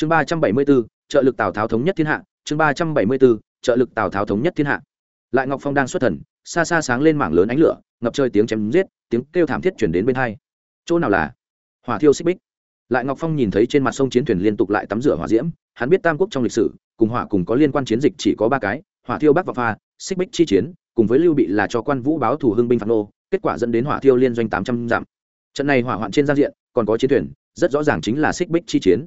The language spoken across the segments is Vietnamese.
chương ba trăm bảy mươi bốn trợ lực tào tháo thống nhất thiên hạ. Chương ba trăm bảy mươi bốn trợ lực tào tháo thống nhất thiên hạ. Lại ngọc phong đang xuất thần, xa xa sáng lên mảng lớn ánh lửa, ngập trời tiếng chém giết, tiếng kêu thảm thiết chuyển đến bên hai. Chỗ nào là? Hỏa thiêu xích bích. Lại ngọc phong nhìn thấy trên mặt sông chiến thuyền liên tục lại tắm rửa hỏa diễm, hắn biết tam quốc trong lịch sử, cùng hỏa cùng có liên quan chiến dịch chỉ có ba cái, hỏa thiêu bắc và pha, xích bích chi chiến, cùng với lưu bị là cho quan vũ báo thủ hưng binh phạt nô, kết quả dẫn đến hỏa thiêu liên doanh tám trăm dặm. Trận này hỏa hoạn trên giang diện, còn có chiến thuyền, rất rõ ràng chính là xích bích chi chiến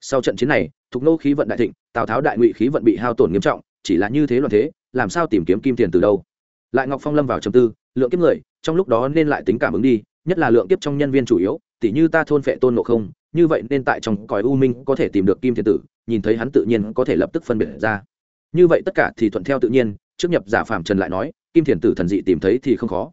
sau trận chiến này thục nô khí vận đại thịnh, tào tháo đại ngụy khí vận bị hao tổn nghiêm trọng, chỉ là như thế loạn thế, làm sao tìm kiếm kim tiền từ đâu? Lại ngọc phong lâm vào trầm tư, lượng kiếp người, trong lúc đó nên lại tính cảm ứng đi, nhất là lượng kiếp trong nhân viên chủ yếu tỷ như ta thôn phệ tôn ngộ không, như vậy nên tại trong cõi u minh có thể tìm được kim thiên tử, nhìn thấy hắn tự nhiên có thể lập tức phân biệt ra. Như vậy tất cả thì thuận theo tự nhiên, trước nhập giả phạm trần lại nói, kim thiên tử thần dị tìm thấy thì không khó.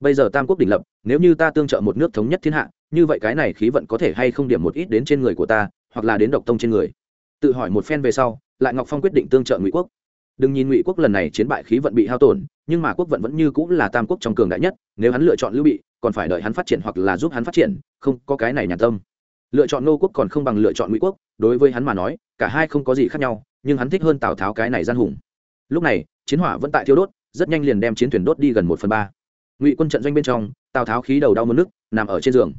Bây giờ tam quốc đình lập, nếu như ta tương trợ một nước thống nhất thiên hạ, như vậy cái này khí vận có thể hay không điểm một ít đến trên người của ta hoặc là đến độc tông trên người. Tự hỏi một phen về sau, lại ngọc phong quyết định tương trợ ngụy quốc. Đừng nhìn ngụy quốc lần này chiến bại khí vận bị hao tổn, nhưng mà quốc vận vẫn như cũng là tam quốc trong cường đại nhất, nếu hắn lựa chọn lưu bị, còn phải đợi hắn phát triển hoặc là giúp hắn phát triển, không, có cái này nhàn tâm. Lựa chọn nô quốc còn không bằng lựa chọn ngụy quốc, đối với hắn mà nói, cả hai không có gì khác nhau, nhưng hắn thích hơn tào tháo cái này gian hùng. Lúc này, chiến hỏa vẫn tại thiêu đốt, rất nhanh liền đem chiến thuyền đốt đi gần một phần ba. Ngụy quân trận doanh bên trong, tào tháo khí đầu đau mất nước, nằm ở trên giường.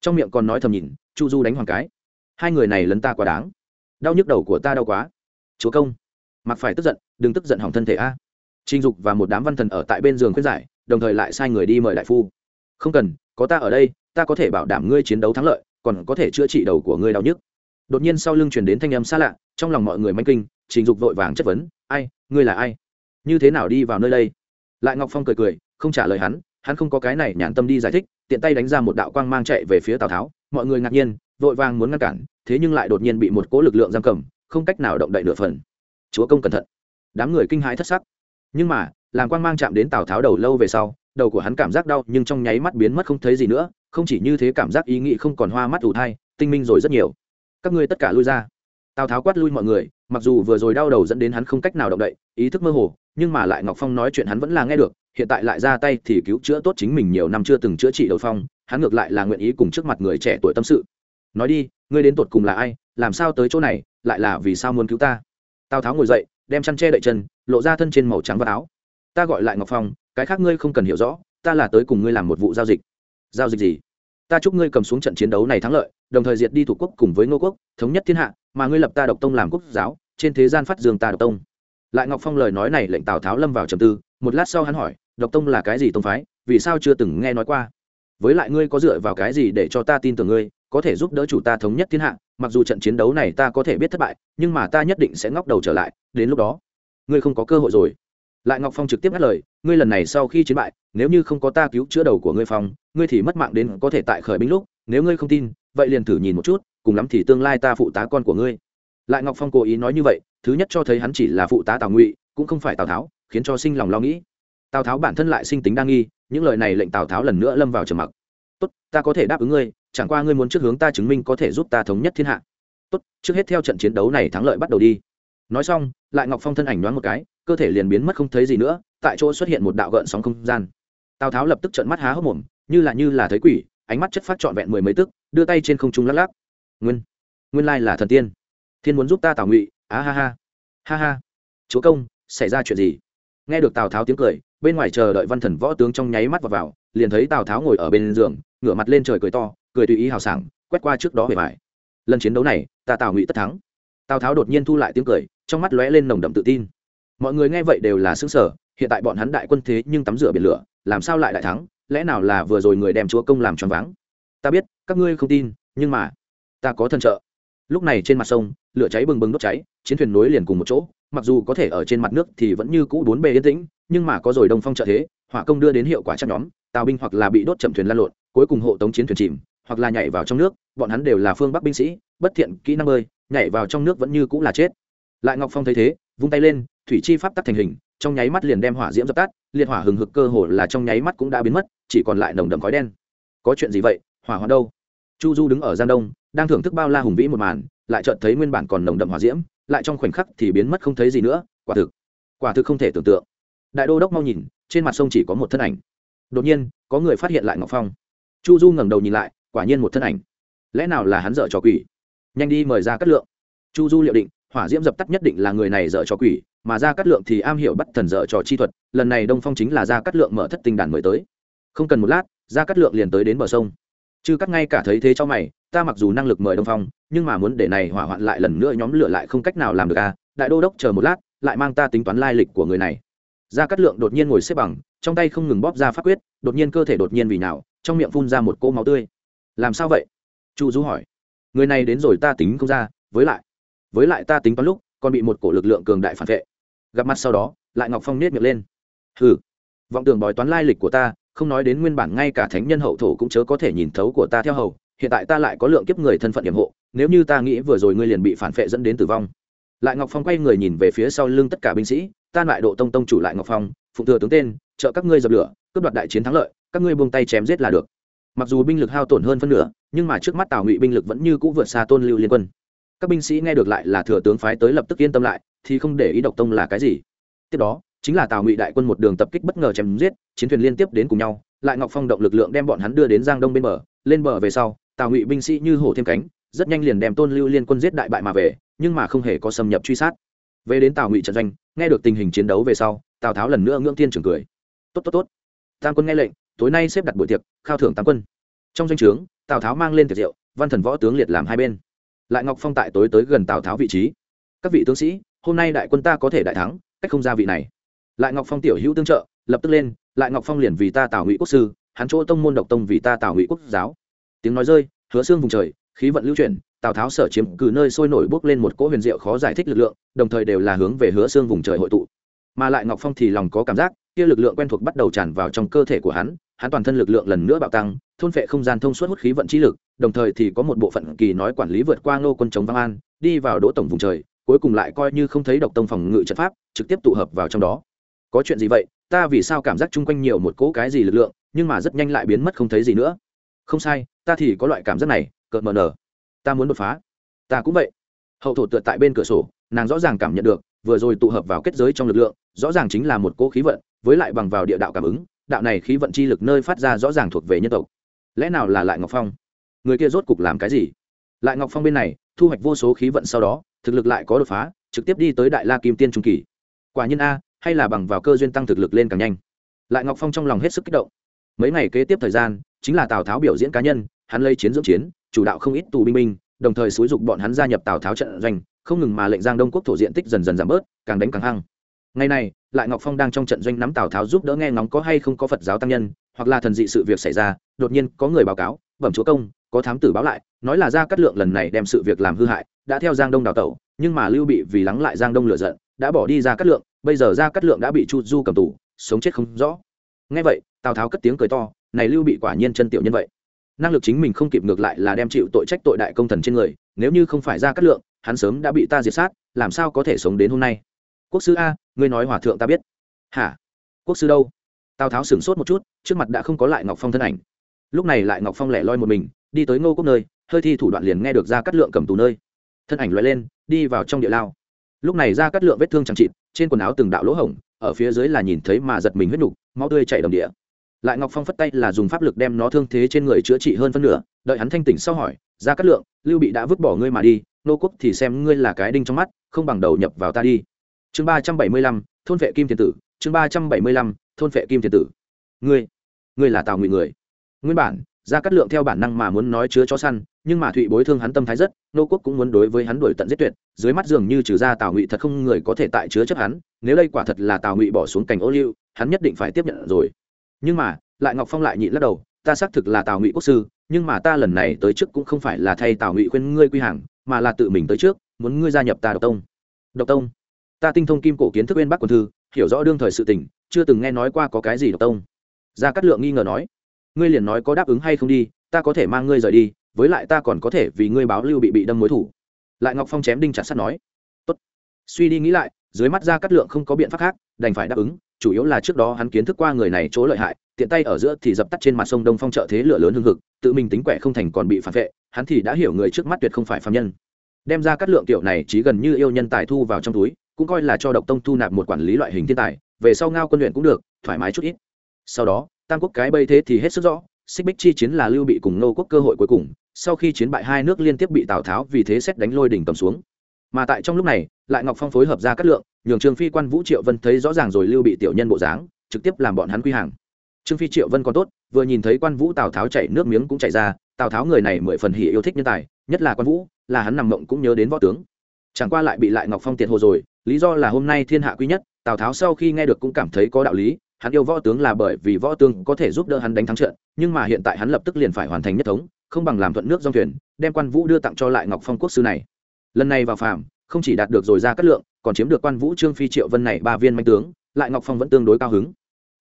Trong miệng còn nói thầm nhìn, chu du đánh hoàng cái hai người này lấn ta quá đáng. Đau nhức đầu của ta đau quá. Chúa công, mặc phải tức giận, đừng tức giận hỏng thân thể a. Trinh dục và một đám văn thần ở tại bên giường khuyên giải, đồng thời lại sai người đi mời đại phu. Không cần, có ta ở đây, ta có thể bảo đảm ngươi chiến đấu thắng lợi, còn có thể chữa trị đầu của ngươi đau nhức. Đột nhiên sau lưng truyền đến thanh âm xa lạ, trong lòng mọi người manh kinh, trình dục vội vàng chất vấn, ai, ngươi là ai? Như thế nào đi vào nơi đây? Lại ngọc phong cười cười, không trả lời hắn hắn không có cái này nhàn tâm đi giải thích, tiện tay đánh ra một đạo quang mang chạy về phía tào tháo, mọi người ngạc nhiên vội vàng muốn ngăn cản, thế nhưng lại đột nhiên bị một cỗ lực lượng giam cầm, không cách nào động đậy nửa phần. Chúa công cẩn thận. Đám người kinh hãi thất sắc. Nhưng mà làm quang mang chạm đến tào tháo đầu lâu về sau, đầu của hắn cảm giác đau, nhưng trong nháy mắt biến mất không thấy gì nữa, không chỉ như thế cảm giác ý nghĩ không còn hoa mắt ủ thai, tinh minh rồi rất nhiều. Các ngươi tất cả lui ra. Tào tháo quát lui mọi người, mặc dù vừa rồi đau đầu dẫn đến hắn không cách nào động đậy, ý thức mơ hồ, nhưng mà lại ngọc phong nói chuyện hắn vẫn là nghe được, hiện tại lại ra tay thì cứu chữa tốt chính mình nhiều năm chưa từng chữa trị đầu phong, hắn ngược lại là nguyện ý cùng trước mặt người trẻ tuổi tâm sự nói đi, ngươi đến tột cùng là ai, làm sao tới chỗ này, lại là vì sao muốn cứu ta? Tào tháo ngồi dậy, đem chăn che đậy chân, lộ ra thân trên màu trắng và áo. Ta gọi lại ngọc phong, cái khác ngươi không cần hiểu rõ, ta là tới cùng ngươi làm một vụ giao dịch. Giao dịch gì? Ta chúc ngươi cầm xuống trận chiến đấu này thắng lợi, đồng thời diệt đi thủ quốc cùng với ngô quốc, thống nhất thiên hạ, mà ngươi lập ta độc tông làm quốc giáo, trên thế gian phát dương ta độc tông. Lại ngọc phong lời nói này lệnh tào tháo lâm vào trầm tư, một lát sau hắn hỏi, độc tông là cái gì tông phái? Vì sao chưa từng nghe nói qua? Với lại ngươi có dựa vào cái gì để cho ta tin tưởng ngươi? Có thể giúp đỡ chủ ta thống nhất thiên hạ, mặc dù trận chiến đấu này ta có thể biết thất bại, nhưng mà ta nhất định sẽ ngóc đầu trở lại, đến lúc đó, ngươi không có cơ hội rồi. Lại ngọc phong trực tiếp ngắt lời, ngươi lần này sau khi chiến bại, nếu như không có ta cứu chữa đầu của ngươi phong, ngươi thì mất mạng đến có thể tại khởi binh lúc, nếu ngươi không tin, vậy liền thử nhìn một chút, cùng lắm thì tương lai ta phụ tá con của ngươi. Lại ngọc phong cố ý nói như vậy, thứ nhất cho thấy hắn chỉ là phụ tá tào ngụy, cũng không phải tào tháo, khiến cho sinh lòng lo nghĩ. Tào tháo bản thân lại sinh tính đa nghi, những lời này lệnh tào tháo lần nữa lâm vào trầm mặc. Tốt, ta có thể đáp ứng ngươi chẳng qua ngươi muốn trước hướng ta chứng minh có thể giúp ta thống nhất thiên hạ. Tốt trước hết theo trận chiến đấu này thắng lợi bắt đầu đi. Nói xong lại ngọc phong thân ảnh nhoáng một cái cơ thể liền biến mất không thấy gì nữa tại chỗ xuất hiện một đạo gợn sóng không gian. Tào tháo lập tức trợn mắt há hốc mồm như là như là thấy quỷ ánh mắt chất phát trọn vẹn mười mấy tức đưa tay trên không trung lắc lắc. Nguyên nguyên lai là thần tiên. Thiên muốn giúp ta tào ngụy á ha ha. Ha ha. Chúa công xảy ra chuyện gì? Nghe được tào tháo tiếng cười bên ngoài chờ đợi văn thần võ tướng trong nháy mắt vào, vào liền thấy tào tháo ngồi ở bên giường ngửa mặt lên trời cười to cười tùy ý hào sảng, quét qua trước đó về bài. Lần chiến đấu này, ta tào ngụy tất thắng. Tào tháo đột nhiên thu lại tiếng cười, trong mắt lóe lên nồng đậm tự tin. Mọi người nghe vậy đều là xứng sở hiện tại bọn hắn đại quân thế nhưng tắm rửa biển lửa, làm sao lại đại thắng? Lẽ nào là vừa rồi người đem chúa công làm choáng váng? Ta biết, các ngươi không tin, nhưng mà, ta có thần trợ. Lúc này trên mặt sông, lửa cháy bừng bừng đốt cháy, chiến thuyền nối liền cùng một chỗ, mặc dù có thể ở trên mặt nước thì vẫn như cũ bốn bề yên tĩnh, nhưng mà có rồi đông phong trợ thế, hỏa công đưa đến hiệu quả chắc nhóm tàu binh hoặc là bị đốt chậm thuyền lan lộn, cuối cùng hộ tống chiến thuyền chìm hoặc là nhảy vào trong nước, bọn hắn đều là phương bắc binh sĩ, bất thiện kỹ năng bơi, nhảy vào trong nước vẫn như cũng là chết. Lại ngọc phong thấy thế, vung tay lên, thủy chi pháp tắc thành hình, trong nháy mắt liền đem hỏa diễm dập tắt, liệt hỏa hừng hực cơ hồ là trong nháy mắt cũng đã biến mất, chỉ còn lại nồng đậm khói đen. Có chuyện gì vậy? Hỏa hoạn đâu? Chu du đứng ở giang đông, đang thưởng thức bao la hùng vĩ một màn, lại chợt thấy nguyên bản còn nồng đậm hỏa diễm, lại trong khoảnh khắc thì biến mất không thấy gì nữa, quả thực quả thực không thể tưởng tượng. Đại đô đốc mau nhìn, trên mặt sông chỉ có một thân ảnh. Đột nhiên, có người phát hiện lại ngọc phong. Chu du ngẩng đầu nhìn lại quả nhiên một thân ảnh. Lẽ nào là hắn dợ trò quỷ? Nhanh đi mời ra cát lượng. Chu du liệu định, hỏa diễm dập tắt nhất định là người này dở trò quỷ, mà ra Cát lượng thì am hiểu bắt thần dở trò chi thuật, lần này đông phong chính là ra Cát lượng mở thất tinh đàn mới tới. Không cần một lát, ra Cát lượng liền tới đến bờ sông. Chứ cắt ngay cả thấy thế cho mày, ta mặc dù năng lực mời đông phong, nhưng mà muốn để này hỏa hoạn lại lần nữa nhóm lửa lại không cách nào làm được à đại đô đốc chờ một lát, lại mang ta tính toán lai lịch của người này. Gia cát lượng đột nhiên ngồi xếp bằng, trong tay không ngừng bóp ra pháp quyết, đột nhiên cơ thể đột nhiên vì nào trong miệng phun ra một cỗ máu tươi làm sao vậy? Chu du hỏi. Người này đến rồi ta tính không ra, với lại với lại ta tính toán lúc, còn bị một cổ lực lượng cường đại phản vệ. Gặp mặt sau đó, lại ngọc phong nết miệng lên. Hừ, vọng tưởng bói toán lai lịch của ta, không nói đến nguyên bản ngay cả thánh nhân hậu thổ cũng chớ có thể nhìn thấu của ta theo hầu, hiện tại ta lại có lượng kiếp người thân phận điểm hộ, nếu như ta nghĩ vừa rồi ngươi liền bị phản vệ dẫn đến tử vong. Lại ngọc phong quay người nhìn về phía sau lưng tất cả binh sĩ, ta lại độ tông tông chủ lại ngọc phong, phụng thừa tướng tên, trợ các ngươi dập lửa, cướp đoạt đại chiến thắng lợi, các ngươi buông tay chém giết là được mặc dù binh lực hao tổn hơn phân nửa, nhưng mà trước mắt tào ngụy binh lực vẫn như cũ vượt xa tôn lưu liên quân. Các binh sĩ nghe được lại là thừa tướng phái tới lập tức yên tâm lại, thì không để ý độc tông là cái gì. Tiếp đó, chính là tào ngụy đại quân một đường tập kích bất ngờ chém giết, chiến thuyền liên tiếp đến cùng nhau, lại ngọc phong động lực lượng đem bọn hắn đưa đến giang đông bên bờ. Lên bờ về sau, tào ngụy binh sĩ như hổ thêm cánh, rất nhanh liền đem tôn lưu liên quân giết đại bại mà về, nhưng mà không hề có xâm nhập truy sát. Về đến tào ngụy trận doanh, nghe được tình hình chiến đấu về sau, tào tháo lần nữa ngưỡng thiên trường cười. Tốt tốt tốt. Tam quân nghe lệnh tối nay xếp đặt buổi tiệc, khao thưởng tam quân. Trong doanh trướng, tào tháo mang lên tiệc rượu, văn thần võ tướng liệt làm hai bên. Lại ngọc phong tại tối tới gần tào tháo vị trí. Các vị tướng sĩ, hôm nay đại quân ta có thể đại thắng, cách không ra vị này. Lại ngọc phong tiểu hữu tương trợ, lập tức lên, lại ngọc phong liền vì ta tào ngụy quốc sư, hắn chỗ tông môn độc tông vì ta tào ngụy quốc giáo. Tiếng nói rơi, hứa xương vùng trời, khí vận lưu chuyển, tào tháo sở chiếm cử nơi sôi nổi bốc lên một cỗ huyền diệu khó giải thích lực lượng, đồng thời đều là hướng về hứa xương vùng trời hội tụ. Mà lại ngọc phong thì lòng có cảm giác kia lực lượng quen thuộc bắt đầu tràn vào trong cơ thể của hắn hắn toàn thân lực lượng lần nữa bạo tăng, thôn phệ không gian thông suốt hút khí vận trí lực, đồng thời thì có một bộ phận kỳ nói quản lý vượt qua ngô quân chống vang an, đi vào đỗ tổng vùng trời, cuối cùng lại coi như không thấy độc tông phòng ngự trận pháp, trực tiếp tụ hợp vào trong đó. Có chuyện gì vậy? Ta vì sao cảm giác chung quanh nhiều một cỗ cái gì lực lượng, nhưng mà rất nhanh lại biến mất không thấy gì nữa. Không sai, ta thì có loại cảm giác này, cợt mờ nở. Ta muốn đột phá. Ta cũng vậy. Hậu thổ tựa tại bên cửa sổ, nàng rõ ràng cảm nhận được, vừa rồi tụ hợp vào kết giới trong lực lượng, rõ ràng chính là một cỗ khí vận với lại bằng vào địa đạo cảm ứng, đạo này khí vận chi lực nơi phát ra rõ ràng thuộc về nhân tộc. Lẽ nào là lại ngọc phong? Người kia rốt cục làm cái gì? Lại ngọc phong bên này, thu hoạch vô số khí vận sau đó, thực lực lại có đột phá, trực tiếp đi tới đại la kim tiên trung kỳ. Quả nhiên a, hay là bằng vào cơ duyên tăng thực lực lên càng nhanh. Lại ngọc phong trong lòng hết sức kích động. Mấy ngày kế tiếp thời gian, chính là tào tháo biểu diễn cá nhân, hắn lấy chiến dưỡng chiến, chủ đạo không ít tù binh binh, đồng thời xúi dục bọn hắn gia nhập tào tháo trận doanh, không ngừng mà lệnh giang đông quốc thổ diện tích dần dần giảm bớt, càng đánh càng hăng. Ngày này lại ngọc phong đang trong trận doanh nắm tào tháo giúp đỡ nghe ngóng có hay không có phật giáo tăng nhân, hoặc là thần dị sự việc xảy ra, đột nhiên có người báo cáo, bẩm chúa công, có thám tử báo lại, nói là ra cắt lượng lần này đem sự việc làm hư hại, đã theo giang đông đào tẩu, nhưng mà lưu bị vì lắng lại giang đông lựa giận, đã bỏ đi ra cắt lượng, bây giờ ra cắt lượng đã bị chu du cầm tù, sống chết không rõ. Nghe vậy, tào tháo cất tiếng cười to, này lưu bị quả nhiên chân tiểu nhân vậy. Năng lực chính mình không kịp ngược lại là đem chịu tội trách tội đại công thần trên người, nếu như không phải ra cắt lượng, hắn sớm đã bị ta diệt sát, làm sao có thể sống đến hôm nay? Quốc sư a ngươi nói hòa thượng ta biết. Hả? Quốc sư đâu? Tào tháo sửng sốt một chút, trước mặt đã không có lại ngọc phong thân ảnh. Lúc này lại ngọc phong lẻ loi một mình, đi tới ngô quốc nơi, hơi thi thủ đoạn liền nghe được ra cắt lượng cầm tù nơi. Thân ảnh loại lên, đi vào trong địa lao. Lúc này ra cắt lượng vết thương chẳng chịt, trên quần áo từng đạo lỗ hổng, ở phía dưới là nhìn thấy mà giật mình huyết nục máu tươi chảy đồng địa. Lại ngọc phong phất tay là dùng pháp lực đem nó thương thế trên người chữa trị hơn phân nửa, đợi hắn thanh tỉnh sau hỏi ra cắt lượng, lưu bị đã vứt bỏ ngươi mà đi nô quốc thì xem ngươi là cái đinh trong mắt, không bằng đầu nhập vào ta đi chương ba trăm bảy mươi lăm, thôn vệ kim thiên tử, chương ba trăm bảy mươi lăm, thôn vệ kim thiên tử. Ngươi ngươi là tào ngụy người. Nguyên bản ra cắt lượng theo bản năng mà muốn nói chứa cho săn, nhưng mà thụy bối thương hắn tâm thái rất, nô quốc cũng muốn đối với hắn đuổi tận giết tuyệt, dưới mắt dường như trừ ra tào ngụy thật không người có thể tại chứa chấp hắn, nếu đây quả thật là tào ngụy bỏ xuống cành ô liu, hắn nhất định phải tiếp nhận rồi. Nhưng mà, lại ngọc phong lại nhịn lắc đầu, ta xác thực là tào ngụy quốc sư, nhưng mà ta lần này tới trước cũng không phải là thay tào ngụy khuyên ngươi quy hàng, mà là tự mình tới trước, muốn ngươi gia nhập ta độc tông. Độc tông? Ta tinh thông kim cổ kiến thức bên bắc quân thư, hiểu rõ đương thời sự tình, chưa từng nghe nói qua có cái gì độc tông. Gia cát lượng nghi ngờ nói, ngươi liền nói có đáp ứng hay không đi, ta có thể mang ngươi rời đi, với lại ta còn có thể vì ngươi báo lưu bị bị đâm mối thủ. Lại ngọc phong chém đinh chặt sắt nói, tốt. Suy đi nghĩ lại, dưới mắt gia cát lượng không có biện pháp khác, đành phải đáp ứng, chủ yếu là trước đó hắn kiến thức qua người này chỗ lợi hại, tiện tay ở giữa thì dập tắt trên mặt sông đông phong trợ thế lửa lớn hương hực, tự mình tính quẻ không thành còn bị phản vệ, hắn thì đã hiểu người trước mắt tuyệt không phải phạm nhân. Đem ra các lượng tiểu này chỉ gần như yêu nhân tài thu vào trong túi cũng coi là cho độc tông thu nạp một quản lý loại hình thiên tài, về sau ngao quân luyện cũng được, thoải mái chút ít. Sau đó, tam quốc cái bây thế thì hết sức rõ, xích bích chi chiến là lưu bị cùng nô quốc cơ hội cuối cùng, sau khi chiến bại hai nước liên tiếp bị tào tháo vì thế xét đánh lôi đỉnh cầm xuống. Mà tại trong lúc này, lại ngọc phong phối hợp ra cát lượng, nhường trương phi quan vũ triệu vân thấy rõ ràng rồi lưu bị tiểu nhân bộ dáng, trực tiếp làm bọn hắn quy hàng. Trương phi triệu vân còn tốt, vừa nhìn thấy quan vũ tào tháo chạy nước miếng cũng chạy ra, tào tháo người này mười phần hỉ yêu thích nhân tài, nhất là quan vũ, là hắn nằm mộng cũng nhớ đến võ tướng chẳng qua lại bị lại ngọc phong tiệt hồ rồi, lý do là hôm nay thiên hạ quý nhất, tào tháo sau khi nghe được cũng cảm thấy có đạo lý, hắn yêu võ tướng là bởi vì võ tướng có thể giúp đỡ hắn đánh thắng trận, nhưng mà hiện tại hắn lập tức liền phải hoàn thành nhất thống, không bằng làm thuận nước dòng thuyền, đem quan vũ đưa tặng cho lại ngọc phong quốc sư này. Lần này vào phạm không chỉ đạt được rồi ra cát lượng, còn chiếm được quan vũ trương phi triệu vân này ba viên manh tướng, lại ngọc phong vẫn tương đối cao hứng.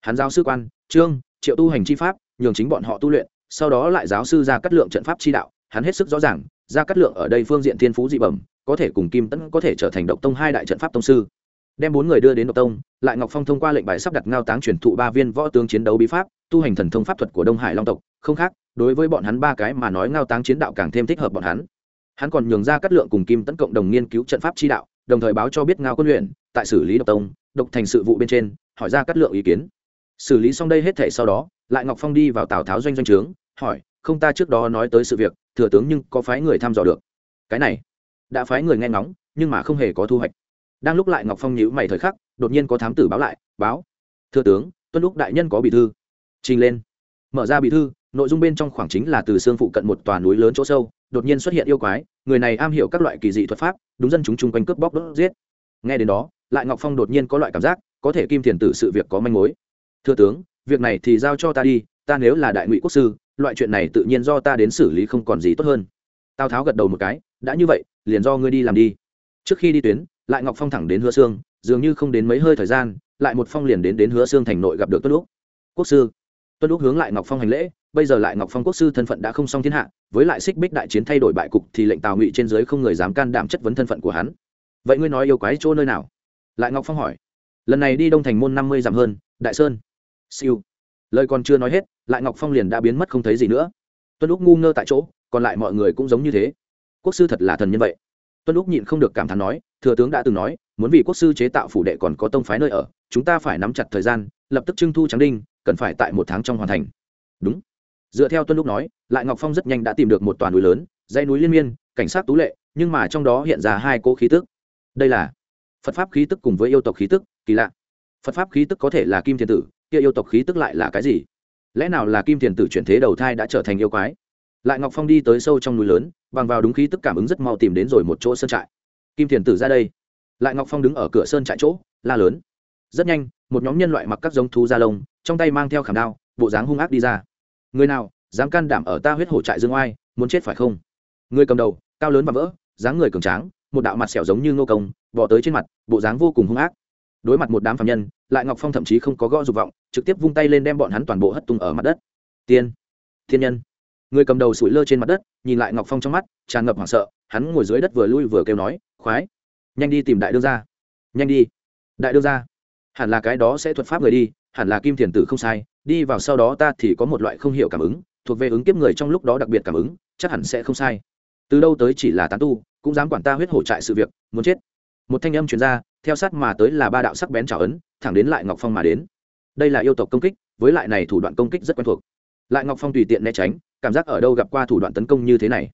Hắn giáo sư quan, trương, triệu tu hành chi pháp, nhường chính bọn họ tu luyện, sau đó lại giáo sư ra cát lượng trận pháp chi đạo, hắn hết sức rõ ràng, ra cát lượng ở đây phương diện thiên phú dị bẩm có thể cùng kim tẫn có thể trở thành độc tông hai đại trận pháp tông sư. Đem bốn người đưa đến độc tông, lại ngọc phong thông qua lệnh bài sắp đặt ngao táng truyền thụ ba viên võ tướng chiến đấu bí pháp, tu hành thần thông pháp thuật của đông hải long tộc. Không khác, đối với bọn hắn ba cái mà nói ngao táng chiến đạo càng thêm thích hợp bọn hắn. Hắn còn nhường ra cát lượng cùng kim tấn cộng đồng nghiên cứu trận pháp chi đạo, đồng thời báo cho biết ngao quân luyện, tại xử lý độc tông, độc thành sự vụ bên trên, hỏi ra cát lượng ý kiến. Xử lý xong đây hết thể sau đó, lại ngọc phong đi vào tào tháo doanh doanh trướng, hỏi, không ta trước đó nói tới sự việc, thừa tướng nhưng có phái người thăm dò được. Cái này đã phái người nghe ngóng, nhưng mà không hề có thu hoạch. Đang lúc lại ngọc phong nhíu mày thời khắc, đột nhiên có thám tử báo lại, báo, thưa tướng, tuân lúc đại nhân có bị thư. Trình lên. Mở ra bị thư, nội dung bên trong khoảng chính là từ xương phụ cận một tòa núi lớn chỗ sâu, đột nhiên xuất hiện yêu quái, người này am hiểu các loại kỳ dị thuật pháp, đúng dân chúng chung quanh cướp bóc đốt giết. Nghe đến đó, lại ngọc phong đột nhiên có loại cảm giác, có thể kim thiền tử sự việc có manh mối. Thưa tướng, việc này thì giao cho ta đi, ta nếu là đại ngụy quốc sư, loại chuyện này tự nhiên do ta đến xử lý không còn gì tốt hơn. Tào tháo gật đầu một cái, đã như vậy liền do ngươi đi làm đi. Trước khi đi tuyến, lại ngọc phong thẳng đến hứa sương, dường như không đến mấy hơi thời gian, lại một phong liền đến đến hứa sương thành nội gặp được tuân lúc quốc sư. Tuân lúc hướng lại ngọc phong hành lễ, bây giờ lại ngọc phong quốc sư thân phận đã không xong thiên hạ, với lại xích bích đại chiến thay đổi bại cục thì lệnh tào ngụy trên dưới không người dám can đảm chất vấn thân phận của hắn. Vậy ngươi nói yêu quái chỗ nơi nào? Lại ngọc phong hỏi. Lần này đi đông thành môn năm mươi dặm hơn, đại sơn. Siêu. Lời còn chưa nói hết, lại ngọc phong liền đã biến mất không thấy gì nữa. Tuân lúc ngu ngơ tại chỗ, còn lại mọi người cũng giống như thế quốc sư thật là thần nhân vậy. Tuân lúc nhịn không được cảm thán nói, thừa tướng đã từng nói, muốn vì quốc sư chế tạo phủ đệ còn có tông phái nơi ở, chúng ta phải nắm chặt thời gian, lập tức trưng thu trắng đinh, cần phải tại một tháng trong hoàn thành. Đúng. Dựa theo tuân lúc nói, lại ngọc phong rất nhanh đã tìm được một toàn núi lớn, dãy núi liên miên, cảnh sát tú lệ, nhưng mà trong đó hiện ra hai cỗ khí tức. Đây là phật pháp khí tức cùng với yêu tộc khí tức, kỳ lạ. Phật pháp khí tức có thể là kim thiên tử, kia yêu tộc khí tức lại là cái gì? Lẽ nào là kim thiên tử chuyển thế đầu thai đã trở thành yêu quái? Lại ngọc phong đi tới sâu trong núi lớn, bằng vào đúng khí tức cảm ứng rất mau tìm đến rồi một chỗ sơn trại. Kim thiền tử ra đây. Lại ngọc phong đứng ở cửa sơn trại chỗ, la lớn. Rất nhanh, một nhóm nhân loại mặc các giống thú da lông, trong tay mang theo khảm đao, bộ dáng hung ác đi ra. Người nào, dám can đảm ở ta huyết hổ trại dương oai, muốn chết phải không? Người cầm đầu, cao lớn và vỡ, dáng người cường tráng, một đạo mặt sẹo giống như ngô công bỏ tới trên mặt, bộ dáng vô cùng hung ác. Đối mặt một đám phạm nhân, lại ngọc phong thậm chí không có gõ dục vọng, trực tiếp vung tay lên đem bọn hắn toàn bộ hất tung ở mặt đất. Tiên thiên nhân người cầm đầu sủi lơ trên mặt đất, nhìn lại ngọc phong trong mắt, tràn ngập hoảng sợ, hắn ngồi dưới đất vừa lui vừa kêu nói, khoái, nhanh đi tìm đại đương ra nhanh đi, đại đương ra hẳn là cái đó sẽ thuật pháp người đi, hẳn là kim thiền tử không sai, đi vào sau đó ta thì có một loại không hiểu cảm ứng, thuộc về ứng kiếp người trong lúc đó đặc biệt cảm ứng, chắc hẳn sẽ không sai. Từ đâu tới chỉ là tán tu, cũng dám quản ta huyết hổ trại sự việc, muốn chết. Một thanh âm truyền ra, theo sát mà tới là ba đạo sắc bén trào ấn, thẳng đến lại ngọc phong mà đến. Đây là yêu tộc công kích, với lại này thủ đoạn công kích rất quen thuộc. Lại ngọc phong tùy tiện né tránh cảm giác ở đâu gặp qua thủ đoạn tấn công như thế này.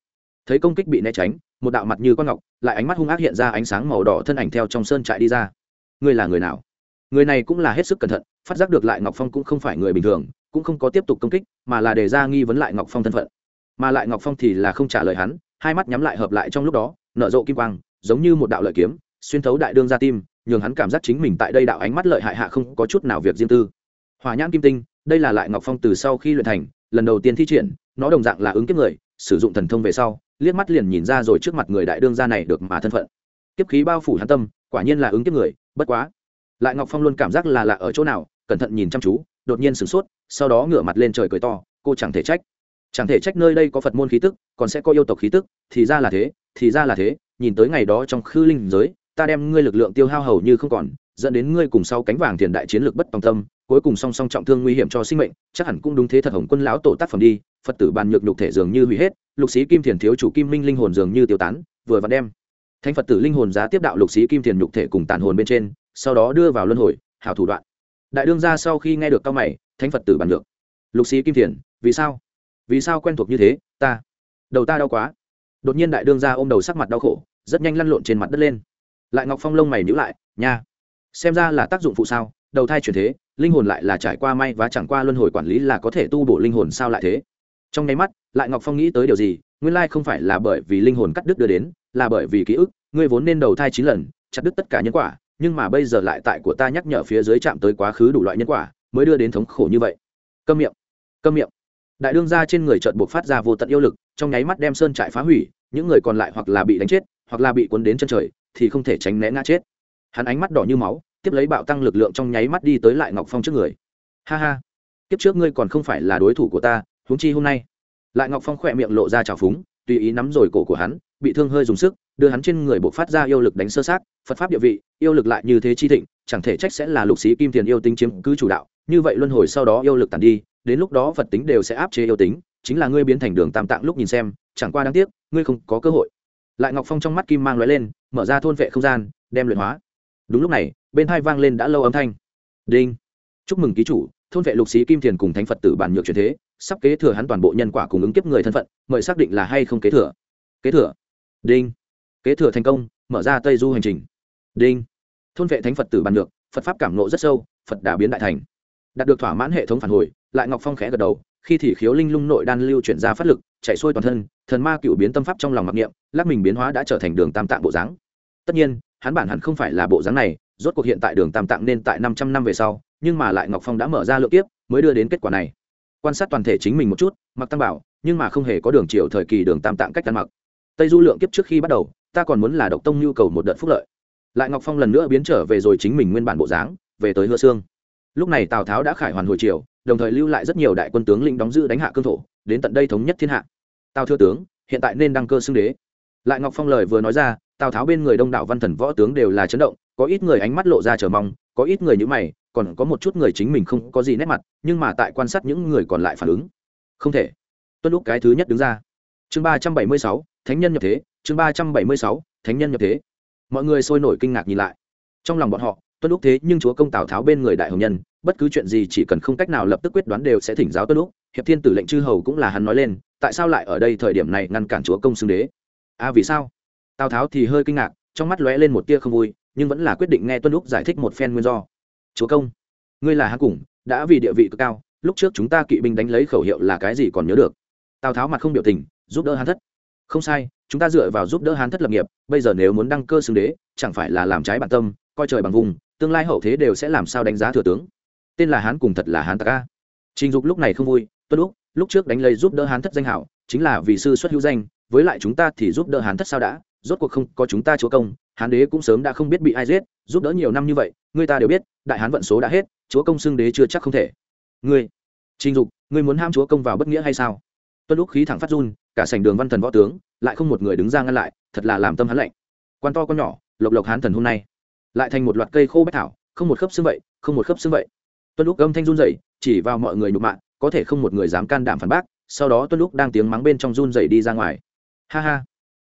Thấy công kích bị né tránh, một đạo mặt như con ngọc, lại ánh mắt hung ác hiện ra ánh sáng màu đỏ thân ảnh theo trong sơn trại đi ra. Ngươi là người nào? Người này cũng là hết sức cẩn thận, phát giác được lại ngọc phong cũng không phải người bình thường, cũng không có tiếp tục công kích, mà là đề ra nghi vấn lại ngọc phong thân phận. Mà lại ngọc phong thì là không trả lời hắn, hai mắt nhắm lại hợp lại trong lúc đó, nở rộ kim quang, giống như một đạo lợi kiếm, xuyên thấu đại đương ra tim, nhường hắn cảm giác chính mình tại đây đạo ánh mắt lợi hại hạ không có chút nào việc riêng tư. Hòa nhãn kim tinh, đây là lại ngọc phong từ sau khi luyện thành, lần đầu tiên thi triển nó đồng dạng là ứng kiếp người, sử dụng thần thông về sau, liếc mắt liền nhìn ra rồi trước mặt người đại đương gia này được mà thân phận. Kiếp khí bao phủ hắn tâm, quả nhiên là ứng kiếp người, bất quá. Lại ngọc phong luôn cảm giác là lạ ở chỗ nào, cẩn thận nhìn chăm chú, đột nhiên sửng sốt, sau đó ngửa mặt lên trời cười to, cô chẳng thể trách. Chẳng thể trách nơi đây có phật môn khí tức, còn sẽ có yêu tộc khí tức, thì ra là thế, thì ra là thế, nhìn tới ngày đó trong khư linh giới, ta đem ngươi lực lượng tiêu hao hầu như không còn, dẫn đến ngươi cùng sau cánh vàng thiền đại chiến lược bất tòng tâm cuối cùng song song trọng thương nguy hiểm cho sinh mệnh, chắc hẳn cũng đúng thế thật hồng quân lão tổ tác phẩm đi, phật tử bàn nhược nhục thể dường như hủy hết, lục sĩ kim thiền thiếu chủ kim minh linh hồn dường như tiêu tán, vừa vặn đem. Thánh phật tử linh hồn giá tiếp đạo lục sĩ kim thiền nhục thể cùng tàn hồn bên trên, sau đó đưa vào luân hồi, hảo thủ đoạn. Đại đương ra sau khi nghe được cao mày, thánh phật tử bàn nhược. Lục sĩ kim thiền, vì sao? Vì sao quen thuộc như thế, ta? Đầu ta đau quá. Đột nhiên đại đương ra ôm đầu sắc mặt đau khổ, rất nhanh lăn lộn trên mặt đất lên. Lại ngọc phong lông mày nhữ lại, nha, xem ra là tác dụng phụ sao? Đầu thai chuyển thế linh hồn lại là trải qua may và chẳng qua luân hồi quản lý là có thể tu bổ linh hồn sao lại thế? Trong nháy mắt, lại ngọc phong nghĩ tới điều gì? Nguyên lai không phải là bởi vì linh hồn cắt đứt đưa đến, là bởi vì ký ức, ngươi vốn nên đầu thai chín lần, chặt đứt tất cả nhân quả, nhưng mà bây giờ lại tại của ta nhắc nhở phía dưới chạm tới quá khứ đủ loại nhân quả, mới đưa đến thống khổ như vậy. Câm miệng câm miệng. Đại đương ra trên người trợn buộc phát ra vô tận yêu lực, trong nháy mắt đem sơn trại phá hủy, những người còn lại hoặc là bị đánh chết, hoặc là bị cuốn đến chân trời, thì không thể tránh né ngã chết. Hắn ánh mắt đỏ như máu tiếp lấy bạo tăng lực lượng trong nháy mắt đi tới lại ngọc phong trước người. Ha ha, kiếp trước ngươi còn không phải là đối thủ của ta, huống chi hôm nay. Lại ngọc phong khỏe miệng lộ ra trào phúng, tùy ý nắm rồi cổ của hắn, bị thương hơi dùng sức, đưa hắn trên người buộc phát ra yêu lực đánh sơ sát phật pháp địa vị, yêu lực lại như thế chi thịnh, chẳng thể trách sẽ là lục sĩ kim tiền yêu tinh chiếm cứ chủ đạo, như vậy luân hồi sau đó yêu lực tàn đi, đến lúc đó phật tính đều sẽ áp chế yêu tính, chính là ngươi biến thành đường tam tạng lúc nhìn xem, chẳng qua đáng tiếc, ngươi không có cơ hội. Lại ngọc phong trong mắt kim mang lóe lên, mở ra thôn vệ không gian, đem luyện hóa đúng lúc này, bên hai vang lên đã lâu âm thanh. Đinh. Chúc mừng ký chủ, thôn vệ lục sĩ kim thiền cùng thánh phật tử bản nhược truyền thế, sắp kế thừa hắn toàn bộ nhân quả cùng ứng kiếp người thân phận, mời xác định là hay không kế thừa. Kế thừa. Đinh. Kế thừa thành công, mở ra tây du hành trình. Đinh. Thôn vệ thánh phật tử bản nhược, phật pháp cảm nộ rất sâu, phật đà biến đại thành. Đạt được thỏa mãn hệ thống phản hồi, lại ngọc phong khẽ gật đầu, khi thì khiếu linh lung nội đan lưu chuyển ra phát lực, chạy xuôi toàn thân, thần ma cựu biến tâm pháp trong lòng mặc niệm, lắc mình biến hóa đã trở thành đường tam tạng bộ dáng. Tất nhiên hắn bản hẳn không phải là bộ dáng này, rốt cuộc hiện tại đường tam tạng nên tại năm trăm năm về sau, nhưng mà lại ngọc phong đã mở ra lượng tiếp mới đưa đến kết quả này. Quan sát toàn thể chính mình một chút mặc tăng bảo, nhưng mà không hề có đường chiều thời kỳ đường tam tạng cách ăn mặc. Tây du lượng kiếp trước khi bắt đầu, ta còn muốn là độc tông nhu cầu một đợt phúc lợi. Lại ngọc phong lần nữa biến trở về rồi chính mình nguyên bản bộ dáng, về tới hứa xương lúc này tào tháo đã khải hoàn hồi triều, đồng thời lưu lại rất nhiều đại quân tướng lĩnh đóng giữ đánh hạ cương thổ, đến tận đây thống nhất thiên hạ. Tào thưa tướng, hiện tại nên đăng cơ xưng đế. Lại ngọc phong lời vừa nói ra tào tháo bên người đông đảo văn thần võ tướng đều là chấn động có ít người ánh mắt lộ ra chờ mong có ít người như mày còn có một chút người chính mình không có gì nét mặt nhưng mà tại quan sát những người còn lại phản ứng. Không thể. Tuân lúc cái thứ nhất đứng ra. Chương ba trăm bảy mươi sáu thánh nhân nhập thế chương ba trăm bảy mươi sáu thánh nhân nhập thế. Mọi người sôi nổi kinh ngạc nhìn lại. Trong lòng bọn họ tuân lúc thế nhưng chúa công tào tháo bên người đại hồng nhân bất cứ chuyện gì chỉ cần không cách nào lập tức quyết đoán đều sẽ thỉnh giáo tuân lúc hiệp thiên tử lệnh chư hầu cũng là hắn nói lên tại sao lại ở đây thời điểm này ngăn cản chúa công xưng đế? A à, vì sao? Tào tháo thì hơi kinh ngạc, trong mắt lóe lên một tia không vui, nhưng vẫn là quyết định nghe tuân lúc giải thích một phen nguyên do. Chúa công, ngươi là hán củng, đã vì địa vị cực cao, lúc trước chúng ta kỵ binh đánh lấy khẩu hiệu là cái gì còn nhớ được? Tào tháo mặt không biểu tình, giúp đỡ hán thất. Không sai, chúng ta dựa vào giúp đỡ hán thất lập nghiệp, bây giờ nếu muốn đăng cơ xưng đế, chẳng phải là làm trái bản tâm, coi trời bằng vùng, tương lai hậu thế đều sẽ làm sao đánh giá thừa tướng. Tên là hán cùng thật là hán ta ca trình dục lúc này không vui, tuân lúc lúc trước đánh lấy giúp đỡ hán thất danh hảo, chính là vì sư xuất hữu danh, với lại chúng ta thì giúp đỡ hán thất sao đã rốt cuộc không có chúng ta chúa công, hán đế cũng sớm đã không biết bị ai giết, giúp đỡ nhiều năm như vậy người ta đều biết, đại hán vận số đã hết, chúa công xưng đế chưa chắc không thể. Ngươi, trình dục, ngươi muốn ham chúa công vào bất nghĩa hay sao? Tuân lúc khí thẳng phát run, cả sảnh đường văn thần võ tướng, lại không một người đứng ra ngăn lại, thật là làm tâm hắn lạnh. Quan to con nhỏ, lộc lộc hán thần hôm nay. Lại thành một loạt cây khô bách thảo, không một khớp xương vậy, không một khớp xương vậy. Tuân lúc âm thanh run dậy chỉ vào mọi người nhục mạ, có thể không một người dám can đảm phản bác, sau đó tuân lúc đang tiếng mắng bên trong run dậy đi ra ngoài. Ha ha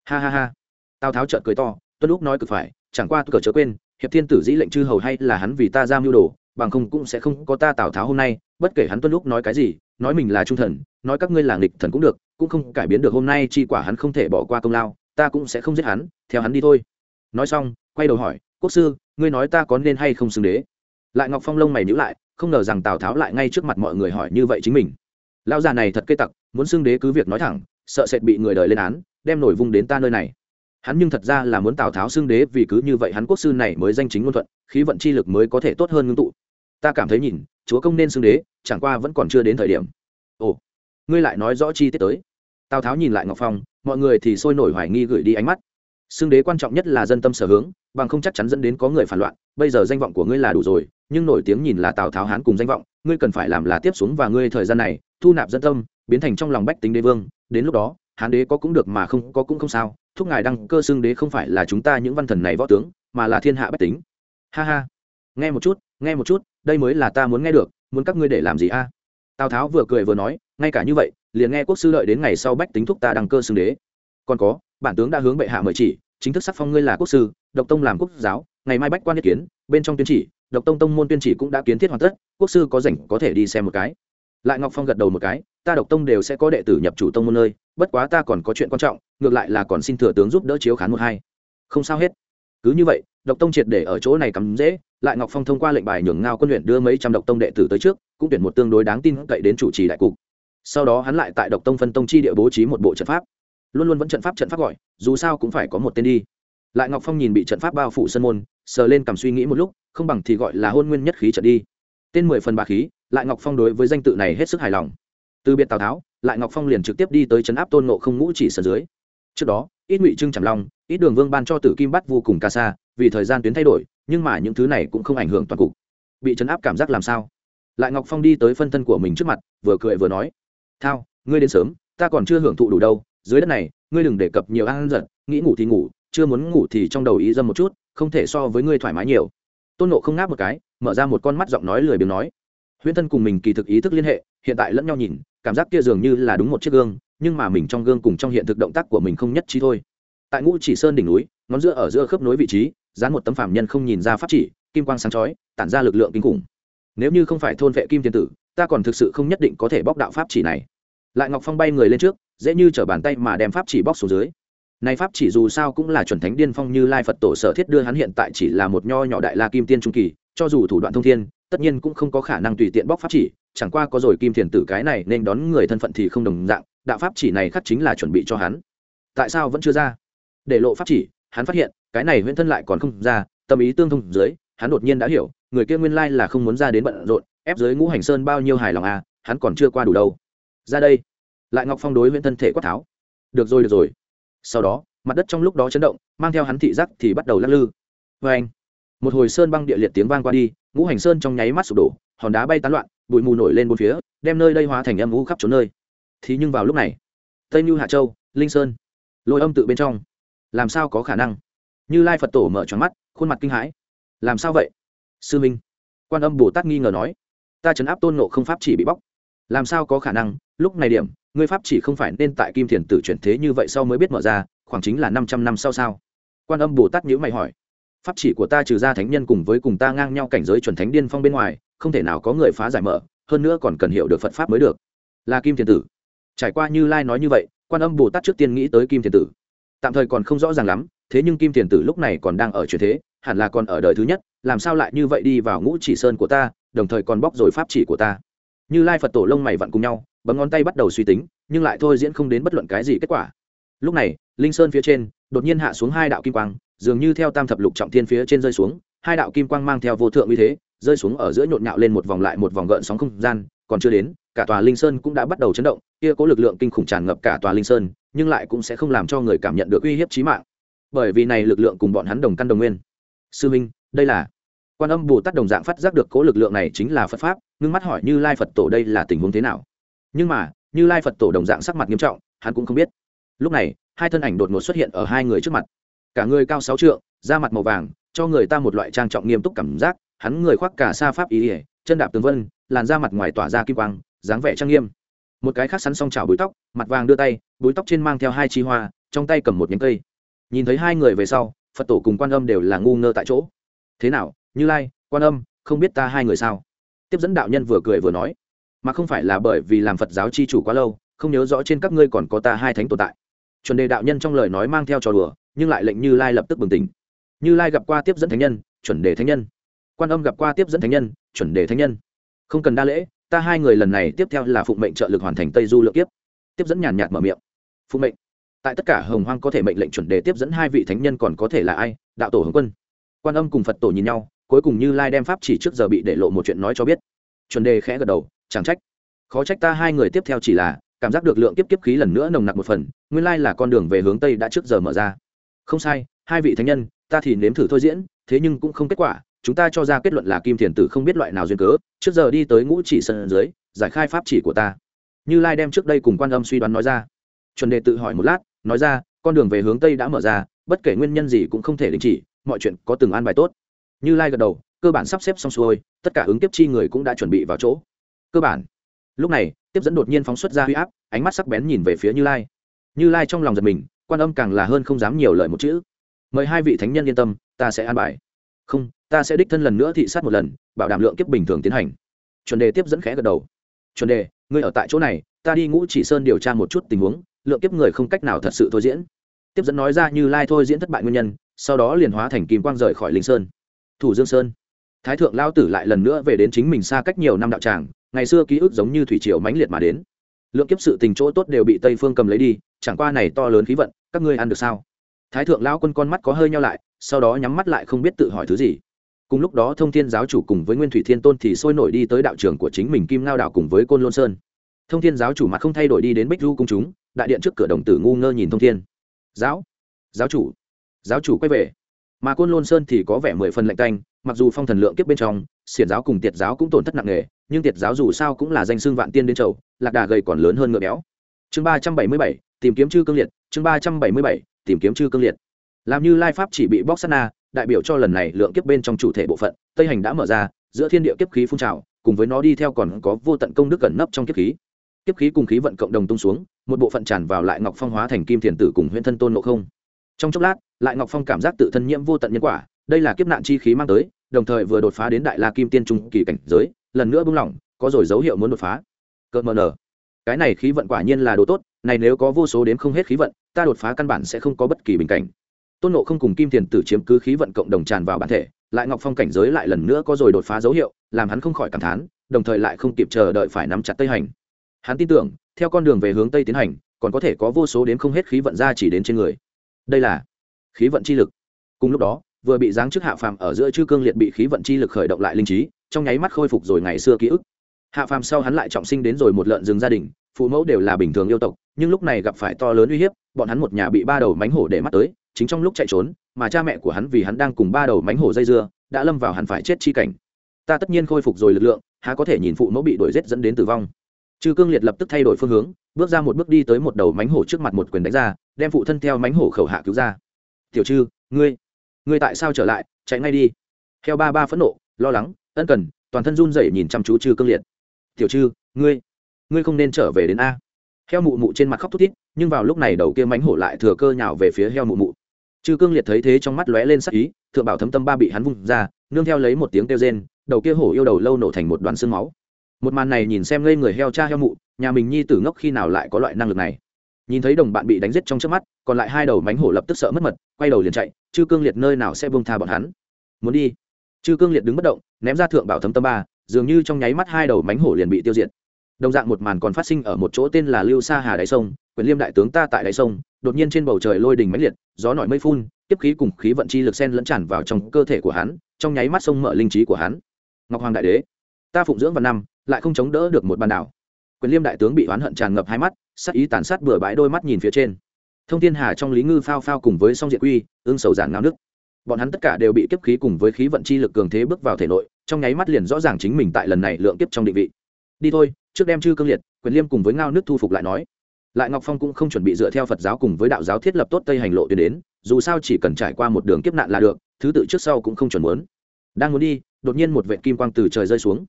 ha ha ha tào tháo trợn cười to, tuân lúc nói cực phải, chẳng qua tôi cờ chớ quên, hiệp thiên tử dĩ lệnh chư hầu hay là hắn vì ta ra mưu đồ, bằng không cũng sẽ không có ta tào tháo hôm nay, bất kể hắn tuân lúc nói cái gì, nói mình là trung thần, nói các ngươi là nghịch thần cũng được, cũng không cải biến được hôm nay chi quả hắn không thể bỏ qua công lao, ta cũng sẽ không giết hắn, theo hắn đi thôi. Nói xong, quay đầu hỏi, quốc sư, ngươi nói ta có nên hay không xưng đế? Lại ngọc phong lông mày nhữ lại, không ngờ rằng tào tháo lại ngay trước mặt mọi người hỏi như vậy chính mình. Lão già này thật cây tặc, muốn xưng đế cứ việc nói thẳng, sợ sệt bị người đời lên án, đem nổi vung đến ta nơi này hắn nhưng thật ra là muốn tào tháo xưng đế vì cứ như vậy hắn quốc sư này mới danh chính ngôn thuận, khí vận chi lực mới có thể tốt hơn ngưng tụ. Ta cảm thấy nhìn, chúa công nên xưng đế, chẳng qua vẫn còn chưa đến thời điểm. Ồ, ngươi lại nói rõ chi tiết tới. Tào tháo nhìn lại ngọc phong, mọi người thì sôi nổi hoài nghi gửi đi ánh mắt. Xưng đế quan trọng nhất là dân tâm sở hướng, bằng không chắc chắn dẫn đến có người phản loạn, bây giờ danh vọng của ngươi là đủ rồi, nhưng nổi tiếng nhìn là tào tháo hán cùng danh vọng, ngươi cần phải làm là tiếp xuống và ngươi thời gian này, thu nạp dân tâm, biến thành trong lòng bách tính đế vương, đến lúc đó, hán đế có cũng được mà không có cũng không sao thúc ngài đăng cơ xưng đế không phải là chúng ta những văn thần này võ tướng, mà là thiên hạ bách tính. Ha ha. Nghe một chút, nghe một chút, đây mới là ta muốn nghe được, muốn các ngươi để làm gì a? Tào tháo vừa cười vừa nói, ngay cả như vậy, liền nghe quốc sư đợi đến ngày sau bách tính thúc ta đăng cơ xưng đế. Còn có, bản tướng đã hướng bệ hạ mời chỉ, chính thức sắc phong ngươi là quốc sư, độc tông làm quốc giáo, ngày mai bách quan nhất kiến, bên trong tuyên chỉ, độc tông tông môn tuyên chỉ cũng đã kiến thiết hoàn tất, quốc sư có rảnh có thể đi xem một cái lại ngọc phong gật đầu một cái, ta độc tông đều sẽ có đệ tử nhập chủ tông môn nơi, bất quá ta còn có chuyện quan trọng, ngược lại là còn xin thừa tướng giúp đỡ chiếu khán một hai. Không sao hết. Cứ như vậy, độc tông triệt để ở chỗ này cắm dễ. Lại ngọc phong thông qua lệnh bài nhường ngao quân luyện đưa mấy trăm độc tông đệ tử tới trước, cũng tuyển một tương đối đáng tin cậy đến chủ trì đại cục. Sau đó hắn lại tại độc tông phân tông chi địa bố trí một bộ trận pháp. Luôn luôn vẫn trận pháp trận pháp gọi, dù sao cũng phải có một tên đi. Lại ngọc phong nhìn bị trận pháp bao phủ sân môn, sờ lên cầm suy nghĩ một lúc, không bằng thì gọi là hôn nguyên nhất khí trận đi. Tên mười phần bà khí lại ngọc phong đối với danh tự này hết sức hài lòng. Từ biệt tào tháo, lại ngọc phong liền trực tiếp đi tới trấn áp tôn nộ không ngũ chỉ sân dưới. Trước đó, ít ngụy trưng trầm long, ít đường vương ban cho tử kim bắt vô cùng ca xa vì thời gian tuyến thay đổi, nhưng mà những thứ này cũng không ảnh hưởng toàn cục. Bị chấn áp cảm giác làm sao? Lại ngọc phong đi tới phân thân của mình trước mặt, vừa cười vừa nói, thao, ngươi đến sớm, ta còn chưa hưởng thụ đủ đâu, dưới đất này, ngươi đừng đề cập nhiều ăn giật nghĩ ngủ thì ngủ, chưa muốn ngủ thì trong đầu ý dâm một chút, không thể so với ngươi thoải mái nhiều. Tôn nộ không ngáp một cái, mở ra một con mắt giọng nói lười biếng nói huyễn thân cùng mình kỳ thực ý thức liên hệ, hiện tại lẫn nhau nhìn, cảm giác kia dường như là đúng một chiếc gương, nhưng mà mình trong gương cùng trong hiện thực động tác của mình không nhất trí thôi. Tại ngũ chỉ sơn đỉnh núi, ngón giữa ở giữa khớp nối vị trí, dán một tấm phàm nhân không nhìn ra pháp chỉ, kim quang sáng chói, tản ra lực lượng kinh khủng. Nếu như không phải thôn vệ kim thiên tử, ta còn thực sự không nhất định có thể bóc đạo pháp chỉ này. Lại ngọc phong bay người lên trước, dễ như chở bàn tay mà đem pháp chỉ bóc xuống dưới. Này pháp chỉ dù sao cũng là chuẩn thánh điên phong như lai phật tổ sở thiết đưa hắn hiện tại chỉ là một nho nhỏ đại la kim tiên trung kỳ, cho dù thủ đoạn thông thiên tất nhiên cũng không có khả năng tùy tiện bóc pháp chỉ, chẳng qua có rồi kim thiền tử cái này nên đón người thân phận thì không đồng dạng, đạo pháp chỉ này khắc chính là chuẩn bị cho hắn. Tại sao vẫn chưa ra? Để lộ pháp chỉ, hắn phát hiện, cái này huyễn thân lại còn không ra, tâm ý tương thông dưới, hắn đột nhiên đã hiểu, người kia nguyên lai là không muốn ra đến bận rộn, ép dưới ngũ hành sơn bao nhiêu hài lòng à hắn còn chưa qua đủ đâu. Ra đây. Lại ngọc phong đối huyễn thân thể quát tháo. Được rồi được rồi. Sau đó, mặt đất trong lúc đó chấn động, mang theo hắn thị giác thì bắt đầu lắc lư. Vê anh một hồi sơn băng địa liệt tiếng vang qua đi, ngũ hành sơn trong nháy mắt sụp đổ, hòn đá bay tán loạn, bụi mù nổi lên bốn phía, đem nơi đây hóa thành âm ngũ khắp trốn nơi. Thì nhưng vào lúc này, tây như hạ châu, linh sơn, lôi âm tự bên trong. Làm sao có khả năng? Như lai phật tổ mở tròn mắt, khuôn mặt kinh hãi. Làm sao vậy? Sư minh, quan âm bồ tát nghi ngờ nói. Ta chấn áp tôn nộ không pháp chỉ bị bóc. Làm sao có khả năng? Lúc này điểm, ngươi pháp chỉ không phải nên tại kim thiền tử chuyển thế như vậy sau mới biết mở ra, khoảng chính là năm trăm năm sau sao? Quan âm bồ tát nhữ mày hỏi pháp chỉ của ta trừ ra thánh nhân cùng với cùng ta ngang nhau cảnh giới chuẩn thánh điên phong bên ngoài, không thể nào có người phá giải mở, hơn nữa còn cần hiểu được phật pháp mới được. Là kim thiền tử. Trải qua như lai nói như vậy, quan âm bồ tát trước tiên nghĩ tới kim thiền tử. Tạm thời còn không rõ ràng lắm, thế nhưng kim thiền tử lúc này còn đang ở truyền thế, hẳn là còn ở đời thứ nhất, làm sao lại như vậy đi vào ngũ chỉ sơn của ta, đồng thời còn bóc rồi pháp chỉ của ta. Như lai phật tổ lông mày vặn cùng nhau, bấm ngón tay bắt đầu suy tính, nhưng lại thôi diễn không đến bất luận cái gì kết quả. Lúc này, linh sơn phía trên, đột nhiên hạ xuống hai đạo kim quang dường như theo tam thập lục trọng thiên phía trên rơi xuống, hai đạo kim quang mang theo vô thượng uy thế, rơi xuống ở giữa nhộn nhạo lên một vòng lại một vòng gợn sóng không gian, còn chưa đến, cả tòa linh sơn cũng đã bắt đầu chấn động, kia có lực lượng kinh khủng tràn ngập cả tòa linh sơn, nhưng lại cũng sẽ không làm cho người cảm nhận được uy hiếp chí mạng. Bởi vì này lực lượng cùng bọn hắn đồng căn đồng nguyên. Sư minh, đây là quan âm bồ tát đồng dạng phát giác được cố lực lượng này chính là phật pháp, ngưng mắt hỏi như lai phật tổ đây là tình huống thế nào? Nhưng mà, như lai phật tổ đồng dạng sắc mặt nghiêm trọng, hắn cũng không biết. Lúc này, hai thân ảnh đột ngột xuất hiện ở hai người trước mặt cả người cao sáu trượng, da mặt màu vàng, cho người ta một loại trang trọng nghiêm túc cảm giác, hắn người khoác cả sa pháp ý ỉa, chân đạp tường vân, làn da mặt ngoài tỏa ra kim quang, dáng vẻ trang nghiêm. Một cái khác sắn song trào búi tóc, mặt vàng đưa tay, búi tóc trên mang theo hai chi hoa, trong tay cầm một nhánh cây. Nhìn thấy hai người về sau, phật tổ cùng quan âm đều là ngu ngơ tại chỗ. Thế nào, như lai, quan âm, không biết ta hai người sao? Tiếp dẫn đạo nhân vừa cười vừa nói. Mà không phải là bởi vì làm phật giáo chi chủ quá lâu, không nhớ rõ trên các ngươi còn có ta hai thánh tồn tại. Chuẩn đề đạo nhân trong lời nói mang theo trò đùa nhưng lại lệnh như lai lập tức bừng tỉnh. Như lai gặp qua tiếp dẫn thánh nhân, chuẩn đề thánh nhân. Quan âm gặp qua tiếp dẫn thánh nhân, chuẩn đề thánh nhân. Không cần đa lễ, ta hai người lần này tiếp theo là phụng mệnh trợ lực hoàn thành tây du lượng kiếp. Tiếp dẫn nhàn nhạt mở miệng. Phụng mệnh. Tại tất cả hồng hoang có thể mệnh lệnh chuẩn đề tiếp dẫn hai vị thánh nhân còn có thể là ai? Đạo tổ hồng quân. Quan âm cùng phật tổ nhìn nhau, cuối cùng như lai đem pháp chỉ trước giờ bị để lộ một chuyện nói cho biết. Chuẩn đề khẽ gật đầu, chẳng trách. Khó trách ta hai người tiếp theo chỉ là cảm giác được lượng kiếp kiếp khí lần nữa nồng nặc một phần, nguyên lai là con đường về hướng tây đã trước giờ mở ra không sai, hai vị thánh nhân, ta thì nếm thử thôi diễn, thế nhưng cũng không kết quả, chúng ta cho ra kết luận là kim thiền tử không biết loại nào duyên cớ, trước giờ đi tới ngũ chỉ sân dưới, giải khai pháp chỉ của ta. Như lai đem trước đây cùng quan âm suy đoán nói ra. Chuẩn đề tự hỏi một lát, nói ra, con đường về hướng tây đã mở ra, bất kể nguyên nhân gì cũng không thể đình chỉ, mọi chuyện có từng an bài tốt. Như lai gật đầu, cơ bản sắp xếp xong xuôi, tất cả ứng tiếp chi người cũng đã chuẩn bị vào chỗ. Cơ bản. Lúc này, tiếp dẫn đột nhiên phóng xuất ra huy áp, ánh mắt sắc bén nhìn về phía như lai. Như lai trong lòng giật mình quan âm càng là hơn không dám nhiều lời một chữ. Mời hai vị thánh nhân yên tâm, ta sẽ an bài. Không, ta sẽ đích thân lần nữa thị sát một lần, bảo đảm lượng kiếp bình thường tiến hành. Chuẩn đề tiếp dẫn khẽ gật đầu. Chuẩn đề, ngươi ở tại chỗ này, ta đi ngũ chỉ sơn điều tra một chút tình huống, lượng kiếp người không cách nào thật sự thôi diễn. Tiếp dẫn nói ra như lai thôi diễn thất bại nguyên nhân, sau đó liền hóa thành kim quang rời khỏi linh sơn. Thủ dương sơn. Thái thượng lao tử lại lần nữa về đến chính mình xa cách nhiều năm đạo tràng, ngày xưa ký ức giống như thủy triều mãnh liệt mà đến. Lượng kiếp sự tình chỗ tốt đều bị tây phương cầm lấy đi, chẳng qua này to lớn khí vận các ngươi ăn được sao? Thái thượng lão quân con mắt có hơi nhau lại, sau đó nhắm mắt lại không biết tự hỏi thứ gì. Cùng lúc đó thông thiên giáo chủ cùng với nguyên thủy thiên tôn thì sôi nổi đi tới đạo trường của chính mình kim ngao đạo cùng với côn lôn sơn. Thông thiên giáo chủ mặt không thay đổi đi đến bích du cung chúng, đại điện trước cửa đồng tử ngu ngơ nhìn thông thiên. Giáo giáo chủ giáo chủ quay về. Mà côn lôn sơn thì có vẻ mười phần lạnh canh mặc dù phong thần lượng kiếp bên trong, xiển giáo cùng tiệt giáo cũng tổn thất nặng nề, nhưng tiệt giáo dù sao cũng là danh xưng vạn tiên đến chầu, lạc đà gầy còn lớn hơn ngựa béo. Chương ba trăm bảy mươi bảy tìm kiếm chư cương liệt, chương ba trăm bảy mươi bảy, tìm kiếm chư cương liệt. Làm như lai pháp chỉ bị bóc sát na đại biểu cho lần này lượng kiếp bên trong chủ thể bộ phận, tây hành đã mở ra, giữa thiên địa kiếp khí phun trào, cùng với nó đi theo còn có vô tận công đức cẩn nấp trong kiếp khí. Kiếp khí cùng khí vận cộng đồng tung xuống, một bộ phận tràn vào lại ngọc phong hóa thành kim thiền tử cùng huyện thân tôn nộ không. Trong chốc lát, lại ngọc phong cảm giác tự thân nhiễm vô tận nhân quả, đây là kiếp nạn chi khí mang tới, đồng thời vừa đột phá đến đại la kim tiên trung kỳ cảnh giới, lần nữa bung lỏng có rồi dấu hiệu muốn đột phá. Cợt mờ nở cái này khí vận quả nhiên là đồ tốt, này nếu có vô số đến không hết khí vận, ta đột phá căn bản sẽ không có bất kỳ bình cảnh. Tôn nộ không cùng kim thiền tử chiếm cứ khí vận cộng đồng tràn vào bản thể, lại ngọc phong cảnh giới lại lần nữa có rồi đột phá dấu hiệu, làm hắn không khỏi cảm thán, đồng thời lại không kịp chờ đợi phải nắm chặt tây hành. Hắn tin tưởng, theo con đường về hướng tây tiến hành, còn có thể có vô số đến không hết khí vận ra chỉ đến trên người. Đây là khí vận chi lực. Cùng lúc đó, vừa bị giáng chức hạ phàm ở giữa chư cương liệt bị khí vận chi lực khởi động lại linh trí, trong nháy mắt khôi phục rồi ngày xưa ký ức. Hạ phàm sau hắn lại trọng sinh đến rồi một lợn rừng gia đình phụ mẫu đều là bình thường yêu tộc, nhưng lúc này gặp phải to lớn uy hiếp, bọn hắn một nhà bị ba đầu mánh hổ để mắt tới, chính trong lúc chạy trốn, mà cha mẹ của hắn vì hắn đang cùng ba đầu mánh hổ dây dưa, đã lâm vào hắn phải chết chi cảnh. Ta tất nhiên khôi phục rồi lực lượng, há có thể nhìn phụ mẫu bị đuổi giết dẫn đến tử vong. Chư cương liệt lập tức thay đổi phương hướng, bước ra một bước đi tới một đầu mánh hổ trước mặt một quyền đánh ra, đem phụ thân theo mánh hổ khẩu hạ cứu ra. Tiểu chư, ngươi ngươi tại sao trở lại? Chạy ngay đi. Theo ba ba phẫn nộ, lo lắng, ân cần, toàn thân run rẩy nhìn chăm chú chư cương liệt. Tiểu chư, ngươi ngươi không nên trở về đến a. Heo mụ mụ trên mặt khóc thút thít, nhưng vào lúc này đầu kia mánh hổ lại thừa cơ nhào về phía heo mụ mụ. Chư cương liệt thấy thế trong mắt lóe lên sắc ý, thượng bảo thấm tâm ba bị hắn vung ra, nương theo lấy một tiếng kêu rên, đầu kia hổ yêu đầu lâu nổ thành một đoàn xương máu. Một màn này nhìn xem ngây người heo cha heo mụ, nhà mình nhi tử ngốc khi nào lại có loại năng lực này. Nhìn thấy đồng bạn bị đánh giết trong trước mắt, còn lại hai đầu mánh hổ lập tức sợ mất mật, quay đầu liền chạy, chư cương liệt nơi nào sẽ bông tha bọn hắn? Muốn đi. Chư cương liệt đứng bất động, ném ra thượng bảo thấm tâm ba, dường như trong nháy mắt hai đầu mánh hổ liền bị tiêu diệt đồng dạng một màn còn phát sinh ở một chỗ tên là lưu sa hà đáy sông, quyền liêm đại tướng ta tại đáy sông, đột nhiên trên bầu trời lôi đình mãnh liệt, gió nổi mây phun, tiếp khí cùng khí vận chi lực sen lẫn tràn vào trong cơ thể của hắn, trong nháy mắt sông mở linh trí của hắn. Ngọc hoàng đại đế, ta phụng dưỡng vào năm, lại không chống đỡ được một bàn đảo. Quyền liêm đại tướng bị oán hận tràn ngập hai mắt sắc ý tàn sát bừa bãi đôi mắt nhìn phía trên. Thông thiên hà trong lý ngư phao phao cùng với song diệt quy, ương sầu giản ngao nước. Bọn hắn tất cả đều bị kiếp khí cùng với khí vận chi lực cường thế bước vào thể nội, trong nháy mắt liền rõ ràng chính mình tại lần này lượng kiếp trong định vị. Đi thôi trước đem chư cương liệt, quyền liêm cùng với ngao nước thu phục lại nói. Lại ngọc phong cũng không chuẩn bị dựa theo phật giáo cùng với đạo giáo thiết lập tốt tây hành lộ tuyến đến, dù sao chỉ cần trải qua một đường kiếp nạn là được, thứ tự trước sau cũng không chuẩn muốn. Đang muốn đi, đột nhiên một vệ kim quang từ trời rơi xuống.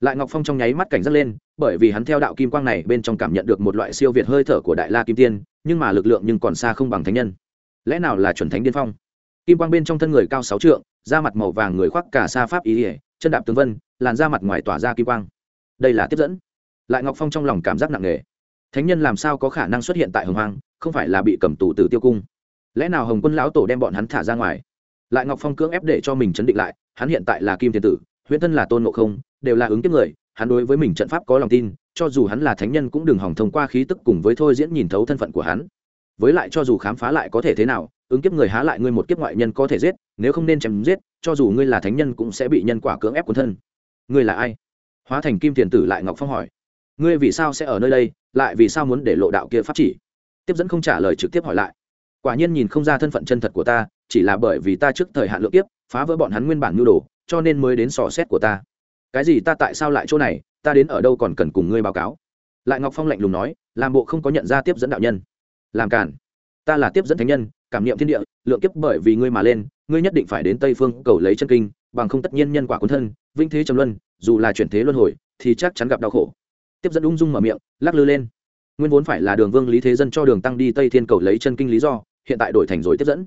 Lại ngọc phong trong nháy mắt cảnh giác lên, bởi vì hắn theo đạo kim quang này bên trong cảm nhận được một loại siêu việt hơi thở của đại la kim tiên, nhưng mà lực lượng nhưng còn xa không bằng thánh nhân. Lẽ nào là chuẩn thánh điên phong? Kim quang bên trong thân người cao sáu trượng, da mặt màu vàng người khoác cả sa pháp ý ỉa chân đạp tướng vân, làn da mặt ngoài tỏa ra kim quang. Đây là tiếp dẫn lại ngọc phong trong lòng cảm giác nặng nề thánh nhân làm sao có khả năng xuất hiện tại hồng hoang không phải là bị cầm tù từ tiêu cung lẽ nào hồng quân lão tổ đem bọn hắn thả ra ngoài lại ngọc phong cưỡng ép để cho mình chấn định lại hắn hiện tại là kim thiên tử huyễn thân là tôn ngộ không đều là ứng kiếp người hắn đối với mình trận pháp có lòng tin cho dù hắn là thánh nhân cũng đừng hỏng thông qua khí tức cùng với thôi diễn nhìn thấu thân phận của hắn với lại cho dù khám phá lại có thể thế nào ứng kiếp người há lại ngươi một kiếp ngoại nhân có thể giết nếu không nên chém giết cho dù ngươi là thánh nhân cũng sẽ bị nhân quả cưỡng ép quân thân ngươi là ai hóa thành kim thiền tử lại ngọc phong hỏi ngươi vì sao sẽ ở nơi đây, lại vì sao muốn để lộ đạo kia pháp chỉ? Tiếp dẫn không trả lời trực tiếp hỏi lại. Quả nhiên nhìn không ra thân phận chân thật của ta, chỉ là bởi vì ta trước thời hạn lượng tiếp phá vỡ bọn hắn nguyên bản nhu đồ, cho nên mới đến sò xét của ta. Cái gì ta tại sao lại chỗ này, ta đến ở đâu còn cần cùng ngươi báo cáo? Lại ngọc phong lạnh lùng nói, làm bộ không có nhận ra tiếp dẫn đạo nhân. Làm cản ta là tiếp dẫn thánh nhân, cảm niệm thiên địa, lượng kiếp bởi vì ngươi mà lên, ngươi nhất định phải đến tây phương cầu lấy chân kinh, bằng không tất nhiên nhân quả cuốn thân, vinh thế trầm luân, dù là chuyển thế luân hồi, thì chắc chắn gặp đau khổ tiếp dẫn ung dung mở miệng, lắc lư lên. Nguyên vốn phải là đường vương lý thế dân cho đường tăng đi tây thiên cầu lấy chân kinh lý do, hiện tại đổi thành rồi tiếp dẫn.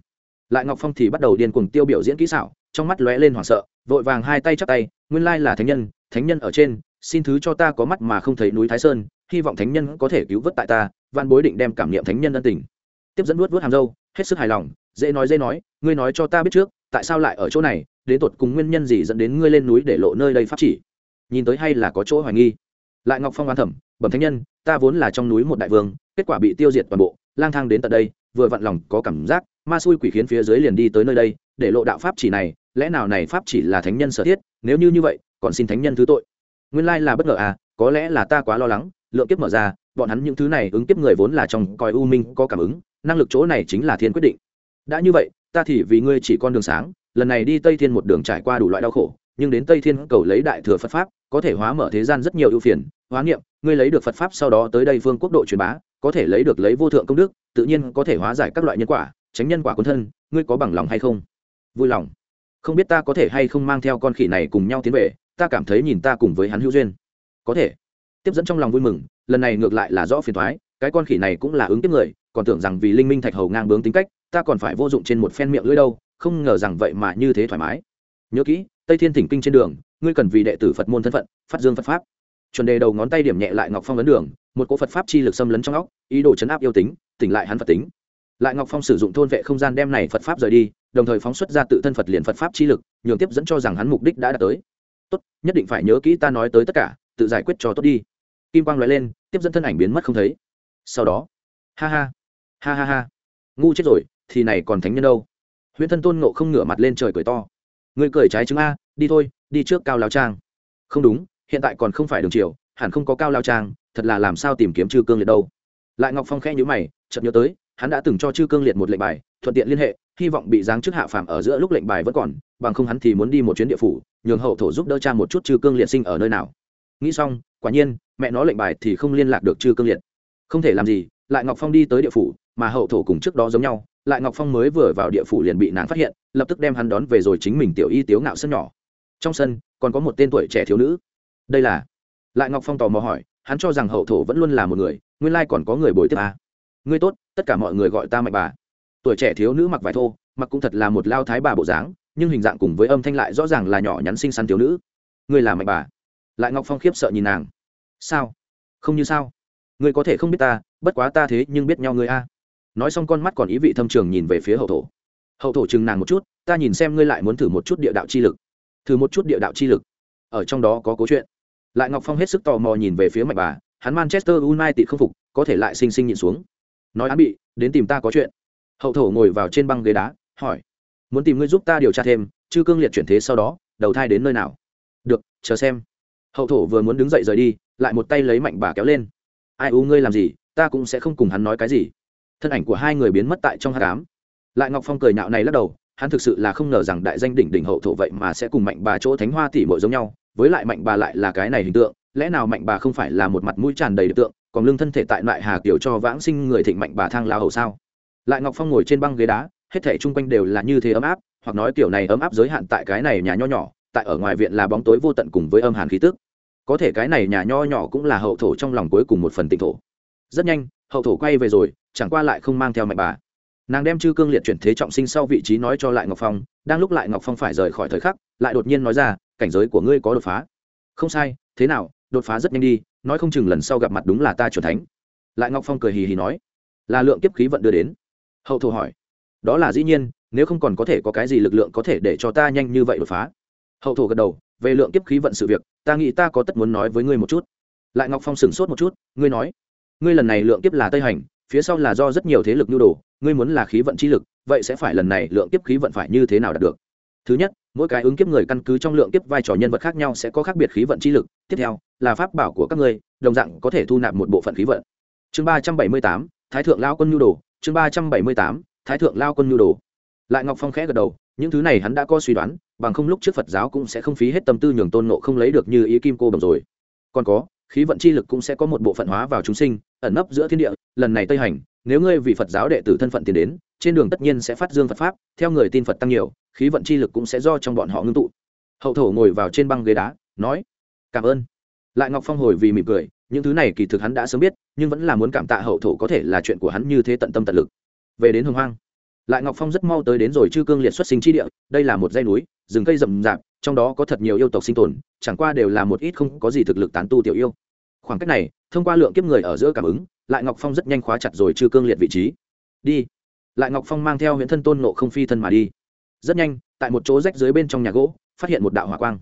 Lại ngọc phong thì bắt đầu điên cuồng tiêu biểu diễn kỹ xảo, trong mắt lóe lên hoảng sợ, vội vàng hai tay chắp tay, nguyên lai là thánh nhân thánh nhân ở trên, xin thứ cho ta có mắt mà không thấy núi thái sơn, hy vọng thánh nhân có thể cứu vớt tại ta văn bối định đem cảm niệm thánh nhân ân tình. Tiếp dẫn nuốt vớt hàm dâu hết sức hài lòng, dễ nói dễ nói, ngươi nói cho ta biết trước, tại sao lại ở chỗ này, đến tột cùng nguyên nhân gì dẫn đến ngươi lên núi để lộ nơi đây pháp chỉ? Nhìn tới hay là có chỗ hoài nghi lại ngọc phong oan thẩm, bẩm thánh nhân, ta vốn là trong núi một đại vương, kết quả bị tiêu diệt toàn bộ, lang thang đến tận đây, vừa vặn lòng có cảm giác, ma xui quỷ khiến phía dưới liền đi tới nơi đây, để lộ đạo pháp chỉ này, lẽ nào này pháp chỉ là thánh nhân sở thiết, nếu như như vậy, còn xin thánh nhân thứ tội. Nguyên lai là bất ngờ à có lẽ là ta quá lo lắng, lượng kiếp mở ra, bọn hắn những thứ này ứng kiếp người vốn là trong coi u minh có cảm ứng, năng lực chỗ này chính là thiên quyết định. Đã như vậy, ta thì vì ngươi chỉ con đường sáng, lần này đi tây thiên một đường trải qua đủ loại đau khổ, nhưng đến tây thiên cầu lấy đại thừa phật pháp có thể hóa mở thế gian rất nhiều ưu phiền. Hóa niệm, ngươi lấy được phật pháp sau đó tới đây phương quốc độ truyền bá, có thể lấy được lấy vô thượng công đức, tự nhiên có thể hóa giải các loại nhân quả, tránh nhân quả quân thân, ngươi có bằng lòng hay không? Vui lòng. Không biết ta có thể hay không mang theo con khỉ này cùng nhau tiến về, ta cảm thấy nhìn ta cùng với hắn hữu duyên. Có thể. Tiếp dẫn trong lòng vui mừng, lần này ngược lại là rõ phiền thoái cái con khỉ này cũng là ứng tiếp người, còn tưởng rằng vì linh minh thạch hầu ngang bướng tính cách, ta còn phải vô dụng trên một phen miệng lưỡi đâu, không ngờ rằng vậy mà như thế thoải mái. Nhớ kỹ, tây thiên thỉnh kinh trên đường ngươi cần vì đệ tử phật môn thân phận, phát dương phật pháp. Chuẩn đề đầu ngón tay điểm nhẹ lại ngọc phong ấn đường, một cỗ phật pháp chi lực xâm lấn trong óc, ý đồ chấn áp yêu tính, tỉnh lại hắn phật tính. Lại ngọc phong sử dụng thôn vệ không gian đem này phật pháp rời đi, đồng thời phóng xuất ra tự thân phật liền phật pháp chi lực, nhường tiếp dẫn cho rằng hắn mục đích đã đạt tới. Tốt, nhất định phải nhớ kỹ ta nói tới tất cả, tự giải quyết cho tốt đi. Kim quang nói lên, tiếp dẫn thân ảnh biến mất không thấy. Sau đó, ha ha ha ha ha. Ngu chết rồi, thì này còn thánh nhân đâu? Huyễn thân tôn nộ không ngửa mặt lên trời cười to. Ngươi cười trái chứng a, đi thôi đi trước cao lao trang. Không đúng, hiện tại còn không phải đường triều, hẳn không có cao lao trang, thật là làm sao tìm kiếm chư cương liệt đâu. Lại ngọc phong khẽ nhữ mày, chợt nhớ tới, hắn đã từng cho chư cương liệt một lệnh bài, thuận tiện liên hệ, hy vọng bị giáng chức hạ phàm ở giữa lúc lệnh bài vẫn còn, bằng không hắn thì muốn đi một chuyến địa phủ, nhường hậu thổ giúp đỡ cha một chút chư cương liệt sinh ở nơi nào. Nghĩ xong, quả nhiên, mẹ nó lệnh bài thì không liên lạc được chư cương liệt. Không thể làm gì, lại ngọc phong đi tới địa phủ, mà hậu thổ cùng trước đó giống nhau, lại ngọc phong mới vừa vào địa phủ liền bị nàng phát hiện, lập tức đem hắn đón về rồi chính mình tiểu y tiếu ngạo sân nhỏ trong sân, còn có một tên tuổi trẻ thiếu nữ. Đây là? Lại ngọc phong tò mò hỏi, hắn cho rằng hậu thổ vẫn luôn là một người, nguyên lai còn có người bồi tiếp à. ngươi tốt, tất cả mọi người gọi ta mạnh bà. Tuổi trẻ thiếu nữ mặc vải thô, mặc cũng thật là một lao thái bà bộ dáng, nhưng hình dạng cùng với âm thanh lại rõ ràng là nhỏ nhắn xinh xắn thiếu nữ. Ngươi là mạnh bà. Lại ngọc phong khiếp sợ nhìn nàng. Sao? Không như sao? Ngươi có thể không biết ta, bất quá ta thế nhưng biết nhau ngươi a. Nói xong con mắt còn ý vị thâm trường nhìn về phía hậu thổ. Hậu thổ chừng nàng một chút, ta nhìn xem ngươi lại muốn thử một chút địa đạo chi lực thử một chút địa đạo chi lực. Ở trong đó có câu chuyện. Lại ngọc phong hết sức tò mò nhìn về phía mạnh bà, hắn manchester united không phục, có thể lại xinh xinh nhìn xuống. Nói án bị, đến tìm ta có chuyện. Hậu thổ ngồi vào trên băng ghế đá, hỏi. Muốn tìm ngươi giúp ta điều tra thêm, chư cương liệt chuyển thế sau đó, đầu thai đến nơi nào? Được, chờ xem. Hậu thổ vừa muốn đứng dậy rời đi, lại một tay lấy mạnh bà kéo lên. Ai u ngươi làm gì, ta cũng sẽ không cùng hắn nói cái gì. Thân ảnh của hai người biến mất tại trong hát cám lại ngọc phong cười nhạo này lắc đầu hắn thực sự là không ngờ rằng đại danh đỉnh đỉnh hậu thổ vậy mà sẽ cùng mạnh bà chỗ thánh hoa tỷ mội giống nhau, với lại mạnh bà lại là cái này hình tượng, lẽ nào mạnh bà không phải là một mặt mũi tràn đầy tượng, còn lương thân thể tại loại hà kiểu cho vãng sinh người thịnh mạnh bà thang lao hầu sao? Lại ngọc phong ngồi trên băng ghế đá, hết thể chung quanh đều là như thế ấm áp, hoặc nói kiểu này ấm áp giới hạn tại cái này nhà nho nhỏ, tại ở ngoài viện là bóng tối vô tận cùng với âm hàn khí tức. Có thể cái này nhà nho nhỏ cũng là hậu thổ trong lòng cuối cùng một phần tịnh thổ. Rất nhanh, hậu thổ quay về rồi, chẳng qua lại không mang theo mạnh bà nàng đem chư cương liệt chuyển thế trọng sinh sau vị trí nói cho lại ngọc phong, đang lúc lại ngọc phong phải rời khỏi thời khắc, lại đột nhiên nói ra, cảnh giới của ngươi có đột phá. Không sai, thế nào, đột phá rất nhanh đi, nói không chừng lần sau gặp mặt đúng là ta c thánh. Lại ngọc phong cười hì hì nói, là lượng kiếp khí vận đưa đến. Hậu thổ hỏi, đó là dĩ nhiên, nếu không còn có thể có cái gì lực lượng có thể để cho ta nhanh như vậy đột phá? Hậu thổ gật đầu, về lượng kiếp khí vận sự việc, ta nghĩ ta có tất muốn nói với ngươi một chút. Lại ngọc phong sửng sốt một chút, ngươi nói, ngươi lần này lượng kiếp là tây hành phía sau là do rất nhiều thế lực nhu đồ, ngươi muốn là khí vận chi lực, vậy sẽ phải lần này lượng kiếp khí vận phải như thế nào đạt được? Thứ nhất, mỗi cái ứng kiếp người căn cứ trong lượng kiếp vai trò nhân vật khác nhau sẽ có khác biệt khí vận chi lực. Tiếp theo, là pháp bảo của các ngươi, đồng dạng có thể thu nạp một bộ phận khí vận. Chương ba trăm bảy mươi tám, thái thượng lao quân nhu đồ. Chương ba trăm bảy mươi tám, thái thượng lao quân nhu đồ. Lại ngọc phong khẽ gật đầu, những thứ này hắn đã có suy đoán, bằng không lúc trước phật giáo cũng sẽ không phí hết tâm tư nhường tôn nộ không lấy được như ý kim cô đồng rồi. Còn có khí vận chi lực cũng sẽ có một bộ phận hóa vào chúng sinh, ẩn nấp giữa thiên địa, lần này tây hành, nếu ngươi vì phật giáo đệ tử thân phận tiến đến, trên đường tất nhiên sẽ phát dương phật pháp, theo người tin phật tăng nhiều, khí vận chi lực cũng sẽ do trong bọn họ ngưng tụ. Hậu thổ ngồi vào trên băng ghế đá, nói, cảm ơn. Lại ngọc phong hồi vì mỉm cười, những thứ này kỳ thực hắn đã sớm biết, nhưng vẫn là muốn cảm tạ hậu thổ có thể là chuyện của hắn như thế tận tâm tận lực. Về đến hồng hoang, lại ngọc phong rất mau tới đến rồi chư cương liệt xuất sinh chi địa, đây là một dãy núi, rừng cây rậm rạp trong đó có thật nhiều yêu tộc sinh tồn, chẳng qua đều là một ít không có gì thực lực tán tu tiểu yêu. Khoảng cách này, thông qua lượng kiếp người ở giữa cảm ứng, lại ngọc phong rất nhanh khóa chặt rồi chư cương liệt vị trí. Đi. Lại ngọc phong mang theo huyện thân tôn nộ không phi thân mà đi. Rất nhanh, tại một chỗ rách dưới bên trong nhà gỗ, phát hiện một đạo hỏa quang.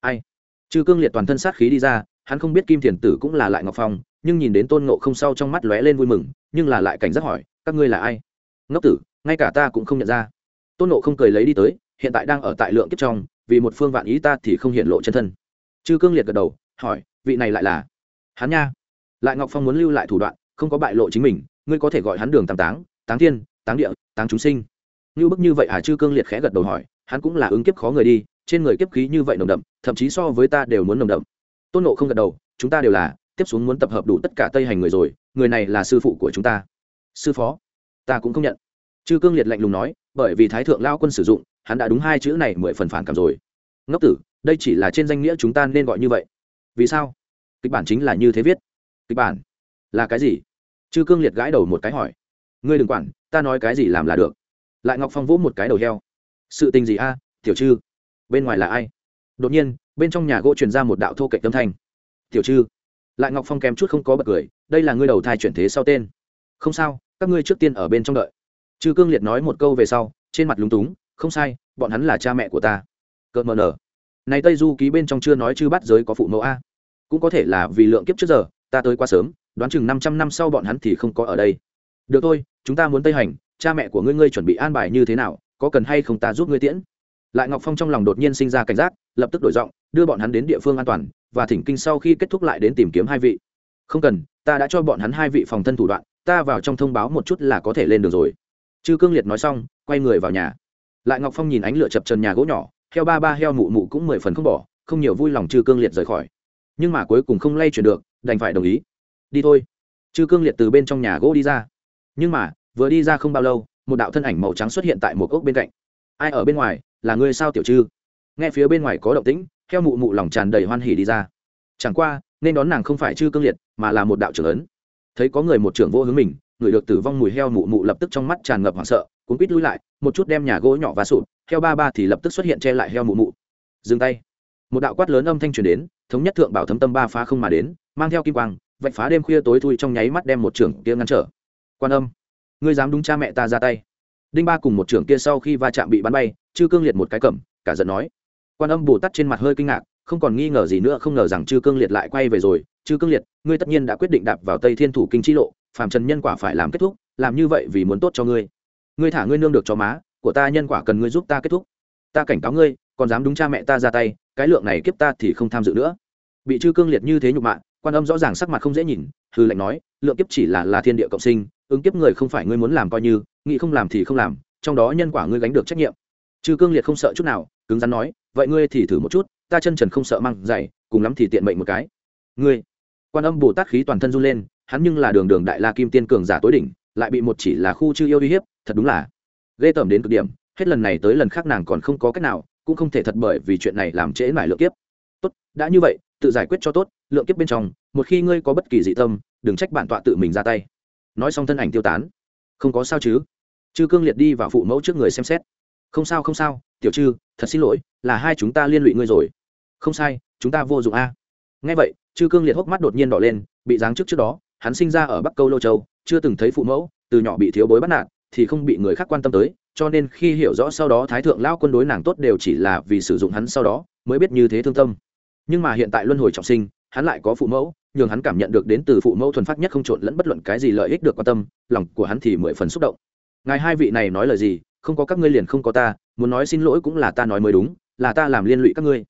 Ai? Chư cương liệt toàn thân sát khí đi ra, hắn không biết kim thiền tử cũng là lại ngọc phong, nhưng nhìn đến tôn nộ không sau trong mắt lóe lên vui mừng, nhưng là lại cảnh giác hỏi, các ngươi là ai? Ngốc tử, ngay cả ta cũng không nhận ra. Tôn nộ không cười lấy đi tới, hiện tại đang ở tại lượng kiếp trong vì một phương vạn ý ta thì không hiện lộ chân thân. Chư cương liệt gật đầu, hỏi, vị này lại là? Hắn nha. Lại ngọc phong muốn lưu lại thủ đoạn, không có bại lộ chính mình, ngươi có thể gọi hắn đường tam táng táng thiên, táng địa, táng chúng sinh. Như bức như vậy à? Chư cương liệt khẽ gật đầu hỏi, hắn cũng là ứng kiếp khó người đi, trên người kiếp khí như vậy nồng đậm, thậm chí so với ta đều muốn nồng đậm. Tôn nộ không gật đầu, chúng ta đều là, tiếp xuống muốn tập hợp đủ tất cả tây hành người rồi, người này là sư phụ của chúng ta. Sư phó, ta cũng không nhận. Chư cương liệt lạnh lùng nói, bởi vì thái thượng lao quân sử dụng hắn đã đúng hai chữ này mười phần phản cảm rồi. Ngốc tử, đây chỉ là trên danh nghĩa chúng ta nên gọi như vậy. Vì sao? Kịch bản chính là như thế viết. Kịch bản? Là cái gì? Chư cương liệt gãi đầu một cái hỏi. Ngươi đừng quản, ta nói cái gì làm là được. Lại ngọc phong vỗ một cái đầu heo. Sự tình gì a, tiểu chư? Bên ngoài là ai? Đột nhiên, bên trong nhà gỗ truyền ra một đạo thô kệch tâm thanh. Tiểu chư. Lại ngọc phong kèm chút không có bật cười, đây là ngươi đầu thai chuyển thế sau tên. Không sao, các ngươi trước tiên ở bên trong đợi. Chư cương liệt nói một câu về sau, trên mặt lúng túng không sai, bọn hắn là cha mẹ của ta. Cợt mờ nở. Này tây du ký bên trong chưa nói chư bắt giới có phụ mẫu a. Cũng có thể là vì lượng kiếp trước giờ, ta tới quá sớm, đoán chừng năm trăm năm sau bọn hắn thì không có ở đây. Được thôi, chúng ta muốn tây hành, cha mẹ của ngươi ngươi chuẩn bị an bài như thế nào, có cần hay không ta giúp ngươi tiễn? Lại ngọc phong trong lòng đột nhiên sinh ra cảnh giác, lập tức đổi giọng, đưa bọn hắn đến địa phương an toàn, và thỉnh kinh sau khi kết thúc lại đến tìm kiếm hai vị. Không cần, ta đã cho bọn hắn hai vị phòng thân thủ đoạn, ta vào trong thông báo một chút là có thể lên được rồi. Chư cương liệt nói xong, quay người vào nhà lại ngọc phong nhìn ánh lửa chập trần nhà gỗ nhỏ, heo ba ba heo mụ mụ cũng mười phần không bỏ, không nhiều vui lòng chư cương liệt rời khỏi. Nhưng mà cuối cùng không lay chuyển được, đành phải đồng ý. Đi thôi. Chư cương liệt từ bên trong nhà gỗ đi ra. Nhưng mà, vừa đi ra không bao lâu, một đạo thân ảnh màu trắng xuất hiện tại một ốc bên cạnh. Ai ở bên ngoài, là ngươi sao tiểu chư nghe phía bên ngoài có động tĩnh, heo mụ mụ lòng tràn đầy hoan hỉ đi ra. Chẳng qua, nên đón nàng không phải chư cương liệt, mà là một đạo trưởng lớn. thấy có người một trưởng vô hướng mình, người được tử vong mùi heo mụ mụ lập tức trong mắt tràn ngập hoảng sợ cuốn quýt lui lại, một chút đem nhà gỗ nhỏ và sụp, heo ba ba thì lập tức xuất hiện che lại heo mụ mụ. Dừng tay. Một đạo quát lớn âm thanh truyền đến, thống nhất thượng bảo thấm tâm ba phá không mà đến, mang theo kim quang, vạch phá đêm khuya tối thui trong nháy mắt đem một trưởng kia ngăn trở. Quan âm. Ngươi dám đúng cha mẹ ta ra tay. Đinh ba cùng một trưởng kia sau khi va chạm bị bắn bay, chư cương liệt một cái cẩm cả giận nói. Quan âm bồ tát trên mặt hơi kinh ngạc, không còn nghi ngờ gì nữa, không ngờ rằng chư cương liệt lại quay về rồi. Chư cương liệt, ngươi tất nhiên đã quyết định đạp vào tây thiên thủ kinh chi lộ, phàm trần nhân quả phải làm kết thúc, làm như vậy vì muốn tốt cho ngươi ngươi thả ngươi nương được cho má, của ta nhân quả cần ngươi giúp ta kết thúc. Ta cảnh cáo ngươi, còn dám đúng cha mẹ ta ra tay, cái lượng này kiếp ta thì không tham dự nữa. Bị chư cương liệt như thế nhục mạ, quan âm rõ ràng sắc mặt không dễ nhìn hư lệnh nói, lượng kiếp chỉ là là thiên địa cộng sinh, ứng kiếp người không phải ngươi muốn làm coi như, nghĩ không làm thì không làm, trong đó nhân quả ngươi gánh được trách nhiệm. Chư cương liệt không sợ chút nào, cứng rắn nói, vậy ngươi thì thử một chút, ta chân trần không sợ măng dày cùng lắm thì tiện mệnh một cái. Ngươi? Quan âm bồ tát khí toàn thân run lên, hắn nhưng là đường đường đại la kim tiên cường giả tối đỉnh lại bị một chỉ là khu chư yêu uy hiếp, thật đúng là ghê tởm đến cực điểm. Hết lần này tới lần khác nàng còn không có cách nào, cũng không thể thật bởi vì chuyện này làm trễ mải lượng kiếp. Tốt, đã như vậy, tự giải quyết cho tốt, lượng kiếp bên trong, một khi ngươi có bất kỳ dị tâm, đừng trách bản tọa tự mình ra tay. Nói xong thân ảnh tiêu tán. Không có sao chứ? Chư cương liệt đi vào phụ mẫu trước người xem xét. Không sao không sao, tiểu chư, thật xin lỗi, là hai chúng ta liên lụy ngươi rồi. Không sai, chúng ta vô dụng a. Ngay vậy, chư cương liệt hốc mắt đột nhiên đỏ lên, bị giáng trước trước đó, hắn sinh ra ở bắc câu lô châu chưa từng thấy phụ mẫu, từ nhỏ bị thiếu bối bắt nạt, thì không bị người khác quan tâm tới, cho nên khi hiểu rõ sau đó thái thượng lao quân đối nàng tốt đều chỉ là vì sử dụng hắn sau đó, mới biết như thế thương tâm. Nhưng mà hiện tại luân hồi trọng sinh, hắn lại có phụ mẫu, nhường hắn cảm nhận được đến từ phụ mẫu thuần phát nhất không trộn lẫn bất luận cái gì lợi ích được quan tâm, lòng của hắn thì mười phần xúc động. Ngài hai vị này nói lời gì, không có các ngươi liền không có ta, muốn nói xin lỗi cũng là ta nói mới đúng, là ta làm liên lụy các ngươi.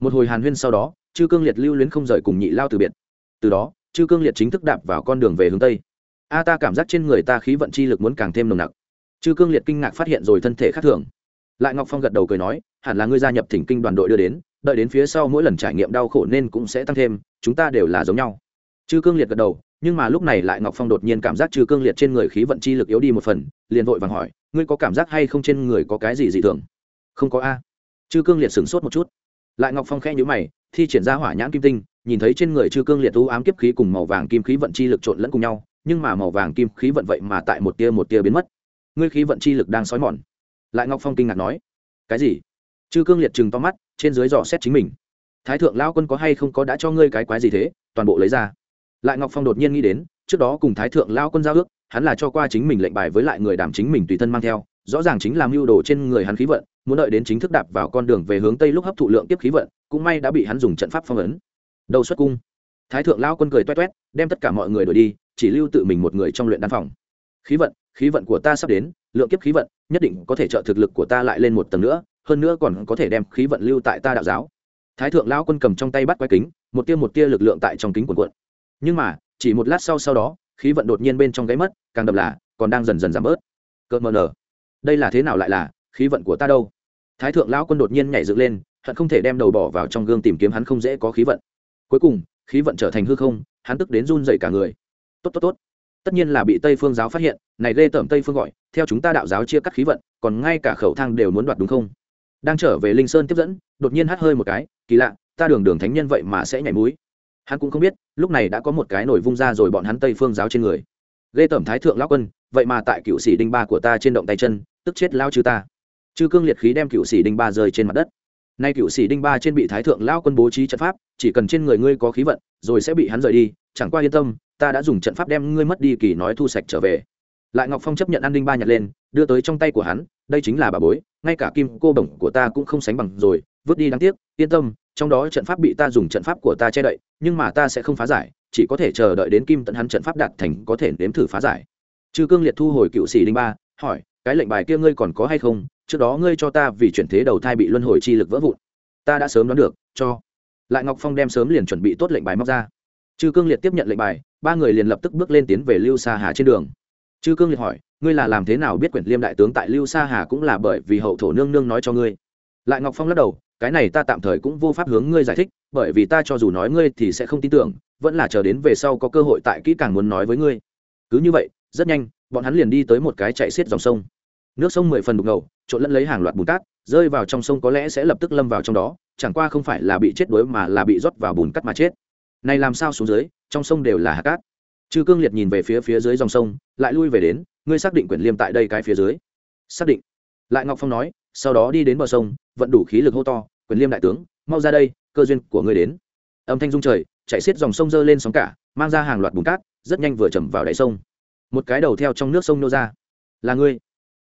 Một hồi hàn huyên sau đó, chư cương liệt lưu luyến không rời cùng nhị lao từ biệt. Từ đó, chư cương liệt chính thức đạp vào con đường về hướng tây a, ta cảm giác trên người ta khí vận chi lực muốn càng thêm nồng nặc. Chư cương liệt kinh ngạc phát hiện rồi thân thể khác thường. Lại ngọc phong gật đầu cười nói, hẳn là ngươi gia nhập thỉnh kinh đoàn đội đưa đến, đợi đến phía sau mỗi lần trải nghiệm đau khổ nên cũng sẽ tăng thêm, chúng ta đều là giống nhau. Chư cương liệt gật đầu, nhưng mà lúc này lại ngọc phong đột nhiên cảm giác chư cương liệt trên người khí vận chi lực yếu đi một phần, liền vội vàng hỏi, ngươi có cảm giác hay không trên người có cái gì dị thường? Không có a. Chư cương liệt sửng sốt một chút. Lại ngọc phong khẽ nhữ mày, thi triển ra hỏa nhãn kim tinh, nhìn thấy trên người chư cương liệt u ám kiếp khí cùng màu vàng kim khí vận chi lực trộn lẫn cùng nhau nhưng mà màu vàng kim khí vận vậy mà tại một tia một tia biến mất. Ngươi khí vận chi lực đang xói mòn. Lại ngọc phong kinh ngạc nói, cái gì? Chư cương liệt chừng to mắt, trên dưới dò xét chính mình. Thái thượng lao quân có hay không có đã cho ngươi cái quái gì thế? Toàn bộ lấy ra. Lại ngọc phong đột nhiên nghĩ đến, trước đó cùng thái thượng lao quân giao ước, hắn là cho qua chính mình lệnh bài với lại người đảm chính mình tùy thân mang theo, rõ ràng chính là mưu đồ trên người hắn khí vận, muốn đợi đến chính thức đạp vào con đường về hướng tây lúc hấp thụ lượng tiếp khí vận, cũng may đã bị hắn dùng trận pháp phong ấn. Đầu xuất cung thái thượng lao quân cười toét toét, đem tất cả mọi người đuổi đi, chỉ lưu tự mình một người trong luyện đan phòng. Khí vận khí vận của ta sắp đến, lượng kiếp khí vận, nhất định có thể trợ thực lực của ta lại lên một tầng nữa, hơn nữa còn có thể đem khí vận lưu tại ta đạo giáo. Thái thượng lao quân cầm trong tay bắt quái kính, một tia một tia lực lượng tại trong kính quần quận nhưng mà, chỉ một lát sau sau đó, khí vận đột nhiên bên trong gáy mất, càng đậm là, còn đang dần dần giảm bớt. Cợt mờ nở. Đây là thế nào lại là, khí vận của ta đâu? Thái thượng lão quân đột nhiên nhảy dựng lên, hận không thể đem đầu bỏ vào trong gương tìm kiếm hắn không dễ có khí vận. Cuối cùng khí vận trở thành hư không, hắn tức đến run dậy cả người. Tốt tốt tốt. Tất nhiên là bị tây phương giáo phát hiện, này Lê tởm tây phương gọi, theo chúng ta đạo giáo chia cắt khí vận, còn ngay cả khẩu thang đều muốn đoạt đúng không? Đang trở về linh sơn tiếp dẫn, đột nhiên hắt hơi một cái, kỳ lạ, ta đường đường thánh nhân vậy mà sẽ nhảy múi hắn cũng không biết, lúc này đã có một cái nổi vung ra rồi bọn hắn tây phương giáo trên người. Lê tởm thái thượng lão quân, vậy mà tại cựu sĩ đinh ba của ta trên động tay chân, tức chết lao chư ta. Chư cương liệt khí đem cựu sĩ đinh ba rơi trên mặt đất nay cựu sĩ đinh ba trên bị thái thượng lao quân bố trí trận pháp, chỉ cần trên người ngươi có khí vận, rồi sẽ bị hắn rời đi, chẳng qua yên tâm, ta đã dùng trận pháp đem ngươi mất đi kỳ nói thu sạch trở về. Lại ngọc phong chấp nhận an đinh ba nhặt lên, đưa tới trong tay của hắn, đây chính là bà bối, ngay cả kim cô bổng của ta cũng không sánh bằng rồi, vứt đi đáng tiếc, yên tâm, trong đó trận pháp bị ta dùng trận pháp của ta che đậy, nhưng mà ta sẽ không phá giải, chỉ có thể chờ đợi đến kim tận hắn trận pháp đạt thành có thể nếm thử phá giải. Chư cương liệt thu hồi cựu sĩ đinh ba, hỏi cái lệnh bài kia ngươi còn có hay không? Trước đó ngươi cho ta vì chuyển thế đầu thai bị luân hồi chi lực vỡ vụn. Ta đã sớm đoán được, cho. Lại ngọc phong đem sớm liền chuẩn bị tốt lệnh bài móc ra. Chư cương liệt tiếp nhận lệnh bài, ba người liền lập tức bước lên tiến về lưu sa hà trên đường. Chư cương liệt hỏi, ngươi là làm thế nào biết quyển liêm đại tướng tại lưu sa hà cũng là bởi vì hậu thổ nương nương nói cho ngươi? Lại ngọc phong lắc đầu, cái này ta tạm thời cũng vô pháp hướng ngươi giải thích, bởi vì ta cho dù nói ngươi thì sẽ không tin tưởng, vẫn là chờ đến về sau có cơ hội tại kỹ càng muốn nói với ngươi. Cứ như vậy, rất nhanh bọn hắn liền đi tới một cái chạy xiết dòng sông. Nước sông mười phần đục ngầu, trộn lẫn lấy hàng loạt bùn cát, rơi vào trong sông có lẽ sẽ lập tức lâm vào trong đó, chẳng qua không phải là bị chết đuối mà là bị rót vào bùn cát mà chết. Này làm sao xuống dưới, trong sông đều là hạt cát. Chư cương liệt nhìn về phía phía dưới dòng sông, lại lui về đến, ngươi xác định quyển liêm tại đây cái phía dưới. Xác định. Lại ngọc phong nói, sau đó đi đến bờ sông, vận đủ khí lực hô to, quyền liêm đại tướng, mau ra đây, cơ duyên của ngươi đến. Âm thanh rung trời, chạy xiết dòng sông dơ lên sóng cả, mang ra hàng loạt bùn cát, rất nhanh vừa chầm vào đáy sông một cái đầu theo trong nước sông nô ra. Là ngươi.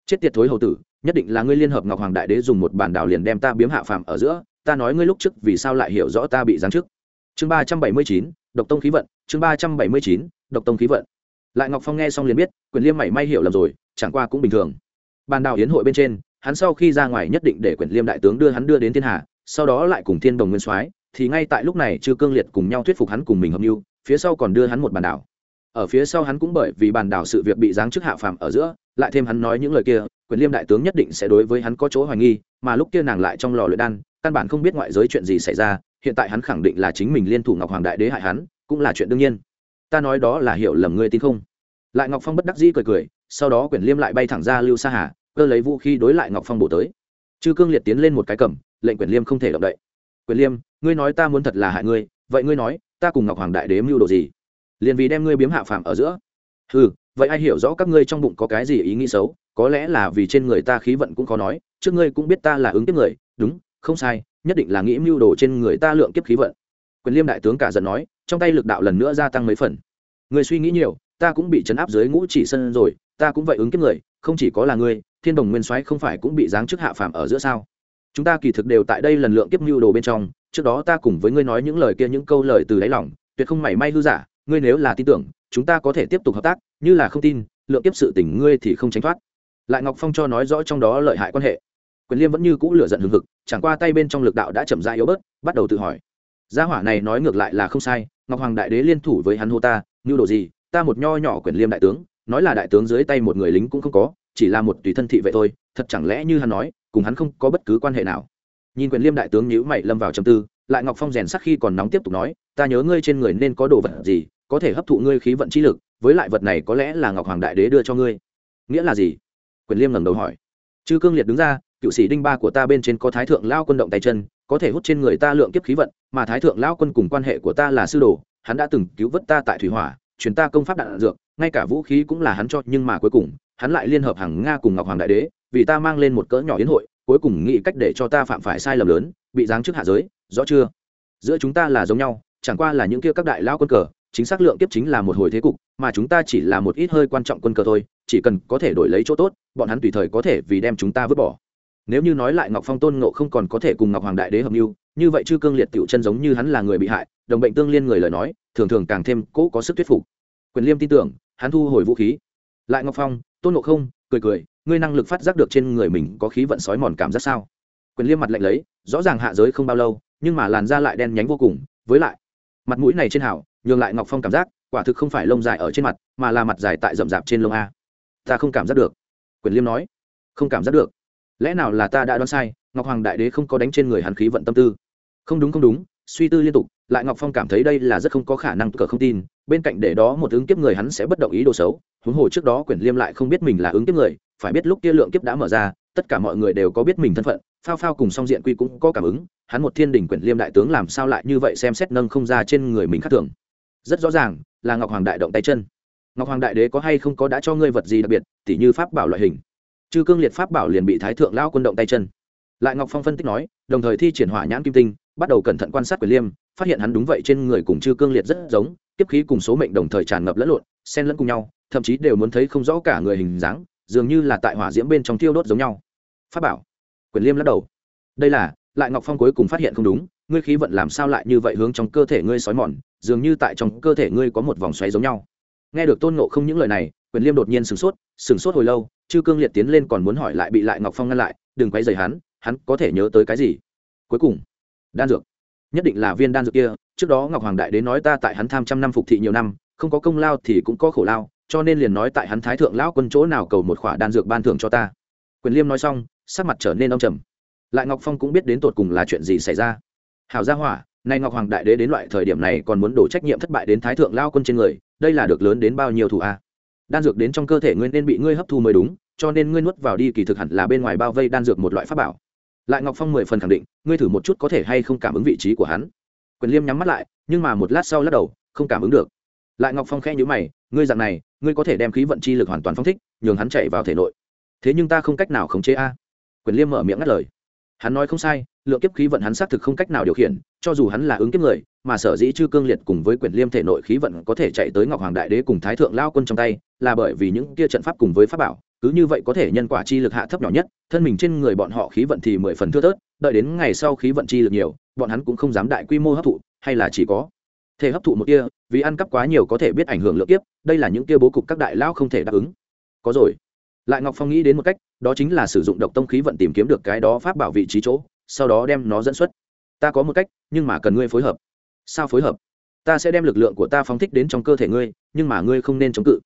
Chết tiệt thối hầu tử, nhất định là ngươi liên hợp ngọc hoàng đại đế dùng một bản đảo liền đem ta biếm hạ phàm ở giữa, ta nói ngươi lúc trước vì sao lại hiểu rõ ta bị giáng chức. Chương ba trăm bảy mươi chín, độc tông khí vận, chương ba trăm bảy mươi chín, độc tông khí vận. Lại ngọc phong nghe xong liền biết, quyền liêm mảy may hiểu lầm rồi, chẳng qua cũng bình thường. Bàn đảo hiến hội bên trên, hắn sau khi ra ngoài nhất định để quyền liêm đại tướng đưa hắn đưa đến thiên hà sau đó lại cùng thiên đồng nguyên soái, thì ngay tại lúc này chư cương liệt cùng nhau thuyết phục hắn cùng mình hợp mưu, phía sau còn đưa hắn một bàn đảo ở phía sau hắn cũng bởi vì bàn đảo sự việc bị giáng chức hạ phàm ở giữa, lại thêm hắn nói những lời kia, quyền liêm đại tướng nhất định sẽ đối với hắn có chỗ hoài nghi, mà lúc kia nàng lại trong lò luyện đan, căn bản không biết ngoại giới chuyện gì xảy ra, hiện tại hắn khẳng định là chính mình liên thủ ngọc hoàng đại đế hại hắn, cũng là chuyện đương nhiên. Ta nói đó là hiểu lầm ngươi tin không? Lại ngọc phong bất đắc dĩ cười cười, sau đó Quyền liêm lại bay thẳng ra lưu sa hà, cơ lấy vũ khí đối lại ngọc phong bổ tới. Chư cương liệt tiến lên một cái cầm, lệnh Quyền liêm không thể động đậy. Quyền liêm, ngươi nói ta muốn thật là hại ngươi, vậy ngươi nói, ta cùng ngọc hoàng đại đế mưu đồ gì? Liền vì đem ngươi biếm hạ phạm ở giữa. Ừ vậy ai hiểu rõ các ngươi trong bụng có cái gì ý nghĩ xấu? Có lẽ là vì trên người ta khí vận cũng khó nói, trước ngươi cũng biết ta là ứng kiếp người. Đúng, không sai, nhất định là nghĩ mưu đồ trên người ta lượng kiếp khí vận. Quyền liêm đại tướng cả giận nói, trong tay lực đạo lần nữa gia tăng mấy phần. Người suy nghĩ nhiều, ta cũng bị chấn áp dưới ngũ chỉ sân rồi, ta cũng vậy ứng kiếp người, không chỉ có là ngươi, thiên đồng nguyên soái không phải cũng bị giáng chức hạ phàm ở giữa sao? Chúng ta kỳ thực đều tại đây lần lượng kiếp mưu đồ bên trong, trước đó ta cùng với ngươi nói những lời kia, những câu lời từ đáy lòng, tuyệt không mảy may hư giả ngươi nếu là tin tưởng, chúng ta có thể tiếp tục hợp tác, như là không tin, lượng tiếp sự tình ngươi thì không tránh thoát. Lại ngọc phong cho nói rõ trong đó lợi hại quan hệ. Quyền liêm vẫn như cũ lửa giận hừng hực, chẳng qua tay bên trong lực đạo đã chậm rãi yếu bớt, bắt đầu tự hỏi. Gia hỏa này nói ngược lại là không sai, ngọc hoàng đại đế liên thủ với hắn hô ta như đồ gì, ta một nho nhỏ quyền liêm đại tướng, nói là đại tướng dưới tay một người lính cũng không có, chỉ là một tùy thân thị vệ thôi, thật chẳng lẽ như hắn nói, cùng hắn không có bất cứ quan hệ nào? Nhìn quyền liêm đại tướng nhíu mày lâm vào trầm tư, lại ngọc phong rèn sắc khi còn nóng tiếp tục nói, ta nhớ ngươi trên người nên có đồ vật gì có thể hấp thụ ngươi khí vận chi lực, với lại vật này có lẽ là ngọc hoàng đại đế đưa cho ngươi. Nghĩa là gì? Quyền liêm ngẩng đầu hỏi. Chư cương liệt đứng ra, cựu sĩ đinh ba của ta bên trên có thái thượng lao quân động tay chân, có thể hút trên người ta lượng kiếp khí vận, mà thái thượng lao quân cùng quan hệ của ta là sư đồ, hắn đã từng cứu vớt ta tại thủy hỏa, truyền ta công pháp đạn dược, ngay cả vũ khí cũng là hắn cho, nhưng mà cuối cùng, hắn lại liên hợp hàng nga cùng ngọc hoàng đại đế, vì ta mang lên một cỡ nhỏ yến hội, cuối cùng nghĩ cách để cho ta phạm phải sai lầm lớn, bị giáng chức hạ giới, rõ chưa? Giữa chúng ta là giống nhau, chẳng qua là những kia các đại lao quân cờ chính xác lượng kiếp chính là một hồi thế cục, mà chúng ta chỉ là một ít hơi quan trọng quân cờ thôi, chỉ cần có thể đổi lấy chỗ tốt, bọn hắn tùy thời có thể vì đem chúng ta vứt bỏ. Nếu như nói lại ngọc phong tôn ngộ không còn có thể cùng ngọc hoàng đại đế hợp mưu, như vậy chư cương liệt tiểu chân giống như hắn là người bị hại, đồng bệnh tương liên người lời nói, thường thường càng thêm cố có sức thuyết phục. Quyền liêm tin tưởng, hắn thu hồi vũ khí. Lại ngọc phong, tôn ngộ không, cười cười, ngươi năng lực phát giác được trên người mình có khí vận sói mòn cảm giác sao? Quyền liêm mặt lạnh lấy, rõ ràng hạ giới không bao lâu, nhưng mà làn da lại đen nhánh vô cùng, với lại, mặt mũi này trên hảo nhường lại ngọc phong cảm giác, quả thực không phải lông dài ở trên mặt, mà là mặt dài tại rậm rạp trên lông a. Ta không cảm giác được. Quyền liêm nói. Không cảm giác được. Lẽ nào là ta đã đoán sai, ngọc hoàng đại đế không có đánh trên người hắn khí vận tâm tư? Không đúng không đúng, suy tư liên tục, lại ngọc phong cảm thấy đây là rất không có khả năng cờ không tin, bên cạnh để đó một ứng kiếp người hắn sẽ bất động ý đồ xấu, huống hồ trước đó quyển liêm lại không biết mình là ứng kiếp người, phải biết lúc kia lượng kiếp đã mở ra, tất cả mọi người đều có biết mình thân phận, phao phao cùng song diện quy cũng có cảm ứng, hắn một thiên đình quyển liêm đại tướng làm sao lại như vậy xem xét nâng không ra trên người mình khác thường rất rõ ràng, là ngọc hoàng đại động tay chân. Ngọc hoàng đại đế có hay không có đã cho ngươi vật gì đặc biệt, tỉ như pháp bảo loại hình. Chư cương liệt pháp bảo liền bị thái thượng lao quân động tay chân. Lại ngọc phong phân tích nói, đồng thời thi triển hỏa nhãn kim tinh, bắt đầu cẩn thận quan sát quyền liêm, phát hiện hắn đúng vậy trên người cùng chư cương liệt rất giống tiếp khí cùng số mệnh đồng thời tràn ngập lẫn lộn, xen lẫn cùng nhau, thậm chí đều muốn thấy không rõ cả người hình dáng, dường như là tại hỏa diễm bên trong thiêu đốt giống nhau. Pháp bảo. Quyền liêm lắc đầu. Đây là, lại ngọc phong cuối cùng phát hiện không đúng ngươi khí vận làm sao lại như vậy hướng trong cơ thể ngươi sói mòn, dường như tại trong cơ thể ngươi có một vòng xoáy giống nhau. Nghe được tôn nộ không những lời này, quyền liêm đột nhiên sửng sốt sửng sốt hồi lâu, chư cương liệt tiến lên còn muốn hỏi lại bị lại ngọc phong ngăn lại, đừng quay dày hắn hắn có thể nhớ tới cái gì? Cuối cùng, đan dược. Nhất định là viên đan dược kia, trước đó ngọc hoàng đại đến nói ta tại hắn tham trăm năm phục thị nhiều năm, không có công lao thì cũng có khổ lao, cho nên liền nói tại hắn thái thượng lão quân chỗ nào cầu một khỏa đan dược ban thưởng cho ta. Quyền liêm nói xong, sắc mặt trở nên ông trầm. Lại ngọc phong cũng biết đến tột cùng là chuyện gì xảy ra hảo gia hỏa nay ngọc hoàng đại đế đến loại thời điểm này còn muốn đổ trách nhiệm thất bại đến thái thượng lao quân trên người, đây là được lớn đến bao nhiêu thủ a? Đan dược đến trong cơ thể ngươi nên bị ngươi hấp thu mới đúng, cho nên ngươi nuốt vào đi kỳ thực hẳn là bên ngoài bao vây đan dược một loại pháp bảo. Lại ngọc phong mười phần khẳng định, ngươi thử một chút có thể hay không cảm ứng vị trí của hắn. Quyền liêm nhắm mắt lại, nhưng mà một lát sau lắc đầu, không cảm ứng được. Lại ngọc phong khẽ nhữ mày, ngươi dạng này, ngươi có thể đem khí vận chi lực hoàn toàn phong thích, nhường hắn chạy vào thể nội. Thế nhưng ta không cách nào khống chế a. Quyền liêm mở miệng ngắt lời. Hắn nói không sai lượng kiếp khí vận hắn xác thực không cách nào điều khiển, cho dù hắn là ứng kiếp người, mà sở dĩ chư cương liệt cùng với quyền liêm thể nội khí vận có thể chạy tới ngọc hoàng đại đế cùng thái thượng lao quân trong tay, là bởi vì những kia trận pháp cùng với pháp bảo, cứ như vậy có thể nhân quả chi lực hạ thấp nhỏ nhất, thân mình trên người bọn họ khí vận thì mười phần thưa thớt, đợi đến ngày sau khí vận chi lực nhiều, bọn hắn cũng không dám đại quy mô hấp thụ, hay là chỉ có thể hấp thụ một kia, vì ăn cắp quá nhiều có thể biết ảnh hưởng lượng kiếp, đây là những kia bố cục các đại lao không thể đáp ứng. Có rồi. Lại ngọc phong nghĩ đến một cách, đó chính là sử dụng độc tông khí vận tìm kiếm được cái đó pháp bảo vị trí chỗ sau đó đem nó dẫn xuất. Ta có một cách, nhưng mà cần ngươi phối hợp. Sao phối hợp? Ta sẽ đem lực lượng của ta phóng thích đến trong cơ thể ngươi, nhưng mà ngươi không nên chống cự.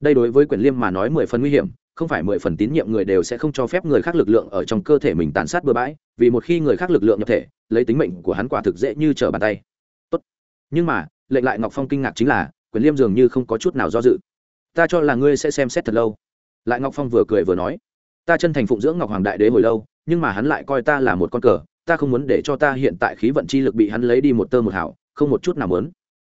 Đây đối với quyền liêm mà nói mười phần nguy hiểm, không phải mười phần tín nhiệm người đều sẽ không cho phép người khác lực lượng ở trong cơ thể mình tàn sát bừa bãi, vì một khi người khác lực lượng nhập thể, lấy tính mệnh của hắn quả thực dễ như trở bàn tay. Tốt. nhưng mà, lệnh lại ngọc phong kinh ngạc chính là quyền liêm dường như không có chút nào do dự. Ta cho là ngươi sẽ xem xét thật lâu. Lại ngọc phong vừa cười vừa nói, ta chân thành phụng dưỡng ngọc hoàng đại đế hồi lâu nhưng mà hắn lại coi ta là một con cờ, ta không muốn để cho ta hiện tại khí vận chi lực bị hắn lấy đi một tơ một hảo không một chút nào muốn.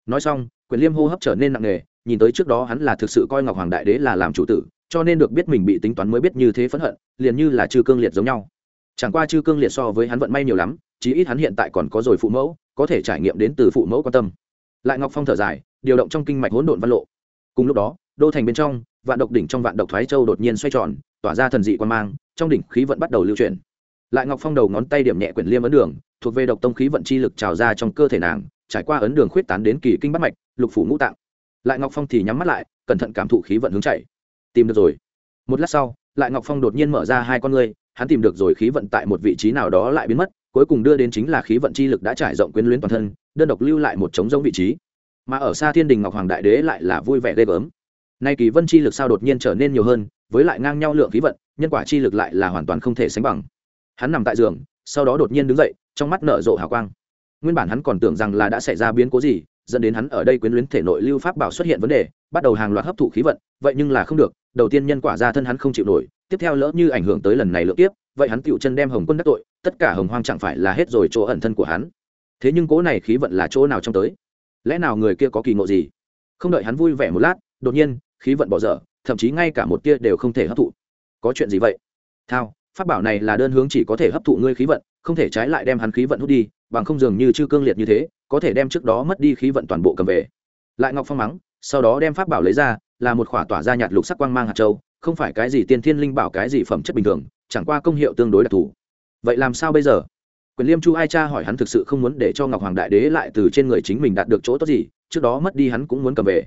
Nói xong, quyền liêm hô hấp trở nên nặng nề, nhìn tới trước đó hắn là thực sự coi ngọc hoàng đại đế là làm chủ tử, cho nên được biết mình bị tính toán mới biết như thế phẫn hận, liền như là chư cương liệt giống nhau. Chẳng qua chư cương liệt so với hắn vận may nhiều lắm, chí ít hắn hiện tại còn có rồi phụ mẫu, có thể trải nghiệm đến từ phụ mẫu quan tâm. Lại ngọc phong thở dài, điều động trong kinh mạch hỗn độn văn lộ. Cùng lúc đó, đô thành bên trong, vạn độc đỉnh trong vạn độc thoái châu đột nhiên xoay tròn, tỏa ra thần dị quan mang trong đỉnh khí vận bắt đầu lưu chuyển. Lại ngọc phong đầu ngón tay điểm nhẹ quyển liêm ấn đường, thuộc về độc tông khí vận chi lực trào ra trong cơ thể nàng, trải qua ấn đường khuyết tán đến kỳ kinh bắt mạch, lục phủ ngũ tạng. Lại ngọc phong thì nhắm mắt lại, cẩn thận cảm thụ khí vận hướng chảy. tìm được rồi. Một lát sau, lại ngọc phong đột nhiên mở ra hai con ngươi, hắn tìm được rồi khí vận tại một vị trí nào đó lại biến mất, cuối cùng đưa đến chính là khí vận chi lực đã trải rộng quyến luyến toàn thân, đơn độc lưu lại một trống giống vị trí. Mà ở xa thiên đình ngọc hoàng đại đế lại là vui vẻ ghê gớm. Nay kỳ vân chi lực sao đột nhiên trở nên nhiều hơn, với lại ngang nhau lượng khí vận nhân quả chi lực lại là hoàn toàn không thể sánh bằng. Hắn nằm tại giường, sau đó đột nhiên đứng dậy, trong mắt nở rộ hào quang. Nguyên bản hắn còn tưởng rằng là đã xảy ra biến cố gì, dẫn đến hắn ở đây quyến luyến thể nội lưu pháp bảo xuất hiện vấn đề, bắt đầu hàng loạt hấp thụ khí vận, vậy nhưng là không được, đầu tiên nhân quả ra thân hắn không chịu nổi, tiếp theo lỡ như ảnh hưởng tới lần này lượt tiếp vậy hắn tựu chân đem hồng quân đắc tội, tất cả hồng hoang chẳng phải là hết rồi chỗ ẩn thân của hắn. Thế nhưng cố này khí vận là chỗ nào trong tới? Lẽ nào người kia có kỳ ngộ gì? Không đợi hắn vui vẻ một lát, đột nhiên, khí vận bỏ dở, thậm chí ngay cả một tia đều không thể hấp thụ có chuyện gì vậy? Thao, pháp bảo này là đơn hướng chỉ có thể hấp thụ ngươi khí vận, không thể trái lại đem hắn khí vận hút đi, bằng không dường như chư cương liệt như thế, có thể đem trước đó mất đi khí vận toàn bộ cầm về. Lại ngọc phong mắng, sau đó đem pháp bảo lấy ra, là một khỏa tỏa ra nhạt lục sắc quang mang hạt châu, không phải cái gì tiên thiên linh bảo, cái gì phẩm chất bình thường, chẳng qua công hiệu tương đối đặc thù. Vậy làm sao bây giờ? Quyền liêm chu ai cha hỏi hắn thực sự không muốn để cho ngọc hoàng đại đế lại từ trên người chính mình đạt được chỗ tốt gì, trước đó mất đi hắn cũng muốn cầm về.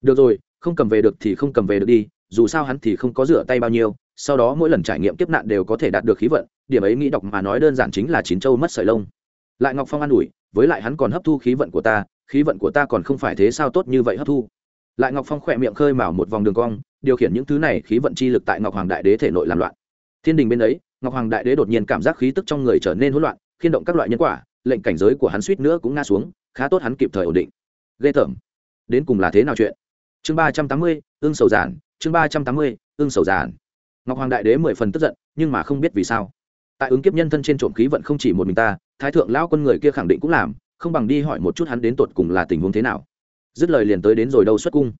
Được rồi, không cầm về được thì không cầm về được đi, dù sao hắn thì không có rửa tay bao nhiêu sau đó mỗi lần trải nghiệm kiếp nạn đều có thể đạt được khí vận, điểm ấy nghĩ đọc mà nói đơn giản chính là chín châu mất sợi lông. Lại ngọc phong an ủi, với lại hắn còn hấp thu khí vận của ta, khí vận của ta còn không phải thế sao tốt như vậy hấp thu. Lại ngọc phong khỏe miệng khơi mào một vòng đường cong, điều khiển những thứ này khí vận chi lực tại ngọc hoàng đại đế thể nội làm loạn. Thiên đình bên ấy, ngọc hoàng đại đế đột nhiên cảm giác khí tức trong người trở nên hỗn loạn, khiên động các loại nhân quả, lệnh cảnh giới của hắn suýt nữa cũng ngã xuống, khá tốt hắn kịp thời ổn định. Ghê tởm. Đến cùng là thế nào chuyện? Chương ba trăm tám mươi, ương sầu giản, chương ba trăm tám mươi, ương sầu giản ngọc hoàng đại đế mười phần tức giận, nhưng mà không biết vì sao. Tại ứng kiếp nhân thân trên trộm khí vận không chỉ một mình ta, thái thượng lão quân người kia khẳng định cũng làm, không bằng đi hỏi một chút hắn đến tột cùng là tình huống thế nào. Dứt lời liền tới đến rồi đâu xuất cung.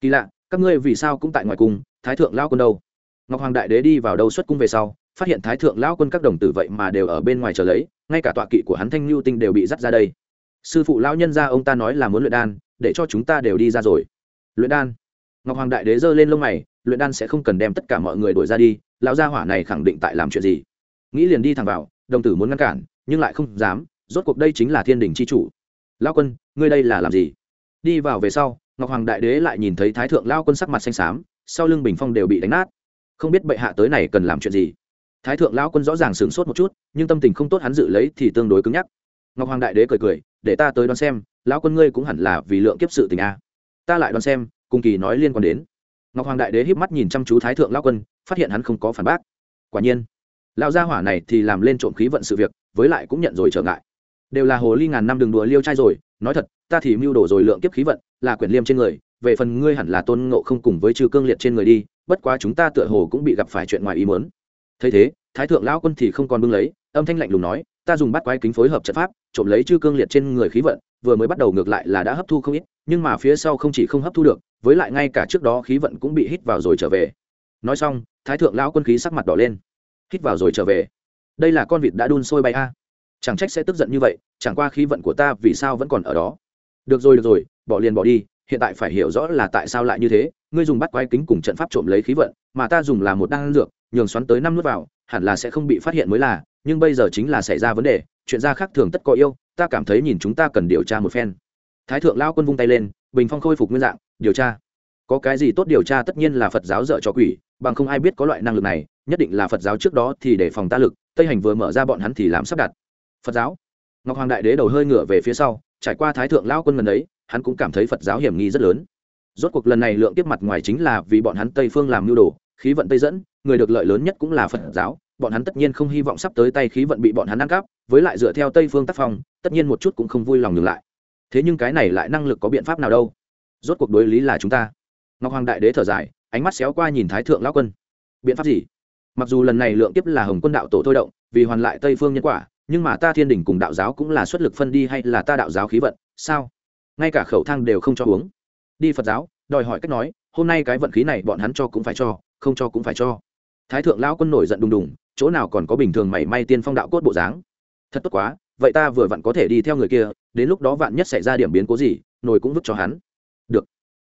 Kỳ lạ, các ngươi vì sao cũng tại ngoài cung, thái thượng lão quân đâu? Ngọc hoàng đại đế đi vào đâu xuất cung về sau, phát hiện thái thượng lão quân các đồng tử vậy mà đều ở bên ngoài chờ lấy, ngay cả tọa kỵ của hắn thanh lưu tinh đều bị dắt ra đây. Sư phụ lão nhân ra ông ta nói là muốn luyện đan, để cho chúng ta đều đi ra rồi. Luyện đan. Ngọc hoàng đại đế giơ lên lông mày luyện đan sẽ không cần đem tất cả mọi người đuổi ra đi, lão gia hỏa này khẳng định tại làm chuyện gì? Nghĩ liền đi thẳng vào, đồng tử muốn ngăn cản, nhưng lại không dám, rốt cuộc đây chính là thiên đình c h i chủ. Lao quân, ngươi đây là làm gì? Đi vào về sau, ngọc hoàng đại đế lại nhìn thấy thái thượng lao quân sắc mặt xanh xám, sau lưng bình phong đều bị đánh nát. Không biết bệ hạ tới này cần làm chuyện gì? Thái thượng lao quân rõ ràng sửng sốt một chút, nhưng tâm tình không tốt hắn dự lấy thì tương đối cứng nhắc. Ngọc hoàng đại đế cười cười, để ta tới đón xem, lão quân ngươi cũng hẳn là vì lượng kiếp sự tình a. Ta lại đón xem, cùng kỳ nói liên quan đến ngọc hoàng đại đế híp mắt nhìn chăm chú thái thượng lao quân, phát hiện hắn không có phản bác. Quả nhiên, lão gia hỏa này thì làm lên trộm khí vận sự việc, với lại cũng nhận rồi trở ngại. Đều là hồ ly ngàn năm đường đùa liêu trai rồi, nói thật, ta thì mưu đồ rồi lượng kiếp khí vận, là quyển liêm trên người, về phần ngươi hẳn là tôn ngộ không cùng với chư cương liệt trên người đi, bất quá chúng ta tựa hồ cũng bị gặp phải chuyện ngoài ý muốn. Thấy thế, thái thượng lão quân thì không còn bưng lấy, âm thanh lạnh lùng nói, ta dùng bắt quái kính phối hợp trận pháp, trộm lấy chư cương liệt trên người khí vận vừa mới bắt đầu ngược lại là đã hấp thu không ít, nhưng mà phía sau không chỉ không hấp thu được, với lại ngay cả trước đó khí vận cũng bị hít vào rồi trở về. Nói xong, thái thượng lão quân khí sắc mặt đỏ lên. Hít vào rồi trở về. Đây là con vịt đã đun sôi bay a. Chẳng trách sẽ tức giận như vậy, chẳng qua khí vận của ta vì sao vẫn còn ở đó. Được rồi được rồi, bỏ liền bỏ đi, hiện tại phải hiểu rõ là tại sao lại như thế. Ngươi dùng bắt quái kính cùng trận pháp trộm lấy khí vận, mà ta dùng là một đan dược, nhường xoắn tới năm nước vào, hẳn là sẽ không bị phát hiện mới là, nhưng bây giờ chính là xảy ra vấn đề, chuyện ra khác thường tất có yêu ta cảm thấy nhìn chúng ta cần điều tra một phen. Thái thượng lao quân vung tay lên, bình phong khôi phục nguyên dạng, điều tra. Có cái gì tốt điều tra tất nhiên là phật giáo dợ cho quỷ, bằng không ai biết có loại năng lực này, nhất định là phật giáo trước đó thì để phòng ta lực, tây hành vừa mở ra bọn hắn thì làm sắp đặt. Phật giáo? Ngọc hoàng đại đế đầu hơi ngửa về phía sau, trải qua thái thượng lao quân gần ấy, hắn cũng cảm thấy phật giáo hiểm nghi rất lớn. Rốt cuộc lần này lượng tiếp mặt ngoài chính là vì bọn hắn tây phương làm mưu đồ, khí vận tây dẫn, người được lợi lớn nhất cũng là phật giáo bọn hắn tất nhiên không hy vọng sắp tới tay khí vận bị bọn hắn ăn cắp, với lại dựa theo tây phương tác phong, tất nhiên một chút cũng không vui lòng ngừng lại. Thế nhưng cái này lại năng lực có biện pháp nào đâu? Rốt cuộc đối lý là chúng ta. Ngọc hoàng đại đế thở dài, ánh mắt xéo qua nhìn thái thượng lão quân. Biện pháp gì? Mặc dù lần này lượng tiếp là hồng quân đạo tổ thôi động, vì hoàn lại tây phương nhân quả, nhưng mà ta thiên đình cùng đạo giáo cũng là xuất lực phân đi hay là ta đạo giáo khí vận, sao? Ngay cả khẩu thang đều không cho uống. Đi phật giáo, đòi hỏi cách nói, hôm nay cái vận khí này bọn hắn cho cũng phải cho, không cho cũng phải cho. Thái thượng lão quân nổi giận đùng đùng chỗ nào còn có bình thường mảy may tiên phong đạo cốt bộ dáng? Thật tốt quá, vậy ta vừa vặn có thể đi theo người kia, đến lúc đó vạn nhất xảy ra điểm biến cố gì, nồi cũng vứt cho hắn. Được.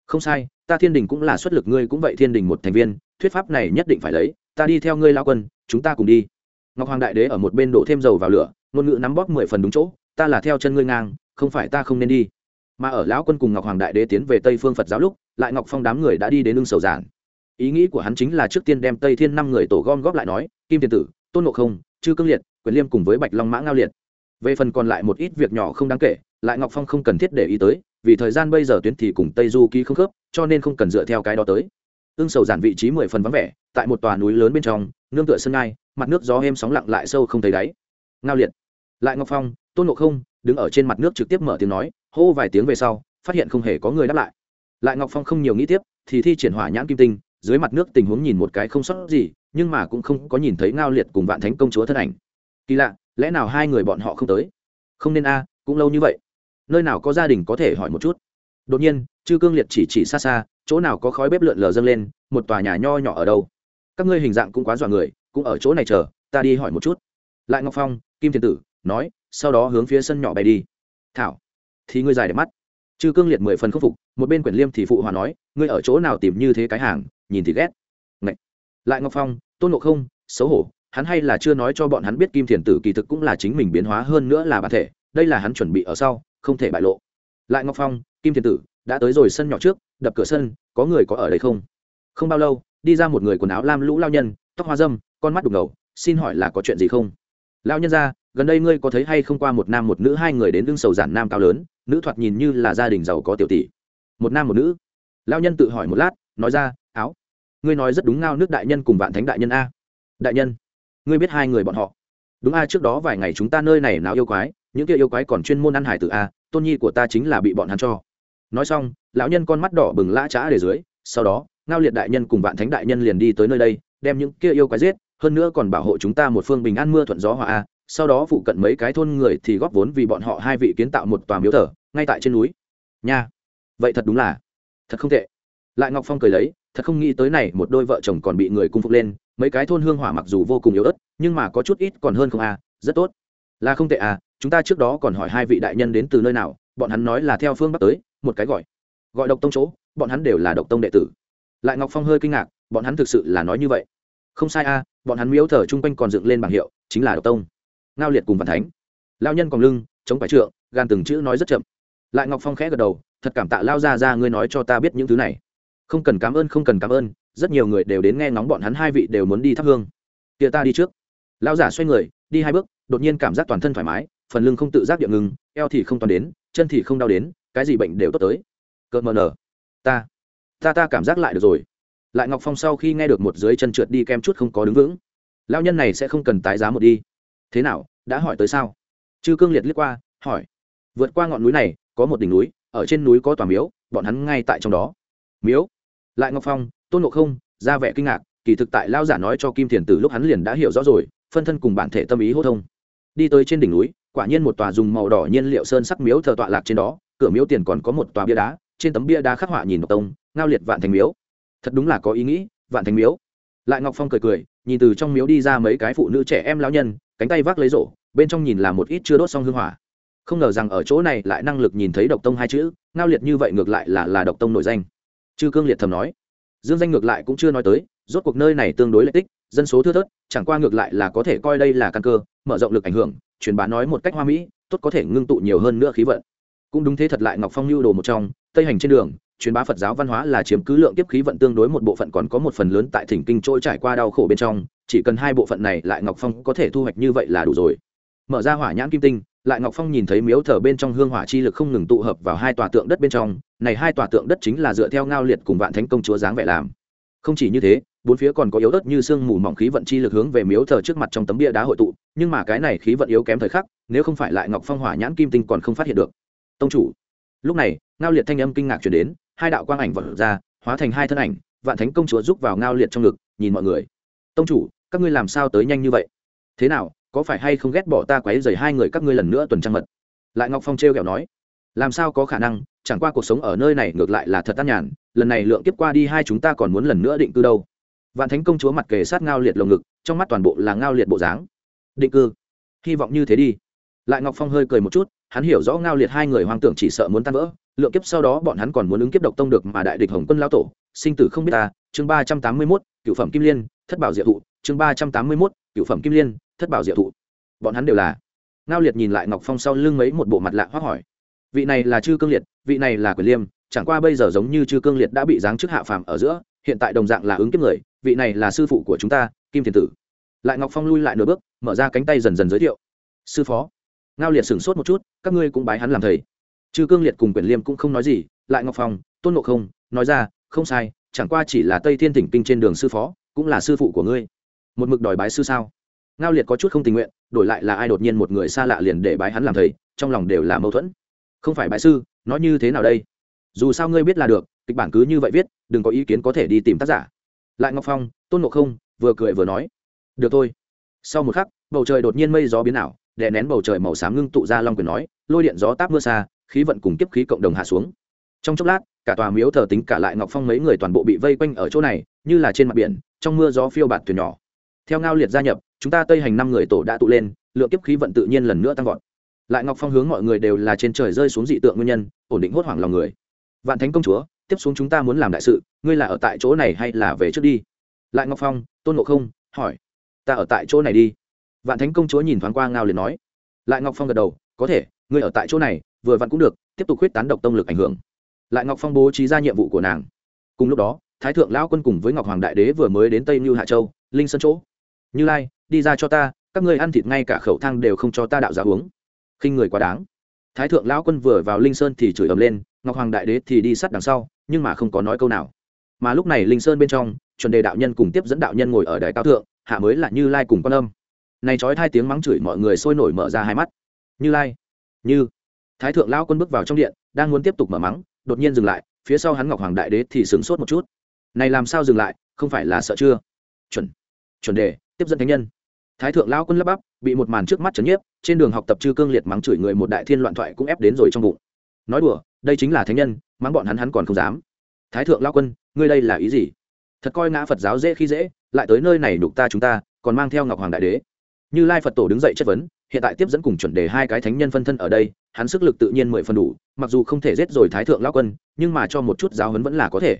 Không sai, ta thiên đình cũng là xuất lực, ngươi cũng vậy thiên đình một thành viên, thuyết pháp này nhất định phải lấy, ta đi theo ngươi lao quân, chúng ta cùng đi. Ngọc hoàng đại đế ở một bên đổ thêm dầu vào lửa, ngôn ngữ nắm bóp mười phần đúng chỗ, ta là theo chân ngươi ngang, không phải ta không nên đi. Mà ở lão quân cùng ngọc hoàng đại đế tiến về tây phương phật giáo lúc, lại ngọc phong đám người đã đi đến ưng sầu giản ý nghĩ của hắn chính là trước tiên đem tây thiên năm người tổ gom góp lại nói, kim tiền tử, tôn ngộ không, chư cương liệt, quyền liêm cùng với bạch long mã ngao liệt. Về phần còn lại một ít việc nhỏ không đáng kể, lại ngọc phong không cần thiết để ý tới, vì thời gian bây giờ tuyến thì cùng tây du ký không khớp, cho nên không cần dựa theo cái đó tới. Ương sầu giản vị trí mười phần vắng vẻ, tại một tòa núi lớn bên trong, nương tựa sân ngai, mặt nước gió êm sóng lặng lại sâu không thấy đáy. Ngao liệt. Lại ngọc phong, tôn ngộ không, đứng ở trên mặt nước trực tiếp mở tiếng nói, hô vài tiếng về sau, phát hiện không hề có người đáp lại. Lại ngọc phong không nhiều nghĩ tiếp, thì thi triển hỏa nhãn kim tinh dưới mặt nước tình huống nhìn một cái không sót gì, nhưng mà cũng không có nhìn thấy ngao liệt cùng vạn thánh công chúa thân ảnh. Kỳ lạ, lẽ nào hai người bọn họ không tới? Không nên a, cũng lâu như vậy. Nơi nào có gia đình có thể hỏi một chút? Đột nhiên, chư cương liệt chỉ chỉ xa xa, chỗ nào có khói bếp lượn lờ dâng lên, một tòa nhà nho nhỏ ở đâu? Các ngươi hình dạng cũng quá dọa người, cũng ở chỗ này chờ, ta đi hỏi một chút. Lại ngọc phong, kim thiên tử, nói, sau đó hướng phía sân nhỏ bay đi. Thảo, thì ngươi dài để mắt. Chư cương liệt mười phần khắc phục, một bên quyển liêm thì phụ hòa nói, ngươi ở chỗ nào tìm như thế cái hàng nhìn thì ghét. Ngậy. lại ngọc phong, tôn ngộ không, xấu hổ, hắn hay là chưa nói cho bọn hắn biết kim thiền tử kỳ thực cũng là chính mình biến hóa hơn nữa là bản thể, đây là hắn chuẩn bị ở sau, không thể bại lộ. Lại ngọc phong, kim thiền tử, đã tới rồi sân nhỏ trước, đập cửa sân, có người có ở đây không? Không bao lâu, đi ra một người quần áo lam lũ lao nhân, tóc hoa dâm, con mắt đục ngầu, xin hỏi là có chuyện gì không? Lao nhân ra, gần đây ngươi có thấy hay không qua một nam một nữ hai người đến đương sầu giản nam cao lớn, nữ thoạt nhìn như là gia đình giàu có tiểu tỷ. Một nam một nữ. Lao nhân tự hỏi một lát, nói ra ngươi nói rất đúng ngao nước đại nhân cùng vạn thánh đại nhân a. Đại nhân, ngươi biết hai người bọn họ. Đúng a à, trước đó vài ngày chúng ta nơi này nào yêu quái, những kia yêu quái còn chuyên môn ăn hải từ a, tôn nhi của ta chính là bị bọn hắn cho. Nói xong, lão nhân con mắt đỏ bừng lã trá để dưới, sau đó, ngao liệt đại nhân cùng vạn thánh đại nhân liền đi tới nơi đây, đem những kia yêu quái giết, hơn nữa còn bảo hộ chúng ta một phương bình an mưa thuận gió hòa a. Sau đó phụ cận mấy cái thôn người thì góp vốn vì bọn họ hai vị kiến tạo một tòa miếu thờ, ngay tại trên núi. Nha, vậy thật đúng là, thật không tệ. Lại ngọc phong cười lấy thật không nghĩ tới này, một đôi vợ chồng còn bị người cung phục lên, mấy cái thôn hương hỏa mặc dù vô cùng yếu ớt, nhưng mà có chút ít còn hơn không a rất tốt. Là không tệ à chúng ta trước đó còn hỏi hai vị đại nhân đến từ nơi nào, bọn hắn nói là theo phương bắc tới, một cái gọi. Gọi độc tông chỗ, bọn hắn đều là độc tông đệ tử. Lại ngọc phong hơi kinh ngạc, bọn hắn thực sự là nói như vậy. Không sai a bọn hắn miếu thờ chung quanh còn dựng lên bảng hiệu, chính là độc tông. Ngao liệt cùng văn thánh. Lao nhân còn lưng, chống phải trượng, gan từng chữ nói rất chậm. Lại ngọc phong khẽ gật đầu, thật cảm tạ lao ra ra ngươi nói cho ta biết những thứ này không cần cảm ơn, không cần cảm ơn, rất nhiều người đều đến nghe ngóng bọn hắn hai vị đều muốn đi thắp hương. Kia ta đi trước. Lao giả xoay người, đi hai bước, đột nhiên cảm giác toàn thân thoải mái, phần lưng không tự giác địa ngừng, eo thì không toàn đến, chân thì không đau đến, cái gì bệnh đều tốt tới. Cợt mờ nở. Ta ta ta cảm giác lại được rồi. Lại ngọc phong sau khi nghe được một dưới chân trượt đi kem chút không có đứng vững. Lao nhân này sẽ không cần tái giá một đi. Thế nào, đã hỏi tới sao? Chư cương liệt liếc qua, hỏi. Vượt qua ngọn núi này, có một đỉnh núi, ở trên núi có tòa miếu, bọn hắn ngay tại trong đó. Miếu? Lại ngọc phong, tôn ngộ không, ra vẻ kinh ngạc, kỳ thực tại lao giả nói cho kim thiền từ lúc hắn liền đã hiểu rõ rồi, phân thân cùng bản thể tâm ý hô thông. Đi tới trên đỉnh núi, quả nhiên một tòa dùng màu đỏ nhiên liệu sơn sắc miếu thờ tọa lạc trên đó, cửa miếu tiền còn có một tòa bia đá, trên tấm bia đá khắc họa nhìn độc tông, ngao liệt vạn thành miếu. Thật đúng là có ý nghĩ, vạn thành miếu. Lại ngọc phong cười cười, nhìn từ trong miếu đi ra mấy cái phụ nữ trẻ em lão nhân, cánh tay vác lấy rổ, bên trong nhìn là một ít chưa đốt xong hương hỏa. Không ngờ rằng ở chỗ này lại năng lực nhìn thấy độc tông hai chữ, ngao liệt như vậy ngược lại là là độc tông nội danh chư cương liệt thầm nói. Dương danh ngược lại cũng chưa nói tới, rốt cuộc nơi này tương đối lợi tích, dân số thưa thớt, chẳng qua ngược lại là có thể coi đây là căn cơ, mở rộng lực ảnh hưởng, truyền bá nói một cách hoa mỹ, tốt có thể ngưng tụ nhiều hơn nữa khí vận. Cũng đúng thế thật lại ngọc phong lưu đồ một trong, tây hành trên đường, truyền bá phật giáo văn hóa là chiếm cứ lượng tiếp khí vận tương đối một bộ phận còn có một phần lớn tại thỉnh kinh trôi trải qua đau khổ bên trong, chỉ cần hai bộ phận này lại ngọc phong có thể thu hoạch như vậy là đủ rồi. Mở ra hỏa nhãn kim tinh, lại ngọc phong nhìn thấy miếu thờ bên trong hương hỏa chi lực không ngừng tụ hợp vào hai tòa tượng đất bên trong này hai tòa tượng đất chính là dựa theo ngao liệt cùng vạn thánh công chúa dáng vẻ làm. Không chỉ như thế, bốn phía còn có yếu ớt như sương mù mỏng khí vận chi lực hướng về miếu thờ trước mặt trong tấm bia đá hội tụ, nhưng mà cái này khí vận yếu kém thời khắc, nếu không phải lại ngọc phong hỏa nhãn kim tinh còn không phát hiện được. Tông chủ. Lúc này, ngao liệt thanh âm kinh ngạc chuyển đến, hai đạo quang ảnh vật ra, hóa thành hai thân ảnh, vạn thánh công chúa rúc vào ngao liệt trong ngực, nhìn mọi người. Tông chủ, các ngươi làm sao tới nhanh như vậy? Thế nào, có phải hay không ghét bỏ ta quấy dày hai người các ngươi lần nữa tuần trăng mật? Lại ngọc phong t r kẹo nói, làm sao có khả năng chẳng qua cuộc sống ở nơi này ngược lại là thật tan nhàn, lần này lượng kiếp qua đi hai chúng ta còn muốn lần nữa định cư đâu. Vạn thánh công chúa mặt kề sát ngao liệt lồng ngực, trong mắt toàn bộ là ngao liệt bộ dáng. Định cư? Hy vọng như thế đi. Lại ngọc phong hơi cười một chút, hắn hiểu rõ ngao liệt hai người hoang tưởng chỉ sợ muốn tan vỡ, lượng kiếp sau đó bọn hắn còn muốn ứng kiếp độc tông được mà đại địch hồng quân lao tổ, sinh tử không biết ta, chương ba trăm tám mươi mốt, cựu phẩm kim liên, thất bảo diệu thụ, chương ba trăm tám mươi mốt, cựu phẩm kim liên, thất bảo diệu thụ. Bọn hắn đều là. Ngao liệt nhìn lại ngọc phong sau lưng mấy một bộ mặt lạ hoác hỏi vị này là chư cương liệt, vị này là quyền liêm, chẳng qua bây giờ giống như chư cương liệt đã bị giáng chức hạ phàm ở giữa, hiện tại đồng dạng là ứng kiếp người, vị này là sư phụ của chúng ta, kim thiền tử. Lại ngọc phong lui lại nửa bước, mở ra cánh tay dần dần giới thiệu. Sư phó, ngao liệt sửng sốt một chút, các ngươi cũng bái hắn làm thầy. Chư cương liệt cùng quyền liêm cũng không nói gì, lại ngọc phong, tôn ngộ không, nói ra, không sai, chẳng qua chỉ là tây thiên tỉnh kinh trên đường sư phó, cũng là sư phụ của ngươi. Một mực đòi bái sư sao? Ngao liệt có chút không tình nguyện, đổi lại là ai đột nhiên một người xa lạ liền để bái hắn làm thầy, trong lòng đều là mâu thuẫn không phải bại sư nói như thế nào đây? Dù sao ngươi biết là được, kịch bản cứ như vậy viết, đừng có ý kiến có thể đi tìm tác giả. Lại ngọc phong, tôn ngộ không, vừa cười vừa nói. Được thôi. Sau một khắc, bầu trời đột nhiên mây gió biến ảo, đè nén bầu trời màu xám ngưng tụ ra long quyền nói, lôi điện gió táp mưa xa, khí vận cùng kiếp khí cộng đồng hạ xuống. Trong chốc lát, cả tòa miếu thờ tính cả lại ngọc phong mấy người toàn bộ bị vây quanh ở chỗ này, như là trên mặt biển, trong mưa gió phiêu bạt thuyền nhỏ. Theo ngao liệt gia nhập, chúng ta tây hành năm người tổ đã tụ lên, lượng kiếp khí vận tự nhiên lần nữa tăng vọt lại ngọc phong hướng mọi người đều là trên trời rơi xuống dị tượng nguyên nhân, ổn định hốt hoảng lòng người. Vạn thánh công chúa, tiếp xuống chúng ta muốn làm đại sự, ngươi là ở tại chỗ này hay là về trước đi? Lại ngọc phong, tôn ngộ không, hỏi. Ta ở tại chỗ này đi. Vạn thánh công chúa nhìn thoáng qua ngao liền nói. Lại ngọc phong gật đầu, có thể, ngươi ở tại chỗ này, vừa vặn cũng được, tiếp tục khuyết tán độc tông lực ảnh hưởng. Lại ngọc phong bố trí ra nhiệm vụ của nàng. Cùng lúc đó, thái thượng lão quân cùng với ngọc hoàng đại đế vừa mới đến tây như hạ châu, linh sơn chỗ. Như lai, đi ra cho ta, các ngươi ăn thịt ngay cả khẩu thang đều không cho ta đạo giá uống khinh người quá đáng. Thái thượng lão quân vừa vào linh sơn thì chửi ầm lên, ngọc hoàng đại đế thì đi sát đằng sau, nhưng mà không có nói câu nào. Mà lúc này linh sơn bên trong, chuẩn đề đạo nhân cùng tiếp dẫn đạo nhân ngồi ở đài cao thượng, hạ mới là như lai cùng quan âm. Này trói hai tiếng mắng chửi mọi người sôi nổi mở ra hai mắt. Như lai, như. Thái thượng lao quân bước vào trong điện, đang muốn tiếp tục mở mắng, đột nhiên dừng lại, phía sau hắn ngọc hoàng đại đế thì sửng sốt một chút. Này làm sao dừng lại, không phải là sợ chưa? Chuẩn chuẩn đề, tiếp dẫn thánh nhân. Thái thượng lao quân lắp bắp, bị một màn trước mắt chấn nhiếp trên đường học tập chư cương liệt mắng chửi người một đại thiên loạn thoại cũng ép đến rồi trong bụng. Nói đùa, đây chính là thánh nhân, mắng bọn hắn hắn còn không dám. Thái thượng lao quân, ngươi đây là ý gì? Thật coi ngã phật giáo dễ khi dễ, lại tới nơi này đục ta chúng ta, còn mang theo ngọc hoàng đại đế. Như lai phật tổ đứng dậy chất vấn, hiện tại tiếp dẫn cùng chuẩn đề hai cái thánh nhân phân thân ở đây, hắn sức lực tự nhiên mười phần đủ, mặc dù không thể giết rồi thái thượng lao quân, nhưng mà cho một chút giáo hấn vẫn là có thể.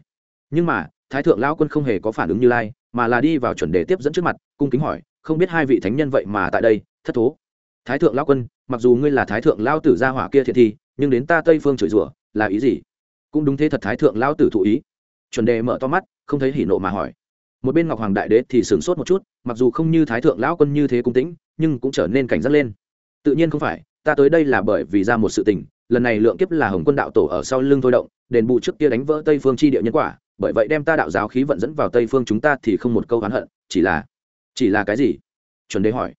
Nhưng mà, thái thượng lao quân không hề có phản ứng như lai, mà là đi vào chuẩn đề tiếp dẫn trước mặt, cung kính hỏi, không biết hai vị thánh nhân vậy mà tại đây, thất thố thái thượng lao quân, mặc dù ngươi là thái thượng lao tử gia hỏa kia thiệt thi nhưng đến ta tây phương chửi rủa, là ý gì? Cũng đúng thế thật thái thượng lao tử thụ ý. Chuẩn đề mở to mắt, không thấy hỉ nộ mà hỏi. Một bên ngọc hoàng đại đế thì sửng sốt một chút, mặc dù không như thái thượng lão quân như thế cung tĩnh, nhưng cũng trở nên cảnh giác lên. Tự nhiên không phải, ta tới đây là bởi vì ra một sự tình, lần này lượng kiếp là hồng quân đạo tổ ở sau lưng thôi động, đền bù trước kia đánh vỡ tây phương chi địa nhân quả, bởi vậy đem ta đạo giáo khí vận dẫn vào tây phương chúng ta thì không một câu oán hận, chỉ là chỉ là cái gì? Chuẩn đế hỏi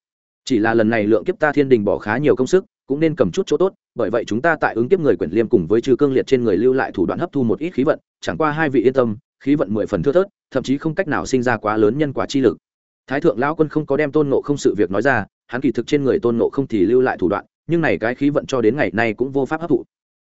chỉ là lần này lượng kiếp ta thiên đình bỏ khá nhiều công sức, cũng nên cầm chút chỗ tốt, bởi vậy chúng ta tại ứng kiếp người quyển liêm cùng với trừ cương liệt trên người lưu lại thủ đoạn hấp thu một ít khí vận, chẳng qua hai vị yên tâm, khí vận mười phần thưa thớt, thậm chí không cách nào sinh ra quá lớn nhân quả chi lực. Thái thượng lão quân không có đem tôn nộ không sự việc nói ra, hắn kỳ thực trên người tôn nộ không thì lưu lại thủ đoạn, nhưng này cái khí vận cho đến ngày nay cũng vô pháp hấp thụ.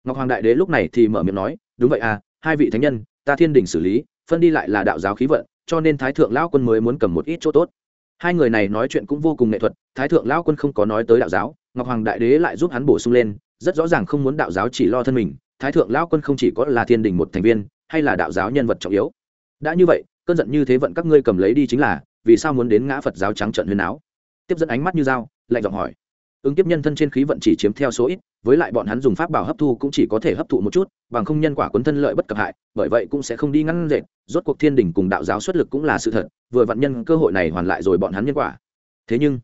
Ngọc hoàng đại đế lúc này thì mở miệng nói, đúng vậy à hai vị thánh nhân, ta thiên đình xử lý, phân đi lại là đạo giáo khí vận, cho nên thái thượng lão quân mới muốn cầm một ít chỗ tốt hai người này nói chuyện cũng vô cùng nghệ thuật, thái thượng lão quân không có nói tới đạo giáo, ngọc hoàng đại đế lại giúp hắn bổ sung lên, rất rõ ràng không muốn đạo giáo chỉ lo thân mình, thái thượng lão quân không chỉ có là thiên đình một thành viên, hay là đạo giáo nhân vật trọng yếu. Đã như vậy, cơn giận như thế vận các ngươi cầm lấy đi chính là, vì sao muốn đến ngã phật giáo trắng trận huyền áo tiếp dẫn ánh mắt như dao, lạnh giọng hỏi ứng tiếp nhân thân trên khí vận chỉ chiếm theo số ít, với lại bọn hắn dùng pháp bảo hấp thu cũng chỉ có thể hấp thụ một chút, bằng không nhân quả quấn thân lợi bất cập hại, bởi vậy cũng sẽ không đi ngăn dệt. Rốt cuộc thiên đình cùng đạo giáo xuất lực cũng là sự thật, vừa vận nhân cơ hội này hoàn lại rồi bọn hắn nhân quả. Thế nhưng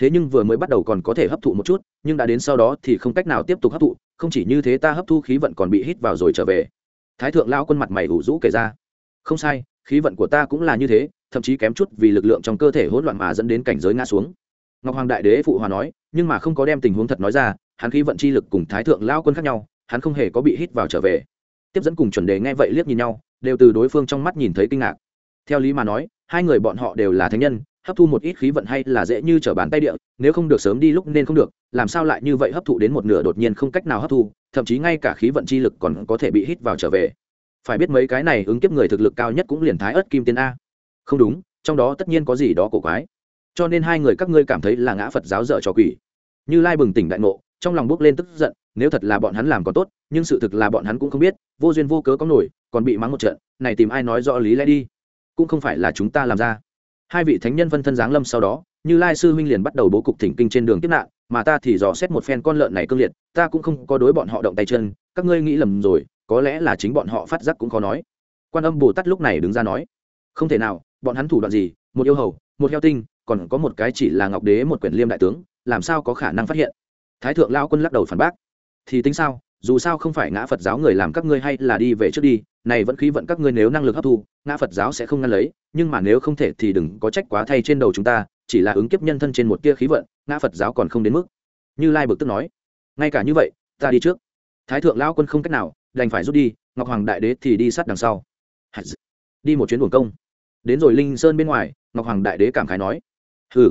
thế nhưng vừa mới bắt đầu còn có thể hấp thụ một chút, nhưng đã đến sau đó thì không cách nào tiếp tục hấp thụ, không chỉ như thế ta hấp thu khí vận còn bị hít vào rồi trở về. Thái thượng lao quân mặt mày ủ rũ kể ra. Không sai, khí vận của ta cũng là như thế, thậm chí kém chút vì lực lượng trong cơ thể hỗn loạn mà dẫn đến cảnh giới ngã xuống ngọc hoàng đại đế phụ hòa nói, nhưng mà không có đem tình huống thật nói ra, hắn khí vận chi lực cùng thái thượng lao quân khác nhau, hắn không hề có bị hít vào trở về. Tiếp dẫn cùng chuẩn đề nghe vậy liếc nhìn nhau, đều từ đối phương trong mắt nhìn thấy kinh ngạc. Theo lý mà nói, hai người bọn họ đều là thánh nhân, hấp thu một ít khí vận hay là dễ như trở bàn tay địa, nếu không được sớm đi lúc nên không được, làm sao lại như vậy hấp thụ đến một nửa đột nhiên không cách nào hấp thu, thậm chí ngay cả khí vận chi lực còn có thể bị hít vào trở về. Phải biết mấy cái này ứng kiếp người thực lực cao nhất cũng liền thái ớt kim tiên a. Không đúng, trong đó tất nhiên có gì đó cổ quái cho nên hai người các ngươi cảm thấy là ngã phật giáo dở trò quỷ. Như lai bừng tỉnh đại ngộ, trong lòng bước lên tức giận, nếu thật là bọn hắn làm còn tốt, nhưng sự thực là bọn hắn cũng không biết, vô duyên vô cớ có nổi, còn bị mắng một trận, này tìm ai nói rõ lý lẽ đi? Cũng không phải là chúng ta làm ra. Hai vị thánh nhân phân thân giáng lâm sau đó, như lai sư huynh liền bắt đầu bố cục thỉnh kinh trên đường tiếp nạn, mà ta thì dò xét một phen con lợn này cương liệt, ta cũng không có đối bọn họ động tay chân, các ngươi nghĩ lầm rồi, có lẽ là chính bọn họ phát giác cũng khó nói. Quan âm bồ tát lúc này đứng ra nói, không thể nào, bọn hắn thủ đoạn gì, một yêu hầu, một heo tinh còn có một cái chỉ là ngọc đế một quyển liêm đại tướng, làm sao có khả năng phát hiện? Thái thượng lao quân lắc đầu phản bác. Thì tính sao? Dù sao không phải ngã phật giáo người làm các ngươi hay là đi về trước đi, này vẫn khí vận các ngươi nếu năng lực hấp thu, ngã phật giáo sẽ không ngăn lấy, nhưng mà nếu không thể thì đừng có trách quá thay trên đầu chúng ta, chỉ là ứng kiếp nhân thân trên một tia khí vận, ngã phật giáo còn không đến mức. Như lai bực tức nói, ngay cả như vậy, ta đi trước. Thái thượng lao quân không cách nào, đành phải rút đi, ngọc hoàng đại đế thì đi sát đằng sau. Đi một chuyến buồn công. Đến rồi linh sơn bên ngoài, ngọc hoàng đại đế cảm khái nói hừ.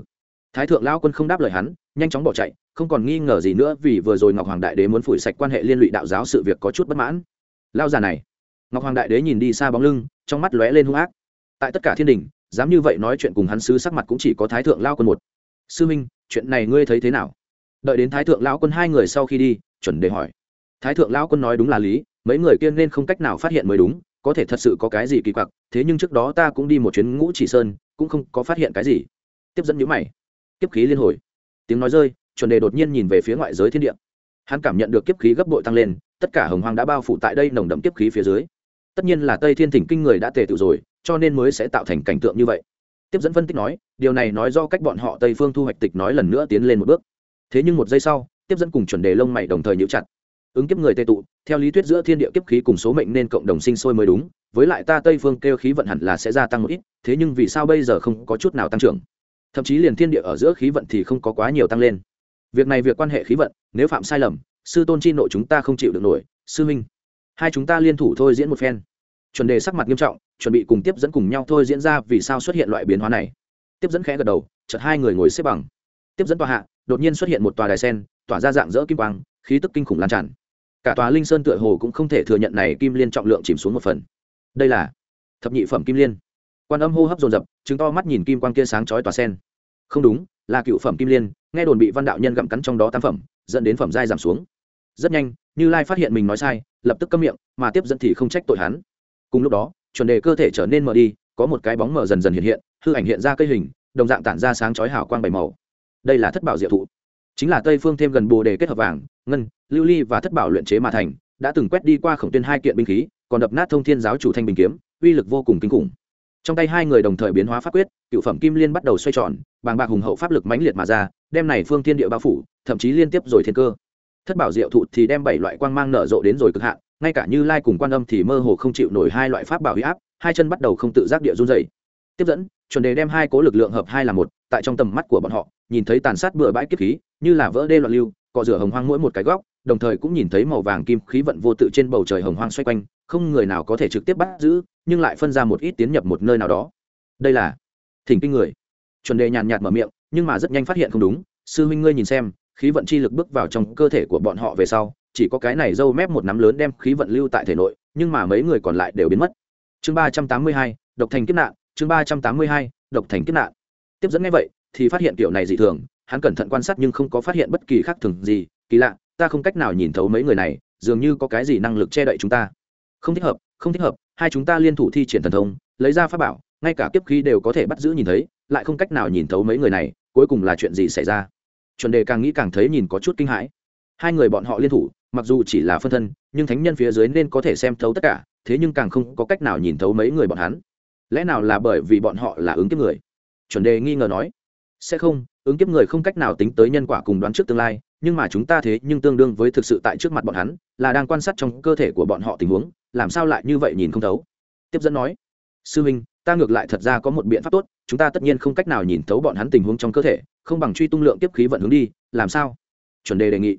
Thái thượng lao quân không đáp lời hắn, nhanh chóng bỏ chạy, không còn nghi ngờ gì nữa vì vừa rồi ngọc hoàng đại đế muốn phủi sạch quan hệ liên lụy đạo giáo sự việc có chút bất mãn. Lao già này. Ngọc hoàng đại đế nhìn đi xa bóng lưng, trong mắt lóe lên hung ác. Tại tất cả thiên đình, dám như vậy nói chuyện cùng hắn sứ sắc mặt cũng chỉ có thái thượng lao quân một. Sư minh, chuyện này ngươi thấy thế nào? Đợi đến thái thượng lão quân hai người sau khi đi, chuẩn đề hỏi. Thái thượng lão quân nói đúng là lý, mấy người kia nên không cách nào phát hiện mới đúng, có thể thật sự có cái gì kỳ quặc, thế nhưng trước đó ta cũng đi một chuyến ngũ chỉ sơn, cũng không có phát hiện cái gì tiếp dẫn nhữ mày. Kiếp khí liên hồi. Tiếng nói rơi, chuẩn đề đột nhiên nhìn về phía ngoại giới thiên địa. Hắn cảm nhận được kiếp khí gấp bội tăng lên, tất cả hồng hoang đã bao phủ tại đây nồng đậm kiếp khí phía dưới. Tất nhiên là tây thiên thỉnh kinh người đã tề tự rồi, cho nên mới sẽ tạo thành cảnh tượng như vậy. Tiếp dẫn phân tích nói, điều này nói do cách bọn họ tây phương thu hoạch tịch nói lần nữa tiến lên một bước. Thế nhưng một giây sau, tiếp dẫn cùng chuẩn đề lông mày đồng thời nhíu chặt. Ứng kiếp người tây tụ, theo lý thuyết giữa thiên địa kiếp khí cùng số mệnh nên cộng đồng sinh sôi mới đúng, với lại ta tây phương kêu khí vận hẳn là sẽ gia tăng một ít, thế nhưng vì sao bây giờ không có chút nào tăng trưởng? Thậm chí liền thiên địa ở giữa khí vận thì không có quá nhiều tăng lên. Việc này việc quan hệ khí vận, nếu phạm sai lầm, sư tôn chi nội chúng ta không chịu được nổi, sư minh. Hai chúng ta liên thủ thôi diễn một phen. Chuẩn đề sắc mặt nghiêm trọng, chuẩn bị cùng tiếp dẫn cùng nhau thôi diễn ra vì sao xuất hiện loại biến hóa này. Tiếp dẫn khẽ gật đầu, chợt hai người ngồi xếp bằng. Tiếp dẫn tòa hạ, đột nhiên xuất hiện một tòa đài sen, tỏa ra dạng dỡ kim quang, khí tức kinh khủng lan tràn. Cả tòa linh sơn tựa hồ cũng không thể thừa nhận này kim liên trọng lượng chìm xuống một phần. Đây là thập nhị phẩm kim liên quan âm hô hấp dồn dập chứng to mắt nhìn kim quan kia sáng chói tòa sen. Không đúng, là cựu phẩm kim liên, nghe đồn bị văn đạo nhân gặm cắn trong đó tam phẩm, dẫn đến phẩm giai giảm xuống. Rất nhanh, như lai phát hiện mình nói sai, lập tức câm miệng, mà tiếp dẫn thì không trách tội hắn. Cùng lúc đó, chuẩn đề cơ thể trở nên mờ đi, có một cái bóng mờ dần dần hiện hiện, hư ảnh hiện ra cây hình, đồng dạng tản ra sáng chói hào quang bảy màu. Đây là thất bảo diệu thụ. Chính là tây phương thêm gần bồ đề kết hợp vàng, ngân, lưu ly và thất bảo luyện chế mà thành, đã từng quét đi qua khổng tuyên hai kiện binh khí, còn đập nát thông thiên giáo chủ thanh bình kiếm, uy lực vô cùng kinh khủng trong tay hai người đồng thời biến hóa pháp quyết, cựu phẩm kim liên bắt đầu xoay tròn, bàng bạc hùng hậu pháp lực mãnh liệt mà ra, đem này phương thiên địa bao phủ, thậm chí liên tiếp rồi thiên cơ. Thất bảo diệu thụ thì đem bảy loại quang mang nở rộ đến rồi cực hạn, ngay cả như lai cùng quan âm thì mơ hồ không chịu nổi hai loại pháp bảo huy áp, hai chân bắt đầu không tự giác địa run dày tiếp dẫn, chuẩn đề đem hai cố lực lượng hợp hai là một, tại trong tầm mắt của bọn họ, nhìn thấy tàn sát bừa bãi kiếp khí, như là vỡ đê loạn lưu, cọ rửa hồng hoang mỗi một cái góc, đồng thời cũng nhìn thấy màu vàng kim khí vận vô tự trên bầu trời hồng hoang xoay quanh, không người nào có thể trực tiếp bắt giữ nhưng lại phân ra một ít tiến nhập một nơi nào đó. Đây là thỉnh kinh người. Chuẩn đề nhàn nhạt mở miệng, nhưng mà rất nhanh phát hiện không đúng. Sư huynh ngươi nhìn xem, khí vận chi lực bước vào trong cơ thể của bọn họ về sau, chỉ có cái này dâu mép một nắm lớn đem khí vận lưu tại thể nội, nhưng mà mấy người còn lại đều biến mất. Chương ba trăm tám mươi hai, độc thành kiếp nạn, chương ba trăm tám mươi hai, độc thành kiếp nạn. Tiếp dẫn ngay vậy, thì phát hiện kiểu này dị thường, hắn cẩn thận quan sát nhưng không có phát hiện bất kỳ khác thường gì. Kỳ lạ, ta không cách nào nhìn thấu mấy người này, dường như có cái gì năng lực che đậy chúng ta. Không thích hợp, không thích hợp hai chúng ta liên thủ thi triển thần thông, lấy ra pháp bảo, ngay cả kiếp khí đều có thể bắt giữ nhìn thấy, lại không cách nào nhìn thấu mấy người này, cuối cùng là chuyện gì xảy ra? Chuẩn đề càng nghĩ càng thấy nhìn có chút kinh hãi. Hai người bọn họ liên thủ, mặc dù chỉ là phân thân, nhưng thánh nhân phía dưới nên có thể xem thấu tất cả, thế nhưng càng không có cách nào nhìn thấu mấy người bọn hắn. Lẽ nào là bởi vì bọn họ là ứng kiếp người? Chuẩn đề nghi ngờ nói. Sẽ không, ứng kiếp người không cách nào tính tới nhân quả cùng đoán trước tương lai, nhưng mà chúng ta thế nhưng tương đương với thực sự tại trước mặt bọn hắn, là đang quan sát trong cơ thể của bọn họ tình huống làm sao lại như vậy nhìn không thấu? Tiếp dẫn nói, sư huynh ta ngược lại thật ra có một biện pháp tốt, chúng ta tất nhiên không cách nào nhìn thấu bọn hắn tình huống trong cơ thể, không bằng truy tung lượng tiếp khí vận hướng đi, làm sao? Chuẩn đề đề nghị.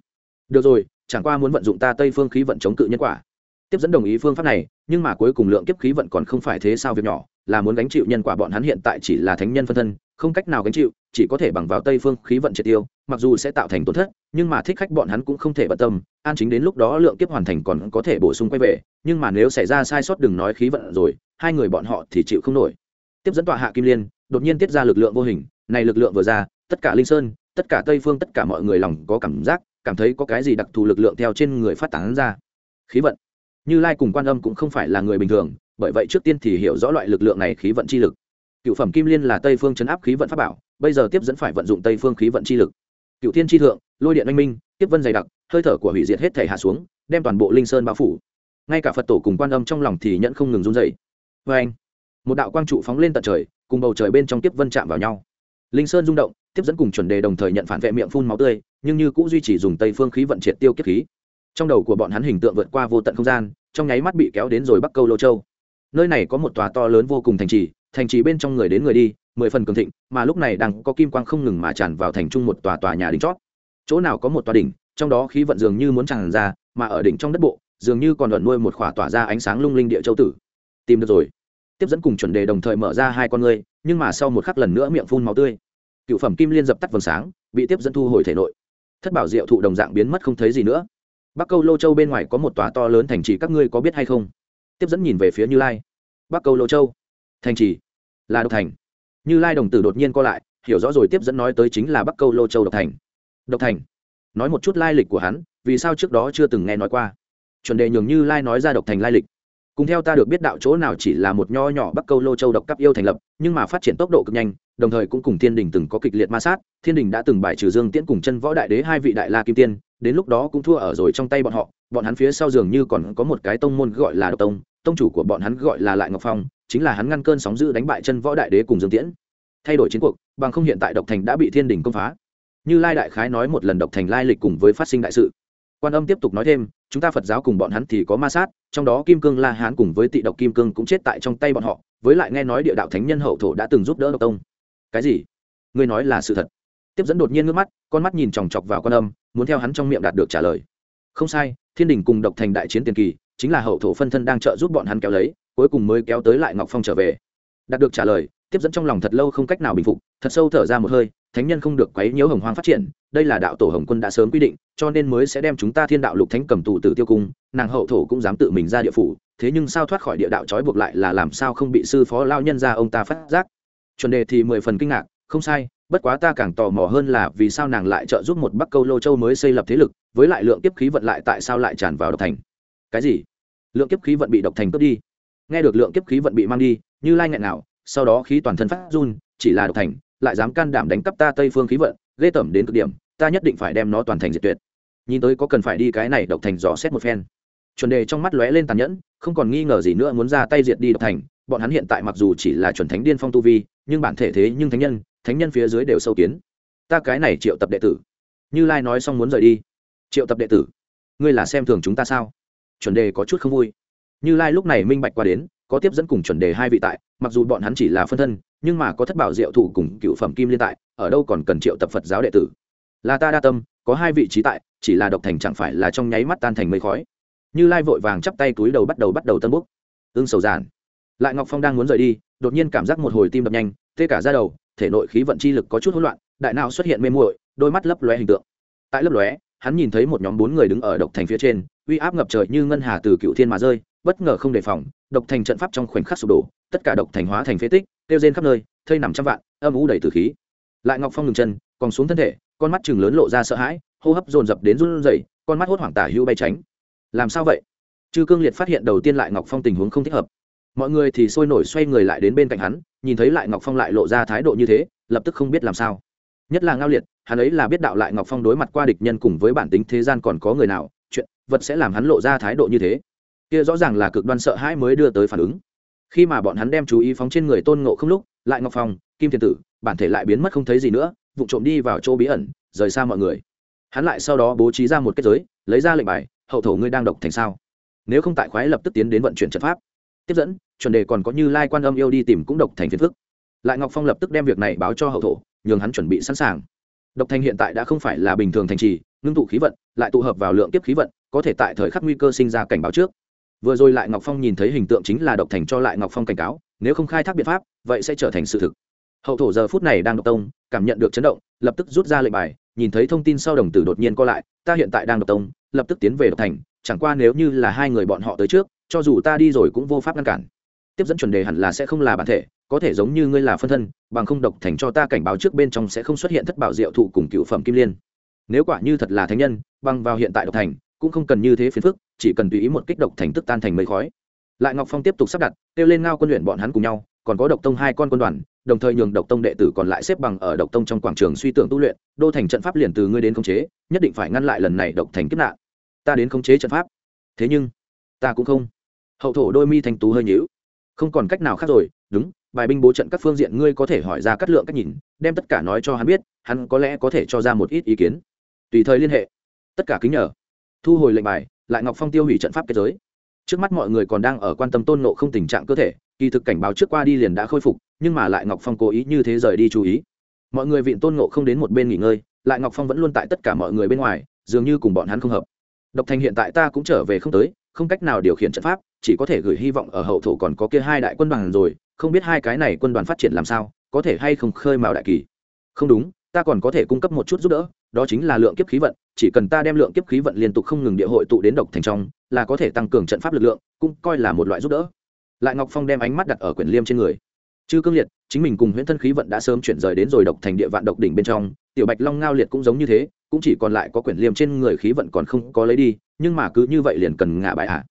Được rồi, chẳng qua muốn vận dụng ta tây phương khí vận chống cự nhân quả. Tiếp dẫn đồng ý phương pháp này, nhưng mà cuối cùng lượng kiếp khí vận còn không phải thế sao việc nhỏ, là muốn gánh chịu nhân quả bọn hắn hiện tại chỉ là thánh nhân phân thân, không cách nào gánh chịu chỉ có thể bằng vào tây phương khí vận triệt tiêu, mặc dù sẽ tạo thành tổn thất, nhưng mà thích khách bọn hắn cũng không thể bận tâm, an chính đến lúc đó lượng kiếp hoàn thành còn có thể bổ sung quay về, nhưng mà nếu xảy ra sai sót đừng nói khí vận rồi, hai người bọn họ thì chịu không nổi. Tiếp dẫn tọa hạ kim liên, đột nhiên tiết ra lực lượng vô hình, này lực lượng vừa ra, tất cả linh sơn, tất cả tây phương, tất cả mọi người lòng có cảm giác, cảm thấy có cái gì đặc thù lực lượng theo trên người phát tán ra. Khí vận. Như lai cùng quan âm cũng không phải là người bình thường, bởi vậy trước tiên thì hiểu rõ loại lực lượng này khí vận chi lực cựu phẩm kim liên là tây phương chấn áp khí vận pháp bảo, bây giờ tiếp dẫn phải vận dụng tây phương khí vận chi lực. Cựu thiên tri thượng, lôi điện oanh minh, tiếp vân dày đặc, hơi thở của hủy diệt hết thể hạ xuống, đem toàn bộ linh sơn bao phủ. Ngay cả phật tổ cùng quan âm trong lòng thì nhận không ngừng run dày vê anh, một đạo quang trụ phóng lên tận trời, cùng bầu trời bên trong tiếp vân chạm vào nhau. Linh sơn rung động, tiếp dẫn cùng chuẩn đề đồng thời nhận phản vệ miệng phun máu tươi, nhưng như cũng duy trì dùng tây phương khí vận triệt tiêu kiếp khí. Trong đầu của bọn hắn hình tượng vượt qua vô tận không gian, trong nháy mắt bị kéo đến rồi bắc câu lô châu. Nơi này có một tòa to lớn vô cùng thành trì thành trì bên trong người đến người đi, mười phần cường thịnh, mà lúc này đang có kim quang không ngừng mà tràn vào thành trung một tòa tòa nhà đỉnh chót. Chỗ nào có một tòa đỉnh, trong đó khí vận dường như muốn tràn ra, mà ở đỉnh trong đất bộ, dường như còn luận nuôi một khỏa tỏa ra ánh sáng lung linh địa châu tử. Tìm được rồi. Tiếp dẫn cùng chuẩn đề đồng thời mở ra hai con ngươi, nhưng mà sau một khắc lần nữa miệng phun máu tươi. Cựu phẩm kim liên dập tắt vầng sáng, bị tiếp dẫn thu hồi thể nội. Thất bảo diệu thụ đồng dạng biến mất không thấy gì nữa. Bắc câu lô châu bên ngoài có một tòa to lớn thành trì, các ngươi có biết hay không? Tiếp dẫn nhìn về phía như lai. Bắc câu lô châu thành trì. Là độc thành. Như lai đồng tử đột nhiên co lại, hiểu rõ rồi tiếp dẫn nói tới chính là bắc câu lô châu độc thành. Độc thành. Nói một chút lai lịch của hắn, vì sao trước đó chưa từng nghe nói qua. Chuẩn đề nhường như lai nói ra độc thành lai lịch. Cùng theo ta được biết đạo chỗ nào chỉ là một nho nhỏ bắc câu lô châu độc cấp yêu thành lập, nhưng mà phát triển tốc độ cực nhanh, đồng thời cũng cùng thiên đình từng có kịch liệt ma sát, thiên đình đã từng bài trừ dương tiễn cùng chân võ đại đế hai vị đại la kim tiên, đến lúc đó cũng thua ở rồi trong tay bọn họ, bọn hắn phía sau dường như còn có một cái tông môn gọi là độc tông tông chủ của bọn hắn gọi là lại ngọc phong chính là hắn ngăn cơn sóng dữ đánh bại chân võ đại đế cùng dương tiễn. Thay đổi chiến cuộc, bằng không hiện tại độc thành đã bị thiên đình công phá. Như lai đại khái nói một lần độc thành lai lịch cùng với phát sinh đại sự. Quan âm tiếp tục nói thêm, chúng ta phật giáo cùng bọn hắn thì có ma sát, trong đó kim cương la hán cùng với tị độc kim cương cũng chết tại trong tay bọn họ, với lại nghe nói địa đạo thánh nhân hậu thổ đã từng giúp đỡ độc tông. Cái gì? Ngươi nói là sự thật. Tiếp dẫn đột nhiên ngước mắt, con mắt nhìn chòng chọc vào quan âm, muốn theo hắn trong miệng đạt được trả lời. Không sai, thiên đình cùng độc thành đại chiến tiền kỳ, chính là hậu thổ phân thân đang trợ giúp bọn hắn kéo lấy cuối cùng mới kéo tới lại ngọc phong trở về. Đạt được trả lời, tiếp dẫn trong lòng thật lâu không cách nào bình phục, thật sâu thở ra một hơi, thánh nhân không được quấy nhiễu hồng hoang phát triển, đây là đạo tổ hồng quân đã sớm quy định, cho nên mới sẽ đem chúng ta thiên đạo lục thánh cầm tù tử tiêu cung, nàng hậu thổ cũng dám tự mình ra địa phủ, thế nhưng sao thoát khỏi địa đạo trói buộc lại là làm sao không bị sư phó lao nhân ra ông ta phát giác. Chuẩn đề thì mười phần kinh ngạc, không sai, bất quá ta càng tò mò hơn là vì sao nàng lại trợ giúp một bắc câu lô châu mới xây lập thế lực, với lại lượng kiếp khí vận lại tại sao lại tràn vào độc thành? Cái gì? Lượng kiếp khí vận bị độc thành cướp đi nghe được lượng kiếp khí vận bị mang đi, như lai nghẹn nào sau đó khí toàn thân phát run, chỉ là độc thành, lại dám can đảm đánh cắp ta tây phương khí vận, ghê tởm đến cực điểm, ta nhất định phải đem nó toàn thành diệt tuyệt. Nhìn tới có cần phải đi cái này độc thành dò xét một phen. Chuẩn đề trong mắt lóe lên tàn nhẫn, không còn nghi ngờ gì nữa muốn ra tay diệt đi độc thành, bọn hắn hiện tại mặc dù chỉ là chuẩn thánh điên phong tu vi, nhưng bản thể thế nhưng thánh nhân thánh nhân phía dưới đều sâu kiến. Ta cái này triệu tập đệ tử. Như lai nói xong muốn rời đi. Triệu tập đệ tử, ngươi là xem thường chúng ta sao? Chuẩn đề có chút không vui như lai lúc này minh bạch qua đến, có tiếp dẫn cùng chuẩn đề hai vị tại, mặc dù bọn hắn chỉ là phân thân, nhưng mà có thất bảo diệu thủ cùng cựu phẩm kim liên tại, ở đâu còn cần triệu tập phật giáo đệ tử. Là ta đa tâm, có hai vị trí tại, chỉ là độc thành chẳng phải là trong nháy mắt tan thành mây khói. Như lai vội vàng chắp tay túi đầu bắt đầu bắt đầu tân búc ưng sầu giản. Lại ngọc phong đang muốn rời đi, đột nhiên cảm giác một hồi tim đập nhanh, tê cả ra đầu, thể nội khí vận chi lực có chút hỗn loạn, đại não xuất hiện mê muội, đôi mắt lấp lóe hình tượng. Tại lấp lóe, hắn nhìn thấy một nhóm bốn người đứng ở độc thành phía trên, uy áp ngập trời như ngân hà từ cựu thiên mà rơi bất ngờ không đề phòng, độc thành trận pháp trong khoảnh khắc sụp đổ, tất cả độc thành hóa thành phế tích tiêu rên khắp nơi, thây nằm trăm vạn, âm u đầy từ khí. Lại ngọc phong ngừng chân còn xuống thân thể, con mắt chừng lớn lộ ra sợ hãi, hô hấp dồn dập đến run rẩy, con mắt hốt hoảng tả hữu bay tránh. Làm sao vậy? Chư cương liệt phát hiện đầu tiên lại ngọc phong tình huống không thích hợp. Mọi người thì sôi nổi xoay người lại đến bên cạnh hắn, nhìn thấy lại ngọc phong lại lộ ra thái độ như thế, lập tức không biết làm sao. Nhất là ngao liệt, hắn ấy là biết đạo lại ngọc phong đối mặt qua địch nhân cùng với bản tính thế gian còn có người nào, chuyện vật sẽ làm hắn lộ ra thái độ như thế kia rõ ràng là cực đoan sợ hãi mới đưa tới phản ứng. Khi mà bọn hắn đem chú ý phóng trên người tôn ngộ không lúc, lại ngọc phong, kim thiên tử, bản thể lại biến mất không thấy gì nữa, vụ trộm đi vào chỗ bí ẩn, rời xa mọi người. Hắn lại sau đó bố trí ra một kết giới, lấy ra lệnh bài, hậu thổ ngươi đang độc thành sao? Nếu không tại khoái lập tức tiến đến vận chuyển trận pháp. Tiếp dẫn, chuẩn đề còn có như lai quan âm yêu đi tìm cũng độc thành phiền phức. Lại ngọc phong lập tức đem việc này báo cho hậu thổ, nhường hắn chuẩn bị sẵn sàng. Độc thành hiện tại đã không phải là bình thường thành trì, ngưng tụ khí vận, lại tụ hợp vào lượng tiếp khí vận, có thể tại thời khắc nguy cơ sinh ra cảnh báo trước vừa rồi lại ngọc phong nhìn thấy hình tượng chính là độc thành cho lại ngọc phong cảnh cáo, nếu không khai thác biện pháp, vậy sẽ trở thành sự thực. Hậu thổ giờ phút này đang độc tông, cảm nhận được chấn động, lập tức rút ra lệnh bài, nhìn thấy thông tin sau đồng tử đột nhiên co lại, ta hiện tại đang độc tông, lập tức tiến về độc thành, chẳng qua nếu như là hai người bọn họ tới trước, cho dù ta đi rồi cũng vô pháp ngăn cản. Tiếp dẫn chuẩn đề hẳn là sẽ không là bản thể, có thể giống như ngươi là phân thân, bằng không độc thành cho ta cảnh báo trước bên trong sẽ không xuất hiện thất bảo diệu thụ cùng cựu phẩm kim liên. Nếu quả như thật là thánh nhân, bằng vào hiện tại độc thành cũng không cần như thế phiền phức, chỉ cần tùy ý một kích độc thành tức tan thành mây khói. Lại ngọc phong tiếp tục sắp đặt, kêu lên ngao quân luyện bọn hắn cùng nhau, còn có độc tông hai con quân đoàn, đồng thời nhường độc tông đệ tử còn lại xếp bằng ở độc tông trong quảng trường suy tưởng tu luyện, đô thành trận pháp liền từ ngươi đến khống chế, nhất định phải ngăn lại lần này độc thành kiếp nạn. Ta đến khống chế trận pháp. Thế nhưng, ta cũng không. Hậu thổ đôi mi thành tú hơi nhíu. Không còn cách nào khác rồi, đúng, bài binh bố trận các phương diện ngươi có thể hỏi ra cắt lượng cách nhìn, đem tất cả nói cho hắn biết, hắn có lẽ có thể cho ra một ít ý kiến. Tùy thời liên hệ. Tất cả kính nhờ thu hồi lệnh bài, lại ngọc phong tiêu hủy trận pháp kết giới. Trước mắt mọi người còn đang ở quan tâm tôn nộ không tình trạng cơ thể, kỳ thực cảnh báo trước qua đi liền đã khôi phục, nhưng mà lại ngọc phong cố ý như thế rời đi chú ý. Mọi người vịn tôn nộ không đến một bên nghỉ ngơi, lại ngọc phong vẫn luôn tại tất cả mọi người bên ngoài, dường như cùng bọn hắn không hợp. Độc thành hiện tại ta cũng trở về không tới, không cách nào điều khiển trận pháp, chỉ có thể gửi hy vọng ở hậu thổ còn có kia hai đại quân đoàn rồi, không biết hai cái này quân đoàn phát triển làm sao, có thể hay không khơi mào đại kỳ. Không đúng ta còn có thể cung cấp một chút giúp đỡ, đó chính là lượng kiếp khí vận, chỉ cần ta đem lượng kiếp khí vận liên tục không ngừng địa hội tụ đến độc thành trong, là có thể tăng cường trận pháp lực lượng, cũng coi là một loại giúp đỡ lại ngọc phong đem ánh mắt đặt ở quyển liêm trên người chư cương liệt, chính mình cùng huyễn thân khí vận đã sớm chuyển rời đến rồi độc thành địa vạn độc đỉnh bên trong, tiểu bạch long ngao liệt cũng giống như thế, cũng chỉ còn lại có quyển liêm trên người khí vận còn không có lấy đi, nhưng mà cứ như vậy liền cần ngả bài ạ à.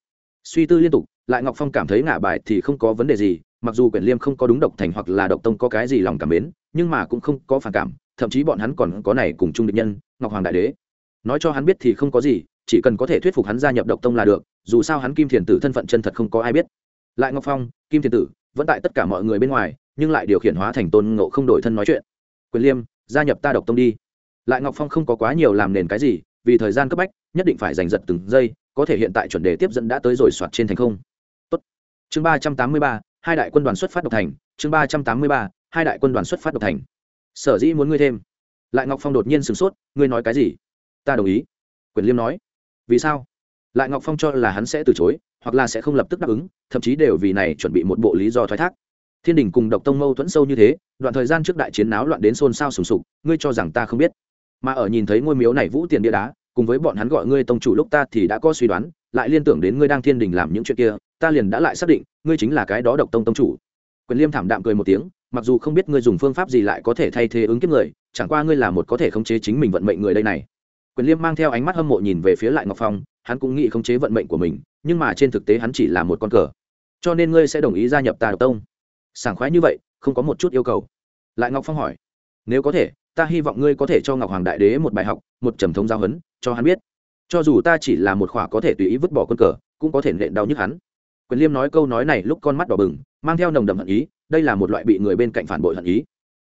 suy tư liên tục, lại ngọc phong cảm thấy ngả bài thì không có vấn đề gì mặc dù quyển liêm không có đúng độc thành hoặc là độc tông có cái gì lòng cảm mến, nhưng mà cũng không có phản cảm, thậm chí bọn hắn còn có này cùng chung địch nhân, ngọc hoàng đại đế. Nói cho hắn biết thì không có gì, chỉ cần có thể thuyết phục hắn gia nhập độc tông là được, dù sao hắn kim thiền tử thân phận chân thật không có ai biết. Lại ngọc phong, kim thiền tử, vẫn tại tất cả mọi người bên ngoài, nhưng lại điều khiển hóa thành tôn ngộ không đổi thân nói chuyện. Quyền liêm, gia nhập ta độc tông đi. Lại ngọc phong không có quá nhiều làm nền cái gì, vì thời gian cấp bách, nhất định phải giành giật từng giây, có thể hiện tại chuẩn đề tiếp dẫn đã tới rồi soạt trên thành không. Tốt. chương ba trăm tám mươi ba hai đại quân đoàn xuất phát độc thành, chương ba trăm tám mươi ba, hai đại quân đoàn xuất phát độc thành. Sở dĩ muốn ngươi thêm. Lại ngọc phong đột nhiên sửng sốt, ngươi nói cái gì? Ta đồng ý. Quyền liêm nói. Vì sao? Lại ngọc phong cho là hắn sẽ từ chối, hoặc là sẽ không lập tức đáp ứng, thậm chí đều vì này chuẩn bị một bộ lý do thoái thác. Thiên đình cùng độc tông mâu thuẫn sâu như thế, đoạn thời gian trước đại chiến náo loạn đến xôn xao sùng sục, ngươi cho rằng ta không biết. Mà ở nhìn thấy ngôi miếu này vũ tiền địa đá, cùng với bọn hắn gọi ngươi tông chủ lúc ta thì đã có suy đoán, lại liên tưởng đến ngươi đang thiên đình làm những chuyện kia ta liền đã lại xác định, ngươi chính là cái đó độc tông tông chủ. Quyền liêm thảm đạm cười một tiếng, mặc dù không biết ngươi dùng phương pháp gì lại có thể thay thế ứng kiếp người, chẳng qua ngươi là một có thể khống chế chính mình vận mệnh người đây này. Quyền liêm mang theo ánh mắt hâm mộ nhìn về phía lại ngọc phong, hắn cũng nghĩ khống chế vận mệnh của mình, nhưng mà trên thực tế hắn chỉ là một con cờ. Cho nên ngươi sẽ đồng ý gia nhập ta độc tông. Sảng khoái như vậy, không có một chút yêu cầu. Lại ngọc phong hỏi, nếu có thể, ta hy vọng ngươi có thể cho ngọc hoàng đại đế một bài học, một trầm thống giao hấn cho hắn biết. Cho dù ta chỉ là một khỏa có thể tùy ý vứt bỏ quân cờ, cũng có thể nện đau nhức hắn quyền liêm nói câu nói này lúc con mắt đỏ bừng, mang theo nồng đậm hận ý, đây là một loại bị người bên cạnh phản bội hận ý.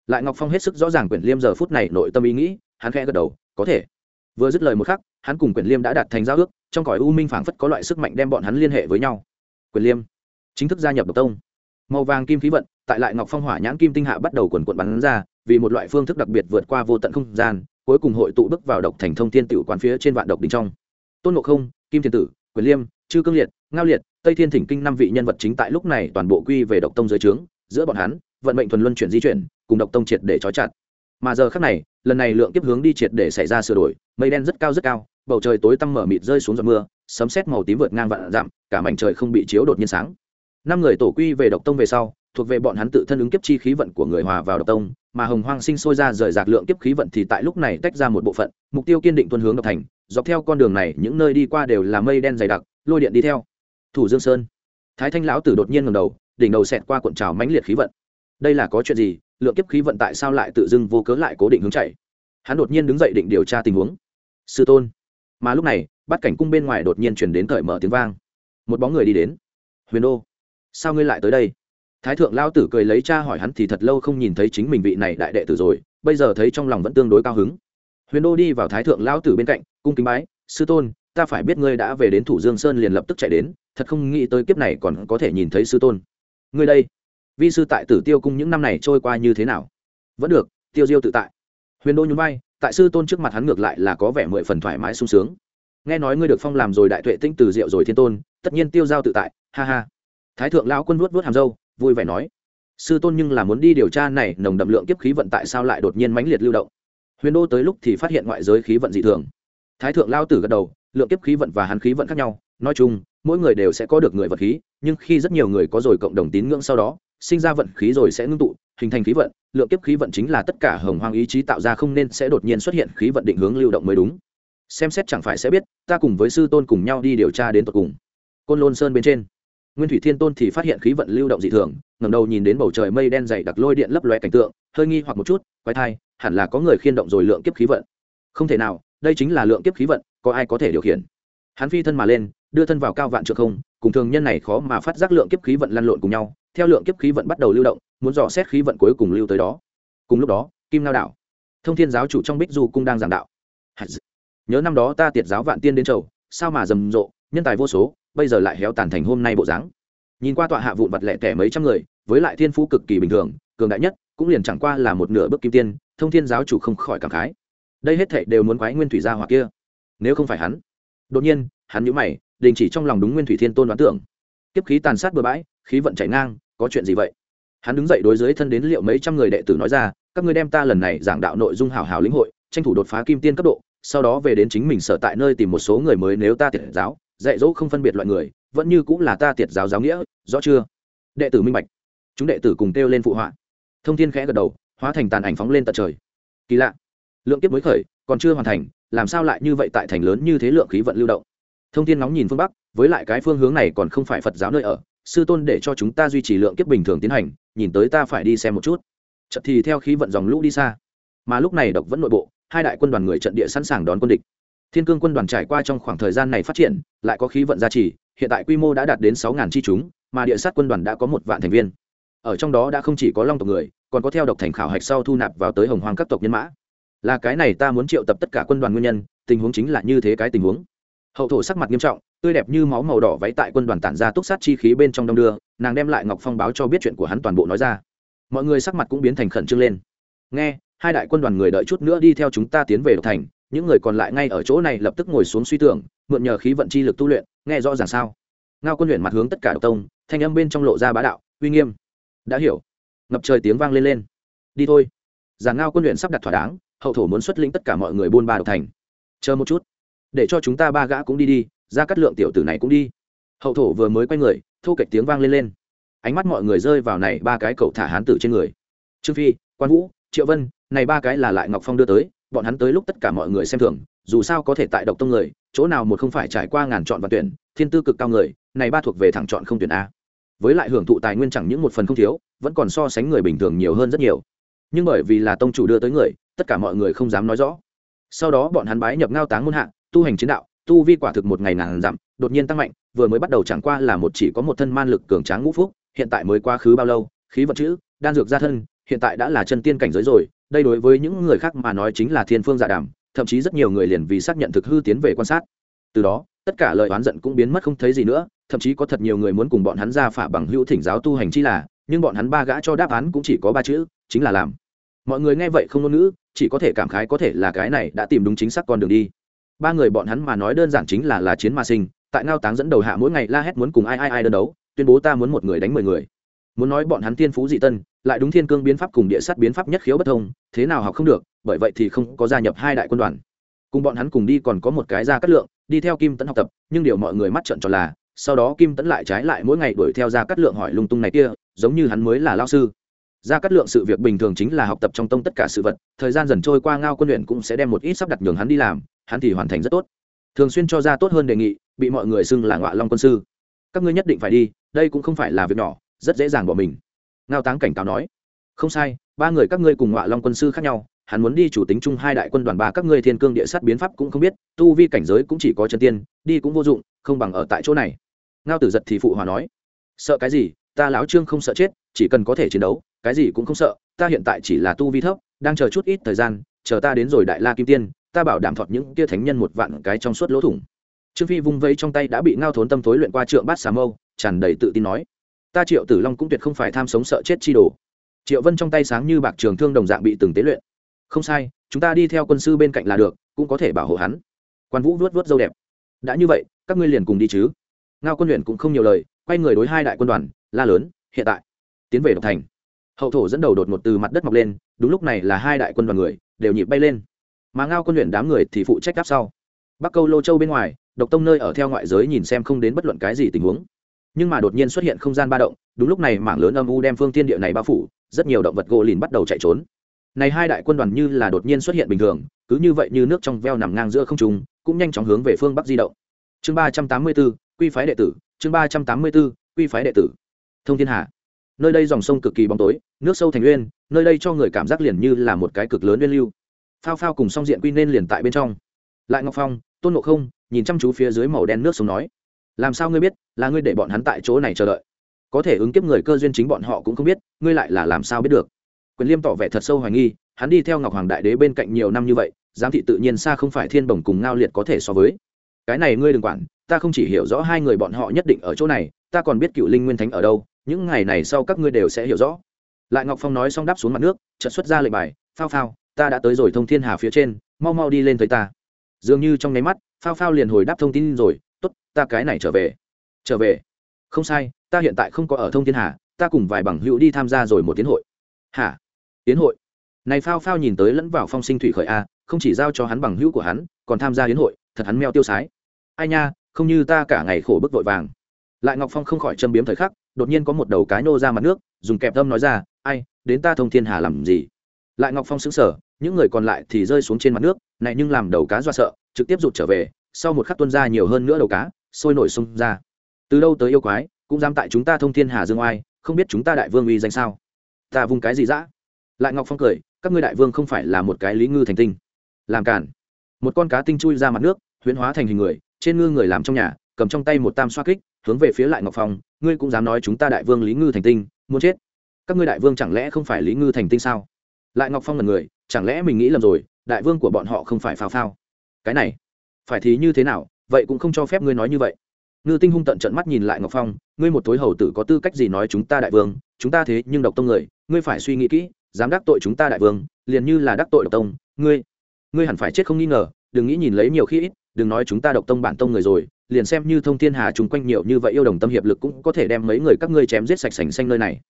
Lại ngọc phong hết sức rõ ràng quyền liêm giờ phút này nội tâm ý nghĩ, hắn khẽ gật đầu, có thể. Vừa dứt lời một khắc, hắn cùng quyền liêm đã đạt thành giao ước, trong cõi u minh phảng phất có loại sức mạnh đem bọn hắn liên hệ với nhau. Quyền liêm chính thức gia nhập độc tông. Màu vàng kim khí vận tại lại ngọc phong hỏa nhãn kim tinh hạ bắt đầu quần quận bắn ra, vì một loại phương thức đặc biệt vượt qua vô tận không gian, cuối cùng hội tụ bước vào độc thành thông thiên tiểu quán phía trên vạn độc đỉnh trong. Tôn ngộ không, kim thiên tử, quyền liêm, chư cương liệt ngao liệt, tây thiên thỉnh kinh năm vị nhân vật chính tại lúc này toàn bộ quy về độc tông dưới trướng, giữa bọn hắn, vận mệnh thuần luân chuyển di chuyển, cùng độc tông triệt để trói chặt. Mà giờ khác này, lần này lượng kiếp hướng đi triệt để xảy ra sửa đổi, mây đen rất cao rất cao, bầu trời tối tăm mở mịt rơi xuống giọt mưa, sấm sét màu tím vượt ngang vạn dặm, cả mảnh trời không bị chiếu đột nhiên sáng. Năm người tổ quy về độc tông về sau, thuộc về bọn hắn tự thân ứng kiếp chi khí vận của người hòa vào độc tông, mà hồng hoang sinh sôi ra rời rạc lượng kiếp khí vận thì tại lúc này tách ra một bộ phận, mục tiêu kiên định tuân hướng độc thành, dọc theo con đường này những nơi đi qua đều là mây đen dày đặc, lôi điện đi theo thủ dương sơn. Thái thanh lão tử đột nhiên ngầm đầu, đỉnh đầu xẹt qua cuộn trào mãnh liệt khí vận. Đây là có chuyện gì? Lượng kiếp khí vận tại sao lại tự dưng vô cớ lại cố định hướng chạy? Hắn đột nhiên đứng dậy định điều tra tình huống. Sư tôn. Mà lúc này, bắt cảnh cung bên ngoài đột nhiên chuyển đến cởi mở tiếng vang. Một bóng người đi đến. Huyền đô. Sao ngươi lại tới đây? Thái thượng lao tử cười lấy cha hỏi hắn thì thật lâu không nhìn thấy chính mình vị này đại đệ tử rồi, bây giờ thấy trong lòng vẫn tương đối cao hứng. Huyền đô đi vào thái thượng lao tử bên cạnh, cung kính bái, sư tôn, ta phải biết ngươi đã về đến thủ dương sơn liền lập tức chạy đến thật không nghĩ tới kiếp này còn có thể nhìn thấy sư tôn. Ngươi đây, vi sư tại tử tiêu cung những năm này trôi qua như thế nào? Vẫn được, tiêu diêu tự tại. Huyền đô nhún vai, tại sư tôn trước mặt hắn ngược lại là có vẻ mười phần thoải mái sung sướng. Nghe nói ngươi được phong làm rồi đại tuệ tinh từ diệu rồi thiên tôn, tất nhiên tiêu giao tự tại, ha ha. Thái thượng lão quân vuốt vuốt hàm râu, vui vẻ nói. Sư tôn nhưng là muốn đi điều tra này, nồng đậm lượng kiếp khí vận tại sao lại đột nhiên mãnh liệt lưu động? Huyền đô tới lúc thì phát hiện ngoại giới khí vận dị thường. Thái thượng lao tử gật đầu, lượng kiếp khí vận và hắn khí vận khác nhau nói chung, mỗi người đều sẽ có được người vật khí, nhưng khi rất nhiều người có rồi cộng đồng tín ngưỡng sau đó, sinh ra vận khí rồi sẽ ngưng tụ, hình thành khí vận, lượng kiếp khí vận chính là tất cả hồng hoang ý chí tạo ra không nên sẽ đột nhiên xuất hiện khí vận định hướng lưu động mới đúng. Xem xét chẳng phải sẽ biết, ta cùng với sư tôn cùng nhau đi điều tra đến tận cùng. Côn lôn sơn bên trên. Nguyên thủy thiên tôn thì phát hiện khí vận lưu động dị thường, ngẩng đầu nhìn đến bầu trời mây đen dày đặc lôi điện lấp loe cảnh tượng, hơi nghi hoặc một chút, quái thai, hẳn là có người khiên động rồi lượng kiếp khí vận. Không thể nào, đây chính là lượng kiếp khí vận, có ai có thể điều khiển? Hắn phi thân mà lên, đưa thân vào cao vạn trượng không, cùng thường nhân này khó mà phát giác lượng kiếp khí vận lăn lộn cùng nhau, theo lượng kiếp khí vận bắt đầu lưu động, muốn dò xét khí vận cuối cùng lưu tới đó. Cùng lúc đó, kim lao đảo, thông thiên giáo chủ trong bích du cung đang giảng đạo. Nhớ năm đó ta tiệt giáo vạn tiên đến chầu, sao mà rầm rộ, nhân tài vô số, bây giờ lại héo tàn thành hôm nay bộ dáng. Nhìn qua tọa hạ vụn vặt lẻ tẻ mấy trăm người, với lại thiên phú cực kỳ bình thường, cường đại nhất, cũng liền chẳng qua là một nửa bước kim tiên, thông thiên giáo chủ không khỏi cảm khái. Đây hết thệ đều muốn quái nguyên thủy gia hoặc kia. Nếu không phải hắn đột nhiên, hắn nhũ mày, đình chỉ trong lòng đúng nguyên thủy thiên tôn đoán tưởng. Kiếp khí tàn sát bừa bãi, khí vận chảy ngang, có chuyện gì vậy? Hắn đứng dậy đối dưới thân đến liệu mấy trăm người đệ tử nói ra, các ngươi đem ta lần này giảng đạo nội dung hảo hảo lĩnh hội, tranh thủ đột phá kim tiên cấp độ, sau đó về đến chính mình sở tại nơi tìm một số người mới nếu ta tiệt giáo, dạy dỗ không phân biệt loại người, vẫn như cũng là ta tiệt giáo giáo nghĩa, rõ chưa? Đệ tử minh bạch. Chúng đệ tử cùng kêu lên phụ họa. Thông thiên khẽ gật đầu, hóa thành tàn ảnh phóng lên tận trời. Kỳ lạ. Lượng kiếp mới khởi, còn chưa hoàn thành làm sao lại như vậy tại thành lớn như thế lượng khí vận lưu động? Thông tin nóng nhìn phương bắc, với lại cái phương hướng này còn không phải phật giáo nơi ở, sư tôn để cho chúng ta duy trì lượng kiếp bình thường tiến hành, nhìn tới ta phải đi xem một chút. Chợt thì theo khí vận dòng lũ đi xa. Mà lúc này độc vẫn nội bộ, hai đại quân đoàn người trận địa sẵn sàng đón quân địch. Thiên cương quân đoàn trải qua trong khoảng thời gian này phát triển, lại có khí vận gia trì, hiện tại quy mô đã đạt đến sáu chi chúng, mà địa sát quân đoàn đã có một vạn thành viên. Ở trong đó đã không chỉ có long tộc người, còn có theo độc thành khảo hạch sau thu nạp vào tới hồng hoàng các tộc nhân mã là cái này ta muốn triệu tập tất cả quân đoàn nguyên nhân, tình huống chính là như thế cái tình huống. Hậu thổ sắc mặt nghiêm trọng, tươi đẹp như máu màu đỏ váy tại quân đoàn tản ra túc sát chi khí bên trong đông đưa, nàng đem lại ngọc phong báo cho biết chuyện của hắn toàn bộ nói ra. Mọi người sắc mặt cũng biến thành khẩn trương lên. Nghe, hai đại quân đoàn người đợi chút nữa đi theo chúng ta tiến về độc thành, những người còn lại ngay ở chỗ này lập tức ngồi xuống suy tưởng, mượn nhờ khí vận chi lực tu luyện, nghe rõ ràng sao. Ngao quân luyện mặt hướng tất cả độc tông, thanh âm bên trong lộ ra bá đạo, uy nghiêm. Đã hiểu. Ngập trời tiếng vang lên lên. Đi thôi. Giảng ngao quân luyện sắp đặt thỏa đáng hậu thổ muốn xuất lĩnh tất cả mọi người buôn ba độc thành. Chờ một chút. Để cho chúng ta ba gã cũng đi đi, ra cắt lượng tiểu tử này cũng đi. Hậu thổ vừa mới quay người thu kệch tiếng vang lên lên. Ánh mắt mọi người rơi vào này ba cái cậu thả hán tử trên người. Trương phi, quan vũ, triệu vân, này ba cái là lại ngọc phong đưa tới, bọn hắn tới lúc tất cả mọi người xem thường, dù sao có thể tại độc tông người, chỗ nào một không phải trải qua ngàn chọn và tuyển, thiên tư cực cao người, này ba thuộc về thẳng chọn không tuyển a. Với lại hưởng thụ tài nguyên chẳng những một phần không thiếu, vẫn còn so sánh người bình thường nhiều hơn rất nhiều. Nhưng bởi vì là tông chủ đưa tới người tất cả mọi người không dám nói rõ. Sau đó bọn hắn bái nhập ngao táng môn hạ, tu hành chiến đạo, tu vi quả thực một ngày ngàn dặm, đột nhiên tăng mạnh, vừa mới bắt đầu chẳng qua là một chỉ có một thân man lực cường tráng ngũ phúc, hiện tại mới quá khứ bao lâu, khí vật chữ, đan dược gia thân, hiện tại đã là chân tiên cảnh giới rồi, đây đối với những người khác mà nói chính là thiên phương giả đàm, thậm chí rất nhiều người liền vì xác nhận thực hư tiến về quan sát. Từ đó, tất cả lời oán giận cũng biến mất không thấy gì nữa, thậm chí có thật nhiều người muốn cùng bọn hắn ra phả bằng hữu thỉnh giáo tu hành chi là, nhưng bọn hắn ba gã cho đáp án cũng chỉ có ba chữ, chính là làm. Mọi người nghe vậy không ngôn ngữ chỉ có thể cảm khái có thể là cái này đã tìm đúng chính xác con đường đi. Ba người bọn hắn mà nói đơn giản chính là là chiến ma sinh, tại ngao táng dẫn đầu hạ mỗi ngày la hét muốn cùng ai ai ai đơn đấu, tuyên bố ta muốn một người đánh mười người. Muốn nói bọn hắn tiên phú dị tân, lại đúng thiên cương biến pháp cùng địa sát biến pháp nhất khiếu bất thông, thế nào học không được, bởi vậy thì không có gia nhập hai đại quân đoàn. Cùng bọn hắn cùng đi còn có một cái gia cát lượng, đi theo kim tấn học tập, nhưng điều mọi người mắt trận cho là, sau đó kim tấn lại trái lại mỗi ngày đuổi theo gia cát lượng hỏi lung tung này kia, giống như hắn mới là lao sư gia cắt lượng sự việc bình thường chính là học tập trong tông tất cả sự vật, thời gian dần trôi qua ngao quân luyện cũng sẽ đem một ít sắp đặt nhường hắn đi làm, hắn thì hoàn thành rất tốt. Thường xuyên cho ra tốt hơn đề nghị, bị mọi người xưng là ngọa long quân sư. Các ngươi nhất định phải đi, đây cũng không phải là việc nhỏ, rất dễ dàng bỏ mình. Ngao táng cảnh cáo nói. Không sai, ba người các ngươi cùng ngọa long quân sư khác nhau, hắn muốn đi chủ tính chung hai đại quân đoàn ba các ngươi thiên cương địa sát biến pháp cũng không biết, tu vi cảnh giới cũng chỉ có chân tiên, đi cũng vô dụng, không bằng ở tại chỗ này. Ngao tử giật thì phụ hòa nói. Sợ cái gì, ta lão trương không sợ chết, chỉ cần có thể chiến đấu cái gì cũng không sợ, ta hiện tại chỉ là tu vi thấp, đang chờ chút ít thời gian, chờ ta đến rồi đại la kim tiên, ta bảo đảm thọt những kia thánh nhân một vạn cái trong suốt lỗ thủng. Trương phi vung vẫy trong tay đã bị ngao thốn tâm thối luyện qua trượng bát xà mâu, tràn đầy tự tin nói, ta triệu tử long cũng tuyệt không phải tham sống sợ chết chi đồ. Triệu vân trong tay sáng như bạc trường thương đồng dạng bị từng tế luyện. Không sai, chúng ta đi theo quân sư bên cạnh là được, cũng có thể bảo hộ hắn. Quan vũ vuốt vuốt dâu đẹp. Đã như vậy, các ngươi liền cùng đi chứ. Ngao quân luyện cũng không nhiều lời, quay người đối hai đại quân đoàn, la lớn, hiện tại, tiến về độc thành hậu thổ dẫn đầu đột ngột từ mặt đất mọc lên đúng lúc này là hai đại quân đoàn người đều nhịp bay lên. Mà ngao quân luyện đám người thì phụ trách đáp sau. Bắc câu lô châu bên ngoài độc tông nơi ở theo ngoại giới nhìn xem không đến bất luận cái gì tình huống. Nhưng mà đột nhiên xuất hiện không gian ba động đúng lúc này mảng lớn âm u đem phương tiên địa này bao phủ rất nhiều động vật gỗ lìn bắt đầu chạy trốn. Này hai đại quân đoàn như là đột nhiên xuất hiện bình thường cứ như vậy như nước trong veo nằm ngang giữa không trung cũng nhanh chóng hướng về phương bắc di động. Chương ba trăm tám mươi 384, quy phái đệ tử chương ba trăm tám mươi 384, quy phái đệ tử. Thông thiên hà nơi đây dòng sông cực kỳ bóng tối, nước sâu thành uyên nơi đây cho người cảm giác liền như là một cái cực lớn uyên lưu. Phao phao cùng song diện quy nên liền tại bên trong. Lại ngọc phong, tôn ngộ không, nhìn chăm chú phía dưới màu đen nước sông nói, làm sao ngươi biết, là ngươi để bọn hắn tại chỗ này chờ đợi? Có thể ứng kiếp người cơ duyên chính bọn họ cũng không biết, ngươi lại là làm sao biết được? Quyền liêm tỏ vẻ thật sâu hoài nghi, hắn đi theo ngọc hoàng đại đế bên cạnh nhiều năm như vậy, giám thị tự nhiên xa không phải thiên bồng cùng ngao liệt có thể so với. Cái này ngươi đừng quản, ta không chỉ hiểu rõ hai người bọn họ nhất định ở chỗ này, ta còn biết cựu linh nguyên thánh ở đâu những ngày này sau các ngươi đều sẽ hiểu rõ. Lại ngọc phong nói xong đáp xuống mặt nước trận xuất ra lệnh bài, phao phao, ta đã tới rồi thông thiên hà phía trên, mau mau đi lên thấy ta. Dường như trong nháy mắt, phao phao liền hồi đáp thông tin rồi t ố t ta cái này trở về. Trở về? Không sai, ta hiện tại không có ở thông thiên hà, ta cùng vài bằng hữu đi tham gia rồi một tiến hội. Hả? Tiến hội? Này phao phao nhìn tới lẫn vào phong sinh thủy khởi a, không chỉ giao cho hắn bằng hữu của hắn, còn tham gia hiến hội, thật hắn meo tiêu sái. Ai nha, không như ta cả ngày khổ bức vội vàng. Lại ngọc phong không khỏi châm biếm thời khắc đột nhiên có một đầu cái nô ra mặt nước, dùng kẹp tâm nói ra, ai, đến ta thông thiên hà làm gì? Lại ngọc phong xứng sở những người còn lại thì rơi xuống trên mặt nước, này nhưng làm đầu cá do sợ, trực tiếp rụt trở về, sau một khắc tuân ra nhiều hơn nữa đầu cá, sôi nổi sung ra. Từ đâu tới yêu quái, cũng dám tại chúng ta thông thiên hà dương oai, không biết chúng ta đại vương uy danh sao? Ta vung cái gì dã? Lại ngọc phong cười, các ngươi đại vương không phải là một cái lý ngư thành tinh. Làm cản một con cá tinh chui ra mặt nước, huyễn hóa thành hình người, trên ngư người làm trong nhà, cầm trong tay một tam xoa kích hướng về phía lại ngọc phong, ngươi cũng dám nói chúng ta đại vương lý ngư thành tinh, muốn chết. Các ngươi đại vương chẳng lẽ không phải lý ngư thành tinh sao? Lại ngọc phong là người, chẳng lẽ mình nghĩ lầm rồi, đại vương của bọn họ không phải phao phao? Cái này, phải thì như thế nào, vậy cũng không cho phép ngươi nói như vậy. Ngư tinh hung tận trận mắt nhìn lại ngọc phong, ngươi một tối hầu tử có tư cách gì nói chúng ta đại vương, chúng ta thế nhưng độc tông người, ngươi phải suy nghĩ kỹ, dám đắc tội chúng ta đại vương, liền như là đắc tội độc tông, ngươi ngươi hẳn phải chết không nghi ngờ, đừng nghĩ nhìn lấy nhiều khi ít, đừng nói chúng ta độc tông bản tông người rồi liền xem như thông thiên hà chung quanh nhiều như vậy yêu đồng tâm hiệp lực cũng có thể đem mấy người các ngươi chém giết sạch sành xanh nơi này.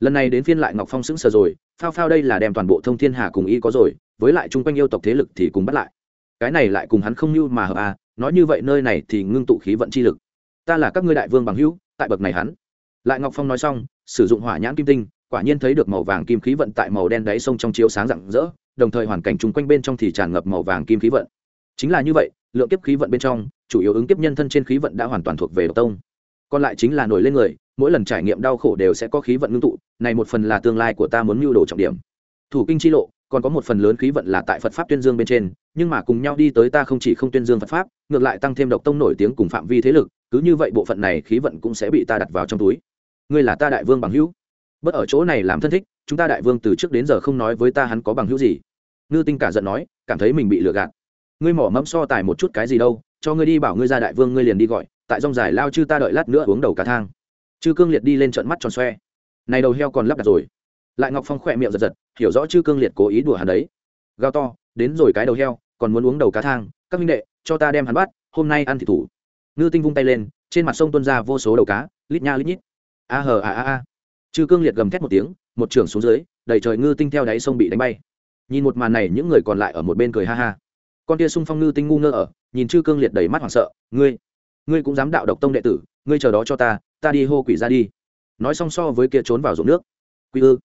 Lần này đến phiên lại ngọc phong sững sờ rồi, phao phao đây là đem toàn bộ thông thiên hà cùng y có rồi, với lại chung quanh yêu tộc thế lực thì cùng bắt lại. Cái này lại cùng hắn không như mà hợp à nói như vậy nơi này thì ngưng tụ khí vận chi lực. Ta là các ngươi đại vương bằng hữu, tại bậc này hắn. Lại ngọc phong nói xong, sử dụng hỏa nhãn kim tinh, quả nhiên thấy được màu vàng kim khí vận tại màu đen đáy sông trong chiếu sáng rạng rỡ, đồng thời hoàn cảnh chung quanh bên trong thì tràn ngập màu vàng kim khí vận. Chính là như vậy lượng kiếp khí vận bên trong, chủ yếu ứng kiếp nhân thân trên khí vận đã hoàn toàn thuộc về độc tông. Còn lại chính là nổi lên người, mỗi lần trải nghiệm đau khổ đều sẽ có khí vận ngưng tụ, này một phần là tương lai của ta muốn mưu đồ trọng điểm. Thủ kinh chi lộ, còn có một phần lớn khí vận là tại phật pháp tuyên dương bên trên, nhưng mà cùng nhau đi tới ta không chỉ không tuyên dương phật pháp, ngược lại tăng thêm độc tông nổi tiếng cùng phạm vi thế lực, cứ như vậy bộ phận này khí vận cũng sẽ bị ta đặt vào trong túi. Ngươi là ta đại vương bằng hữu. Bất ở chỗ này làm thân thích, chúng ta đại vương từ trước đến giờ không nói với ta hắn có bằng hữu gì. Ngư tinh cả giận nói, cảm thấy mình bị lừa gạt ngươi mỏ mẫm so tài một chút cái gì đâu, cho ngươi đi bảo ngươi ra đại vương ngươi liền đi gọi, tại rong giải lao chư ta đợi lát nữa uống đầu cá thang. Chư cương liệt đi lên trận mắt tròn xoe. Này đầu heo còn lắp đặt rồi. Lại ngọc phong khỏe miệng giật giật, hiểu rõ chư cương liệt cố ý đùa hắn đấy. Gao to, đến rồi cái đầu heo, còn muốn uống đầu cá thang, các minh đệ, cho ta đem hắn bắt, hôm nay ăn thịt thủ. Ngư tinh vung tay lên, trên mặt sông tuôn ra vô số đầu cá, lít nha lít nhít. A hờ a a a. Chư cương liệt gầm thét một tiếng, một trưởng xuống dưới, đầy trời ngư tinh theo đáy sông bị đánh bay. Nhìn một màn này, những người còn lại ở một bên cười ha ha con tia sung phong ngư tinh ngu ngơ ở, nhìn chư cương liệt đầy mắt hoảng sợ, ngươi ngươi cũng dám đạo độc tông đệ tử, ngươi chờ đó cho ta ta đi hô quỷ ra đi. Nói song so với kia trốn vào ruộng nước. Quy ư?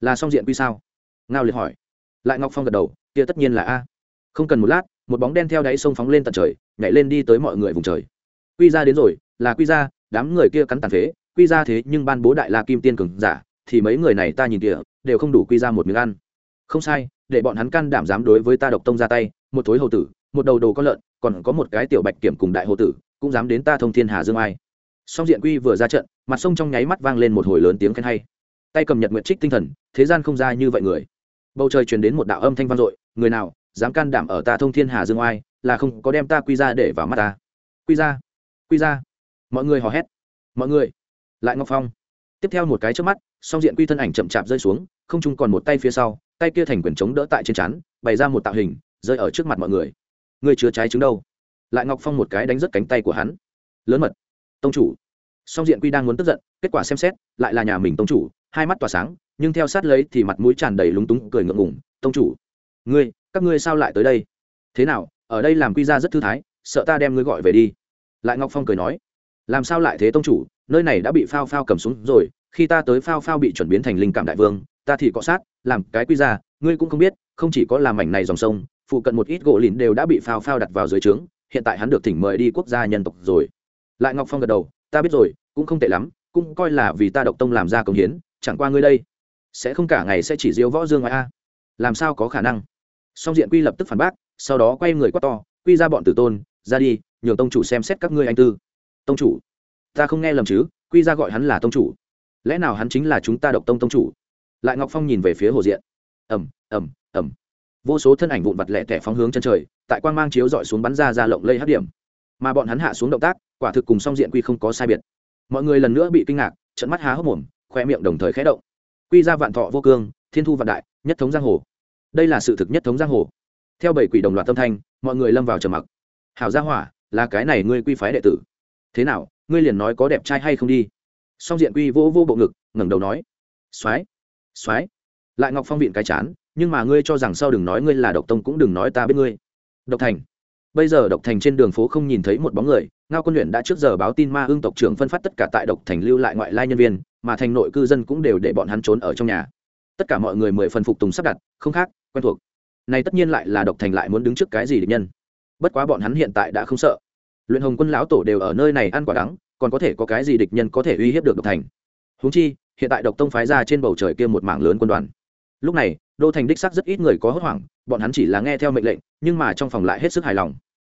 Là song diện quy sao? Ngao liệt hỏi. Lại ngọc phong gật đầu, kia tất nhiên là a. Không cần một lát, một bóng đen theo đáy sông phóng lên tận trời, nhảy lên đi tới mọi người vùng trời. Quy ra đến rồi, là quy ra, đám người kia cắn tàn phế quy ra thế nhưng ban bố đại la kim tiên cường giả, thì mấy người này ta nhìn kìa, đều không đủ quy ra một miếng ăn. Không sai, để bọn hắn can đảm dám đối với ta độc tông ra tay một thối hầu tử, một đầu đồ con lợn, còn có một cái tiểu bạch kiểm cùng đại hồ tử, cũng dám đến ta thông thiên hà dương ai. Song diện quy vừa ra trận, mặt sông trong nháy mắt vang lên một hồi lớn tiếng khen hay. Tay cầm nhật nguyện trích tinh thần, thế gian không ra như vậy người. Bầu trời truyền đến một đạo âm thanh vang dội, người nào, dám can đảm ở ta thông thiên hà dương oai là không có đem ta quy ra để vào mắt ta. Quy ra quy ra. Mọi người hò hét. Mọi người. Lại ngọc phong. Tiếp theo một cái trước mắt, song diện quy thân ảnh chậm chạp rơi xuống, không chung còn một tay phía sau, tay kia thành quyền chống đỡ tại trên chắn bày ra một tạo hình rơi ở trước mặt mọi người. Người chứa trái trứng đâu? Lại ngọc phong một cái đánh rất cánh tay của hắn. Lớn mật. Tông chủ. Song diện quy đang muốn tức giận, kết quả xem xét, lại là nhà mình tông chủ, hai mắt tỏa sáng, nhưng theo sát lấy thì mặt mũi tràn đầy lúng túng, cười ngượng ngùng, tông chủ, ngươi, các ngươi sao lại tới đây? Thế nào, ở đây làm quy ra rất thư thái, sợ ta đem ngươi gọi về đi. Lại ngọc phong cười nói, làm sao lại thế tông chủ, nơi này đã bị phao phao cầm xuống rồi, khi ta tới phao phao bị chuẩn biến thành linh cảm đại vương, ta thì cọ sát, làm cái quy ra ngươi cũng không biết, không chỉ có làm mảnh này dòng sông phụ cận một ít gỗ lìn đều đã bị phao phao đặt vào dưới trướng, hiện tại hắn được thỉnh mời đi quốc gia nhân tộc rồi. Lại ngọc phong gật đầu, ta biết rồi, cũng không tệ lắm, cũng coi là vì ta độc tông làm ra công hiến, chẳng qua ngươi đây, sẽ không cả ngày sẽ chỉ diêu võ dương ngoại a. Làm sao có khả năng? Song diện quy lập tức phản bác, sau đó quay người quát to, quy ra bọn tử tôn, ra đi, nhường tông chủ xem xét các ngươi anh tư. Tông chủ? Ta không nghe lầm chứ, quy ra gọi hắn là tông chủ. Lẽ nào hắn chính là chúng ta độc tông tông chủ? Lại ngọc phong nhìn về phía hồ diện. Ẩm ẩm ẩm vô số thân ảnh vụn vặt lẻ tẻ phóng hướng chân trời, tại quang mang chiếu dọi xuống bắn ra ra lộng lây hát điểm. Mà bọn hắn hạ xuống động tác, quả thực cùng song diện quy không có sai biệt. Mọi người lần nữa bị kinh ngạc trận mắt há hốc mồm, khoe miệng đồng thời khẽ động. Quy ra vạn thọ vô cương, thiên thu vạn đại, nhất thống giang hồ. Đây là sự thực nhất thống giang hồ. Theo bảy quỷ đồng loạt tâm thanh, mọi người lâm vào trầm mặc. Hảo gia hỏa, là cái này ngươi quy phái đệ tử. Thế nào, ngươi liền nói có đẹp trai hay không đi? Song diện quy vô vô bộ ngực, ngẩng đầu nói. Soái soái. Lại ngọc phong viện cái chán nhưng mà ngươi cho rằng sau đừng nói ngươi là độc tông cũng đừng nói ta biết ngươi. Độc thành. Bây giờ độc thành trên đường phố không nhìn thấy một bóng người, ngao quân luyện đã trước giờ báo tin ma ương tộc trưởng phân phát tất cả tại độc thành lưu lại ngoại lai nhân viên, mà thành nội cư dân cũng đều để bọn hắn trốn ở trong nhà. Tất cả mọi người mười phần phục tùng sắp đặt, không khác, quen thuộc. Này tất nhiên lại là độc thành lại muốn đứng trước cái gì địch nhân. Bất quá bọn hắn hiện tại đã không sợ. Luyện hồng quân lão tổ đều ở nơi này ăn quả đắng, còn có thể có cái gì địch nhân có thể uy hiếp được độc thành? Húng chi, hiện tại độc tông phái ra trên bầu trời kia một mảng lớn quân đoàn. Lúc này đô thành đích sắc rất ít người có hốt hoảng, bọn hắn chỉ là nghe theo mệnh lệnh, nhưng mà trong phòng lại hết sức hài lòng.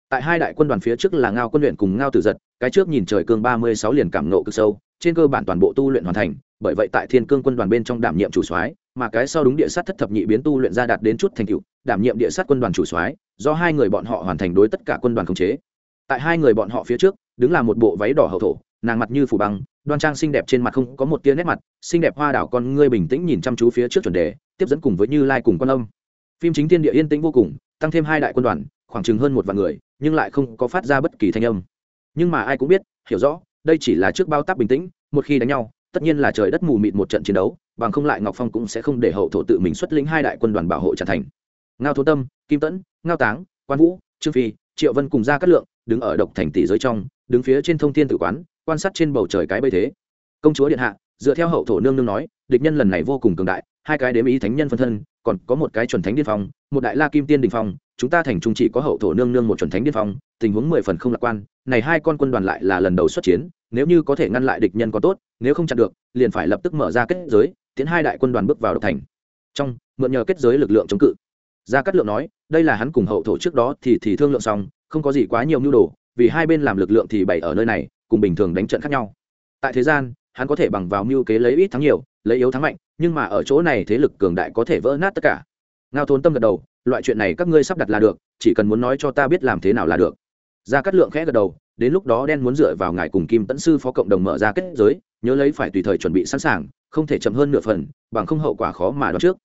Tại hai đại quân đoàn phía trước là ngao quân luyện cùng ngao tử giật, cái trước nhìn trời cương ba mươi sáu liền cảm nộ cực sâu, trên cơ bản toàn bộ tu luyện hoàn thành, bởi vậy tại thiên cương quân đoàn bên trong đảm nhiệm chủ soái, mà cái sau đúng địa sát thất thập nhị biến tu luyện ra đạt đến chút thành tựu, đảm nhiệm địa sát quân đoàn chủ soái, do hai người bọn họ hoàn thành đối tất cả quân đoàn khống chế. Tại hai người bọn họ phía trước, đứng là một bộ váy đỏ hậu thổ nàng mặt như phủ băng, đoan trang xinh đẹp trên mặt không có một tia nét mặt, xinh đẹp hoa đảo con ngươi bình tĩnh nhìn chăm chú phía trước chuẩn đề, tiếp dẫn cùng với như lai cùng quan âm. Phim chính tiên địa yên tĩnh vô cùng, tăng thêm hai đại quân đoàn, khoảng chừng hơn một vạn người, nhưng lại không có phát ra bất kỳ thanh âm. Nhưng mà ai cũng biết, hiểu rõ, đây chỉ là trước bao tác bình tĩnh, một khi đánh nhau, tất nhiên là trời đất mù mịt một trận chiến đấu, bằng không lại ngọc phong cũng sẽ không để hậu thổ tự mình xuất lĩnh hai đại quân đoàn bảo hộ tràn thành. Ngao thố tâm, kim tẫn, ngao táng, quan vũ, trương phi, triệu vân cùng ra cát lượng, đứng ở độc thành tỷ giới trong, đứng phía trên thông thiên tử quán quan sát trên bầu trời cái bây thế. Công chúa điện hạ, dựa theo hậu thổ nương nương nói, địch nhân lần này vô cùng cường đại, hai cái đếm ý thánh nhân phân thân, còn có một cái chuẩn thánh điên phong, một đại la kim tiên đình phong, chúng ta thành trung chỉ có hậu thổ nương nương một chuẩn thánh điên phong, tình huống mười phần không lạc quan, này hai con quân đoàn lại là lần đầu xuất chiến, nếu như có thể ngăn lại địch nhân có tốt, nếu không chặn được, liền phải lập tức mở ra kết giới, tiến hai đại quân đoàn bước vào độc thành. Trong, mượn nhờ kết giới lực lượng chống cự. Gia cát lượng nói, đây là hắn cùng hậu thổ trước đó thì thì thương lượng xong, không có gì quá nhiều mưu đồ, vì hai bên làm lực lượng thì bày ở nơi này cùng bình thường đánh trận khác nhau. Tại thế gian, hắn có thể bằng vào mưu kế lấy ít thắng nhiều, lấy yếu thắng mạnh, nhưng mà ở chỗ này thế lực cường đại có thể vỡ nát tất cả. Ngao thôn tâm gật đầu, loại chuyện này các ngươi sắp đặt là được, chỉ cần muốn nói cho ta biết làm thế nào là được. Gia cát lượng khẽ gật đầu, đến lúc đó đen muốn dựa vào ngài cùng kim tẫn sư phó cộng đồng mở ra kết giới, nhớ lấy phải tùy thời chuẩn bị sẵn sàng, không thể chậm hơn nửa phần, bằng không hậu quả khó mà đoán trước.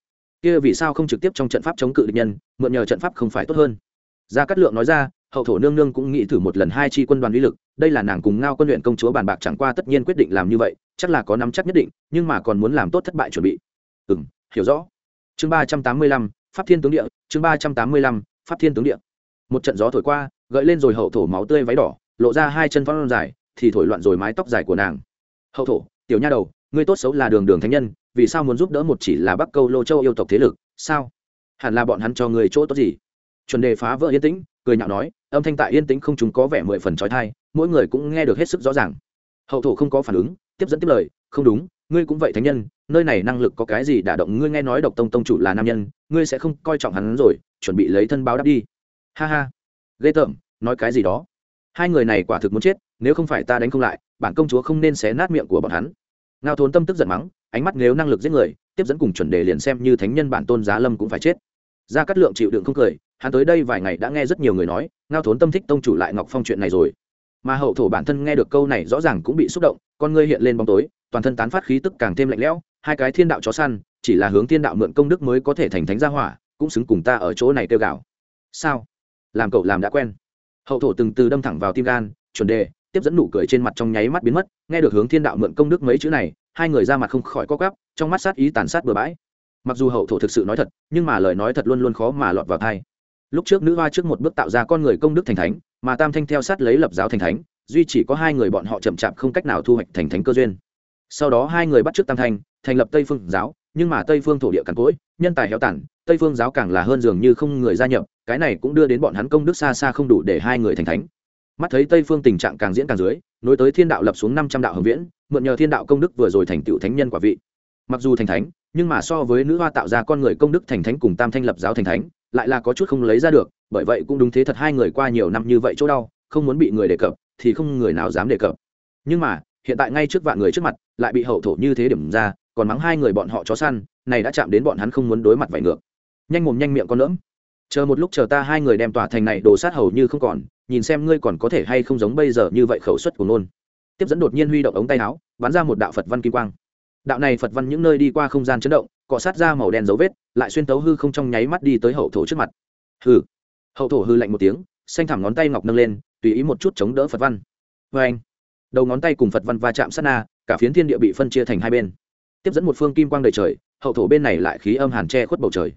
Kia vì sao không trực tiếp trong trận pháp chống cự địch nhân, mượn nhờ trận pháp không phải tốt hơn? Gia cát lượng nói ra hậu thổ nương nương cũng nghĩ thử một lần hai chi quân đoàn uy lực, đây là nàng cùng ngao quân luyện công chúa bàn bạc chẳng qua tất nhiên quyết định làm như vậy, chắc là có nắm chắc nhất định, nhưng mà còn muốn làm tốt thất bại chuẩn bị. Ừ m hiểu rõ. Chương ba trăm tám mươi lăm, pháp thiên tướng địa, chương ba trăm tám mươi lăm, pháp thiên tướng địa. Một trận gió thổi qua, gợi lên rồi hậu thổ máu tươi váy đỏ, lộ ra hai chân phong dài, thì thổi loạn rồi mái tóc dài của nàng. Hậu thổ, tiểu nha đầu, ngươi tốt xấu là đường đường thánh nhân, vì sao muốn giúp đỡ một chỉ là bắc câu lô châu yêu tộc thế lực, sao? Hẳn là bọn hắn cho người chỗ tốt gì? Chuẩn đề phá vỡ yên tĩnh cười nhạo nói, âm thanh tại yên tĩnh không chúng có vẻ mười phần trói thai, mỗi người cũng nghe được hết sức rõ ràng. Hậu thổ không có phản ứng, tiếp dẫn tiếp lời, không đúng, ngươi cũng vậy thánh nhân, nơi này năng lực có cái gì đả động ngươi nghe nói độc tông tông chủ là nam nhân, ngươi sẽ không coi trọng hắn rồi, chuẩn bị lấy thân báo đáp đi. Ha ha. Ghê tởm, nói cái gì đó. Hai người này quả thực muốn chết, nếu không phải ta đánh không lại, bản công chúa không nên xé nát miệng của bọn hắn. Ngao thốn tâm tức giận mắng, ánh mắt nếu năng lực giết người, tiếp dẫn cùng chuẩn đề liền xem như thánh nhân bản tôn giá lâm cũng phải chết. Gia cát lượng chịu đựng không cười hắn tới đây vài ngày đã nghe rất nhiều người nói, ngao thốn tâm thích tông chủ lại ngọc phong chuyện này rồi. Mà hậu thổ bản thân nghe được câu này rõ ràng cũng bị xúc động, con ngươi hiện lên bóng tối, toàn thân tán phát khí tức càng thêm lạnh lẽo, hai cái thiên đạo chó săn, chỉ là hướng thiên đạo mượn công đức mới có thể thành thánh gia hỏa, cũng xứng cùng ta ở chỗ này tiêu gạo sao? Làm cậu làm đã quen. Hậu thổ từng từ đâm thẳng vào tim gan, chuẩn đề, tiếp dẫn nụ cười trên mặt trong nháy mắt biến mất, nghe được hướng thiên đạo mượn công đức mấy chữ này, hai người ra mặt không khỏi co cắp trong mắt sát ý tàn sát bừa bãi. Mặc dù hậu thổ thực sự nói thật, nhưng mà lời nói thật luôn luôn khó mà lọt vào thai lúc trước nữ hoa trước một bước tạo ra con người công đức thành thánh, mà tam thanh theo sát lấy lập giáo thành thánh, duy chỉ có hai người bọn họ chậm chạp không cách nào thu hoạch thành thánh cơ duyên. Sau đó hai người bắt t r ư ớ c tam thanh, thành lập tây phương giáo, nhưng mà tây phương thổ địa cằn cỗi, nhân tài héo tản tây phương giáo càng là hơn dường như không người gia nhập, cái này cũng đưa đến bọn hắn công đức xa xa không đủ để hai người thành thánh. Mắt thấy tây phương tình trạng càng diễn càng dưới, nối tới thiên đạo lập xuống năm trăm đạo hồng viễn, mượn nhờ thiên đạo công đức vừa rồi thành tựu thánh nhân quả vị. Mặc dù thành thánh, nhưng mà so với nữ hoa tạo ra con người công đức thành thánh cùng tam thanh lập giáo thành thánh lại là có chút không lấy ra được, bởi vậy cũng đúng thế thật hai người qua nhiều năm như vậy chỗ đau, không muốn bị người đề cập, thì không người nào dám đề cập. Nhưng mà, hiện tại ngay trước vạn người trước mặt, lại bị hậu thổ như thế điểm ra, còn mắng hai người bọn họ chó săn, này đã chạm đến bọn hắn không muốn đối mặt vải ngược. Nhanh mồm nhanh miệng con lỡm. Chờ một lúc chờ ta hai người đem tòa thành này đổ sát hầu như không còn, nhìn xem ngươi còn có thể hay không giống bây giờ như vậy khẩu suất của nôn tiếp dẫn đột nhiên huy động ống tay áo, bắn ra một đạo phật văn kim quang. Đạo này phật văn những nơi đi qua không gian chấn động cọ sát ra màu đen dấu vết, lại xuyên tấu hư không trong nháy mắt đi tới hậu thổ trước mặt. Hư hậu thổ hư lạnh một tiếng, xanh thẳm ngón tay ngọc nâng lên, tùy ý một chút chống đỡ phật văn. Vê anh đầu ngón tay cùng phật văn va chạm sát na, cả phiến thiên địa bị phân chia thành hai bên. Tiếp dẫn một phương kim quang đầy trời, hậu thổ bên này lại khí âm hàn che khuất bầu trời.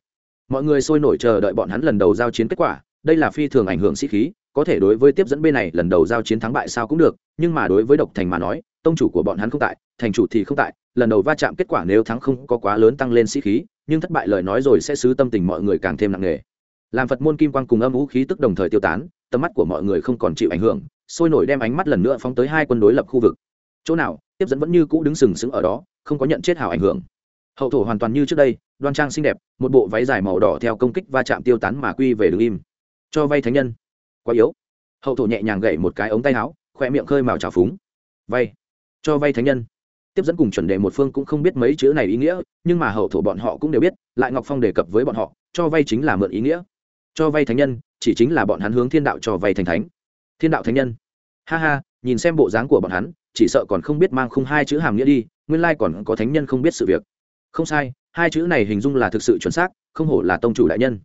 Mọi người sôi nổi chờ đợi bọn hắn lần đầu giao chiến kết quả, đây là phi thường ảnh hưởng sĩ khí, có thể đối với tiếp dẫn bên này lần đầu giao chiến thắng bại sao cũng được, nhưng mà đối với độc thành mà nói tông chủ của bọn hắn không tại, thành chủ thì không tại, lần đầu va chạm kết quả nếu thắng không có quá lớn tăng lên sĩ khí, nhưng thất bại lời nói rồi sẽ xứ tâm tình mọi người càng thêm nặng nề. Làm phật môn kim quang cùng âm vũ khí tức đồng thời tiêu tán, tầm mắt của mọi người không còn chịu ảnh hưởng, sôi nổi đem ánh mắt lần nữa phóng tới hai quân đối lập khu vực. Chỗ nào, tiếp dẫn vẫn như cũ đứng sừng sững ở đó, không có nhận chết hào ảnh hưởng. Hậu thổ hoàn toàn như trước đây, đoan trang xinh đẹp, một bộ váy dài màu đỏ theo công kích va chạm tiêu tán mà quy về đứng im. Cho vay thánh nhân. Quá yếu. Hậu thổ nhẹ nhàng gậy một cái ống tay áo, khoe miệng khơi màu trào phúng. Vay cho vay thánh nhân. Tiếp dẫn cùng chuẩn đề một phương cũng không biết mấy chữ này ý nghĩa, nhưng mà hậu thổ bọn họ cũng đều biết, lại ngọc phong đề cập với bọn họ, cho vay chính là mượn ý nghĩa. Cho vay thánh nhân, chỉ chính là bọn hắn hướng thiên đạo cho vay thành thánh. Thiên đạo thánh nhân. Ha ha, nhìn xem bộ dáng của bọn hắn, chỉ sợ còn không biết mang khung hai chữ hàm nghĩa đi, nguyên lai còn có thánh nhân không biết sự việc. Không sai, hai chữ này hình dung là thực sự chuẩn xác, không hổ là tông chủ đại nhân.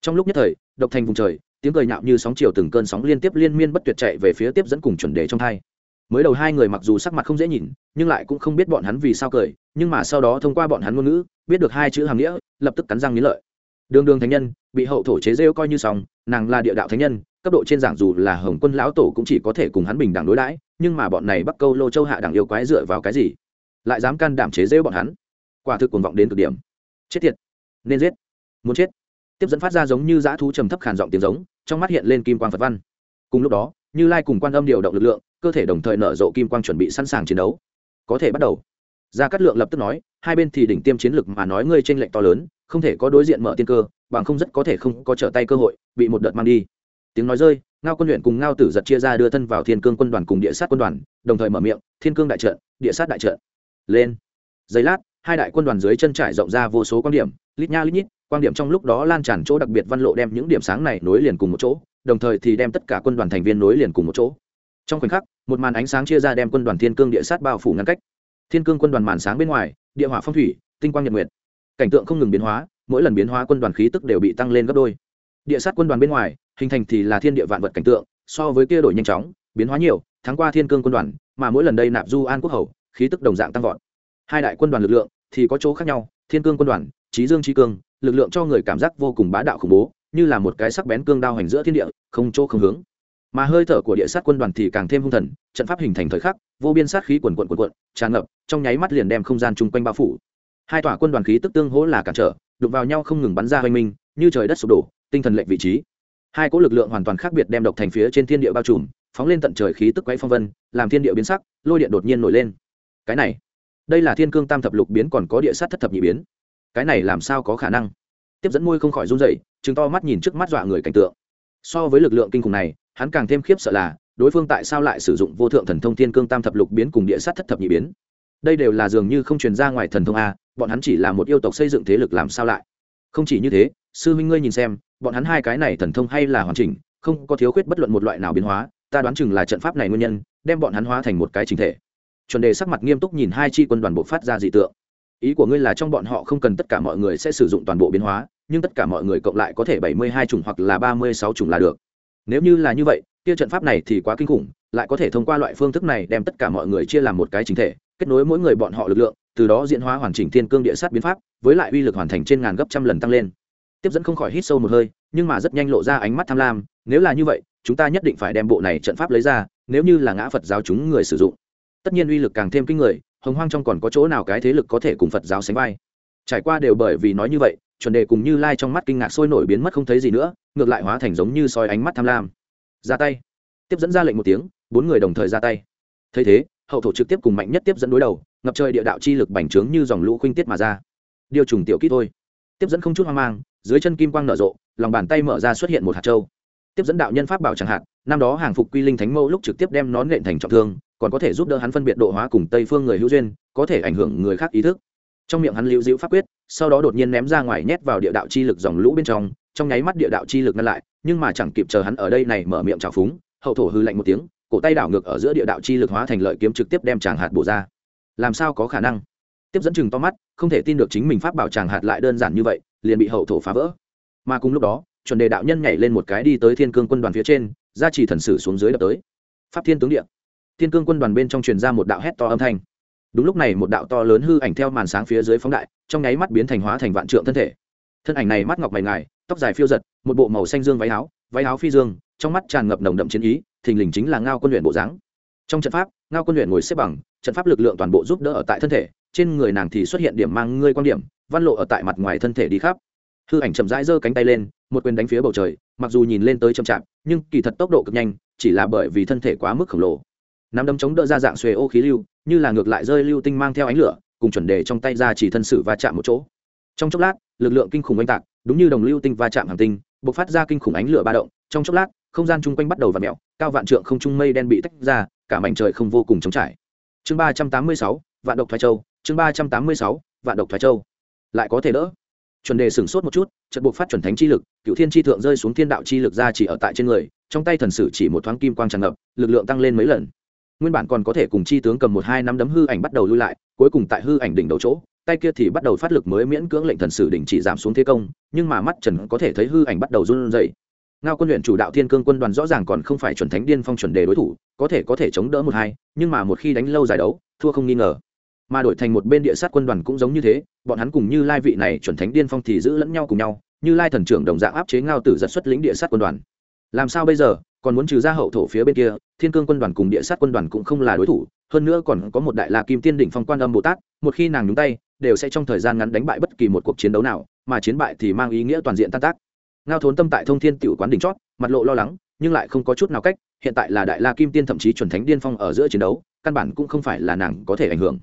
Trong lúc nhất thời, độc thành vùng trời, tiếng cười nhạo như sóng chiều từng cơn sóng liên tiếp liên miên bất tuyệt chạy về phía tiếp dẫn cùng chuẩn đề trong thai mới đầu hai người mặc dù sắc mặt không dễ nhìn, nhưng lại cũng không biết bọn hắn vì sao cười, nhưng mà sau đó thông qua bọn hắn ngôn ngữ, biết được hai chữ hàm nghĩa, lập tức cắn răng nghĩ lợi. Đường đường thánh nhân, bị hậu thổ chế rêu coi như xong, nàng là địa đạo thánh nhân, cấp độ trên giảng dù là hồng quân lão tổ cũng chỉ có thể cùng hắn bình đẳng đối đãi, nhưng mà bọn này bắc câu lô châu hạ đẳng yêu quái dựa vào cái gì? Lại dám can đảm chế rêu bọn hắn? Quả thực cuồng vọng đến cực điểm. Chết tiệt. Nên giết. Muốn chết. Tiếp dẫn phát ra giống như dã thú trầm thấp khàn giọng tiếng giống, trong mắt hiện lên kim quang phật văn. Cùng lúc đó, như lai cùng quan âm điều động lực lượng cơ thể đồng thời nở rộ kim quang chuẩn bị sẵn sàng chiến đấu. Có thể bắt đầu. Gia cát lượng lập tức nói, hai bên thì đỉnh tiêm chiến lực mà nói ngươi tranh lệch to lớn, không thể có đối diện mở tiên cơ, bằng không rất có thể không có trở tay cơ hội, bị một đợt mang đi. Tiếng nói rơi, ngao quân luyện cùng ngao tử giật chia ra đưa thân vào thiên cương quân đoàn cùng địa sát quân đoàn, đồng thời mở miệng, thiên cương đại trận, địa sát đại trận. Lên. Giây lát, hai đại quân đoàn dưới chân trải rộng ra vô số quan điểm, lít nha lít nhít quan điểm trong lúc đó lan tràn chỗ đặc biệt văn lộ đem những điểm sáng này nối liền cùng một chỗ, đồng thời thì đem tất cả quân đoàn thành viên nối liền cùng một chỗ. Trong khoảnh khắc một màn ánh sáng chia ra đem quân đoàn thiên cương địa sát bao phủ ngăn cách. Thiên cương quân đoàn màn sáng bên ngoài, địa hỏa phong thủy, tinh quang nhật nguyệt. Cảnh tượng không ngừng biến hóa, mỗi lần biến hóa quân đoàn khí tức đều bị tăng lên gấp đôi. Địa sát quân đoàn bên ngoài, hình thành thì là thiên địa vạn vật cảnh tượng, so với kia đổi nhanh chóng, biến hóa nhiều tháng qua thiên cương quân đoàn, mà mỗi lần đây nạp du an quốc hầu, khí tức đồng dạng tăng vọt. Hai đại quân đoàn lực lượng thì có chỗ khác nhau, thiên cương quân đoàn trí dương trí cương, lực lượng cho người cảm giác vô cùng bá đạo khủng bố, như là một cái sắc bén cương đao hành giữa thiên địa, không chỗ không hướng mà hơi thở của địa sát quân đoàn thì càng thêm hung thần, trận pháp hình thành thời khắc, vô biên sát khí quần quận quần quận tràn ngập, trong nháy mắt liền đem không gian chung quanh bao phủ. Hai tòa quân đoàn khí tức tương hỗ là cản trở, đụng vào nhau không ngừng bắn ra hoành minh, như trời đất sụp đổ, tinh thần lệnh vị trí. Hai cỗ lực lượng hoàn toàn khác biệt đem độc thành phía trên thiên địa bao trùm, phóng lên tận trời khí tức quấy phong vân, làm thiên địa biến sắc, lôi điện đột nhiên nổi lên. Cái này, đây là thiên cương tam thập lục biến còn có địa sát thất thập nhị biến. Cái này làm sao có khả năng? Tiếp dẫn môi không khỏi run dậy chứng to mắt nhìn trước mắt dọa người cảnh tượng so với lực lượng kinh khủng này, hắn càng thêm khiếp sợ là, đối phương tại sao lại sử dụng vô thượng thần thông thiên cương tam thập lục biến cùng địa sát thất thập nhị biến? Đây đều là dường như không truyền ra ngoài thần thông a, bọn hắn chỉ là một yêu tộc xây dựng thế lực làm sao lại? Không chỉ như thế, sư minh ngươi nhìn xem, bọn hắn hai cái này thần thông hay là hoàn chỉnh, không có thiếu khuyết bất luận một loại nào biến hóa, ta đoán chừng là trận pháp này nguyên nhân, đem bọn hắn hóa thành một cái chính thể. Chuẩn đề sắc mặt nghiêm túc nhìn hai chi quân đoàn bộ phát ra dị tượng. Ý của ngươi là trong bọn họ không cần tất cả mọi người sẽ sử dụng toàn bộ biến hóa nhưng tất cả mọi người cộng lại có thể bảy mươi hai chủng hoặc là ba mươi sáu chủng là được. Nếu như là như vậy, kia trận pháp này thì quá kinh khủng, lại có thể thông qua loại phương thức này đem tất cả mọi người chia làm một cái chính thể, kết nối mỗi người bọn họ lực lượng, từ đó diễn hóa hoàn chỉnh thiên cương địa sát biến pháp, với lại uy lực hoàn thành trên ngàn gấp trăm lần tăng lên. Tiếp dẫn không khỏi hít sâu một hơi, nhưng mà rất nhanh lộ ra ánh mắt tham lam, nếu là như vậy, chúng ta nhất định phải đem bộ này trận pháp lấy ra, nếu như là ngã phật giáo chúng người sử dụng. Tất nhiên uy lực càng thêm kinh người, hồng hoang trong còn có chỗ nào cái thế lực có thể cùng phật giáo sánh vai? Trải qua đều bởi vì nói như vậy chuẩn đề cùng như lai trong mắt kinh ngạc sôi nổi biến mất không thấy gì nữa, ngược lại hóa thành giống như soi ánh mắt tham lam. Ra tay. Tiếp dẫn ra lệnh một tiếng, bốn người đồng thời ra tay. Thấy thế, hậu thổ trực tiếp cùng mạnh nhất tiếp dẫn đối đầu, ngập trời địa đạo chi lực bành trướng như dòng lũ khuynh tiết mà ra. Điều trùng tiểu kỹ thôi. Tiếp dẫn không chút hoang mang, dưới chân kim quang nở rộ, lòng bàn tay mở ra xuất hiện một hạt châu. Tiếp dẫn đạo nhân pháp bảo chẳng hạn, năm đó hàng phục quy linh thánh mẫu lúc trực tiếp đem nón nện thành trọng thương, còn có thể giúp đỡ hắn phân biệt độ hóa cùng tây phương người hữu duyên, có thể ảnh hưởng người khác ý thức. Trong miệng hắn lưu giữ pháp quyết sau đó đột nhiên ném ra ngoài nhét vào địa đạo chi lực dòng lũ bên trong trong nháy mắt địa đạo chi lực ngăn lại, nhưng mà chẳng kịp chờ hắn ở đây này mở miệng trào phúng, hậu thổ hư lạnh một tiếng, cổ tay đảo ngược ở giữa địa đạo chi lực hóa thành lợi kiếm trực tiếp đem chàng hạt bổ ra. Làm sao có khả năng? Tiếp dẫn chừng to mắt, không thể tin được chính mình pháp bảo chàng hạt lại đơn giản như vậy, liền bị hậu thổ phá vỡ. Mà cùng lúc đó, chuẩn đề đạo nhân nhảy lên một cái đi tới thiên cương quân đoàn phía trên, ra chỉ thần sử xuống dưới đập tới. Pháp thiên tướng địa. Thiên cương quân đoàn bên trong truyền ra một đạo hét to âm thanh đúng lúc này một đạo to lớn hư ảnh theo màn sáng phía dưới phóng đại, trong nháy mắt biến thành hóa thành vạn trượng thân thể. Thân ảnh này mắt ngọc mày ngài, tóc dài phiêu giật, một bộ màu xanh dương váy áo váy áo phi dương, trong mắt tràn ngập nồng đậm chiến ý, thình lình chính là ngao quân luyện bộ dáng. Trong trận pháp, ngao quân luyện ngồi xếp bằng, trận pháp lực lượng toàn bộ giúp đỡ ở tại thân thể, trên người nàng thì xuất hiện điểm mang ngươi quan điểm, văn lộ ở tại mặt ngoài thân thể đi khắp. Hư ảnh chậm rãi giơ cánh tay lên, một quyền đánh phía bầu trời, mặc dù nhìn lên tới chậm chạp, nhưng kỳ thật tốc độ cực nhanh, chỉ là bởi vì thân thể quá mức khổng lồ nắm đấm chống đỡ ra dạng xuề ô khí lưu, như là ngược lại rơi lưu tinh mang theo ánh lửa, cùng chuẩn đề trong tay ra chỉ thân sử va chạm một chỗ. Trong chốc lát, lực lượng kinh khủng oanh tạc, đúng như đồng lưu tinh va chạm hàng tinh b ộ c phát ra kinh khủng ánh lửa ba động. Trong chốc lát, không gian chung quanh bắt đầu v ặ mẹo cao vạn trượng không trung mây đen bị tách ra, cả mảnh trời không vô cùng trống trải. Chương ba trăm tám mươi sáu, vạn độc thoái châu, chương ba trăm tám mươi sáu, vạn độc thoái châu. Lại có thể đỡ. Chuẩn đề sửng sốt một chút trận buộc phát chuẩn thánh chi lực, cựu thiên chi thượng rơi xuống thiên đạo chi lực ra chỉ ở tại trên người, trong tay thần sử chỉ một thoáng kim quang tràn ngập, lực lượng tăng lên mấy lần nguyên bản còn có thể cùng chi tướng cầm một hai năm đấm hư ảnh bắt đầu lui lại, cuối cùng tại hư ảnh đỉnh đầu chỗ, tay kia thì bắt đầu phát lực mới miễn cưỡng lệnh thần sử đỉnh chỉ giảm xuống thế công, nhưng mà mắt trần có thể thấy hư ảnh bắt đầu run rẩy. Ngao quân luyện chủ đạo thiên cương quân đoàn rõ ràng còn không phải chuẩn thánh điên phong chuẩn đề đối thủ, có thể có thể chống đỡ một hai, nhưng mà một khi đánh lâu giải đấu, thua không nghi ngờ. Mà đổi thành một bên địa sát quân đoàn cũng giống như thế, bọn hắn cùng như lai vị này chuẩn thánh điên phong thì giữ lẫn nhau cùng nhau, như lai thần trưởng đồng dạng áp chế ngao tử giật xuất lĩnh địa sát quân đoàn. Làm sao bây giờ, còn muốn trừ ra hậu thổ phía bên kia thiên cương quân đoàn cùng địa sát quân đoàn cũng không là đối thủ, hơn nữa còn có một đại la kim tiên đỉnh phong quan âm bồ tát, một khi nàng nhúng tay, đều sẽ trong thời gian ngắn đánh bại bất kỳ một cuộc chiến đấu nào, mà chiến bại thì mang ý nghĩa toàn diện tan tác. Ngao thốn tâm tại thông thiên tiểu quán đỉnh chót, mặt lộ lo lắng, nhưng lại không có chút nào cách, hiện tại là đại la kim tiên thậm chí chuẩn thánh điên phong ở giữa chiến đấu, căn bản cũng không phải là nàng có thể ảnh hưởng.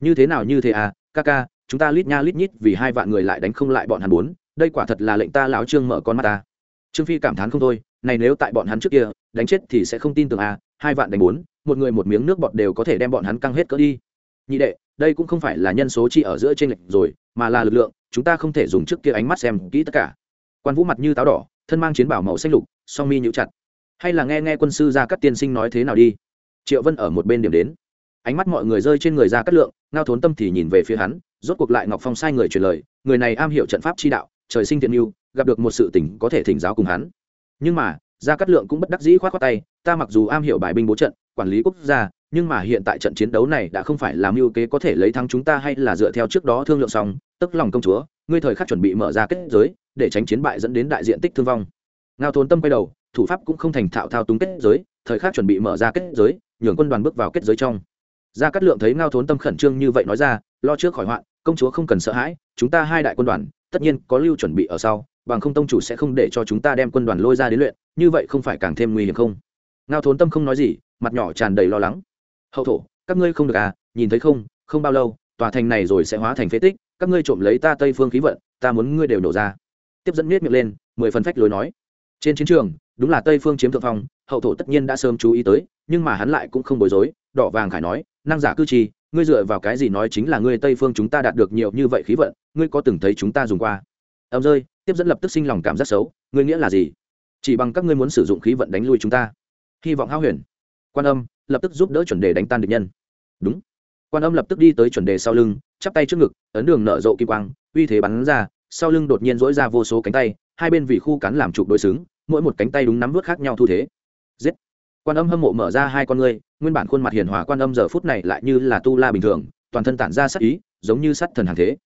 Như thế nào như thế à ca ca, chúng ta lít nha lít nhít vì hai vạn người lại đánh không lại bọn hắn bốn, đây quả thật là lệnh ta lão trương mở con mắt ta trương phi cảm thán không thôi, này nếu tại bọn hắn trước kia, đánh chết thì sẽ không tin tưởng à hai vạn đánh bốn, một người một miếng nước bọt đều có thể đem bọn hắn căng hết cỡ đi. Nhị đệ, đây cũng không phải là nhân số chi ở giữa trên lệch rồi, mà là lực lượng, chúng ta không thể dùng trước kia ánh mắt xem kỹ tất cả. Quan vũ mặt như táo đỏ, thân mang chiến bảo màu xanh lục, song mi nhũ chặt. Hay là nghe nghe quân sư ra các tiên sinh nói thế nào đi? Triệu vân ở một bên điểm đến. Ánh mắt mọi người rơi trên người ra cát lượng, ngao thốn tâm thì nhìn về phía hắn, rốt cuộc lại ngọc phong sai người truyền lời, người này am hiểu trận pháp chi đạo, trời sinh thiện mưu gặp được một sự tỉnh có thể thỉnh giáo cùng hắn. Nhưng mà, gia cát lượng cũng bất đắc dĩ khoát khoát tay, ta mặc dù am hiểu bài binh bố trận, quản lý quốc gia, nhưng mà hiện tại trận chiến đấu này đã không phải là mưu kế có thể lấy thắng chúng ta hay là dựa theo trước đó thương lượng xong, tức lòng công chúa, ngươi thời khắc chuẩn bị mở ra kết giới, để tránh chiến bại dẫn đến đại diện tích thương vong. Ngao thốn tâm quay đầu, thủ pháp cũng không thành thạo thao túng kết giới, thời khắc chuẩn bị mở ra kết giới, nhường quân đoàn bước vào kết giới trong. Gia cát lượng thấy ngao thốn tâm khẩn trương như vậy nói ra, lo trước khỏi hoạn, công chúa không cần sợ hãi, chúng ta hai đại quân đoàn, tất nhiên có lưu chuẩn bị ở sau bằng không tông chủ sẽ không để cho chúng ta đem quân đoàn lôi ra đến luyện, như vậy không phải càng thêm nguy hiểm không? Ngao thốn tâm không nói gì, mặt nhỏ tràn đầy lo lắng. Hậu thổ, các ngươi không được à nhìn thấy không không bao lâu, tòa thành này rồi sẽ hóa thành phế tích, các ngươi trộm lấy ta tây phương khí vận, ta muốn ngươi đều nổ ra. Tiếp dẫn miết miệng lên, mười phần phách lối nói. Trên chiến trường, đúng là tây phương chiếm thượng phong, hậu thổ tất nhiên đã sớm chú ý tới, nhưng mà hắn lại cũng không bối rối, đỏ vàng khải nói, năng giả cư trì, ngươi dựa vào cái gì nói chính là ngươi tây phương chúng ta đạt được nhiều như vậy khí vận, ngươi có từng thấy chúng ta dùng qua? Âm rơi tiếp dẫn lập tức sinh lòng cảm giác xấu, ngươi nghĩa là gì? Chỉ bằng các ngươi muốn sử dụng khí vận đánh lui chúng ta. Hy vọng hao huyền. Quan âm, lập tức giúp đỡ chuẩn đề đánh tan địch nhân. Đúng. Quan âm lập tức đi tới chuẩn đề sau lưng, chắp tay trước ngực, ấn đường nở rộ kim quang, uy thế bắn ra, sau lưng đột nhiên dỗi ra vô số cánh tay, hai bên vì khu cắn làm trục đối xứng, mỗi một cánh tay đúng nắm vớt khác nhau thu thế. Giết. Quan âm hâm mộ mở ra hai con ngươi, nguyên bản khuôn mặt hiền hòa quan âm giờ phút này lại như là tu la bình thường, toàn thân tản ra sắc ý, giống như sắt thần hàng thế.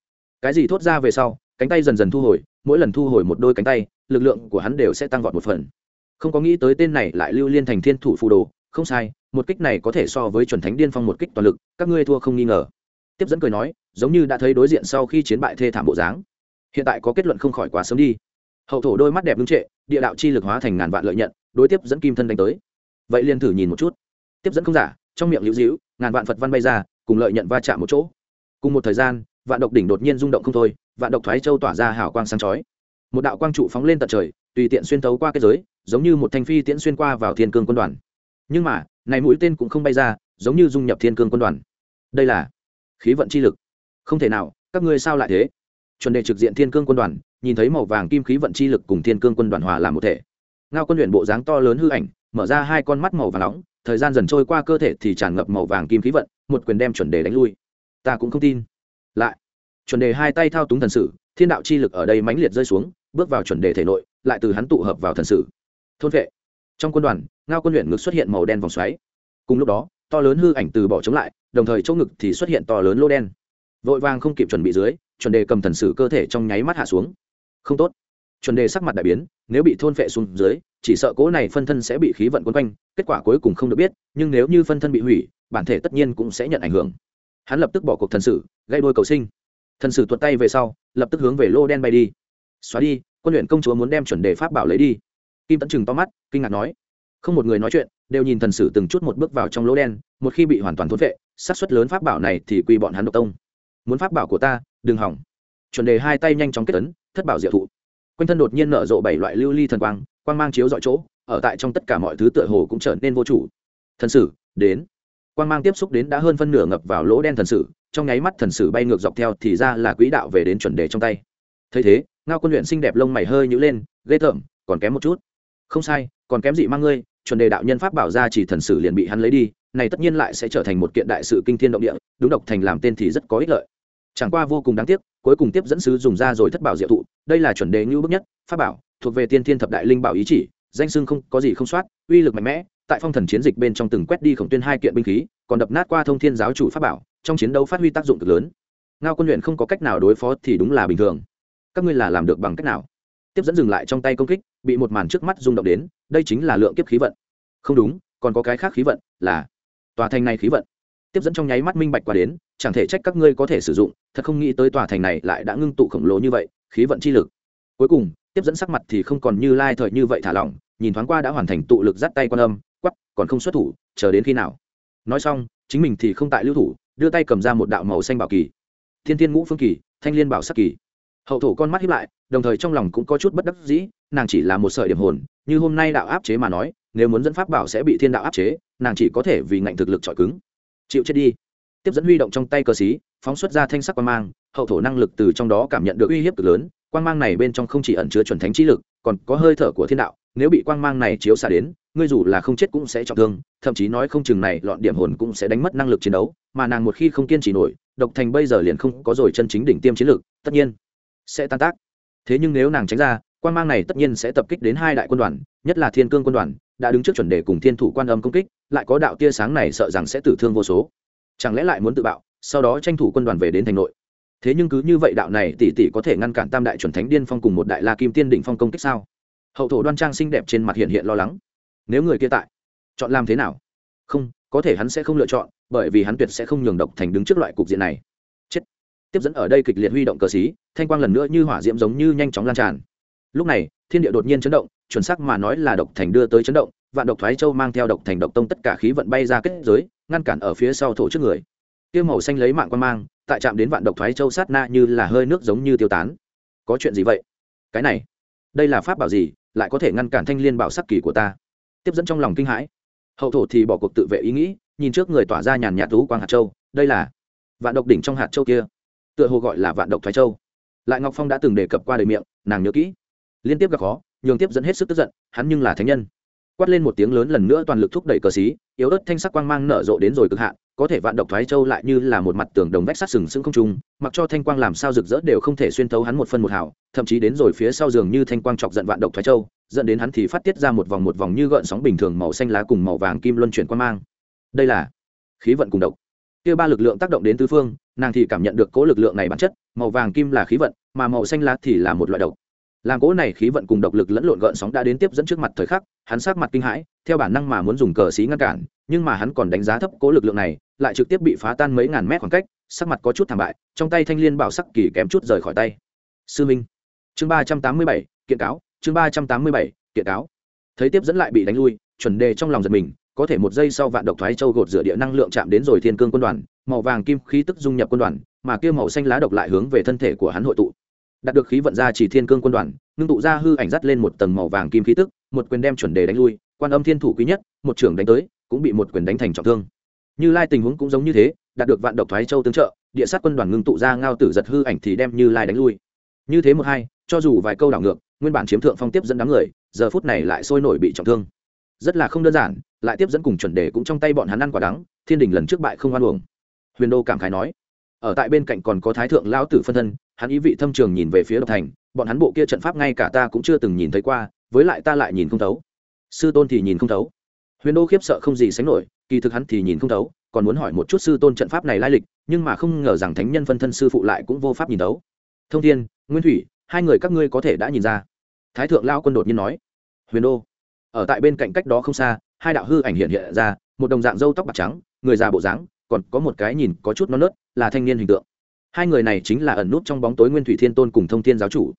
Cái gì thốt ra về sau cánh tay dần dần thu hồi, mỗi lần thu hồi một đôi cánh tay, lực lượng của hắn đều sẽ tăng vọt một phần. Không có nghĩ tới tên này lại lưu liên thành thiên thủ phù đồ, không sai, một kích này có thể so với chuẩn thánh điên phong một kích toàn lực, các ngươi thua không nghi ngờ. Tiếp dẫn cười nói, giống như đã thấy đối diện sau khi chiến bại thê thảm bộ dáng. Hiện tại có kết luận không khỏi quá sớm đi. Hậu thổ đôi mắt đẹp ngưng trệ, địa đạo chi lực hóa thành ngàn vạn lợi nhận, đối tiếp dẫn kim thân đánh tới. Vậy liền thử nhìn một chút. Tiếp dẫn không giả, trong miệng lưu dĩu, ngàn vạn phật văn bay ra, cùng lợi nhận va chạm một chỗ. Cùng một thời gian vạn độc đỉnh đột nhiên rung động không thôi, vạn độc thoái châu tỏa ra hào quang sáng chói. Một đạo quang trụ phóng lên tận trời, tùy tiện xuyên thấu qua kết giới, giống như một thanh phi tiễn xuyên qua vào thiên cương quân đoàn. Nhưng mà, này mũi tên cũng không bay ra, giống như dung nhập thiên cương quân đoàn. Đây là khí vận chi lực. Không thể nào, các ngươi sao lại thế? Chuẩn đề trực diện thiên cương quân đoàn, nhìn thấy màu vàng kim khí vận chi lực cùng thiên cương quân đoàn hòa làm một thể. Ngao quân luyện bộ dáng to lớn hư ảnh, mở ra hai con mắt màu vàng nóng, thời gian dần trôi qua cơ thể thì tràn ngập màu vàng kim khí vận, một quyền đem chuẩn đề đánh lui. Ta cũng không tin lại, chuẩn đề hai tay thao túng thần sử, thiên đạo chi lực ở đây mãnh liệt rơi xuống, bước vào chuẩn đề thể nội, lại từ hắn tụ hợp vào thần sử. Thôn vệ, trong quân đoàn, ngao quân luyện ngực xuất hiện màu đen vòng xoáy. Cùng lúc đó, to lớn hư ảnh từ bỏ chống lại, đồng thời chỗ ngực thì xuất hiện to lớn lô đen. Vội vàng không kịp chuẩn bị dưới, chuẩn đề cầm thần sử cơ thể trong nháy mắt hạ xuống. Không tốt. Chuẩn đề sắc mặt đại biến, nếu bị thôn vệ xuống dưới, chỉ sợ cố này phân thân sẽ bị khí vận quấn quanh, kết quả cuối cùng không được biết, nhưng nếu như phân thân bị hủy, bản thể tất nhiên cũng sẽ nhận ảnh hưởng. Hắn lập tức bỏ cuộc thần sử gây đôi cầu sinh. Thần sử tuột tay về sau, lập tức hướng về lô đen bay đi. Xóa đi, quân luyện công chúa muốn đem chuẩn đề pháp bảo lấy đi. Kim tẫn chừng to mắt, kinh ngạc nói. Không một người nói chuyện, đều nhìn thần sử từng chút một bước vào trong lỗ đen, một khi bị hoàn toàn thốt vệ sát xuất lớn pháp bảo này thì quy bọn hắn độc tông. Muốn pháp bảo của ta, đừng hỏng. Chuẩn đề hai tay nhanh chóng kết tấn thất bảo diệu thụ. Quanh thân đột nhiên nở rộ bảy loại lưu ly thần quang quang mang chiếu dọi chỗ, ở tại trong tất cả mọi thứ tựa hồ cũng trở nên vô chủ. Thần sử, đến. Quang mang tiếp xúc đến đã hơn phân nửa ngập vào lỗ đen thần sử trong nháy mắt thần sử bay ngược dọc theo thì ra là quỹ đạo về đến chuẩn đề trong tay. Thấy thế, ngao quân luyện xinh đẹp lông mày hơi nhữ lên, ghê tởm, còn kém một chút. Không sai, còn kém gì mang ngươi, chuẩn đề đạo nhân pháp bảo ra chỉ thần sử liền bị hắn lấy đi, này tất nhiên lại sẽ trở thành một kiện đại sự kinh thiên động địa, đúng độc thành làm tên thì rất có ích lợi. Chẳng qua vô cùng đáng tiếc, cuối cùng tiếp dẫn sứ dùng ra rồi thất bảo diệu thụ, đây là chuẩn đề ngưu bức nhất, pháp bảo, thuộc về tiên thiên thập đại linh bảo ý chỉ, danh sưng không có gì không soát, uy lực mạnh mẽ, tại phong thần chiến dịch bên trong từng quét đi khổng tuyên hai kiện binh khí, còn đập nát qua thông thiên giáo chủ pháp bảo trong chiến đấu phát huy tác dụng cực lớn. Ngao quân luyện không có cách nào đối phó thì đúng là bình thường. Các ngươi là làm được bằng cách nào? Tiếp dẫn dừng lại trong tay công kích, bị một màn trước mắt rung động đến, đây chính là lượng kiếp khí vận. Không đúng, còn có cái khác khí vận, là tòa thành này khí vận. Tiếp dẫn trong nháy mắt minh bạch qua đến, chẳng thể trách các ngươi có thể sử dụng, thật không nghĩ tới tòa thành này lại đã ngưng tụ khổng lồ như vậy, khí vận chi lực. Cuối cùng, tiếp dẫn sắc mặt thì không còn như lai thời như vậy thả lỏng, nhìn thoáng qua đã hoàn thành tụ lực dắt tay quan âm quắp còn không xuất thủ, chờ đến khi nào? Nói xong, chính mình thì không tại lưu thủ đưa tay cầm ra một đạo màu xanh bảo kỳ. Thiên thiên ngũ phương kỳ, thanh liên bảo sắc kỳ. Hậu thổ con mắt hiếp lại, đồng thời trong lòng cũng có chút bất đắc dĩ, nàng chỉ là một sợi điểm hồn, như hôm nay đạo áp chế mà nói, nếu muốn dẫn pháp bảo sẽ bị thiên đạo áp chế, nàng chỉ có thể vì ngạnh thực lực trọi cứng. Chịu chết đi. Tiếp dẫn huy động trong tay cờ xí phóng xuất ra thanh sắc quan mang, hậu thổ năng lực từ trong đó cảm nhận được uy hiếp cực lớn, quang mang này bên trong không chỉ ẩn chứa chuẩn thánh trí lực, còn có hơi thở của thiên đạo, nếu bị quang mang này chiếu xả đến ngươi dù là không chết cũng sẽ trọng thương, thậm chí nói không chừng này lọn điểm hồn cũng sẽ đánh mất năng lực chiến đấu, mà nàng một khi không kiên trì nổi, độc thành bây giờ liền không có rồi chân chính đỉnh tiêm chiến lực tất nhiên sẽ tan tác. Thế nhưng nếu nàng tránh ra quang mang này tất nhiên sẽ tập kích đến hai đại quân đoàn, nhất là thiên cương quân đoàn, đã đứng trước chuẩn đề cùng thiên thủ quan âm công kích, lại có đạo tia sáng này sợ rằng sẽ tử thương vô số. Chẳng lẽ lại muốn tự bạo, sau đó tranh thủ quân đoàn về đến thành nội? Thế nhưng cứ như vậy đạo này tỷ tỷ có thể ngăn cản tam đại chuẩn thánh điên phong cùng một đại la kim tiên đỉnh phong công kích sao? Hậu thổ đoan trang xinh đẹp trên mặt hiện hiện lo lắng nếu người kia tại, chọn làm thế nào? Không, có thể hắn sẽ không lựa chọn, bởi vì hắn tuyệt sẽ không nhường độc thành đứng trước loại cục diện này. Chết. Tiếp dẫn ở đây kịch liệt huy động cờ xí thanh quang lần nữa như hỏa diễm giống như nhanh chóng lan tràn. Lúc này, thiên địa đột nhiên chấn động, chuẩn xác mà nói là độc thành đưa tới chấn động, vạn độc thoái châu mang theo độc thành độc tông tất cả khí vận bay ra kết giới, ngăn cản ở phía sau thổ trước người. Tiêu màu xanh lấy mạng quan mang, tại chạm đến vạn độc thoái châu sát na như là hơi nước giống như tiêu tán. Có chuyện gì vậy? Cái này, đây là pháp bảo gì, lại có thể ngăn cản thanh liên bảo sắc kỳ của ta? Tiếp dẫn trong lòng kinh hãi. Hậu thổ thì bỏ cuộc tự vệ ý nghĩ, nhìn trước người tỏa ra nhàn nhạt thú quang hạt châu, đây là vạn độc đỉnh trong hạt châu kia. Tựa hồ gọi là vạn độc thoái châu. Lại ngọc phong đã từng đề cập qua đời miệng, nàng nhớ kỹ. Liên tiếp gặp khó, nhường tiếp dẫn hết sức tức giận, hắn nhưng là thánh nhân. Quát lên một tiếng lớn lần nữa toàn lực thúc đẩy cờ xí, yếu ớt thanh sắc quang mang nở rộ đến rồi cực hạn, có thể vạn độc thoái châu lại như là một mặt tường đồng vách sắt sừng sững không trung, mặc cho thanh quang làm sao rực rỡ đều không thể xuyên thấu hắn một phân một hào, thậm chí đến rồi phía sau giường như thanh quang chọc giận vạn độc thoái châu dẫn đến hắn thì phát tiết ra một vòng một vòng như gợn sóng bình thường màu xanh lá cùng màu vàng kim luân chuyển qua mang. Đây là khí vận cùng độc. Kia ba lực lượng tác động đến tứ phương, nàng thì cảm nhận được cố lực lượng này bản chất, màu vàng kim là khí vận, mà màu xanh lá thì là một loại độc. Làm cỗ này khí vận cùng độc lực lẫn lộn gợn sóng đã đến tiếp dẫn trước mặt thời khắc, hắn sát mặt kinh hãi, theo bản năng mà muốn dùng cờ xí ngăn cản, nhưng mà hắn còn đánh giá thấp cố lực lượng này, lại trực tiếp bị phá tan mấy ngàn mét khoảng cách, sắc mặt có chút thảm bại, trong tay thanh liên bảo sắc kỳ kém chút rời khỏi tay. Sư minh, chương ba trăm tám mươi bảy, kiện cáo chương ba trăm tám mươi bảy, kiện cáo. Thấy tiếp dẫn lại bị đánh lui, chuẩn đề trong lòng giật mình, có thể một giây sau vạn độc thoái châu gột rửa địa năng lượng chạm đến rồi thiên cương quân đoàn, màu vàng kim khí tức dung nhập quân đoàn, mà kia màu xanh lá độc lại hướng về thân thể của hắn hội tụ. Đạt được khí vận ra chỉ thiên cương quân đoàn, ngưng tụ ra hư ảnh dắt lên một tầng màu vàng kim khí tức, một quyền đem chuẩn đề đánh lui, quan âm thiên thủ quý nhất, một trưởng đánh tới, cũng bị một quyền đánh thành trọng thương. Như lai tình huống cũng giống như thế, đạt được vạn độc thoái châu tương trợ, địa sát quân đoàn ngưng tụ ra ngao tử giật hư ảnh thì đem như lai đánh lui. Như thế một hai, cho dù vài câu đảo ngược nguyên bản chiếm thượng phong tiếp dẫn đám người, giờ phút này lại sôi nổi bị trọng thương. Rất là không đơn giản, lại tiếp dẫn cùng chuẩn đề cũng trong tay bọn hắn ăn quả đắng, thiên đình lần trước bại không oan uổng. Huyền đô cảm khái nói, ở tại bên cạnh còn có thái thượng lão tử phân thân, hắn ý vị thâm trường nhìn về phía độc thành, bọn hắn bộ kia trận pháp ngay cả ta cũng chưa từng nhìn thấy qua, với lại ta lại nhìn không thấu. Sư tôn thì nhìn không thấu. Huyền đô khiếp sợ không gì sánh nổi, kỳ thực hắn thì nhìn không thấu, còn muốn hỏi một chút sư tôn trận pháp này lai lịch, nhưng mà không ngờ rằng thánh nhân phân thân sư phụ lại cũng vô pháp nhìn thấu. Thông thiên, nguyên thủy hai người các ngươi có thể đã nhìn ra. Thái thượng lao quân đột nhiên nói, huyền đô, ở tại bên cạnh cách đó không xa, hai đạo hư ảnh hiện hiện ra, một đồng dạng râu tóc bạc trắng, người già bộ dáng, còn có một cái nhìn có chút non nớt, là thanh niên hình tượng. Hai người này chính là ẩn nút trong bóng tối nguyên thủy thiên tôn cùng thông thiên giáo chủ.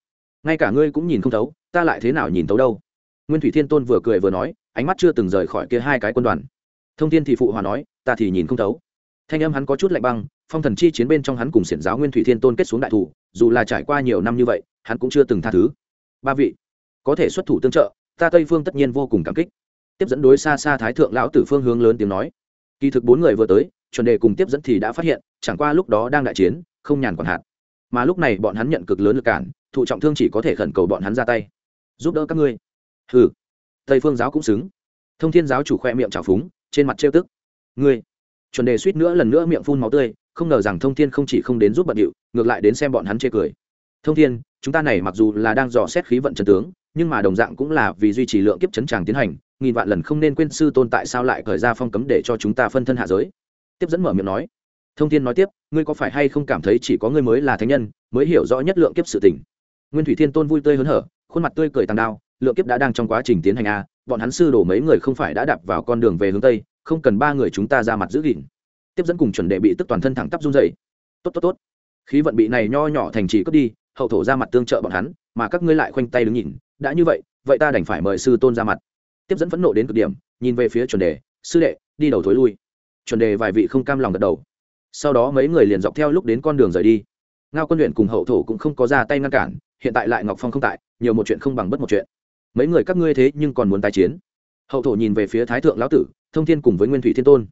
Ngay cả ngươi cũng nhìn không thấu, ta lại thế nào nhìn thấu đâu? Nguyên thủy thiên tôn vừa cười vừa nói, ánh mắt chưa từng rời khỏi kia hai cái quân đoàn. Thông thiên thì phụ hòa nói, ta thì nhìn không thấu. Thanh âm hắn có chút lạnh băng, phong thần chi chiến bên trong hắn cùng xiển giáo nguyên thủy thiên tôn kết xuống đại thủ dù là trải qua nhiều năm như vậy, hắn cũng chưa từng tha thứ. Ba vị, có thể xuất thủ tương trợ, ta tây phương tất nhiên vô cùng cảm kích. Tiếp dẫn đối xa xa thái thượng lão tử phương hướng lớn tiếng nói. Kỳ thực bốn người vừa tới, chuẩn đề cùng tiếp dẫn thì đã phát hiện, chẳng qua lúc đó đang đại chiến, không nhàn còn hạt mà lúc này bọn hắn nhận cực lớn lực cản, thụ trọng thương chỉ có thể khẩn cầu bọn hắn ra tay. Giúp đỡ các ngươi. Hừ. Tây phương giáo cũng xứng. Thông thiên giáo chủ khoe miệng trào phúng, trên mặt trêu tức. Ngươi chuẩn đề suýt nữa lần nữa miệng phun máu tươi, không ngờ rằng thông thiên không chỉ không đến giúp bận điệu, ngược lại đến xem bọn hắn chê cười. Thông thiên, chúng ta này mặc dù là đang dò xét khí vận trần tướng, nhưng mà đồng dạng cũng là vì duy trì lượng kiếp chấn tràng tiến hành, nghìn vạn lần không nên quên sư tôn tại sao lại khởi ra phong cấm để cho chúng ta phân thân hạ giới. Tiếp dẫn mở miệng nói. Thông thiên nói tiếp, ngươi có phải hay không cảm thấy chỉ có ngươi mới là thánh nhân, mới hiểu rõ nhất lượng kiếp sự tình? Nguyên thủy thiên tôn vui tươi hớn hở, khuôn mặt tươi cười tàn đao, lượng kiếp đã đang trong quá trình tiến hành a, bọn hắn sư đổ mấy người không phải đã đạp vào con đường về hướng tây không cần ba người chúng ta ra mặt giữ gìn. Tiếp dẫn cùng chuẩn đệ bị tức toàn thân thẳng tắp run dày tốt tốt tốt. Khí vận bị này nho nhỏ thành trì cướp đi, hậu thổ ra mặt tương trợ bọn hắn, mà các ngươi lại khoanh tay đứng nhìn, đã như vậy vậy ta đành phải mời sư tôn ra mặt. Tiếp dẫn phẫn nộ đến cực điểm, nhìn về phía chuẩn đề sư đệ, đi đầu thối lui. Chuẩn đề vài vị không cam lòng gật đầu. Sau đó mấy người liền dọc theo lúc đến con đường rời đi. Ngao quân luyện cùng hậu thổ cũng không có ra tay ngăn cản, hiện tại lại ngọc phong không tại, nhiều một chuyện không bằng bất một chuyện. Mấy người các ngươi thế nhưng còn muốn tái chiến hậu thổ nhìn về phía thái thượng lão tử, thông thiên cùng với nguyên thủy thiên tôn.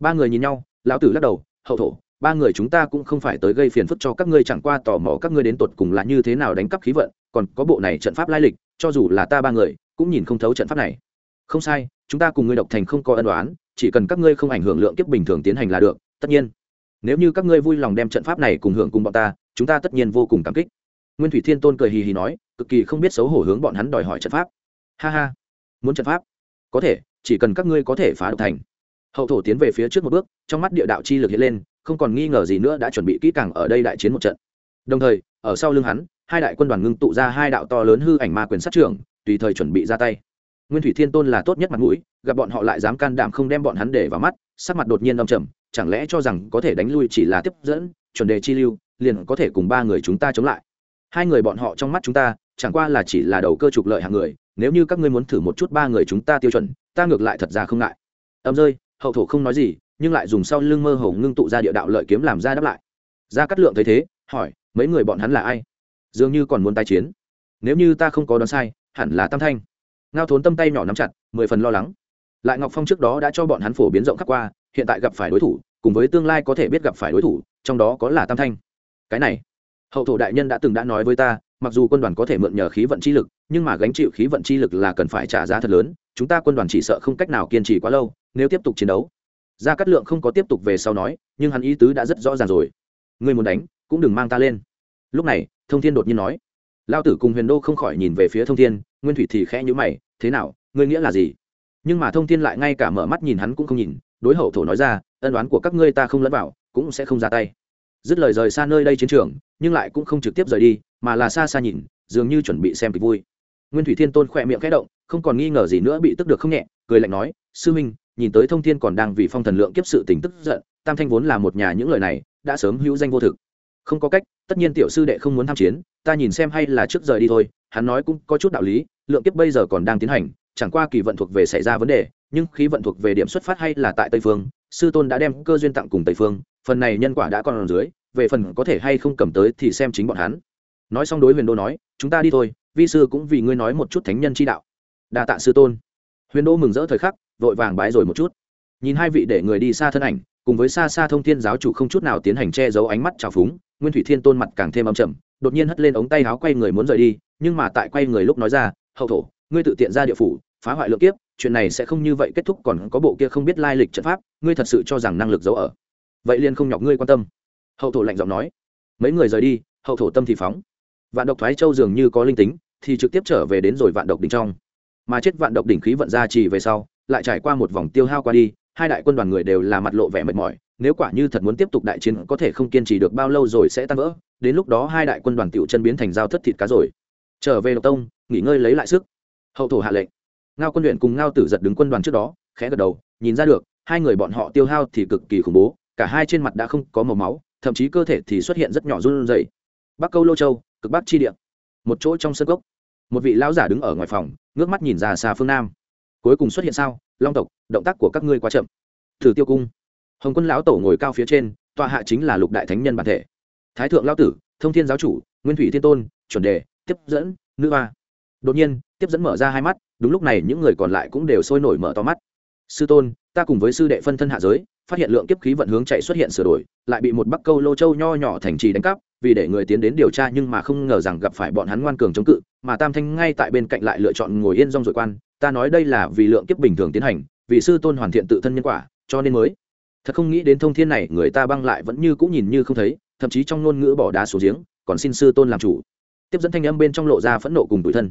Ba người nhìn nhau, lão tử lắc đầu, hậu thổ, ba người chúng ta cũng không phải tới gây phiền phức cho các ngươi chẳng qua tò mò các ngươi đến tột cùng là như thế nào đánh cắp khí vận, còn có bộ này trận pháp lai lịch, cho dù là ta ba người, cũng nhìn không thấu trận pháp này. Không sai, chúng ta cùng ngươi độc thành không có ân đoán chỉ cần các ngươi không ảnh hưởng lượng kiếp bình thường tiến hành là được, tất nhiên. Nếu như các ngươi vui lòng đem trận pháp này cùng hưởng cùng bọn ta, chúng ta tất nhiên vô cùng cảm kích. Nguyên thủy thiên tôn cười hì hì nói, cực kỳ không biết xấu hổ hướng bọn hắn đòi hỏi trận pháp. Ha ha, muốn trận pháp? Có thể, chỉ cần các ngươi có thể phá độc thành. Hậu thổ tiến về phía trước một bước, trong mắt địa đạo chi lực hiện lên, không còn nghi ngờ gì nữa đã chuẩn bị kỹ càng ở đây đại chiến một trận. Đồng thời, ở sau lưng hắn, hai đại quân đoàn ngưng tụ ra hai đạo to lớn hư ảnh ma quyền sát trưởng, tùy thời chuẩn bị ra tay. Nguyên thủy thiên tôn là tốt nhất mặt mũi, gặp bọn họ lại dám can đảm không đem bọn hắn để vào mắt, sắc mặt đột nhiên đông trầm, chẳng lẽ cho rằng có thể đánh lui chỉ là tiếp dẫn, chuẩn đề chi lưu, liền có thể cùng ba người chúng ta chống lại. Hai người bọn họ trong mắt chúng ta, chẳng qua là chỉ là đầu cơ trục lợi hàng người nếu như các ngươi muốn thử một chút ba người chúng ta tiêu chuẩn, ta ngược lại thật ra không ngại. Ấm rơi, hậu thổ không nói gì, nhưng lại dùng sau lưng mơ hồ ngưng tụ ra địa đạo lợi kiếm làm ra đáp lại. Ra cắt lượng thấy thế, hỏi, mấy người bọn hắn là ai? Dường như còn muốn tái chiến. Nếu như ta không có đoán sai, hẳn là tam thanh. Ngao thốn tâm tay nhỏ nắm chặt, mười phần lo lắng. Lại ngọc phong trước đó đã cho bọn hắn phổ biến rộng khắc qua, hiện tại gặp phải đối thủ, cùng với tương lai có thể biết gặp phải đối thủ, trong đó có là tam thanh. Cái này, hậu thổ đại nhân đã từng đã nói với ta mặc dù quân đoàn có thể mượn nhờ khí vận chi lực, nhưng mà gánh chịu khí vận chi lực là cần phải trả giá thật lớn, chúng ta quân đoàn chỉ sợ không cách nào kiên trì quá lâu, nếu tiếp tục chiến đấu. Gia cát lượng không có tiếp tục về sau nói, nhưng hắn ý tứ đã rất rõ ràng rồi. Ngươi muốn đánh, cũng đừng mang ta lên. Lúc này, thông thiên đột nhiên nói. Lao tử cùng huyền đô không khỏi nhìn về phía thông thiên, nguyên thủy thì khẽ nhữ mày, thế nào, ngươi nghĩa là gì? Nhưng mà thông thiên lại ngay cả mở mắt nhìn hắn cũng không nhìn, đối hậu thổ nói ra, ân đoán của các ngươi ta không lẫn vào, cũng sẽ không ra tay. Dứt lời rời xa nơi đây chiến trường, nhưng lại cũng không trực tiếp rời đi mà là xa xa nhìn, dường như chuẩn bị xem kịch vui. Nguyên thủy thiên tôn khỏe miệng khẽ động, không còn nghi ngờ gì nữa bị tức được không nhẹ, cười lạnh nói, sư minh, nhìn tới thông thiên còn đang vì phong thần lượng kiếp sự tình tức giận, tam thanh vốn là một nhà những lời này, đã sớm hữu danh vô thực. Không có cách, tất nhiên tiểu sư đệ không muốn tham chiến, ta nhìn xem hay là trước rời đi thôi, hắn nói cũng có chút đạo lý, lượng kiếp bây giờ còn đang tiến hành, chẳng qua kỳ vận thuộc về xảy ra vấn đề, nhưng khí vận thuộc về điểm xuất phát hay là tại tây phương, sư tôn đã đem cơ duyên tặng cùng tây phương, phần này nhân quả đã còn ở dưới, về phần có thể hay không cầm tới thì xem chính bọn hắn nói xong đối huyền đô nói, chúng ta đi thôi, vi sư cũng vì ngươi nói một chút thánh nhân chi đạo. Đa tạ sư tôn. Huyền đô mừng rỡ thời khắc, vội vàng bái rồi một chút. Nhìn hai vị để người đi xa thân ảnh, cùng với xa xa thông thiên giáo chủ không chút nào tiến hành che giấu ánh mắt trào phúng, nguyên thủy thiên tôn mặt càng thêm âm trầm, đột nhiên hất lên ống tay áo quay người muốn rời đi, nhưng mà tại quay người lúc nói ra, hậu thổ, ngươi tự tiện ra địa phủ, phá hoại lượng kiếp, chuyện này sẽ không như vậy kết thúc, còn có bộ kia không biết lai lịch trận pháp, ngươi thật sự cho rằng năng lực giấu ở. Vậy liền không nhọc ngươi quan tâm. Hậu thổ lạnh giọng nói. Mấy người rời đi, hậu thổ tâm thì phóng vạn độc thoái châu dường như có linh tính, thì trực tiếp trở về đến rồi vạn độc đỉnh trong. Mà chết vạn độc đỉnh khí vận ra trì về sau, lại trải qua một vòng tiêu hao qua đi, hai đại quân đoàn người đều là mặt lộ vẻ mệt mỏi, nếu quả như thật muốn tiếp tục đại chiến, có thể không kiên trì được bao lâu rồi sẽ tan vỡ, đến lúc đó hai đại quân đoàn tiểu chân biến thành dao thất thịt cá rồi. Trở về độc tông, nghỉ ngơi lấy lại sức. Hậu thổ hạ lệnh. Ngao quân luyện cùng ngao tử giật đứng quân đoàn trước đó, khẽ gật đầu, nhìn ra được, hai người bọn họ tiêu hao thì cực kỳ khủng bố, cả hai trên mặt đã không có màu máu, thậm chí cơ thể thì xuất hiện rất nhỏ run rẩy. Bắc câu lô châu cực bắc chi địa. Một chỗ trong sân gốc một vị lão giả đứng ở ngoài phòng, ngước mắt nhìn ra xa phương nam. Cuối cùng xuất hiện sao? Long tộc, động tác của các ngươi quá chậm. Thử tiêu cung. Hồng quân lão tổ ngồi cao phía trên, tọa hạ chính là lục đại thánh nhân bản thể. Thái thượng lão tử, thông thiên giáo chủ, nguyên thủy thiên tôn, chuẩn đề, tiếp dẫn, nữ hoa. Đột nhiên, tiếp dẫn mở ra hai mắt, đúng lúc này những người còn lại cũng đều sôi nổi mở to mắt. Sư tôn, ta cùng với sư đệ phân thân hạ giới phát hiện lượng kiếp khí vận hướng chạy xuất hiện sửa đổi, lại bị một bắc câu lô châu nho nhỏ thành trì đánh cắp, vì để người tiến đến điều tra nhưng mà không ngờ rằng gặp phải bọn hắn ngoan cường chống cự, mà tam thanh ngay tại bên cạnh lại lựa chọn ngồi yên rong rồi quan, ta nói đây là vì lượng kiếp bình thường tiến hành, vì sư tôn hoàn thiện tự thân nhân quả, cho nên mới. Thật không nghĩ đến thông thiên này, người ta băng lại vẫn như cũng nhìn như không thấy, thậm chí trong ngôn ngữ bỏ đá xuống giếng, còn xin sư tôn làm chủ. Tiếp dẫn thanh âm bên trong lộ ra phẫn nộ cùng tủi thân.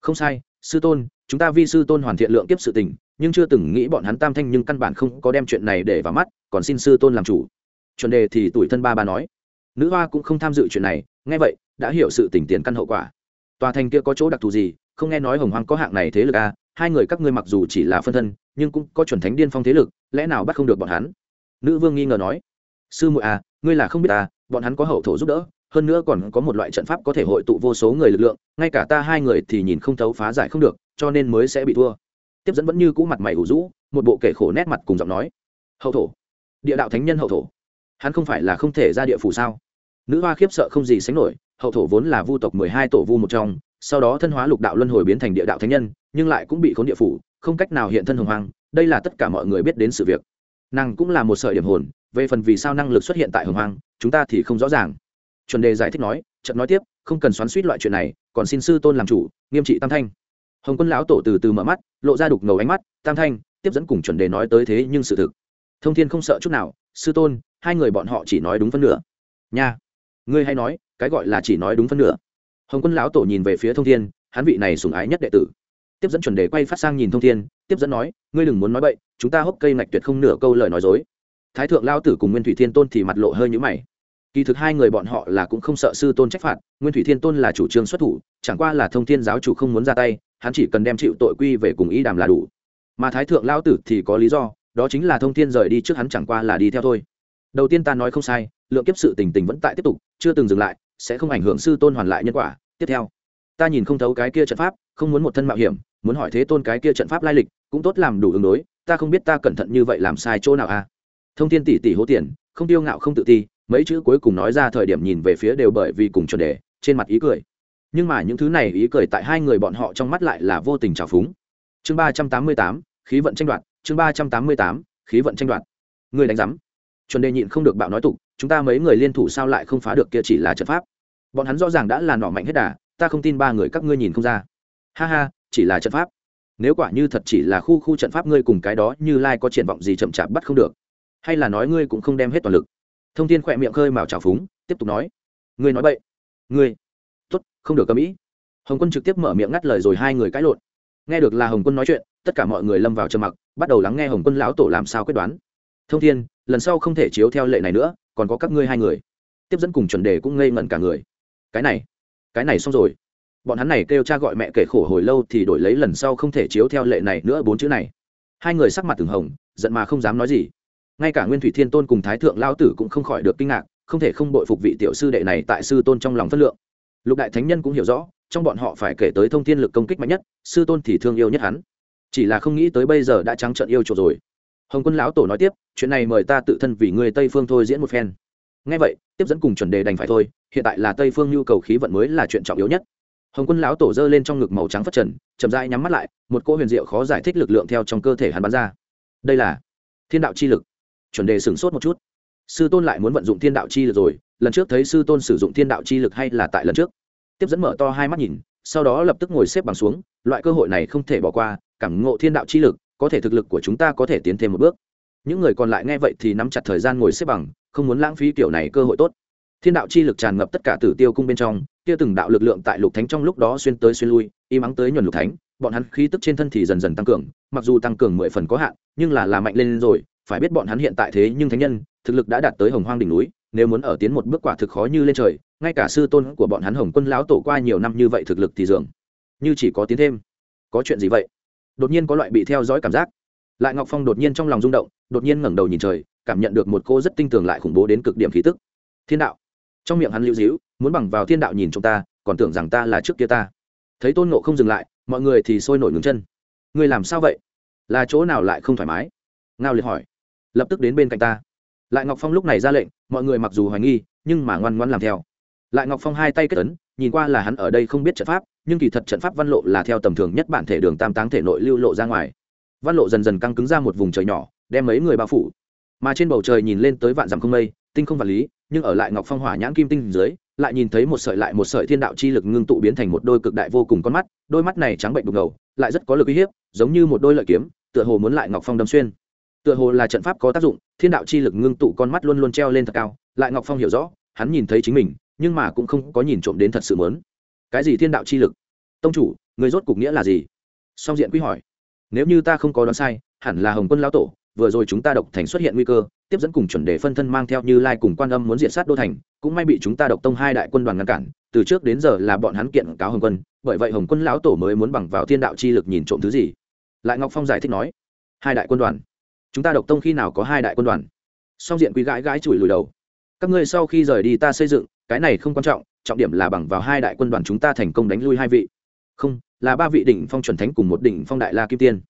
Không sai, sư tôn chúng ta vi sư tôn hoàn thiện lượng kiếp sự tình, nhưng chưa từng nghĩ bọn hắn tam thanh nhưng căn bản không có đem chuyện này để vào mắt, còn xin sư tôn làm chủ. Chuẩn đề thì tuổi thân ba ba nói. Nữ hoa cũng không tham dự chuyện này, nghe vậy, đã hiểu sự tỉnh tiền căn hậu quả. Tòa thành kia có chỗ đặc thù gì, không nghe nói hồng hoang có hạng này thế lực à hai người các ngươi mặc dù chỉ là phân thân, nhưng cũng có chuẩn thánh điên phong thế lực, lẽ nào bắt không được bọn hắn? Nữ vương nghi ngờ nói. Sư muội à ngươi là không biết à bọn hắn có hậu thổ giúp đỡ, hơn nữa còn có một loại trận pháp có thể hội tụ vô số người lực lượng, ngay cả ta hai người thì nhìn không thấu phá giải không được cho nên mới sẽ bị thua. Tiếp dẫn vẫn như cũ mặt mày ủ rũ, một bộ kể khổ nét mặt cùng giọng nói. Hậu thổ. Địa đạo thánh nhân hậu thổ. Hắn không phải là không thể ra địa phủ sao? Nữ hoa khiếp sợ không gì sánh nổi, hậu thổ vốn là vu tộc mười hai tổ vu một trong, sau đó thân hóa lục đạo luân hồi biến thành địa đạo thánh nhân, nhưng lại cũng bị khốn địa phủ, không cách nào hiện thân hồng hoang, đây là tất cả mọi người biết đến sự việc. Nàng cũng là một sợi điểm hồn, về phần vì sao năng lực xuất hiện tại hồng hoang, chúng ta thì không rõ ràng. Chuẩn đề giải thích nói trận nói tiếp, không cần xoắn suýt loại chuyện này, còn xin sư tôn làm chủ, nghiêm trị tam thanh hồng quân lão tổ từ từ mở mắt, lộ ra đục ngầu ánh mắt, tam thanh, tiếp dẫn cùng chuẩn đề nói tới thế nhưng sự thực. Thông thiên không sợ chút nào, sư tôn, hai người bọn họ chỉ nói đúng phân nửa. Nha, ngươi hay nói, cái gọi là chỉ nói đúng phân nửa. Hồng quân lão tổ nhìn về phía thông thiên, hắn vị này sùng ái nhất đệ tử. Tiếp dẫn chuẩn đề quay phát sang nhìn thông thiên, tiếp dẫn nói, ngươi đừng muốn nói bậy, chúng ta hốc cây ngạch tuyệt không nửa câu lời nói dối. Thái thượng lao tử cùng nguyên thủy thiên tôn thì mặt lộ hơi nhũ mày. Kỳ thực hai người bọn họ là cũng không sợ sư tôn trách phạt, nguyên thủy thiên tôn là chủ trương xuất thủ, chẳng qua là thông thiên giáo chủ không muốn ra tay hắn chỉ cần đem chịu tội quy về cùng ý đàm là đủ. Mà thái thượng lao tử thì có lý do, đó chính là thông thiên rời đi trước hắn chẳng qua là đi theo thôi. Đầu tiên ta nói không sai, lượng kiếp sự tình tình vẫn tại tiếp tục, chưa từng dừng lại, sẽ không ảnh hưởng sư tôn hoàn lại nhân quả. Tiếp theo, ta nhìn không thấu cái kia trận pháp, không muốn một thân mạo hiểm, muốn hỏi thế tôn cái kia trận pháp lai lịch, cũng tốt làm đủ ứng đối, ta không biết ta cẩn thận như vậy làm sai chỗ nào à? thông tin tỷ tỷ hố tiền, không tiêu ngạo không tự ti, mấy chữ cuối cùng nói ra thời điểm nhìn về phía đều bởi vì cùng chuẩn đề, trên mặt ý cười nhưng mà những thứ này ý cười tại hai người bọn họ trong mắt lại là vô tình trào phúng. Chương ba trăm tám mươi tám, khí vận tranh đoạt, chương ba trăm tám mươi tám, khí vận tranh đoạt. Người đánh giám. Chuẩn đề nhịn không được bạo nói tục, chúng ta mấy người liên thủ sao lại không phá được kia chỉ là trận pháp? Bọn hắn rõ ràng đã là nọ mạnh hết đà, ta không tin ba người các ngươi nhìn không ra. Ha ha, chỉ là trận pháp. Nếu quả như thật chỉ là khu khu trận pháp ngươi cùng cái đó như lai có triển vọng gì chậm chạp bắt không được. Hay là nói ngươi cũng không đem hết toàn lực. Thông tin khỏe miệng khơi mào trào phúng, tiếp tục nói. Ngươi nói bậy. Ngươi không được cầm ý. Hồng quân trực tiếp mở miệng ngắt lời rồi hai người cãi lộn. Nghe được là hồng quân nói chuyện, tất cả mọi người lâm vào trầm mặc, bắt đầu lắng nghe hồng quân lão tổ làm sao quyết đoán. Thông thiên, lần sau không thể chiếu theo lệ này nữa, còn có các ngươi hai người. Tiếp dẫn cùng chuẩn đề cũng ngây ngẩn cả người. Cái này cái này xong rồi. Bọn hắn này kêu cha gọi mẹ kể khổ hồi lâu thì đổi lấy lần sau không thể chiếu theo lệ này nữa bốn chữ này. Hai người sắc mặt từng hồng, giận mà không dám nói gì. Ngay cả nguyên thủy thiên tôn cùng thái thượng lao tử cũng không khỏi được kinh ngạc, không thể không bội phục vị tiểu sư đệ này tại sư tôn trong lòng phất lượng lục đại thánh nhân cũng hiểu rõ, trong bọn họ phải kể tới thông thiên lực công kích mạnh nhất, sư tôn thì thương yêu nhất hắn. Chỉ là không nghĩ tới bây giờ đã trắng trận yêu chuột rồi. Hồng quân lão tổ nói tiếp, chuyện này mời ta tự thân vì người tây phương thôi diễn một phen. Ngay vậy, tiếp dẫn cùng chuẩn đề đành phải thôi, hiện tại là tây phương nhu cầu khí vận mới là chuyện trọng yếu nhất. Hồng quân lão tổ giơ lên trong ngực màu trắng phất trần, chậm rãi nhắm mắt lại, một cô huyền diệu khó giải thích lực lượng theo trong cơ thể hắn bắn ra. Đây là thiên đạo chi lực. Chuẩn đề sửng sốt một chút. Sư tôn lại muốn vận dụng thiên đạo chi lực rồi lần trước thấy sư tôn sử dụng thiên đạo chi lực hay là tại lần trước? Tiếp dẫn mở to hai mắt nhìn, sau đó lập tức ngồi xếp bằng xuống, loại cơ hội này không thể bỏ qua, cảm ngộ thiên đạo chi lực, có thể thực lực của chúng ta có thể tiến thêm một bước. Những người còn lại nghe vậy thì nắm chặt thời gian ngồi xếp bằng, không muốn lãng phí kiểu này cơ hội tốt. Thiên đạo chi lực tràn ngập tất cả tử tiêu cung bên trong, kia từng đạo lực lượng tại lục thánh trong lúc đó xuyên tới xuyên lui, im ắng tới nhuần lục thánh, bọn hắn khí tức trên thân thì dần dần tăng cường, mặc dù tăng cường mười phần có hạn, nhưng là làm mạnh lên rồi, phải biết bọn hắn hiện tại thế nhưng thánh nhân, thực lực đã đạt tới hồng hoang đỉnh núi nếu muốn ở tiến một bước quả thực khó như lên trời, ngay cả sư tôn của bọn hắn hồng quân lão tổ qua nhiều năm như vậy thực lực thì dường như chỉ có tiến thêm. Có chuyện gì vậy? Đột nhiên có loại bị theo dõi cảm giác. Lại ngọc phong đột nhiên trong lòng rung động, đột nhiên ngẩng đầu nhìn trời, cảm nhận được một cô rất tinh tường lại khủng bố đến cực điểm khí tức. Thiên đạo. Trong miệng hắn lưu dĩu muốn bằng vào thiên đạo nhìn chúng ta, còn tưởng rằng ta là trước kia ta. Thấy tôn nộ không dừng lại, mọi người thì sôi nổi ngừng chân. Người làm sao vậy? Là chỗ nào lại không thoải mái? Ngao liệt hỏi. Lập tức đến bên cạnh ta. Lại ngọc phong lúc này ra lệnh mọi người mặc dù hoài nghi, nhưng mà ngoan ngoan làm theo. Lại ngọc phong hai tay kết ấn, nhìn qua là hắn ở đây không biết trận pháp, nhưng kỳ thật trận pháp văn lộ là theo tầm thường nhất bản thể đường tam táng thể nội lưu lộ ra ngoài. Văn lộ dần dần căng cứng ra một vùng trời nhỏ, đem mấy người bao phủ. Mà trên bầu trời nhìn lên tới vạn dặm không mây, tinh không vật lý, nhưng ở lại ngọc phong hỏa nhãn kim tinh dưới, lại nhìn thấy một sợi lại một sợi thiên đạo chi lực ngưng tụ biến thành một đôi cực đại vô cùng con mắt, đôi mắt này trắng bệnh đục ngầu, lại rất có lực uy hiếp, giống như một đôi lợi kiếm, tựa hồ muốn lại ngọc phong đâm xuyên tựa hồ là trận pháp có tác dụng, thiên đạo chi lực ngưng tụ con mắt luôn luôn treo lên thật cao, lại ngọc phong hiểu rõ, hắn nhìn thấy chính mình, nhưng mà cũng không có nhìn trộm đến thật sự mớn cái gì thiên đạo chi lực? Tông chủ, người rốt cục nghĩa là gì? Song diện quý hỏi. Nếu như ta không có đoán sai, hẳn là hồng quân lão tổ, vừa rồi chúng ta độc thành xuất hiện nguy cơ, tiếp dẫn cùng chuẩn đề phân thân mang theo như lai cùng quan âm muốn diện sát đô thành, cũng may bị chúng ta độc tông hai đại quân đoàn ngăn cản, từ trước đến giờ là bọn hắn kiện cáo hồng quân, bởi vậy hồng quân lão tổ mới muốn bằng vào thiên đạo chi lực nhìn trộm thứ gì? Lại ngọc phong giải thích nói. Hai đại quân đoàn chúng ta độc tông khi nào có hai đại quân đoàn? Song diện quý gãi gãi chùi lùi đầu. Các ngươi sau khi rời đi ta xây dựng, cái này không quan trọng trọng điểm là bằng vào hai đại quân đoàn chúng ta thành công đánh lui hai vị. Không, là ba vị đỉnh phong chuẩn thánh cùng một đỉnh phong đại la kim tiên.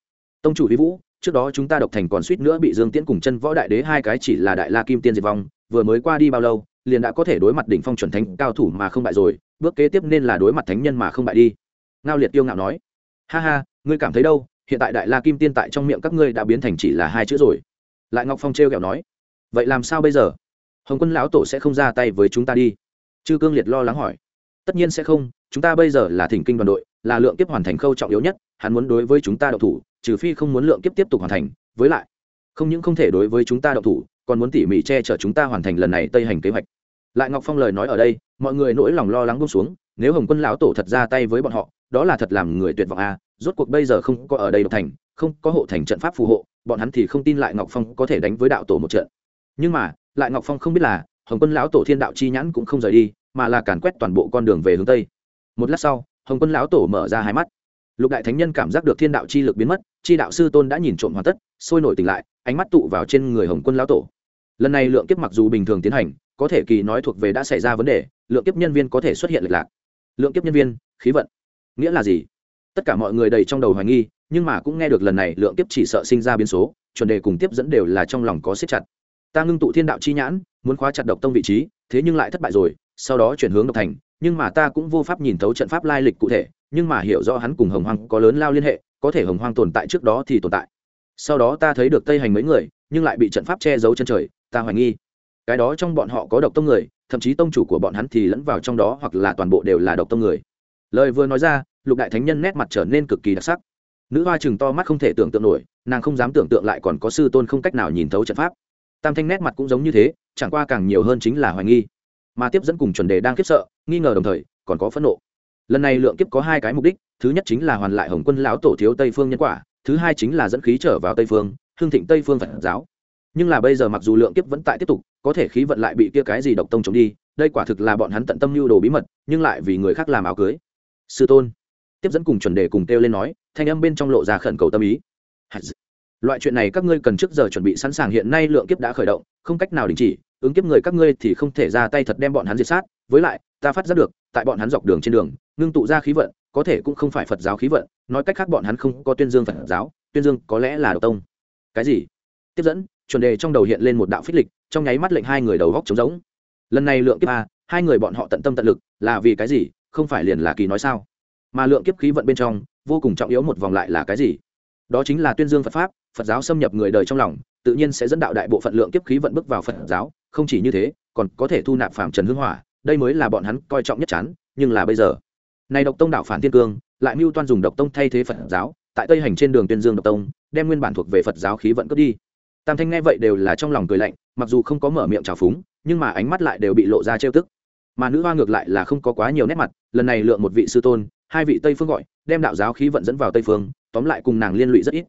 Tông chủ vi vũ, trước đó chúng ta độc thành còn suýt nữa bị dương tiễn cùng chân võ đại đế hai cái chỉ là đại la kim tiên diệt vong, vừa mới qua đi bao lâu, liền đã có thể đối mặt đỉnh phong chuẩn thánh cao thủ mà không bại rồi, bước kế tiếp nên là đối mặt thánh nhân mà không bại đi. Ngao liệt tiêu ngạo nói. Ha ha, ngươi cảm thấy đâu? Hiện tại đại la kim tiên tại trong miệng các ngươi đã biến thành chỉ là hai chữ rồi. Lại ngọc phong trêu kẹo nói, vậy làm sao bây giờ? Hồng quân lão tổ sẽ không ra tay với chúng ta đi. Chư cương liệt lo lắng hỏi, tất nhiên sẽ không, chúng ta bây giờ là thỉnh kinh đoàn đội, là lượng kiếp hoàn thành khâu trọng yếu nhất, hắn muốn đối với chúng ta đậu thủ, trừ phi không muốn lượng kiếp tiếp tục hoàn thành, với lại, không những không thể đối với chúng ta đậu thủ, còn muốn tỉ mỉ che chở chúng ta hoàn thành lần này tây hành kế hoạch. Lại ngọc phong lời nói ở đây, mọi người nỗi lòng lo lắng bông xuống, nếu hồng quân lão tổ thật ra tay với bọn họ, đó là thật làm người tuyệt vọng a rốt cuộc bây giờ không có ở đây độc thành, không có hộ thành trận pháp phù hộ, bọn hắn thì không tin lại ngọc phong có thể đánh với đạo tổ một trận. Nhưng mà, lại ngọc phong không biết là, hồng quân lão tổ thiên đạo chi nhãn cũng không rời đi, mà là càn quét toàn bộ con đường về hướng tây. Một lát sau, hồng quân lão tổ mở ra hai mắt. Lục đại thánh nhân cảm giác được thiên đạo chi lực biến mất, chi đạo sư tôn đã nhìn trộm hoàn tất, sôi nổi tỉnh lại, ánh mắt tụ vào trên người hồng quân lão tổ. Lần này lượng kiếp mặc dù bình thường tiến hành, có thể kỳ nói thuộc về đã xảy ra vấn đề, lượng kiếp nhân viên có thể xuất hiện lệch lạc. Lượng kiếp nhân viên, khí vận. Nghĩa là gì? Tất cả mọi người đầy trong đầu hoài nghi, nhưng mà cũng nghe được lần này lượng kiếp chỉ sợ sinh ra biến số, chuẩn đề cùng tiếp dẫn đều là trong lòng có siết chặt. Ta ngưng tụ thiên đạo chi nhãn, muốn khóa chặt độc tông vị trí, thế nhưng lại thất bại rồi, sau đó chuyển hướng độc thành, nhưng mà ta cũng vô pháp nhìn thấu trận pháp lai lịch cụ thể, nhưng mà hiểu rõ hắn cùng hồng hoang có lớn lao liên hệ, có thể hồng hoang tồn tại trước đó thì tồn tại. Sau đó ta thấy được tây hành mấy người, nhưng lại bị trận pháp che giấu chân trời, ta hoài nghi. Cái đó trong bọn họ có độc tông người, thậm chí tông chủ của bọn hắn thì lẫn vào trong đó hoặc là toàn bộ đều là độc tông người. Lời vừa nói ra lục đại thánh nhân nét mặt trở nên cực kỳ đặc sắc. Nữ hoa chừng to mắt không thể tưởng tượng nổi, nàng không dám tưởng tượng lại còn có sư tôn không cách nào nhìn thấu trận pháp. Tam thanh nét mặt cũng giống như thế, chẳng qua càng nhiều hơn chính là hoài nghi. Mà tiếp dẫn cùng chuẩn đề đang khiếp sợ, nghi ngờ đồng thời, còn có phẫn nộ. Lần này lượng kiếp có hai cái mục đích, thứ nhất chính là hoàn lại hồng quân lão tổ thiếu tây phương nhân quả, thứ hai chính là dẫn khí trở vào tây phương, hương thịnh tây phương phật giáo. Nhưng là bây giờ mặc dù lượng kiếp vẫn tại tiếp tục, có thể khí vận lại bị kia cái gì độc tông chống đi, đây quả thực là bọn hắn tận tâm lưu đồ bí mật, nhưng lại vì người khác làm áo cưới. Sư tôn tiếp dẫn cùng chuẩn đề cùng kêu lên nói, thanh âm bên trong lộ ra khẩn cầu tâm ý. Loại chuyện này các ngươi cần trước giờ chuẩn bị sẵn sàng, hiện nay lượng kiếp đã khởi động, không cách nào đình chỉ, ứng kiếp người các ngươi thì không thể ra tay thật đem bọn hắn diệt sát. Với lại, ta phát giác được, tại bọn hắn dọc đường trên đường, ngưng tụ ra khí vận, có thể cũng không phải phật giáo khí vận, nói cách khác bọn hắn không có tuyên dương phật giáo, tuyên dương có lẽ là độc tông. Cái gì? Tiếp dẫn, chuẩn đề trong đầu hiện lên một đạo phích lịch, trong nháy mắt lệnh hai người đầu góc trống rỗng. Lần này lượng kiếp a, hai người bọn họ tận tâm tận lực, là vì cái gì? Không phải liền là kỳ nói sao? Mà lượng kiếp khí vận bên trong vô cùng trọng yếu một vòng lại là cái gì? Đó chính là tuyên dương phật pháp phật giáo xâm nhập người đời trong lòng tự nhiên sẽ dẫn đạo đại bộ phận lượng kiếp khí vận bước vào phật giáo. Không chỉ như thế còn có thể thu nạp phạm trần hưng hỏa đây mới là bọn hắn coi trọng nhất chán, nhưng là bây giờ. Này độc tông đạo phản thiên cương lại mưu toan dùng độc tông thay thế phật giáo tại tây hành trên đường tuyên dương độc tông đem nguyên bản thuộc về phật giáo khí vận cướp đi. Tam thanh nghe vậy đều là trong lòng cười lạnh mặc dù không có mở miệng trào phúng nhưng mà ánh mắt lại đều bị lộ ra trêu tức. Mà nữ hoa ngược lại là không có quá nhiều nét mặt lần này lượng một vị sư tôn hai vị tây phương gọi đem đạo giáo khí vận dẫn vào tây phương tóm lại cùng nàng liên lụy rất ít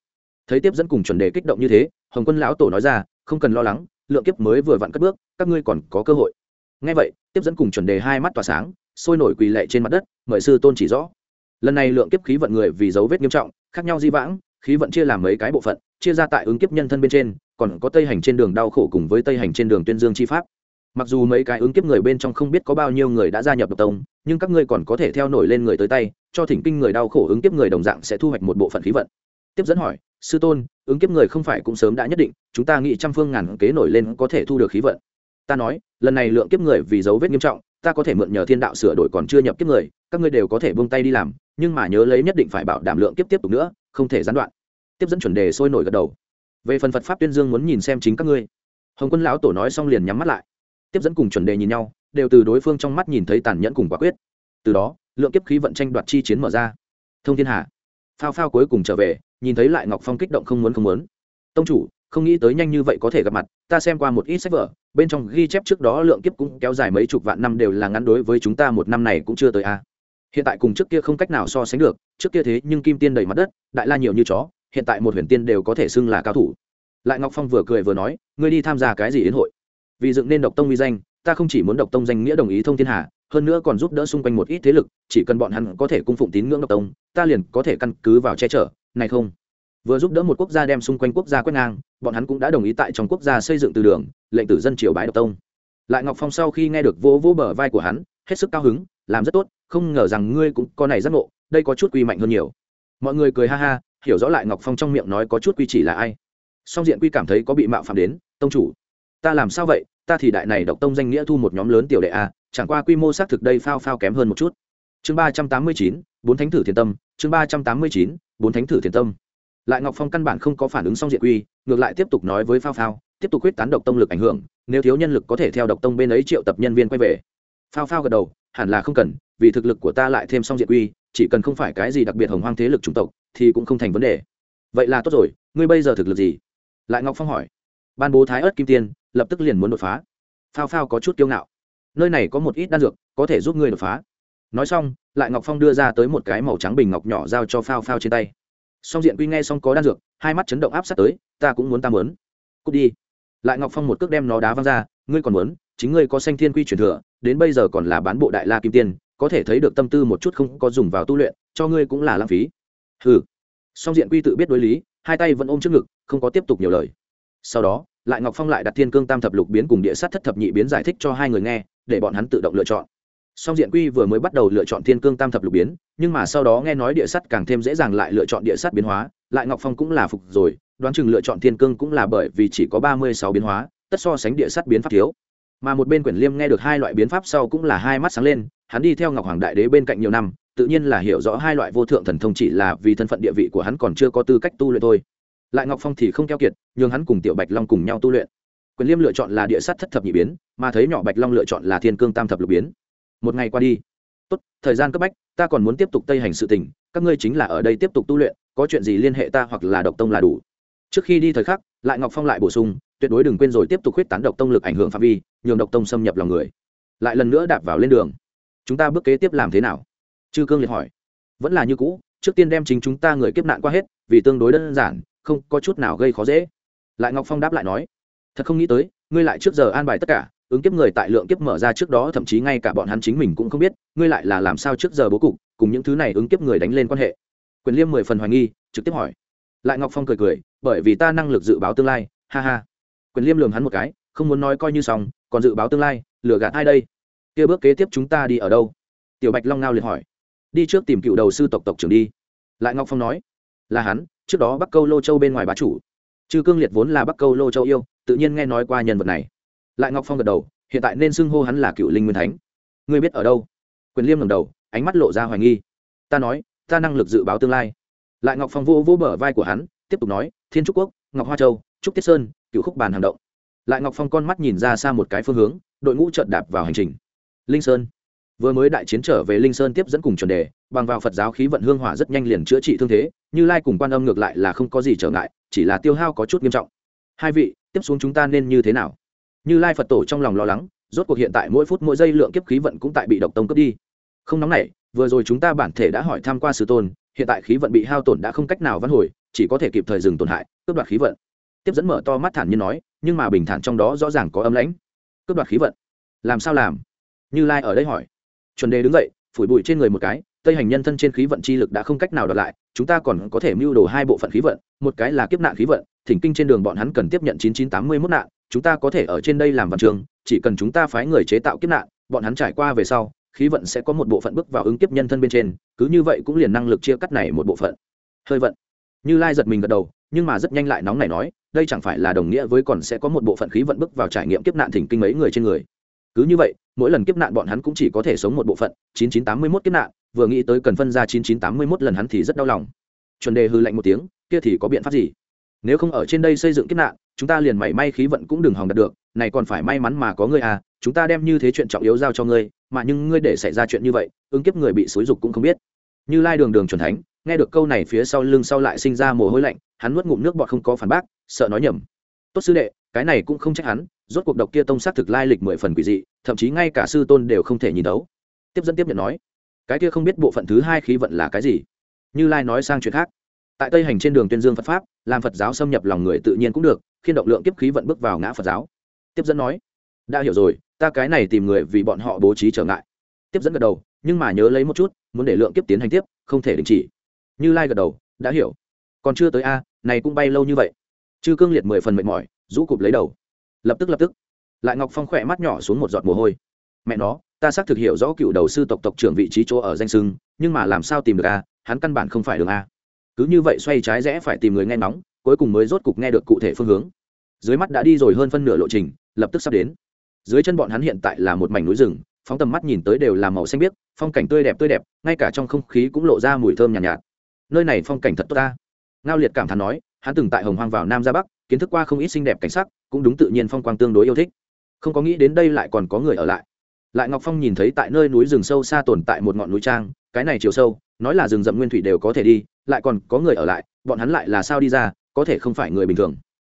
thấy tiếp dẫn cùng chuẩn đề kích động như thế hồng quân lão tổ nói ra không cần lo lắng lượng kiếp mới vừa vặn cất bước các ngươi còn có cơ hội ngay vậy tiếp dẫn cùng chuẩn đề hai mắt tỏa sáng sôi nổi quỳ lệ trên mặt đất mời sư tôn chỉ rõ lần này lượng kiếp khí vận người vì dấu vết nghiêm trọng khác nhau di vãng khí vận chia làm mấy cái bộ phận chia ra tại ứng kiếp nhân thân bên trên còn có tây hành trên đường đau khổ cùng với tây hành trên đường tuyên dương chi pháp mặc dù mấy cái ứng kiếp người bên trong không biết có bao nhiêu người đã gia nhập độc tông, nhưng các ngươi còn có thể theo nổi lên người tới tay, cho thỉnh kinh người đau khổ ứng kiếp người đồng dạng sẽ thu hoạch một bộ phận khí vận. Tiếp dẫn hỏi, sư tôn, ứng kiếp người không phải cũng sớm đã nhất định, chúng ta nghĩ trăm phương ngàn kế nổi lên có thể thu được khí vận. Ta nói, lần này lượng kiếp người vì dấu vết nghiêm trọng, ta có thể mượn nhờ thiên đạo sửa đổi còn chưa nhập kiếp người, các ngươi đều có thể buông tay đi làm, nhưng mà nhớ lấy nhất định phải bảo đảm lượng kiếp tiếp tục nữa, không thể gián đoạn. Tiếp dẫn chuẩn đề sôi nổi gật đầu. Về phần phật pháp tuyên dương muốn nhìn xem chính các ngươi. Hồng quân lão tổ nói xong liền nhắm mắt lại tiếp dẫn cùng chuẩn đề nhìn nhau, đều từ đối phương trong mắt nhìn thấy tàn nhẫn cùng quả quyết. Từ đó, lượng kiếp khí vận tranh đoạt chi chiến mở ra. Thông thiên hà, phao phao cuối cùng trở về, nhìn thấy lại ngọc phong kích động không muốn không muốn. Tông chủ, không nghĩ tới nhanh như vậy có thể gặp mặt, ta xem qua một ít sách vở, bên trong ghi chép trước đó lượng kiếp cũng kéo dài mấy chục vạn năm đều là ngắn đối với chúng ta một năm này cũng chưa tới a. Hiện tại cùng trước kia không cách nào so sánh được, trước kia thế nhưng kim tiên đầy mặt đất, đại la nhiều như chó, hiện tại một huyền tiên đều có thể xưng là cao thủ. Lại ngọc phong vừa cười vừa nói, ngươi đi tham gia cái gì đến hội? Vì dựng nên độc tông uy danh, ta không chỉ muốn độc tông danh nghĩa đồng ý thông thiên hà, hơn nữa còn giúp đỡ xung quanh một ít thế lực, chỉ cần bọn hắn có thể cung phụng tín ngưỡng độc tông, ta liền có thể căn cứ vào che chở, này không? Vừa giúp đỡ một quốc gia đem xung quanh quốc gia quét ngang, bọn hắn cũng đã đồng ý tại trong quốc gia xây dựng từ đường, lệnh tử dân triều bái độc tông. Lại ngọc phong sau khi nghe được vỗ vỗ bờ vai của hắn, hết sức cao hứng, làm rất tốt, không ngờ rằng ngươi cũng có này rất ngộ, đây có chút quy mạnh hơn nhiều. Mọi người cười ha ha, hiểu rõ lại ngọc phong trong miệng nói có chút quy chỉ là ai. Song diện quy cảm thấy có bị mạo phạm đến, tông chủ ta làm sao vậy? Ta thì đại này độc tông danh nghĩa thu một nhóm lớn tiểu đệ a chẳng qua quy mô xác thực đây phao phao kém hơn một chút. Chương ba trăm tám mươi chín, bốn thánh thử thiền tâm, chương ba trăm tám mươi chín, bốn thánh thử thiền tâm. Lại ngọc phong căn bản không có phản ứng song diện quy ngược lại tiếp tục nói với phao phao, tiếp tục quyết tán độc tông lực ảnh hưởng, nếu thiếu nhân lực có thể theo độc tông bên ấy triệu tập nhân viên quay về. Phao phao gật đầu, hẳn là không cần, vì thực lực của ta lại thêm song diện quy chỉ cần không phải cái gì đặc biệt hồng hoang thế lực chủng tộc, thì cũng không thành vấn đề. Vậy là tốt rồi, ngươi bây giờ thực lực gì? Lại ngọc phong hỏi ban bố thái ớt kim tiên, lập tức liền muốn đột phá. Phao phao có chút kiêu ngạo. Nơi này có một ít đan dược, có thể giúp ngươi đột phá. Nói xong, lại ngọc phong đưa ra tới một cái màu trắng bình ngọc nhỏ giao cho phao phao trên tay. Song diện quy nghe xong có đan dược, hai mắt chấn động áp sát tới, ta cũng muốn ta muốn. Cút đi. Lại ngọc phong một cước đem nó đá văng ra, ngươi còn muốn, chính ngươi có sanh thiên quy truyền thừa, đến bây giờ còn là bán bộ đại la kim tiên, có thể thấy được tâm tư một chút không có dùng vào tu luyện, cho ngươi cũng là lãng phí. Ừ song diện quy tự biết đối lý, hai tay vẫn ôm trước ngực, không có tiếp tục nhiều lời sau đó, lại ngọc phong lại đặt thiên cương tam thập lục biến cùng địa sát thất thập nhị biến giải thích cho hai người nghe, để bọn hắn tự động lựa chọn. Song diện quy vừa mới bắt đầu lựa chọn thiên cương tam thập lục biến, nhưng mà sau đó nghe nói địa sắt càng thêm dễ dàng lại lựa chọn địa sắt biến hóa, lại ngọc phong cũng là phục rồi, đoán chừng lựa chọn thiên cương cũng là bởi vì chỉ có ba mươi sáu biến hóa, tất so sánh địa sắt biến pháp thiếu. Mà một bên quyển liêm nghe được hai loại biến pháp sau cũng là hai mắt sáng lên, hắn đi theo ngọc hoàng đại đế bên cạnh nhiều năm, tự nhiên là hiểu rõ hai loại vô thượng thần thông chỉ là vì thân phận địa vị của hắn còn chưa có tư cách tu luyện thôi lại ngọc phong thì không keo kiệt, nhường hắn cùng tiểu bạch long cùng nhau tu luyện. Quyền liêm lựa chọn là địa sát thất thập nhị biến, mà thấy nhỏ bạch long lựa chọn là thiên cương tam thập lục biến. Một ngày qua đi. Tốt, thời gian cấp bách, ta còn muốn tiếp tục tây hành sự tình, các ngươi chính là ở đây tiếp tục tu luyện, có chuyện gì liên hệ ta hoặc là độc tông là đủ. Trước khi đi thời khắc, lại ngọc phong lại bổ sung, tuyệt đối đừng quên rồi tiếp tục huyết tán độc tông lực ảnh hưởng phạm vi, nhường độc tông xâm nhập lòng người. Lại lần nữa đạp vào lên đường. Chúng ta bước kế tiếp làm thế nào? Chư cương liệt hỏi. Vẫn là như cũ, trước tiên đem chính chúng ta người kiếp nạn qua hết, vì tương đối đơn giản không có chút nào gây khó dễ. Lại ngọc phong đáp lại nói, thật không nghĩ tới, ngươi lại trước giờ an bài tất cả, ứng kiếp người tại lượng kiếp mở ra trước đó, thậm chí ngay cả bọn hắn chính mình cũng không biết, ngươi lại là làm sao trước giờ bố cục, cùng những thứ này ứng kiếp người đánh lên quan hệ. Quyền liêm mười phần hoài nghi, trực tiếp hỏi. Lại ngọc phong cười cười, bởi vì ta năng lực dự báo tương lai, ha ha. Quyền liêm lường hắn một cái, không muốn nói coi như xong, còn dự báo tương lai, lừa gạt ai đây? Kia bước kế tiếp chúng ta đi ở đâu? Tiểu bạch long ngao liệt hỏi. Đi trước tìm cựu đầu sư tộc tộc trưởng đi. Lại ngọc phong nói, là hắn trước đó bắc câu lô châu bên ngoài bá chủ. Chư cương liệt vốn là bắc câu lô châu yêu, tự nhiên nghe nói qua nhân vật này. Lại ngọc phong gật đầu, hiện tại nên xưng hô hắn là cựu linh nguyên thánh. Ngươi biết ở đâu? Quyền liêm ngầm đầu, ánh mắt lộ ra hoài nghi. Ta nói, ta năng lực dự báo tương lai. Lại ngọc phong vô vô bờ vai của hắn, tiếp tục nói, thiên trúc quốc, ngọc hoa châu, trúc tiết sơn, cựu khúc bàn hàng động. Lại ngọc phong con mắt nhìn ra xa một cái phương hướng, đội ngũ trợt đạp vào hành trình. Linh sơn. Vừa mới đại chiến trở về linh sơn tiếp dẫn cùng chuẩn đề bằng vào phật giáo khí vận hương hỏa rất nhanh liền chữa trị thương thế, như lai cùng quan âm ngược lại là không có gì trở ngại, chỉ là tiêu hao có chút nghiêm trọng. Hai vị, tiếp xuống chúng ta nên như thế nào? Như lai phật tổ trong lòng lo lắng, rốt cuộc hiện tại mỗi phút mỗi giây lượng kiếp khí vận cũng tại bị độc tông cướp đi. Không nóng này vừa rồi chúng ta bản thể đã hỏi tham q u a sư tôn, hiện tại khí vận bị hao tổn đã không cách nào vãn hồi, chỉ có thể kịp thời dừng tổn hại, cướp đoạt khí vận. Tiếp dẫn mở to mắt thản như nói, nhưng mà bình thản trong đó rõ ràng có âm lãnh. Cướp đoạt khí vận? Làm sao làm? Như lai ở đây hỏi. Chuẩn đề đứng dậy, phủi bụi trên người một cái tây hành nhân thân trên khí vận chi lực đã không cách nào đoạt lại, chúng ta còn có thể mưu đồ hai bộ phận khí vận, một cái là kiếp nạn khí vận, thỉnh kinh trên đường bọn hắn cần tiếp nhận chín chín tám mươi mốt nạn, chúng ta có thể ở trên đây làm văn trường, chỉ cần chúng ta phái người chế tạo kiếp nạn, bọn hắn trải qua về sau, khí vận sẽ có một bộ phận bước vào ứng kiếp nhân thân bên trên, cứ như vậy cũng liền năng lực chia cắt này một bộ phận. Hơi vận. Như lai giật mình gật đầu, nhưng mà rất nhanh lại nóng này nói, đây chẳng phải là đồng nghĩa với còn sẽ có một bộ phận khí vận bước vào trải nghiệm kiếp nạn thỉnh kinh mấy người trên người cứ như vậy, mỗi lần kiếp nạn bọn hắn cũng chỉ có thể sống một bộ phận, chín chín tám mươi mốt kiếp nạn, vừa nghĩ tới cần phân ra chín chín tám mươi mốt lần hắn thì rất đau lòng. Chuẩn đề hư lạnh một tiếng, kia thì có biện pháp gì? Nếu không ở trên đây xây dựng kiếp nạn, chúng ta liền mảy may khí vận cũng đừng hòng đạt được, này còn phải may mắn mà có ngươi à chúng ta đem như thế chuyện trọng yếu giao cho ngươi, mà nhưng ngươi để xảy ra chuyện như vậy, ứng kiếp người bị xúi dục cũng không biết. Như lai đường đường chuẩn thánh, nghe được câu này phía sau lưng sau lại sinh ra mồ hôi lạnh, hắn nuốt ngụm nước bọt không có phản bác, sợ nói nhầm tốt sư đệ, cái này cũng không trách hắn, rốt cuộc độc kia tông xác thực lai lịch mười phần quỷ dị, thậm chí ngay cả sư tôn đều không thể nhìn đấu tiếp dẫn tiếp nhận nói, cái kia không biết bộ phận thứ hai khí vận là cái gì? Như lai nói sang chuyện khác. Tại tây hành trên đường tuyên dương phật pháp, làm phật giáo xâm nhập lòng người tự nhiên cũng được, khiên động lượng kiếp khí vận bước vào ngã phật giáo. Tiếp dẫn nói, đã hiểu rồi, ta cái này tìm người vì bọn họ bố trí trở ngại. Tiếp dẫn gật đầu, nhưng mà nhớ lấy một chút, muốn để lượng kiếp tiến hành tiếp, không thể đình chỉ. Như lai gật đầu, đã hiểu. Còn chưa tới a, này cũng bay lâu như vậy chư cương liệt mười phần mệt mỏi rũ cụp lấy đầu. Lập tức lập tức lại ngọc phong khỏe mắt nhỏ xuống một giọt mồ hôi. Mẹ nó ta xác thực hiểu rõ cựu đầu sư tộc tộc trưởng vị trí chỗ ở danh sưng nhưng mà làm sao tìm được a? Hắn căn bản không phải đường a. Cứ như vậy xoay trái rẽ phải tìm người nghe nóng cuối cùng mới rốt cục nghe được cụ thể phương hướng. Dưới mắt đã đi rồi hơn phân nửa lộ trình lập tức sắp đến. Dưới chân bọn hắn hiện tại là một mảnh núi rừng phóng tầm mắt nhìn tới đều là màu xanh biếc phong cảnh tươi đẹp tươi đẹp ngay cả trong không khí cũng lộ ra mùi thơm nhàn nhạt, nhạt. Nơi này phong cảnh thật tốt ta. Ngao liệt cảm thán nói hắn từng tại hồng hoang vào nam ra bắc, kiến thức qua không ít xinh đẹp cảnh sắc, cũng đúng tự nhiên phong quang tương đối yêu thích. Không có nghĩ đến đây lại còn có người ở lại. Lại ngọc phong nhìn thấy tại nơi núi rừng sâu xa tồn tại một ngọn núi trang, cái này chiều sâu, nói là rừng rậm nguyên thủy đều có thể đi, lại còn có người ở lại, bọn hắn lại là sao đi ra, có thể không phải người bình thường.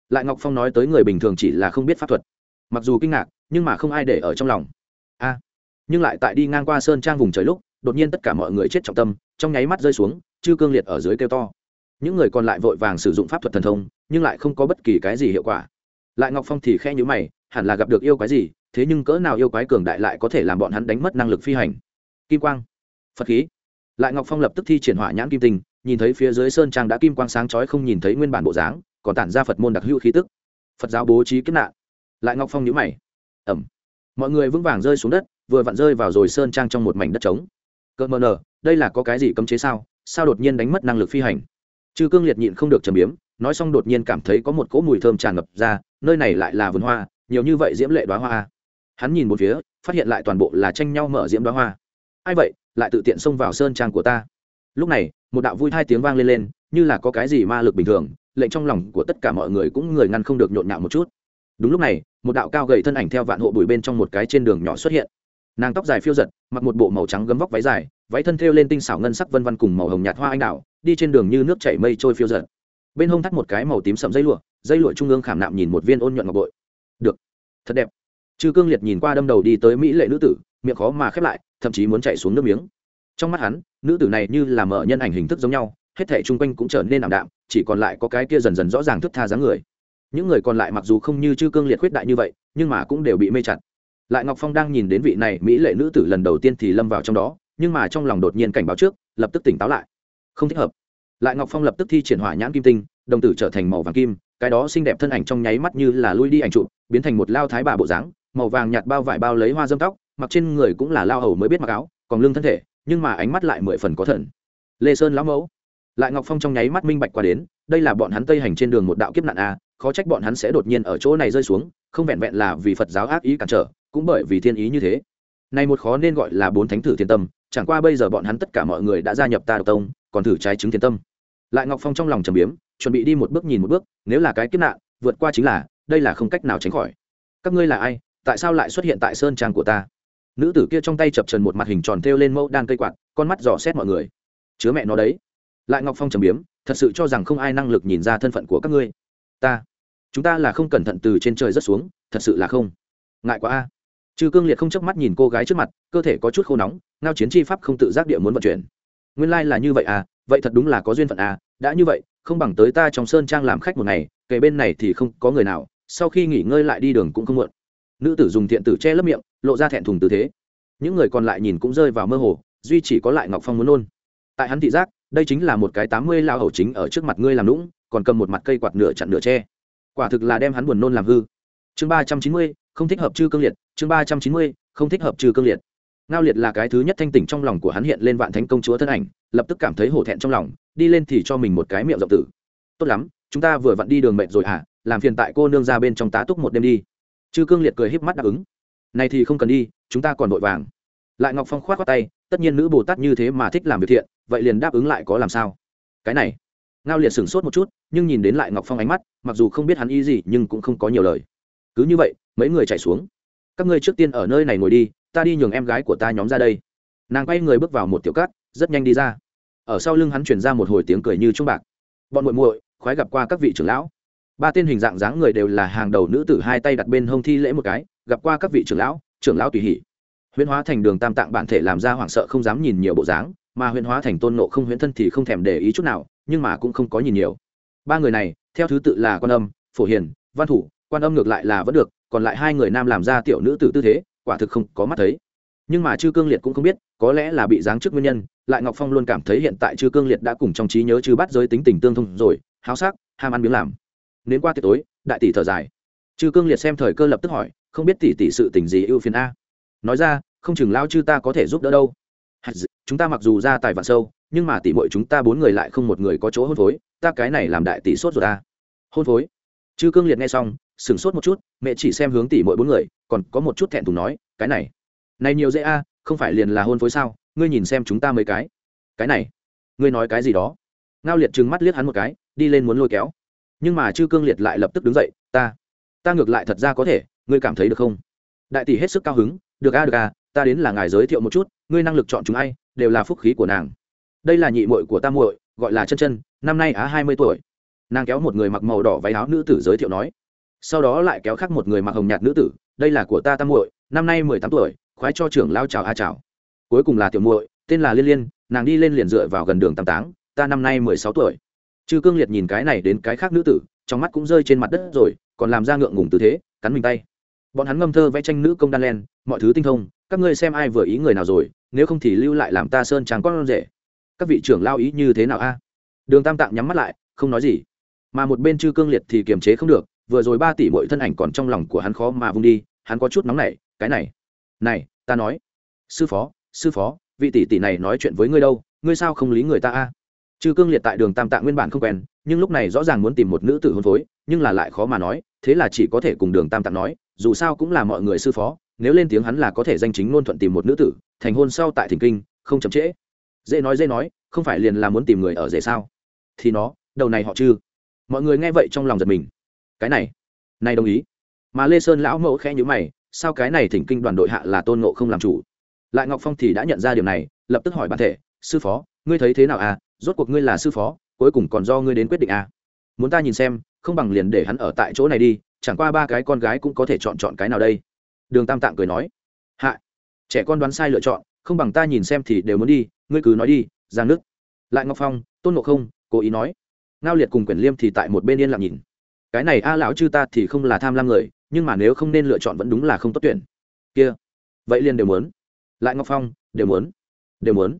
Lại ngọc phong nói tới người bình thường chỉ là không biết pháp thuật. Mặc dù kinh ngạc, nhưng mà không ai để ở trong lòng. A! Nhưng lại tại đi ngang qua sơn trang vùng trời lúc, đột nhiên tất cả mọi người chết trọng tâm, trong nháy mắt rơi xuống, chư cương liệt ở dưới kêu to những người còn lại vội vàng sử dụng pháp thuật thần thông, nhưng lại không có bất kỳ cái gì hiệu quả. Lại ngọc phong thì khe nhữ mày, hẳn là gặp được yêu quái gì, thế nhưng cỡ nào yêu quái cường đại lại có thể làm bọn hắn đánh mất năng lực phi hành. Kim quang. Phật khí. Lại ngọc phong lập tức thi triển hỏa nhãn kim tinh, nhìn thấy phía dưới sơn trang đã kim quang sáng chói không nhìn thấy nguyên bản bộ dáng, còn tản ra phật môn đặc hữu khí tức. Phật giáo bố trí kiếp nạn. Lại ngọc phong nhữ mày. Ẩm. Mọi người vững vàng rơi xuống đất, vừa vặn rơi vào rồi sơn trang trong một mảnh đất trống. Cỡ mờ nờ đây là có cái gì cấm chế sao? Sao đột nhiên đánh mất năng lực phi hành? Chư cương liệt nhịn không được trầm biếm, nói xong đột nhiên cảm thấy có một cỗ mùi thơm tràn ngập ra, nơi này lại là vườn hoa, nhiều như vậy diễm lệ đoá hoa. Hắn nhìn một phía, phát hiện lại toàn bộ là tranh nhau mở diễm đoá hoa. Ai vậy, lại tự tiện xông vào sơn trang của ta. Lúc này, một đạo vui hai tiếng vang lên lên, như là có cái gì ma lực bình thường, lệnh trong lòng của tất cả mọi người cũng người ngăn không được nhộn nhạo một chút. Đúng lúc này, một đạo cao gầy thân ảnh theo vạn hộ bụi bên trong một cái trên đường nhỏ xuất hiện. Nàng tóc dài phiêu giật, mặc một bộ màu trắng gấm vóc váy dài, váy thân thêu lên tinh xảo ngân sắc vân vân cùng màu hồng nhạt hoa anh đào đi trên đường như nước chảy mây trôi phiêu giật bên hông thắt một cái màu tím sậm dây lụa dây lụa trung ương khảm nạm nhìn một viên ôn nhuận ngọc bội. Được. Thật đẹp. Chư cương liệt nhìn qua đâm đầu đi tới mỹ lệ nữ tử, miệng khó mà khép lại, thậm chí muốn chạy xuống nước miếng. Trong mắt hắn, nữ tử này như là mở nhân ảnh hình thức giống nhau, hết thể chung quanh cũng trở nên ảm đạm, chỉ còn lại có cái kia dần dần rõ ràng thức tha dáng người. Những người còn lại mặc dù không như chư cương liệt khuyết đại như vậy, nhưng mà cũng đều bị mê chặt. Lại ngọc phong đang nhìn đến vị này mỹ lệ nữ tử lần đầu tiên thì lâm vào trong đó, nhưng mà trong lòng đột nhiên cảnh báo trước, lập tức tỉnh táo lại không thích hợp. Lại ngọc phong lập tức thi triển hỏa nhãn kim tinh, đồng tử trở thành màu vàng kim, cái đó xinh đẹp thân ảnh trong nháy mắt như là lui đi ảnh trụ biến thành một lao thái bà bộ dáng, màu vàng nhạt bao vải bao lấy hoa dâm tóc, mặc trên người cũng là lao hầu mới biết mặc áo, còn lưng thân thể, nhưng mà ánh mắt lại mười phần có thần. Lê sơn lão mẫu. Lại ngọc phong trong nháy mắt minh bạch qua đến, đây là bọn hắn tây hành trên đường một đạo kiếp nạn a, khó trách bọn hắn sẽ đột nhiên ở chỗ này rơi xuống, không vẹn vẹn là vì phật giáo ác ý cản trở, cũng bởi vì thiên ý như thế. Này một khó nên gọi là bốn thánh thử thiên tâm, chẳng qua bây giờ bọn hắn tất cả mọi người đã gia nhập ta độc tông còn thử trái chứng thiên tâm. Lại ngọc phong trong lòng trầm biếm, chuẩn bị đi một bước nhìn một bước, nếu là cái kiếp nạn, vượt qua chính là, đây là không cách nào tránh khỏi. Các ngươi là ai? Tại sao lại xuất hiện tại sơn trang của ta? Nữ tử kia trong tay chập trần một mặt hình tròn thêu lên mẫu đan cây quạt, con mắt dò xét mọi người. Chứa mẹ nó đấy. Lại ngọc phong trầm biếm, thật sự cho rằng không ai năng lực nhìn ra thân phận của các ngươi. Ta, chúng ta là không cẩn thận từ trên trời rất xuống, thật sự là không. Ngại quá a. Chư cương liệt không chớp mắt nhìn cô gái trước mặt, cơ thể có chút khô nóng, ngao chiến chi pháp không tự giác địa muốn vận chuyển nguyên lai、like、là như vậy à vậy thật đúng là có duyên phận à đã như vậy, không bằng tới ta trong sơn trang làm khách một ngày, kể bên này thì không có người nào, sau khi nghỉ ngơi lại đi đường cũng không muộn. Nữ tử dùng thiện tử che lấp miệng, lộ ra thẹn thùng tư thế. Những người còn lại nhìn cũng rơi vào mơ hồ, duy chỉ có lại ngọc phong muốn nôn. Tại hắn thị giác, đây chính là một cái tám mươi lao hầu chính ở trước mặt ngươi làm lũng còn cầm một mặt cây quạt nửa chặn nửa tre quả thực là đem hắn buồn nôn làm hư. Chương ba trăm chín mươi, không thích hợp chư cương liệt, chương ba trăm chín mươi, không thích hợp chư cương liệt ngao liệt là cái thứ nhất thanh tỉnh trong lòng của hắn hiện lên vạn thánh công chúa thân ảnh, lập tức cảm thấy hổ thẹn trong lòng, đi lên thì cho mình một cái miệng rộng tử. Tốt lắm, chúng ta vừa vặn đi đường mệt rồi hả? Làm phiền tại cô nương ra bên trong tá túc một đêm đi. Chư cương liệt cười híp mắt đáp ứng. Này thì không cần đi, chúng ta còn vội vàng. Lại ngọc phong khoát qua tay, tất nhiên nữ bồ tát như thế mà thích làm việc thiện, vậy liền đáp ứng lại có làm sao? Cái này, ngao liệt sửng sốt một chút, nhưng nhìn đến lại ngọc phong ánh mắt, mặc dù không biết hắn ý gì, nhưng cũng không có nhiều lời. Cứ như vậy, mấy người chạy xuống. Các ngươi trước tiên ở nơi này ngồi đi ta đi nhường em gái của ta nhóm ra đây. Nàng quay người bước vào một tiểu cát, rất nhanh đi ra. Ở sau lưng hắn chuyển ra một hồi tiếng cười như trung bạc. Bọn muội muội, khoái gặp qua các vị trưởng lão. Ba tên hình dạng dáng người đều là hàng đầu nữ tử hai tay đặt bên hông thi lễ một cái, gặp qua các vị trưởng lão trưởng lão tùy hỉ. Huyễn hóa thành đường tam tạng bản thể làm ra hoảng sợ không dám nhìn nhiều bộ dáng, mà huyễn hóa thành tôn nộ không huyễn thân thì không thèm để ý chút nào, nhưng mà cũng không có nhìn nhiều. Ba người này, theo thứ tự là quan âm, phổ hiền, văn thủ, quan âm ngược lại là vẫn được, còn lại hai người nam làm ra tiểu nữ tử tư thế quả thực không có mắt thấy. Nhưng mà chư cương liệt cũng không biết, có lẽ là bị giáng chức nguyên nhân, lại ngọc phong luôn cảm thấy hiện tại chư cương liệt đã cùng trong trí nhớ chư bắt giới tính tình tương thông rồi, háo sắc, ham ăn miếng làm. Đến qua tiệc tối, đại tỷ thở dài. Chư cương liệt xem thời cơ lập tức hỏi, không biết tỷ tỷ sự tình gì ưu phiền a? Nói ra, không chừng lao chư ta có thể giúp đỡ đâu. Chúng ta mặc dù ra tài vạn sâu, nhưng mà tỷ muội chúng ta bốn người lại không một người có chỗ hôn phối, ta cái này làm đại tỷ sốt rồi ta hôn phối. Chư cương liệt nghe xong, sửng sốt một chút, mẹ chỉ xem hướng tỷ mỗi bốn người còn có một chút thẹn thùng nói, cái này này nhiều dễ a, không phải liền là hôn phối sao? Ngươi nhìn xem chúng ta mấy cái. Cái này, ngươi nói cái gì đó? Ngao liệt trừng mắt liếc hắn một cái, đi lên muốn lôi kéo. Nhưng mà chư cương liệt lại lập tức đứng dậy, ta ta ngược lại thật ra có thể, ngươi cảm thấy được không? Đại tỷ hết sức cao hứng, được a được a, ta đến là ngài giới thiệu một chút, ngươi năng lực chọn chúng ai, đều là phúc khí của nàng. Đây là nhị muội của ta muội, gọi là chân chân, năm nay á hai mươi tuổi. Nàng kéo một người mặc màu đỏ váy áo nữ tử giới thiệu nói sau đó lại kéo khác một người mặc hồng nhạt nữ tử, đây là của ta tam muội, năm nay mười tám tuổi, khoái cho trưởng lao chào a chào. Cuối cùng là tiểu muội, tên là liên liên, nàng đi lên liền dựa vào gần đường tam táng, ta năm nay mười sáu tuổi. Chư cương liệt nhìn cái này đến cái khác nữ tử, trong mắt cũng rơi trên mặt đất rồi, còn làm ra ngượng ngùng tư thế, cắn mình tay. Bọn hắn ngâm thơ vẽ tranh nữ công đan len, mọi thứ tinh thông, các ngươi xem ai vừa ý người nào rồi, nếu không thì lưu lại làm ta sơn tràng con rể. Các vị trưởng lao ý như thế nào a? Đường tam tạng nhắm mắt lại, không nói gì. Mà một bên chư cương liệt thì kiềm chế không được vừa rồi ba tỷ mỗi thân ảnh còn trong lòng của hắn khó mà vung đi, hắn có chút nóng nảy, cái này này, ta nói, sư phó sư phó, vị tỷ tỷ này nói chuyện với ngươi đâu, ngươi sao không lý người ta a? Chư cương liệt tại đường tam tạng nguyên bản không quen, nhưng lúc này rõ ràng muốn tìm một nữ tử hôn phối, nhưng là lại khó mà nói, thế là chỉ có thể cùng đường tam tạng nói, dù sao cũng là mọi người sư phó, nếu lên tiếng hắn là có thể danh chính ngôn thuận tìm một nữ tử, thành hôn sau tại thỉnh kinh, không chậm trễ. Dễ nói dễ nói, không phải liền là muốn tìm người ở rể sao? Thì nó, đầu này họ chư mọi người nghe vậy trong lòng giật mình cái này này đồng ý. Mà lê sơn lão mẫu khẽ nhữ mày, sao cái này thỉnh kinh đoàn đội hạ là tôn nộ không làm chủ? Lại ngọc phong thì đã nhận ra điều này, lập tức hỏi bản thể, sư phó, ngươi thấy thế nào à? Rốt cuộc ngươi là sư phó, cuối cùng còn do ngươi đến quyết định à? Muốn ta nhìn xem, không bằng liền để hắn ở tại chỗ này đi, chẳng qua ba cái con gái cũng có thể chọn chọn cái nào đây? Đường tam tạng cười nói. Hạ, trẻ con đoán sai lựa chọn, không bằng ta nhìn xem thì đều muốn đi, ngươi cứ nói đi giang nước. Lại ngọc phong, tôn ngộ không, cố ý nói. Ngao liệt cùng quyển liêm thì tại một bên yên lặng nhìn cái này a lão chư ta thì không là tham lam người, nhưng mà nếu không nên lựa chọn vẫn đúng là không tốt tuyển. Kia, vậy liền đều muốn. Lại ngọc phong, đều muốn. Đều muốn.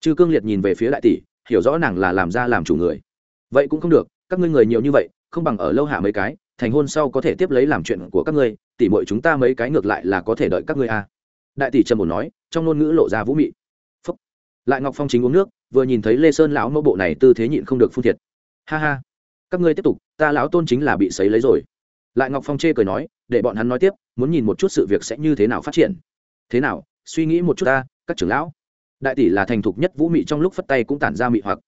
Chư cương liệt nhìn về phía đại tỷ, hiểu rõ nàng là làm ra làm chủ người. Vậy cũng không được, các ngươi người nhiều như vậy, không bằng ở lâu hạ mấy cái, thành hôn sau có thể tiếp lấy làm chuyện của các ngươi tỷ muội chúng ta mấy cái ngược lại là có thể đợi các ngươi a đại tỷ trầm bổ nói, trong ngôn ngữ lộ ra vũ mị. Phúc. lại ngọc phong chính uống nước, vừa nhìn thấy lê sơn lão mẫu bộ này tư thế nhịn không được phun thiệt. Ha ha các ngươi tiếp tục, ta lão tôn chính là bị sấy lấy rồi. Lại ngọc phong chê cười nói, để bọn hắn nói tiếp, muốn nhìn một chút sự việc sẽ như thế nào phát triển. Thế nào, suy nghĩ một chút ta, các trưởng lão. Đại tỷ là thành thục nhất vũ mị trong lúc phất tay cũng tản ra mị hoặc.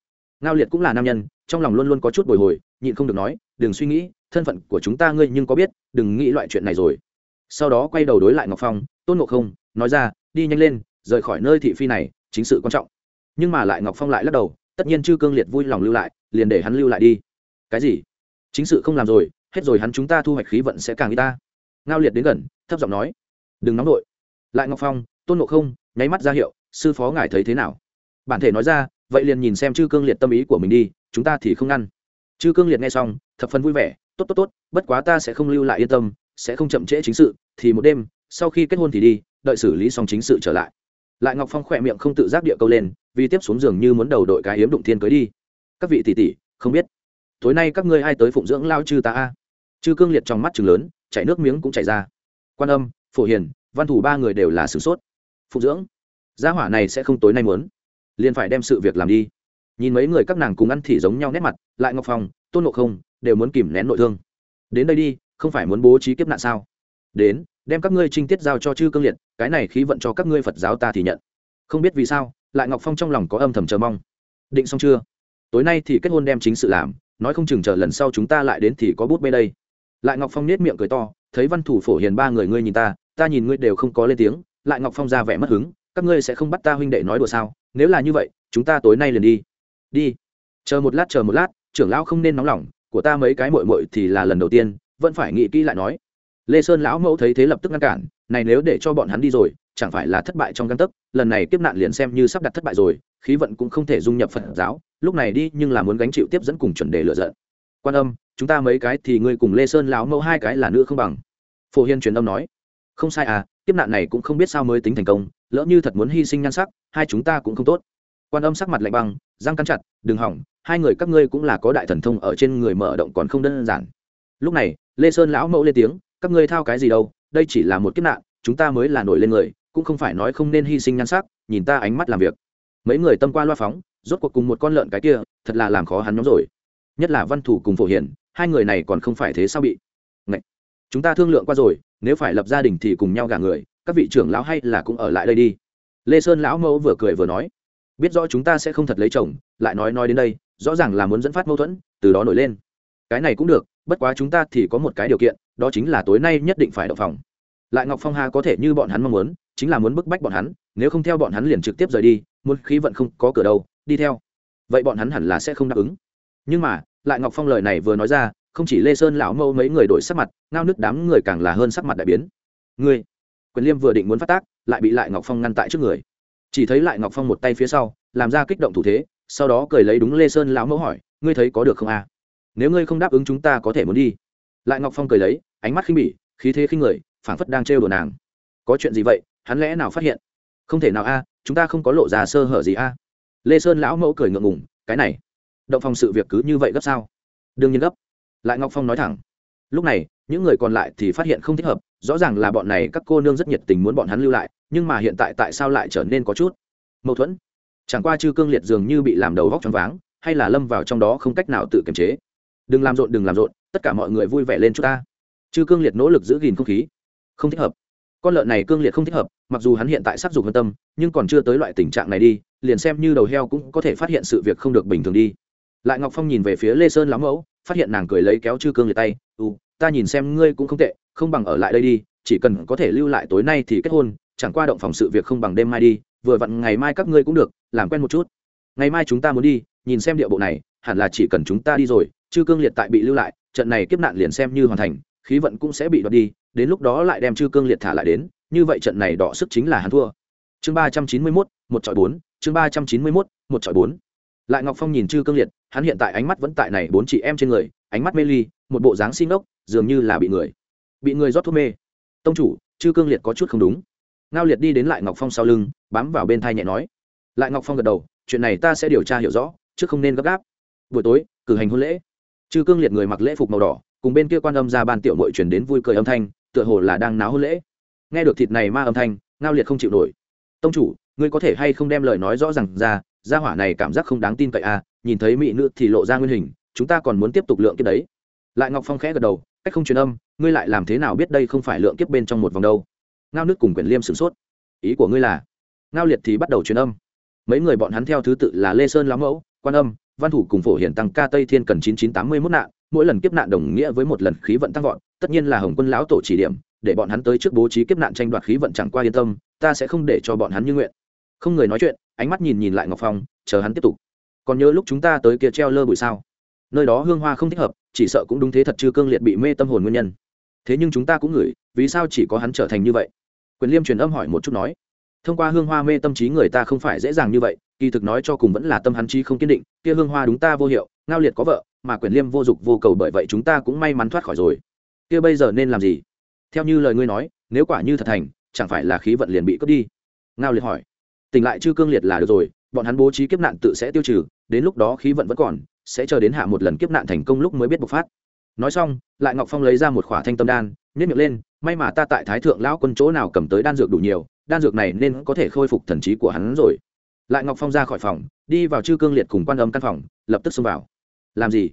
Ngao liệt cũng là nam nhân, trong lòng luôn luôn có chút bồi hồi, nhịn không được nói, đừng suy nghĩ, thân phận của chúng ta ngươi nhưng có biết, đừng nghĩ loại chuyện này rồi. Sau đó quay đầu đối lại ngọc phong, tôn ngộ không, nói ra, đi nhanh lên, rời khỏi nơi thị phi này, chính sự quan trọng. Nhưng mà lại ngọc phong lại lắc đầu, tất nhiên chư cương liệt vui lòng lưu lại, liền để hắn lưu lại đi cái gì? Chính sự không làm rồi, hết rồi hắn chúng ta thu hoạch khí vận sẽ càng y ta. Ngao liệt đến gần, thấp giọng nói, đừng nóng đội lại ngọc phong, tôn ngộ không, nháy mắt ra hiệu, sư phó ngài thấy thế nào? Bản thể nói ra, vậy liền nhìn xem chư cương liệt tâm ý của mình đi, chúng ta thì không ngăn. Chư cương liệt nghe xong, thập phần vui vẻ, tốt tốt tốt, bất quá ta sẽ không lưu lại yên tâm, sẽ không chậm trễ chính sự, thì một đêm, sau khi kết hôn thì đi, đợi xử lý xong chính sự trở lại. Lại ngọc phong khỏe miệng không tự giác địa câu lên, vì tiếp xuống giường như muốn đầu đội cái hiếm đụng thiên cưới đi. Các vị tỷ tỷ, không biết tối nay các ngươi ai tới phụng dưỡng lao chư ta a? Chư cương liệt trong mắt chừng lớn, chảy nước miếng cũng chảy ra. Quan âm, phổ hiền, văn thủ ba người đều là sửng sốt. Phụng dưỡng, gia hỏa này sẽ không tối nay muốn. Liền phải đem sự việc làm đi. Nhìn mấy người các nàng cùng ăn thì giống nhau nét mặt, lại ngọc phong, tôn ngộ không, đều muốn kìm nén nội thương. Đến đây đi, không phải muốn bố trí kiếp nạn sao? Đến, đem các ngươi trinh tiết giao cho chư cương liệt, cái này khí vận cho các ngươi phật giáo ta thì nhận. Không biết vì sao, lại ngọc phong trong lòng có âm thầm chờ mong. Định xong chưa? Tối nay thì kết hôn đem chính sự làm nói không chừng chờ lần sau chúng ta lại đến thì có bút bê đây. Lại ngọc phong nết miệng cười to, thấy văn thủ phổ hiền ba người ngươi nhìn ta ta nhìn ngươi đều không có lên tiếng. Lại ngọc phong ra vẻ mất hứng, các ngươi sẽ không bắt ta huynh đệ nói đùa sao? Nếu là như vậy, chúng ta tối nay liền đi. Đi. Chờ một lát, chờ một lát, trưởng lão không nên nóng lòng, của ta mấy cái mội mội thì là lần đầu tiên, vẫn phải nghĩ kỹ lại nói. Lê sơn lão mẫu thấy thế lập tức ngăn cản, này nếu để cho bọn hắn đi rồi, chẳng phải là thất bại trong căn tấc, lần này kiếp nạn liền xem như sắp đặt thất bại rồi, khí vận cũng không thể dung nhập phật giáo lúc này đi, nhưng là muốn gánh chịu tiếp dẫn cùng chuẩn đề lựa giận. Quan âm, chúng ta mấy cái thì ngươi cùng lê sơn lão mẫu hai cái là nữ không bằng. Phổ hiên truyền âm nói. Không sai à kiếp nạn này cũng không biết sao mới tính thành công, lỡ như thật muốn hy sinh nhan sắc, hai chúng ta cũng không tốt. Quan âm sắc mặt lạnh băng, răng cắn chặt, đừng hỏng, hai người các ngươi cũng là có đại thần thông ở trên người mở động còn không đơn giản. Lúc này, lê sơn lão mẫu lên tiếng, các ngươi thao cái gì đâu, đây chỉ là một kiếp nạn, chúng ta mới là nổi lên người, cũng không phải nói không nên hy sinh nhan sắc, nhìn ta ánh mắt làm việc. Mấy người tâm qua loa phóng rốt cuộc cùng một con lợn cái kia, thật là làm khó hắn nhóm rồi. Nhất là văn thủ cùng phổ hiển hai người này còn không phải thế sao bị? Ngậy! chúng ta thương lượng qua rồi, nếu phải lập gia đình thì cùng nhau gả người, các vị trưởng lão hay là cũng ở lại đây đi. Lê sơn lão mẫu vừa cười vừa nói. Biết rõ chúng ta sẽ không thật lấy chồng, lại nói nói đến đây, rõ ràng là muốn dẫn phát mâu thuẫn, từ đó nổi lên. Cái này cũng được, bất quá chúng ta thì có một cái điều kiện, đó chính là tối nay nhất định phải đậu phòng. Lại ngọc phong hà có thể như bọn hắn mong muốn, chính là muốn bức bách bọn hắn, nếu không theo bọn hắn liền trực tiếp rời đi, muốn khí vận không có cửa đâu đi theo. Vậy bọn hắn hẳn là sẽ không đáp ứng. Nhưng mà, lại ngọc phong lời này vừa nói ra, không chỉ lê sơn lão mâu mấy người đổi sắc mặt, ngao nước đám người càng là hơn sắc mặt đại biến. Ngươi, quyền liêm vừa định muốn phát tác, lại bị lại ngọc phong ngăn tại trước người. Chỉ thấy lại ngọc phong một tay phía sau, làm ra kích động thủ thế, sau đó cười lấy đúng lê sơn lão mẫu hỏi, ngươi thấy có được không a? À? nếu ngươi không đáp ứng chúng ta có thể muốn đi. Lại ngọc phong cười lấy, ánh mắt khinh bỉ, khí thế khinh người, phảng phất đang trêu đồ nàng. Có chuyện gì vậy? Hắn lẽ nào phát hiện? Không thể nào a, chúng ta không có lộ ra sơ hở gì a lê sơn lão mẫu cười ngượng ngùng, cái này, động phòng sự việc cứ như vậy gấp sao? Đương nhiên gấp. Lại ngọc phong nói thẳng, lúc này, những người còn lại thì phát hiện không thích hợp, rõ ràng là bọn này các cô nương rất nhiệt tình muốn bọn hắn lưu lại, nhưng mà hiện tại tại sao lại trở nên có chút mâu thuẫn? Chẳng qua chư cương liệt dường như bị làm đầu vóc choáng váng, hay là lâm vào trong đó không cách nào tự kiềm chế. Đừng làm rộn, đừng làm rộn, tất cả mọi người vui vẻ lên chúng ta. Chư cương liệt nỗ lực giữ gìn không khí. Không thích hợp. Con lợn này cương liệt không thích hợp, mặc dù hắn hiện tại sắc dục hơn tâm, nhưng còn chưa tới loại tình trạng này đi liền xem như đầu heo cũng có thể phát hiện sự việc không được bình thường đi. Lại ngọc phong nhìn về phía lê sơn lắm mẫu, phát hiện nàng cười lấy kéo chư cương liệt tay ừ ta nhìn xem ngươi cũng không tệ, không bằng ở lại đây đi, chỉ cần có thể lưu lại tối nay thì kết hôn, chẳng qua động phòng sự việc không bằng đêm mai đi, vừa vặn ngày mai các ngươi cũng được, làm quen một chút. Ngày mai chúng ta muốn đi, nhìn xem địa bộ này, hẳn là chỉ cần chúng ta đi rồi, chư cương liệt tại bị lưu lại, trận này kiếp nạn liền xem như hoàn thành, khí vận cũng sẽ bị đoạt đi, đến lúc đó lại đem chư cương liệt thả lại đến, như vậy trận này đọ sức chính là hắn thua. Chương ba trăm chín mươi mốt, một trọi bốn chương ba trăm chín mươi mốt, một trọi bốn. Lại ngọc phong nhìn chư cương liệt, hắn hiện tại ánh mắt vẫn tại này bốn chị em trên người, ánh mắt mê ly, một bộ dáng xin ốc dường như là bị người bị người rót thuốc mê. Tông chủ chư cương liệt có chút không đúng. Ngao liệt đi đến lại ngọc phong sau lưng, bám vào bên thai nhẹ nói. Lại ngọc phong gật đầu, chuyện này ta sẽ điều tra hiểu rõ, chứ không nên gấp gáp. Buổi tối, cử hành hôn lễ. Chư cương liệt người mặc lễ phục màu đỏ, cùng bên kia quan âm ra ban tiểu mội chuyển đến vui cười âm thanh, tựa hồ là đang náo hôn lễ. Nghe được thịt này ma âm thanh, ngao liệt không chịu nổi. Tông chủ ngươi có thể hay không đem lời nói rõ r à n g ra, gia hỏa này cảm giác không đáng tin cậy à nhìn thấy mỹ nữ thì lộ ra nguyên hình, chúng ta còn muốn tiếp tục lượng kiếp đấy. Lại ngọc phong khẽ gật đầu, cách không truyền âm, ngươi lại làm thế nào biết đây không phải lượng kiếp bên trong một vòng đâu? Ngao nước cùng quyển liêm sửng sốt. Ý của ngươi là? Ngao liệt thì bắt đầu truyền âm. Mấy người bọn hắn theo thứ tự là lê sơn lão mẫu, quan âm, văn thủ cùng phổ hiển tăng ca tây thiên cần chín chín tám mươi mốt nạn, mỗi lần kiếp nạn đồng nghĩa với một lần khí vận tăng vọt, tất nhiên là hồng quân lão tổ chỉ điểm, để bọn hắn tới trước bố trí kiếp nạn tranh đoạt khí vận chẳng qua yên tâm, ta sẽ không để cho bọn hắn như nguyện không người nói chuyện, ánh mắt nhìn nhìn lại ngọc phong, chờ hắn tiếp tục. Còn nhớ lúc chúng ta tới kia treo lơ bụi sao? Nơi đó hương hoa không thích hợp, chỉ sợ cũng đúng thế thật chư cương liệt bị mê tâm hồn nguyên nhân. Thế nhưng chúng ta cũng ngửi, vì sao chỉ có hắn trở thành như vậy? Quyền liêm truyền âm hỏi một chút nói. Thông qua hương hoa mê tâm trí người ta không phải dễ dàng như vậy, kỳ thực nói cho cùng vẫn là tâm hắn chi không kiên định, kia hương hoa đúng ta vô hiệu, ngao liệt có vợ, mà quyền liêm vô dụng vô cầu bởi vậy chúng ta cũng may mắn thoát khỏi rồi. Kia bây giờ nên làm gì? Theo như lời ngươi nói, nếu quả như thật thành, chẳng phải là khí vận liền bị cướp đi? Ngao liệt hỏi tỉnh lại chư cương liệt là được rồi, bọn hắn bố trí kiếp nạn tự sẽ tiêu trừ, đến lúc đó khí vận vẫn còn, sẽ chờ đến hạ một lần kiếp nạn thành công lúc mới biết bộc phát. Nói xong, lại ngọc phong lấy ra một khỏa thanh tâm đan, nhét miệng lên, may mà ta tại thái thượng lão quân chỗ nào cầm tới đan dược đủ nhiều, đan dược này nên có thể khôi phục thần trí của hắn rồi. Lại ngọc phong ra khỏi phòng, đi vào chư cương liệt cùng quan âm căn phòng, lập tức xông vào. Làm gì?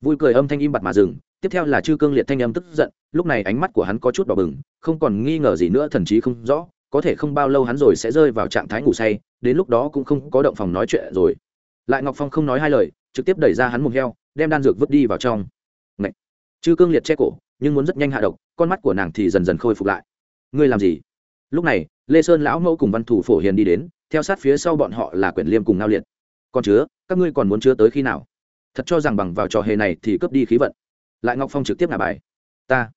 Vui cười âm thanh im bặt mà dừng, tiếp theo là chư cương liệt thanh âm tức giận, lúc này ánh mắt của hắn có chút đỏ bừng, không còn nghi ngờ gì nữa, thần trí không rõ có thể không bao lâu hắn rồi sẽ rơi vào trạng thái ngủ say, đến lúc đó cũng không có động phòng nói chuyện rồi. Lại ngọc phong không nói hai lời, trực tiếp đẩy ra hắn mồm heo, đem đan dược vứt đi vào trong. Ngậy! chư cương liệt che cổ, nhưng muốn rất nhanh hạ độc, con mắt của nàng thì dần dần khôi phục lại. Ngươi làm gì? Lúc này, lê sơn lão mẫu cùng văn thủ phổ hiền đi đến, theo sát phía sau bọn họ là quyển liêm cùng ngao liệt. Còn chứa, các ngươi còn muốn chứa tới khi nào? Thật cho rằng bằng vào trò hề này thì cướp đi khí vận. Lại ngọc phong trực tiếp ngả bài. Ta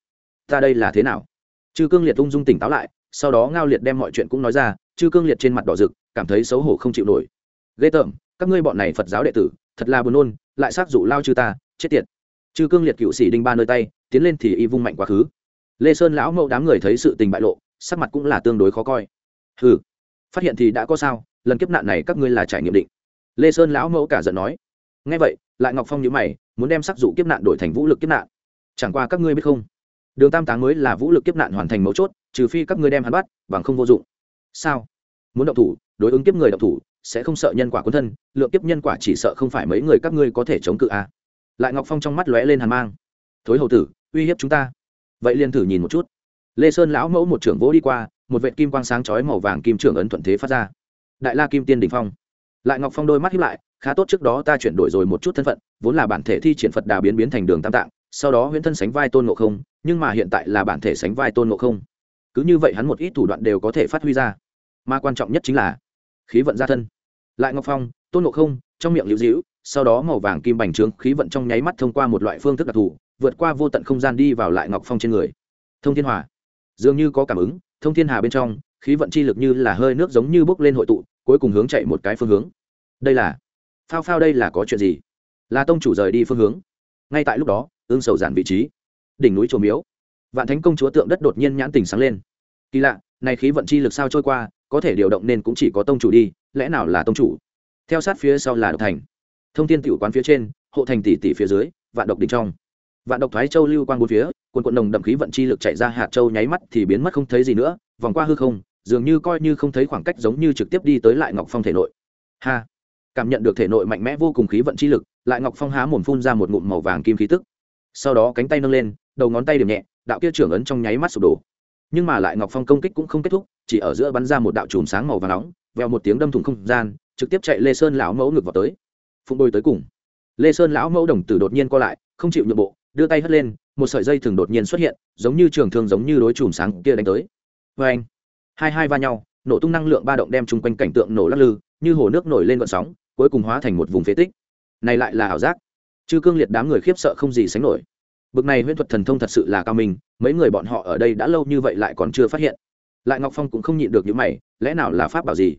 ta đây là thế nào? Chư cương liệt ung dung tỉnh táo lại sau đó ngao liệt đem mọi chuyện cũng nói ra, chư cương liệt trên mặt đỏ rực, cảm thấy xấu hổ không chịu nổi. Ghê tởm, các ngươi bọn này phật giáo đệ tử, thật là buồn nôn, lại xác dụ lao chư ta, chết tiệt. Chư cương liệt cựu sĩ đinh ba nơi tay, tiến lên thì y vung mạnh quá khứ. Lê sơn lão mẫu đám người thấy sự tình bại lộ, sắc mặt cũng là tương đối khó coi. Ừ phát hiện thì đã có sao, lần kiếp nạn này các ngươi là trải nghiệm định. Lê sơn lão mẫu cả giận nói. Ngay vậy, lại ngọc phong nhữ mày, muốn đem sắc dụ kiếp nạn đổi thành vũ lực kiếp nạn. Chẳng qua các ngươi biết không? Đường tam táng mới là vũ lực kiếp nạn hoàn thành mấu chốt, trừ phi các ngươi đem hắn bắt, bằng không vô dụng. Sao? Muốn động thủ, đối ứng kiếp người động thủ, sẽ không sợ nhân quả quân thân, lượng kiếp nhân quả chỉ sợ không phải mấy người các ngươi có thể chống cự à. lại ngọc phong trong mắt lóe lên hàn mang. Thối hầu tử, uy hiếp chúng ta. Vậy liền thử nhìn một chút. Lê sơn lão mẫu một trưởng vỗ đi qua, một vệ kim quang sáng chói màu vàng kim trưởng ấn thuận thế phát ra. Đại la kim tiên đình phong. Lại ngọc phong đôi mắt hiếp lại, khá tốt trước đó ta chuyển đổi rồi một chút thân phận, vốn là bản thể thi triển phật đà biến biến thành đường tam tạng, sau đó huyễn thân sánh vai tôn ngộ không nhưng mà hiện tại là bản thể sánh vai tôn ngộ không cứ như vậy hắn một ít thủ đoạn đều có thể phát huy ra mà quan trọng nhất chính là khí vận gia thân lại ngọc phong tôn ngộ không trong miệng liễu dĩu sau đó màu vàng kim bành trướng khí vận trong nháy mắt thông qua một loại phương thức đặc thù vượt qua vô tận không gian đi vào lại ngọc phong trên người thông thiên hòa dường như có cảm ứng thông thiên hà bên trong khí vận chi lực như là hơi nước giống như bốc lên hội tụ cuối cùng hướng chạy một cái phương hướng đây là phao phao đây là có chuyện gì là tông chủ rời đi phương hướng ngay tại lúc đó ương sầu giản vị trí đỉnh núi chùa miếu. Vạn thánh công chúa tượng đất đột nhiên nhãn tình sáng lên. Kỳ lạ, này khí vận chi lực sao trôi qua, có thể điều động nên cũng chỉ có tông chủ đi, lẽ nào là tông chủ? Theo sát phía sau là độc thành. Thông tin tiểu quán phía trên, hộ thành tỷ tỷ phía dưới, vạn độc đỉnh trong. Vạn độc thoái châu lưu quang bốn phía quần quận nồng đậm khí vận chi lực chạy ra hạt châu nháy mắt thì biến mất không thấy gì nữa, vòng qua hư không, dường như coi như không thấy khoảng cách giống như trực tiếp đi tới lại ngọc phong thể nội. Ha! Cảm nhận được thể nội mạnh mẽ vô cùng khí vận chi lực, lại ngọc phong há mồm phun ra một ngụm màu vàng kim khí tức. Sau đó cánh tay nâng lên đầu ngón tay điểm nhẹ, đạo kia trưởng ấn trong nháy mắt sụp đổ. Nhưng mà lại ngọc phong công kích cũng không kết thúc, chỉ ở giữa bắn ra một đạo chùm sáng màu và nóng veo một tiếng đâm thủng không gian, trực tiếp chạy lê sơn lão mẫu ngược vào tới. Phụng đôi tới cùng. Lê sơn lão mẫu đồng tử đột nhiên co lại, không chịu nhượng bộ, đưa tay hất lên, một sợi dây thường đột nhiên xuất hiện, giống như trường thương giống như đối chùm sáng kia đánh tới. Vê anh hai hai va nhau, nổ tung năng lượng ba động đem chung quanh cảnh tượng nổ lắc lư, như hồ nước nổi lên vận sóng, cuối cùng hóa thành một vùng phế tích. Này lại là ảo giác. Chư cương liệt đám người khiếp sợ không gì sánh nổi bực này huyễn thuật thần thông thật sự là cao minh, mấy người bọn họ ở đây đã lâu như vậy lại còn chưa phát hiện. Lại ngọc phong cũng không nhịn được những mày, lẽ nào là pháp bảo gì?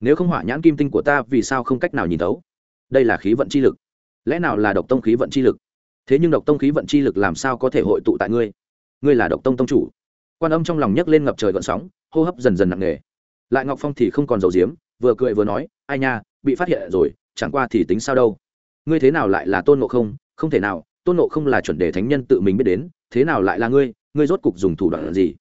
Nếu không hỏa nhãn kim tinh của ta, vì sao không cách nào nhìn thấu? Đây là khí vận chi lực. Lẽ nào là độc tông khí vận chi lực? Thế nhưng độc tông khí vận chi lực làm sao có thể hội tụ tại ngươi? Ngươi là độc tông tông chủ. Quan âm trong lòng nhấc lên ngập trời gợn sóng, hô hấp dần dần nặng nề. Lại ngọc phong thì không còn dầu diếm vừa cười vừa nói, ai nha, bị phát hiện rồi, chẳng qua thì tính sao đâu. Ngươi thế nào lại là tôn ngộ không? Không thể nào tôn ngộ không là chuẩn đề thánh nhân tự mình biết đến, thế nào lại là ngươi? Ngươi rốt cục dùng thủ đoạn gì?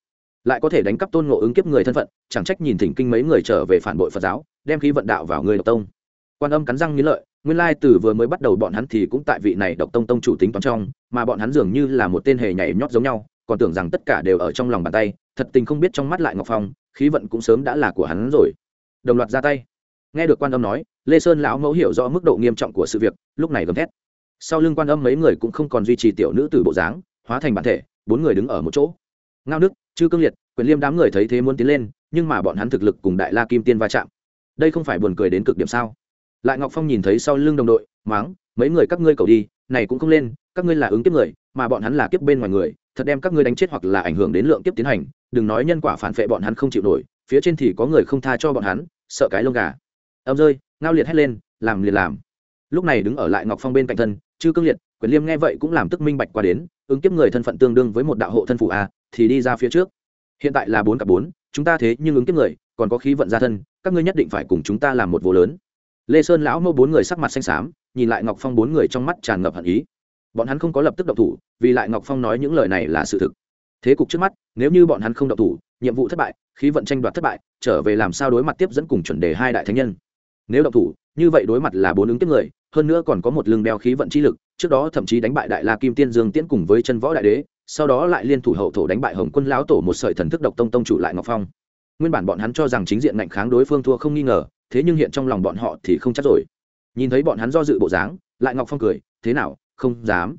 Lại có thể đánh cắp tôn ngộ ứng kiếp người thân phận, chẳng trách nhìn thỉnh kinh mấy người trở về phản bội phật giáo, đem khí vận đạo vào người độc tông. Quan âm cắn răng nghĩ lợi, nguyên lai từ vừa mới bắt đầu bọn hắn thì cũng tại vị này độc tông tông chủ tính toán trong, mà bọn hắn dường như là một tên hề nhảy nhót giống nhau, còn tưởng rằng tất cả đều ở trong lòng bàn tay, thật tình không biết trong mắt lại ngọc phong, khí vận cũng sớm đã là của hắn rồi. Đồng loạt ra tay. Nghe được quan âm nói, lê sơn lão mẫu hiểu rõ mức độ nghiêm trọng của sự việc, lúc này gầm thét sau lưng quan âm mấy người cũng không còn duy trì tiểu nữ từ bộ dáng, hóa thành bản thể, bốn người đứng ở một chỗ. Ngao đức, chư cương liệt, quyền liêm đám người thấy thế muốn tiến lên, nhưng mà bọn hắn thực lực cùng đại la kim tiên va chạm. Đây không phải buồn cười đến cực điểm sao? Lại ngọc phong nhìn thấy sau lưng đồng đội máng mấy người các ngươi cầu đi, này cũng không lên, các ngươi là ứng kiếp người, mà bọn hắn là kiếp bên ngoài người, thật đem các ngươi đánh chết hoặc là ảnh hưởng đến lượng kiếp tiến hành, đừng nói nhân quả phản vệ bọn hắn không chịu nổi, phía trên thì có người không tha cho bọn hắn, sợ cái lông gà. Âm rơi, ngao liệt hét lên, làm liền làm. Lúc này đứng ở lại ngọc phong bên cạnh thân chư cương liệt, quyền liêm nghe vậy cũng làm tức minh bạch qua đến, ứng kiếp người thân phận tương đương với một đạo hộ thân phụ a, thì đi ra phía trước. Hiện tại là bốn cặp bốn, chúng ta thế nhưng ứng kiếp người, còn có khí vận gia thân, các ngươi nhất định phải cùng chúng ta làm một vô lớn. Lê sơn lão mô bốn người sắc mặt xanh xám, nhìn lại ngọc phong bốn người trong mắt tràn ngập hận ý. Bọn hắn không có lập tức động thủ, vì lại ngọc phong nói những lời này là sự thực. Thế cục trước mắt, nếu như bọn hắn không động thủ, nhiệm vụ thất bại, khí vận tranh đoạt thất bại, trở về làm sao đối mặt tiếp dẫn cùng chuẩn đề hai đại thánh nhân? Nếu động thủ, như vậy đối mặt là bốn ứng tiếp người, hơn nữa còn có một lưng đeo khí vận chi lực, trước đó thậm chí đánh bại đại la kim tiên dương tiễn cùng với chân võ đại đế, sau đó lại liên thủ hậu thổ đánh bại hồng quân lão tổ một sợi thần thức độc tông tông chủ lại ngọc phong. Nguyên bản bọn hắn cho rằng chính diện ngạnh kháng đối phương thua không nghi ngờ, thế nhưng hiện trong lòng bọn họ thì không chắc rồi. Nhìn thấy bọn hắn do dự bộ dáng, lại ngọc phong cười, thế nào, không dám?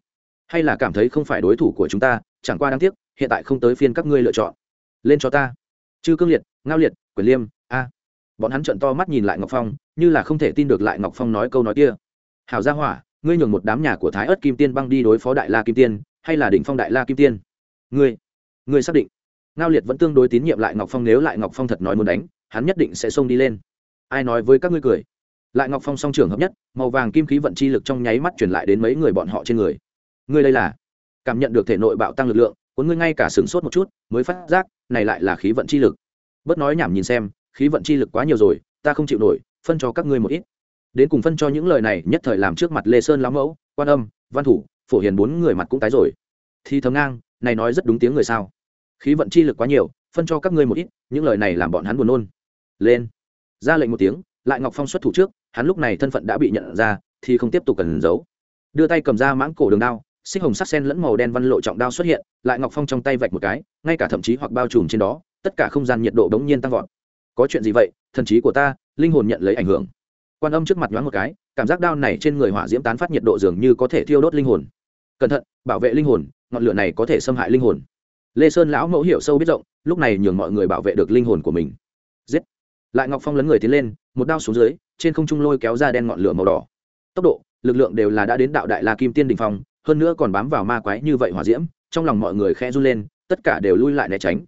Hay là cảm thấy không phải đối thủ của chúng ta, chẳng qua đáng tiếc, hiện tại không tới phiên các ngươi lựa chọn. Lên cho ta. Chư cương liệt, ngao liệt, quyền liêm, a. Bọn hắn trợn to mắt nhìn lại ngọc phong như là không thể tin được lại ngọc phong nói câu nói kia. Hảo gia hỏa, ngươi nhường một đám nhà của thái ớt kim tiên băng đi đối phó đại la kim tiên, hay là đỉnh phong đại la kim tiên? Ngươi ngươi xác định. Ngao liệt vẫn tương đối tín nhiệm lại ngọc phong nếu lại ngọc phong thật nói muốn đánh, hắn nhất định sẽ xông đi lên. Ai nói với các ngươi cười? Lại ngọc phong song trường hợp nhất, màu vàng kim khí vận chi lực trong nháy mắt truyền lại đến mấy người bọn họ trên người. Ngươi đây là? Cảm nhận được thể nội bạo tăng lực lượng, cuốn ngươi ngay cả sửng sốt một chút, mới phát giác, này lại là khí vận chi lực. Bớt nói nhảm nhìn xem, khí vận chi lực quá nhiều rồi, ta không chịu nổi phân cho các ngươi một ít. Đến cùng phân cho những lời này, nhất thời làm trước mặt lê sơn lão mẫu, quan âm, văn thủ, phổ hiền bốn người mặt cũng tái rồi. Thì thầm ngang, này nói rất đúng tiếng người sao? Khí vận chi lực quá nhiều, phân cho các ngươi một ít, những lời này làm bọn hắn buồn nôn. Lên. Ra lệnh một tiếng, lại ngọc phong xuất thủ trước, hắn lúc này thân phận đã bị nhận ra, thì không tiếp tục cần giấu. Đưa tay cầm ra mãng cổ đường đao, xích hồng sắc sen lẫn màu đen văn lộ trọng đao xuất hiện, lại ngọc phong trong tay vạch một cái, ngay cả thậm chí hoặc bao trùm trên đó, tất cả không gian nhiệt độ bỗng nhiên tăng vọt có chuyện gì vậy, thần trí của ta, linh hồn nhận lấy ảnh hưởng. Quan âm trước mặt nhoáng một cái, cảm giác đao này trên người hỏa diễm tán phát nhiệt độ dường như có thể thiêu đốt linh hồn. Cẩn thận, bảo vệ linh hồn, ngọn lửa này có thể xâm hại linh hồn. Lê sơn lão mẫu hiểu sâu biết rộng, lúc này nhường mọi người bảo vệ được linh hồn của mình. Giết! Lại ngọc phong lấn người tiến lên, một đao xuống dưới, trên không trung lôi kéo ra đen ngọn lửa màu đỏ. Tốc độ, lực lượng đều là đã đến đạo đại la kim tiên đình phong, hơn nữa còn bám vào ma quái như vậy hỏa diễm, trong lòng mọi người khe run lên, tất cả đều lui lại né tránh.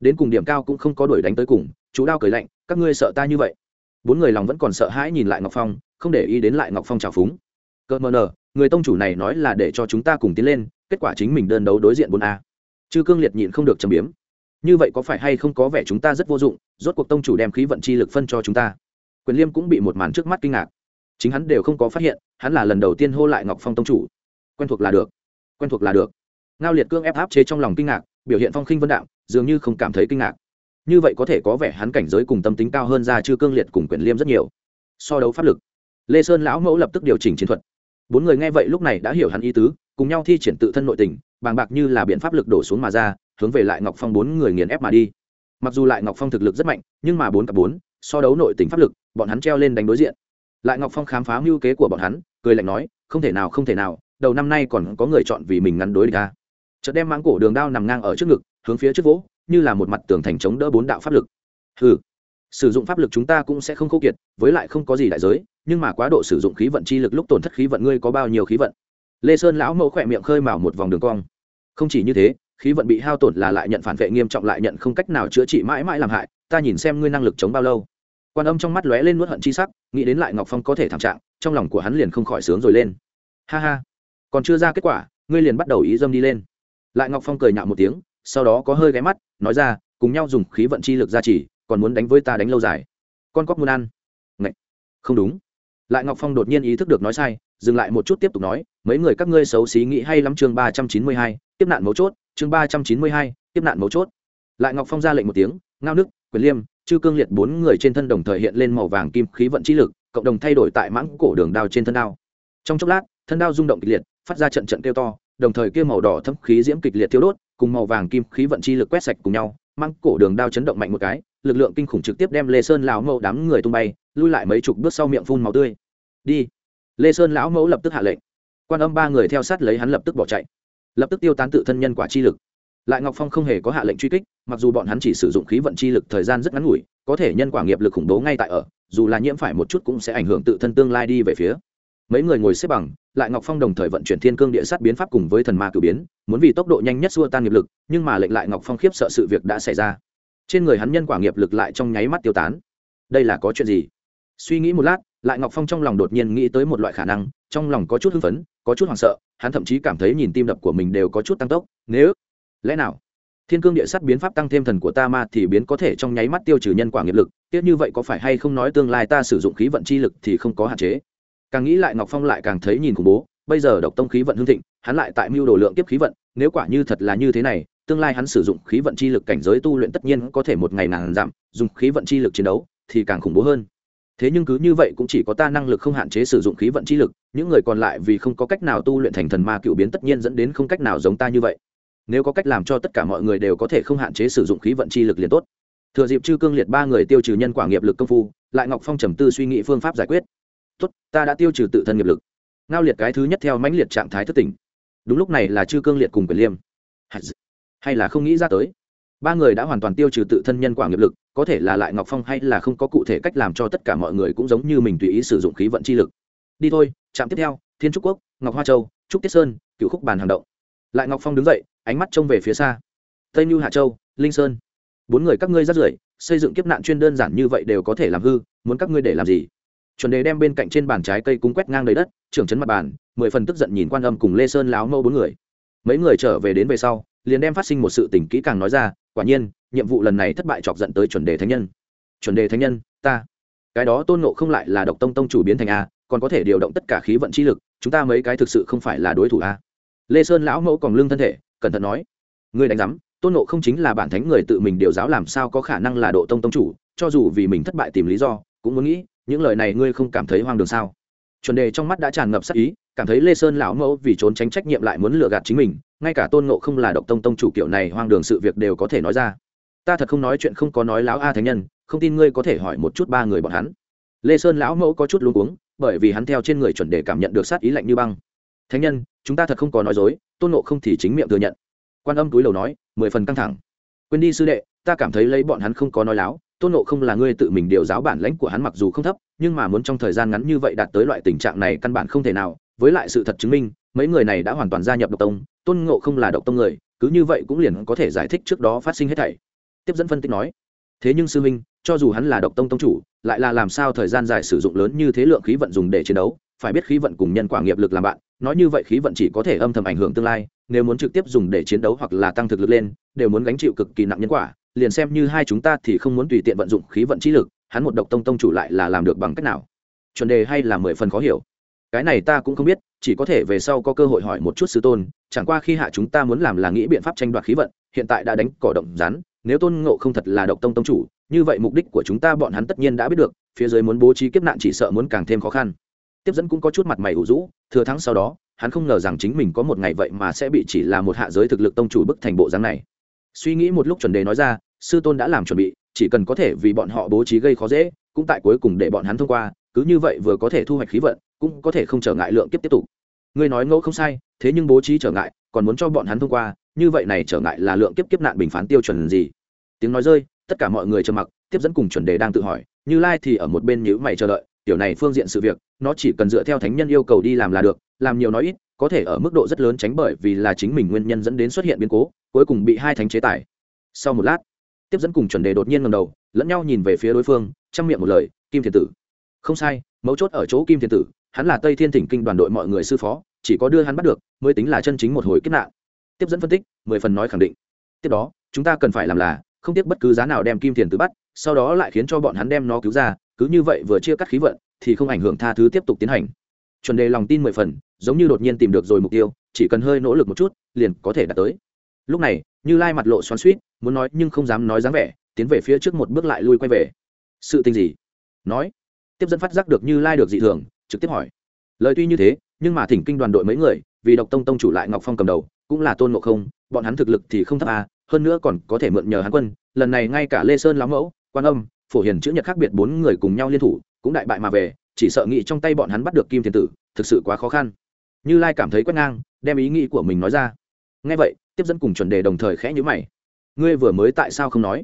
Đến cùng điểm cao cũng không có đuổi đánh tới cùng chú đao cười lạnh, các ngươi sợ ta như vậy? Bốn người lòng vẫn còn sợ hãi nhìn lại ngọc phong, không để ý đến lại ngọc phong trào phúng. Cơ mờ nờ người tông chủ này nói là để cho chúng ta cùng tiến lên, kết quả chính mình đơn đấu đối diện bốn a. Chư cương liệt nhịn không được trầm biếm. Như vậy có phải hay không có vẻ chúng ta rất vô dụng, rốt cuộc tông chủ đem khí vận chi lực phân cho chúng ta? Quyền liêm cũng bị một màn trước mắt kinh ngạc. Chính hắn đều không có phát hiện, hắn là lần đầu tiên hô lại ngọc phong tông chủ. Quen thuộc là được, quen thuộc là được. Ngao liệt cương ép áp chế trong lòng kinh ngạc, biểu hiện phong khinh vân đạo dường như không cảm thấy kinh ngạc như vậy có thể có vẻ hắn cảnh giới cùng tâm tính cao hơn ra chư cương liệt cùng quyền liêm rất nhiều. So đấu pháp lực, lê sơn lão mẫu lập tức điều chỉnh chiến thuật. Bốn người nghe vậy lúc này đã hiểu hắn ý tứ, cùng nhau thi triển tự thân nội tình, bàng bạc như là biện pháp lực đổ xuống mà ra, hướng về lại ngọc phong bốn người nghiền ép mà đi. Mặc dù lại ngọc phong thực lực rất mạnh, nhưng mà bốn cặp bốn, so đấu nội tình pháp lực, bọn hắn treo lên đánh đối diện. Lại ngọc phong khám phá mưu kế của bọn hắn, cười lạnh nói, không thể nào, không thể nào, đầu năm nay còn có người chọn vì mình ngắn đối địch ta chợt đem mãng cổ đường đao nằm ngang ở trước ngực, hướng phía trước vỗ như là một mặt tường thành chống đỡ bốn đạo pháp lực. Ừ sử dụng pháp lực chúng ta cũng sẽ không khô kiệt, với lại không có gì đại giới, nhưng mà quá độ sử dụng khí vận chi lực lúc tổn thất khí vận ngươi có bao nhiêu khí vận? Lê sơn lão mẫu khỏe miệng khơi mào một vòng đường cong. Không chỉ như thế, khí vận bị hao tổn là lại nhận phản vệ nghiêm trọng lại nhận không cách nào chữa trị mãi mãi làm hại, ta nhìn xem ngươi năng lực chống bao lâu. Quan âm trong mắt lóe lên nuốt hận chi sắc, nghĩ đến lại ngọc phong có thể thảm trạng, trong lòng của hắn liền không khỏi sướng rồi lên. Ha ha, còn chưa ra kết quả, ngươi liền bắt đầu ý dâm đi lên. Lại ngọc phong cười nhạo một tiếng sau đó có hơi ghé mắt, nói ra, cùng nhau dùng khí vận chi lực gia trì, còn muốn đánh với ta đánh lâu dài. Con cóc muốn ăn. Ngậy. không đúng. Lại ngọc phong đột nhiên ý thức được nói sai, dừng lại một chút tiếp tục nói, mấy người các ngươi xấu xí nghĩ hay lắm chương ba trăm chín mươi hai, tiếp nạn mấu chốt, chương ba trăm chín mươi hai, tiếp nạn mấu chốt. Lại ngọc phong ra lệnh một tiếng, ngao nước quyền liêm, chư cương liệt bốn người trên thân đồng thời hiện lên màu vàng kim khí vận chi lực, cộng đồng thay đổi tại mãng cổ đường đao trên thân đao. Trong chốc lát, thân đao rung động kịch liệt, phát ra trận trận kêu to, đồng thời kia màu đỏ thấm khí diễm kịch liệt thiêu đốt cùng màu vàng kim khí vận chi lực quét sạch cùng nhau, mang cổ đường đao chấn động mạnh một cái, lực lượng kinh khủng trực tiếp đem lê sơn lão mẫu đám người tung bay, lui lại mấy chục bước sau miệng phun màu tươi. Đi. Lê sơn lão mẫu lập tức hạ lệnh. Quan âm ba người theo sát lấy hắn lập tức bỏ chạy. Lập tức tiêu tán tự thân nhân quả chi lực. Lại ngọc phong không hề có hạ lệnh truy kích, mặc dù bọn hắn chỉ sử dụng khí vận chi lực thời gian rất ngắn ngủi, có thể nhân quả nghiệp lực khủng bố ngay tại ở, dù là nhiễm phải một chút cũng sẽ ảnh hưởng tự thân tương lai đi về phía mấy người ngồi xếp bằng, lại ngọc phong đồng thời vận chuyển thiên cương địa sát biến pháp cùng với thần ma cử biến, muốn vì tốc độ nhanh nhất xua tan nghiệp lực, nhưng mà lệnh lại ngọc phong khiếp sợ sự việc đã xảy ra. Trên người hắn nhân quả nghiệp lực lại trong nháy mắt tiêu tán. Đây là có chuyện gì? Suy nghĩ một lát, lại ngọc phong trong lòng đột nhiên nghĩ tới một loại khả năng, trong lòng có chút hưng phấn, có chút hoảng sợ, hắn thậm chí cảm thấy nhìn tim đập của mình đều có chút tăng tốc. Nếu, lẽ nào, thiên cương địa sát biến pháp tăng thêm thần của ta ma thì biến có thể trong nháy mắt tiêu trừ nhân quả nghiệp lực, tiếc như vậy có phải hay không nói tương lai ta sử dụng khí vận chi lực thì không có hạn chế càng nghĩ lại ngọc phong lại càng thấy nhìn khủng bố, bây giờ độc tông khí vận hương thịnh, hắn lại tại mưu đồ lượng kiếp khí vận, nếu quả như thật là như thế này, tương lai hắn sử dụng khí vận chi lực cảnh giới tu luyện tất nhiên có thể một ngày nàng giảm, dùng khí vận chi lực chiến đấu thì càng khủng bố hơn. Thế nhưng cứ như vậy cũng chỉ có ta năng lực không hạn chế sử dụng khí vận chi lực, những người còn lại vì không có cách nào tu luyện thành thần ma cựu biến tất nhiên dẫn đến không cách nào giống ta như vậy. Nếu có cách làm cho tất cả mọi người đều có thể không hạn chế sử dụng khí vận chi lực liền tốt. Thừa dịp chư cương liệt ba người tiêu trừ nhân quả nghiệp lực công phu, lại ngọc phong trầm tư suy nghĩ phương pháp giải quyết tốt, ta đã tiêu trừ tự thân nghiệp lực. Ngao liệt cái thứ nhất theo mãnh liệt trạng thái thất tỉnh. Đúng lúc này là chư cương liệt cùng quyền liêm. Hay là không nghĩ ra tới. Ba người đã hoàn toàn tiêu trừ tự thân nhân quả nghiệp lực, có thể là lại ngọc phong hay là không có cụ thể cách làm cho tất cả mọi người cũng giống như mình tùy ý sử dụng khí vận chi lực. Đi thôi, trạm tiếp theo, thiên trúc quốc, ngọc hoa châu, trúc tiết sơn cựu khúc bàn hàng động. Lại ngọc phong đứng dậy, ánh mắt trông về phía xa. Tây mưu hạ châu, linh sơn. Bốn người các ngươi rất rưởi, xây dựng kiếp nạn chuyên đơn giản như vậy đều có thể làm hư, muốn các ngươi để làm gì? Chuẩn đề đem bên cạnh trên bàn trái cây cúng quét ngang đầy đất, trưởng chấn mặt bàn, mười phần tức giận nhìn quan âm cùng lê sơn láo mâu bốn người. Mấy người trở về đến về sau, liền đem phát sinh một sự tình kỹ càng nói ra, quả nhiên, nhiệm vụ lần này thất bại chọc giận tới chuẩn đề thánh nhân. Chuẩn đề thánh nhân, ta. Cái đó tôn nộ không lại là độc tông tông chủ biến thành a, còn có thể điều động tất cả khí vận chi lực, chúng ta mấy cái thực sự không phải là đối thủ a. Lê sơn lão mẫu còn lương thân thể, cẩn thận nói. Ngươi đánh giám, tôn nộ không chính là bản thánh người tự mình điều giáo làm sao có khả năng là độ tông tông chủ, cho dù vì mình thất bại tìm lý do, cũng muốn nghĩ những lời này ngươi không cảm thấy hoang đường sao? Chuẩn đề trong mắt đã tràn ngập sắc ý, cảm thấy lê sơn lão mẫu vì trốn tránh trách nhiệm lại muốn lừa gạt chính mình, ngay cả tôn nộ không là độc tông tông chủ kiểu này hoang đường sự việc đều có thể nói ra. Ta thật không nói chuyện không có nói lão a thánh nhân, không tin ngươi có thể hỏi một chút ba người bọn hắn. Lê sơn lão mẫu có chút luống cuống, bởi vì hắn theo trên người chuẩn đề cảm nhận được sát ý lạnh như băng. Thánh nhân, chúng ta thật không có nói dối, tôn nộ không thì chính miệng thừa nhận. Quan âm túi lầu nói, mười phần căng thẳng. Quên đi sư đệ, ta cảm thấy lấy bọn hắn không có nói láo tôn nộ không là ngươi tự mình điều giáo bản lãnh của hắn mặc dù không thấp, nhưng mà muốn trong thời gian ngắn như vậy đạt tới loại tình trạng này căn bản không thể nào. Với lại sự thật chứng minh, mấy người này đã hoàn toàn gia nhập độc tông, tôn ngộ không là độc tông người, cứ như vậy cũng liền có thể giải thích trước đó phát sinh hết thảy. Tiếp dẫn phân tích nói, thế nhưng sư minh cho dù hắn là độc tông tông chủ, lại là làm sao thời gian dài sử dụng lớn như thế lượng khí vận dùng để chiến đấu? Phải biết khí vận cùng nhân quả nghiệp lực làm bạn, nói như vậy khí vận chỉ có thể âm thầm ảnh hưởng tương lai, nếu muốn trực tiếp dùng để chiến đấu hoặc là tăng thực lực lên, đều muốn gánh chịu cực kỳ nặng nhân quả liền xem như hai chúng ta thì không muốn tùy tiện vận dụng khí vận trí lực, hắn một độc tông tông chủ lại là làm được bằng cách nào? Chuẩn đề hay là mười phần khó hiểu. Cái này ta cũng không biết, chỉ có thể về sau có cơ hội hỏi một chút sư tôn, chẳng qua khi hạ chúng ta muốn làm là nghĩ biện pháp tranh đoạt khí vận, hiện tại đã đánh cỏ động rắn, nếu tôn ngộ không thật là độc tông tông chủ, như vậy mục đích của chúng ta bọn hắn tất nhiên đã biết được, phía dưới muốn bố trí kiếp nạn chỉ sợ muốn càng thêm khó khăn. Tiếp dẫn cũng có chút mặt mày ủ rũ, thừa thắng sau đó, hắn không ngờ rằng chính mình có một ngày vậy mà sẽ bị chỉ là một hạ giới thực lực tông chủ bức thành bộ dáng này suy nghĩ một lúc chuẩn đề nói ra, sư tôn đã làm chuẩn bị, chỉ cần có thể vì bọn họ bố trí gây khó dễ, cũng tại cuối cùng để bọn hắn thông qua, cứ như vậy vừa có thể thu hoạch khí vận, cũng có thể không trở ngại lượng kiếp tiếp tục. Ngươi nói ngẫu không sai, thế nhưng bố trí trở ngại, còn muốn cho bọn hắn thông qua, như vậy này trở ngại là lượng kiếp kiếp nạn bình phán tiêu chuẩn gì? Tiếng nói rơi, tất cả mọi người trầm mặc, tiếp dẫn cùng chuẩn đề đang tự hỏi, như lai thì ở một bên nhữ mày chờ đợi tiểu này phương diện sự việc, nó chỉ cần dựa theo thánh nhân yêu cầu đi làm là được, làm nhiều nói ít, có thể ở mức độ rất lớn tránh bởi vì là chính mình nguyên nhân dẫn đến xuất hiện biến cố, cuối cùng bị hai thánh chế tài sau một lát, tiếp dẫn cùng chuẩn đề đột nhiên ngầm đầu, lẫn nhau nhìn về phía đối phương, chăm miệng một lời, kim thiền tử. Không sai, mấu chốt ở chỗ kim thiền tử, hắn là tây thiên thỉnh kinh đoàn đội mọi người sư phó, chỉ có đưa hắn bắt được, mới tính là chân chính một hồi kết nạn. Tiếp dẫn phân tích, mười phần nói khẳng định. Tiếp đó, chúng ta cần phải làm là, không tiếc bất cứ giá nào đem kim thiền tử bắt, sau đó lại khiến cho bọn hắn đem nó cứu ra cứ như vậy vừa chia cắt khí vận, thì không ảnh hưởng tha thứ tiếp tục tiến hành. Chuẩn đề lòng tin mười phần, giống như đột nhiên tìm được rồi mục tiêu, chỉ cần hơi nỗ lực một chút, liền có thể đạt tới. Lúc này, như lai mặt lộ xoắn suýt muốn nói nhưng không dám nói dáng vẻ, tiến về phía trước một bước lại lui quay về. Sự tình gì? Nói. Tiếp dẫn phát giác được như lai được dị thường, trực tiếp hỏi. Lời tuy như thế, nhưng mà thỉnh kinh đoàn đội mấy người, vì độc tông tông chủ lại ngọc phong cầm đầu, cũng là tôn ngộ không, bọn hắn thực lực thì không thấp à hơn nữa còn có thể mượn nhờ hắn quân, lần này ngay cả lê sơn lão mẫu, quan âm phổ hiền chữ nhật khác biệt bốn người cùng nhau liên thủ, cũng đại bại mà về, chỉ sợ nghĩ trong tay bọn hắn bắt được kim thiên tử, thực sự quá khó khăn. Như lai cảm thấy quét ngang, đem ý nghĩ của mình nói ra. Ngay vậy, tiếp dẫn cùng chuẩn đề đồng thời khẽ nhữ mày. Ngươi vừa mới tại sao không nói?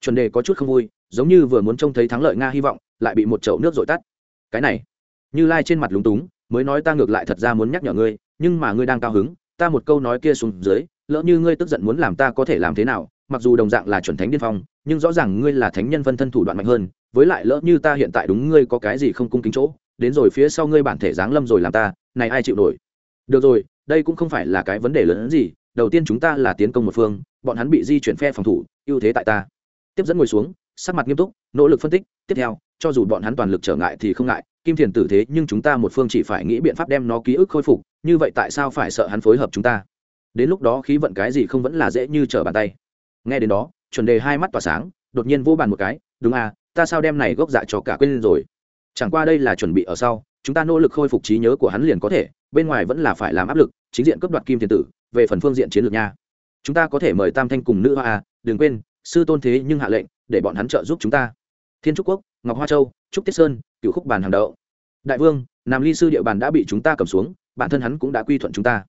Chuẩn đề có chút không vui, giống như vừa muốn trông thấy thắng lợi nga hy vọng, lại bị một chậu nước dội tắt. Cái này, như lai trên mặt lúng túng, mới nói ta ngược lại thật ra muốn nhắc nhở ngươi, nhưng mà ngươi đang cao hứng, ta một câu nói kia xuống dưới, lỡ như ngươi tức giận muốn làm ta có thể làm thế nào, mặc dù đồng dạng là chuẩn thánh điên phong nhưng rõ ràng ngươi là thánh nhân phân thân thủ đoạn mạnh hơn, với lại lỡ như ta hiện tại đúng ngươi có cái gì không cung kính chỗ, đến rồi phía sau ngươi bản thể giáng lâm rồi làm ta, này ai chịu nổi? Được rồi, đây cũng không phải là cái vấn đề lớn hơn gì, đầu tiên chúng ta là tiến công một phương, bọn hắn bị di chuyển phe phòng thủ, ưu thế tại ta. Tiếp dẫn ngồi xuống, sắc mặt nghiêm túc, nỗ lực phân tích, tiếp theo, cho dù bọn hắn toàn lực trở ngại thì không ngại, kim thiền tử thế nhưng chúng ta một phương chỉ phải nghĩ biện pháp đem nó ký ức khôi phục, như vậy tại sao phải sợ hắn phối hợp chúng ta? Đến lúc đó khí vận cái gì không vẫn là dễ như trở bàn tay. Nghe đến đó chuẩn đề hai mắt tỏa sáng, đột nhiên vô bàn một cái, đúng à ta sao đem này gốc dạ cho cả quên rồi? Chẳng qua đây là chuẩn bị ở sau, chúng ta nỗ lực khôi phục trí nhớ của hắn liền có thể, bên ngoài vẫn là phải làm áp lực, chính diện cấp đoạt kim thiên tử, về phần phương diện chiến lược nha. Chúng ta có thể mời tam thanh cùng nữ hoa à đừng quên, sư tôn thế nhưng hạ lệnh, để bọn hắn trợ giúp chúng ta. Thiên trúc quốc, ngọc hoa châu, trúc tiết sơn cựu khúc bàn hàng đậu. Đại vương, nam ly sư địa bàn đã bị chúng ta cầm xuống, bản thân hắn cũng đã quy thuận chúng ta.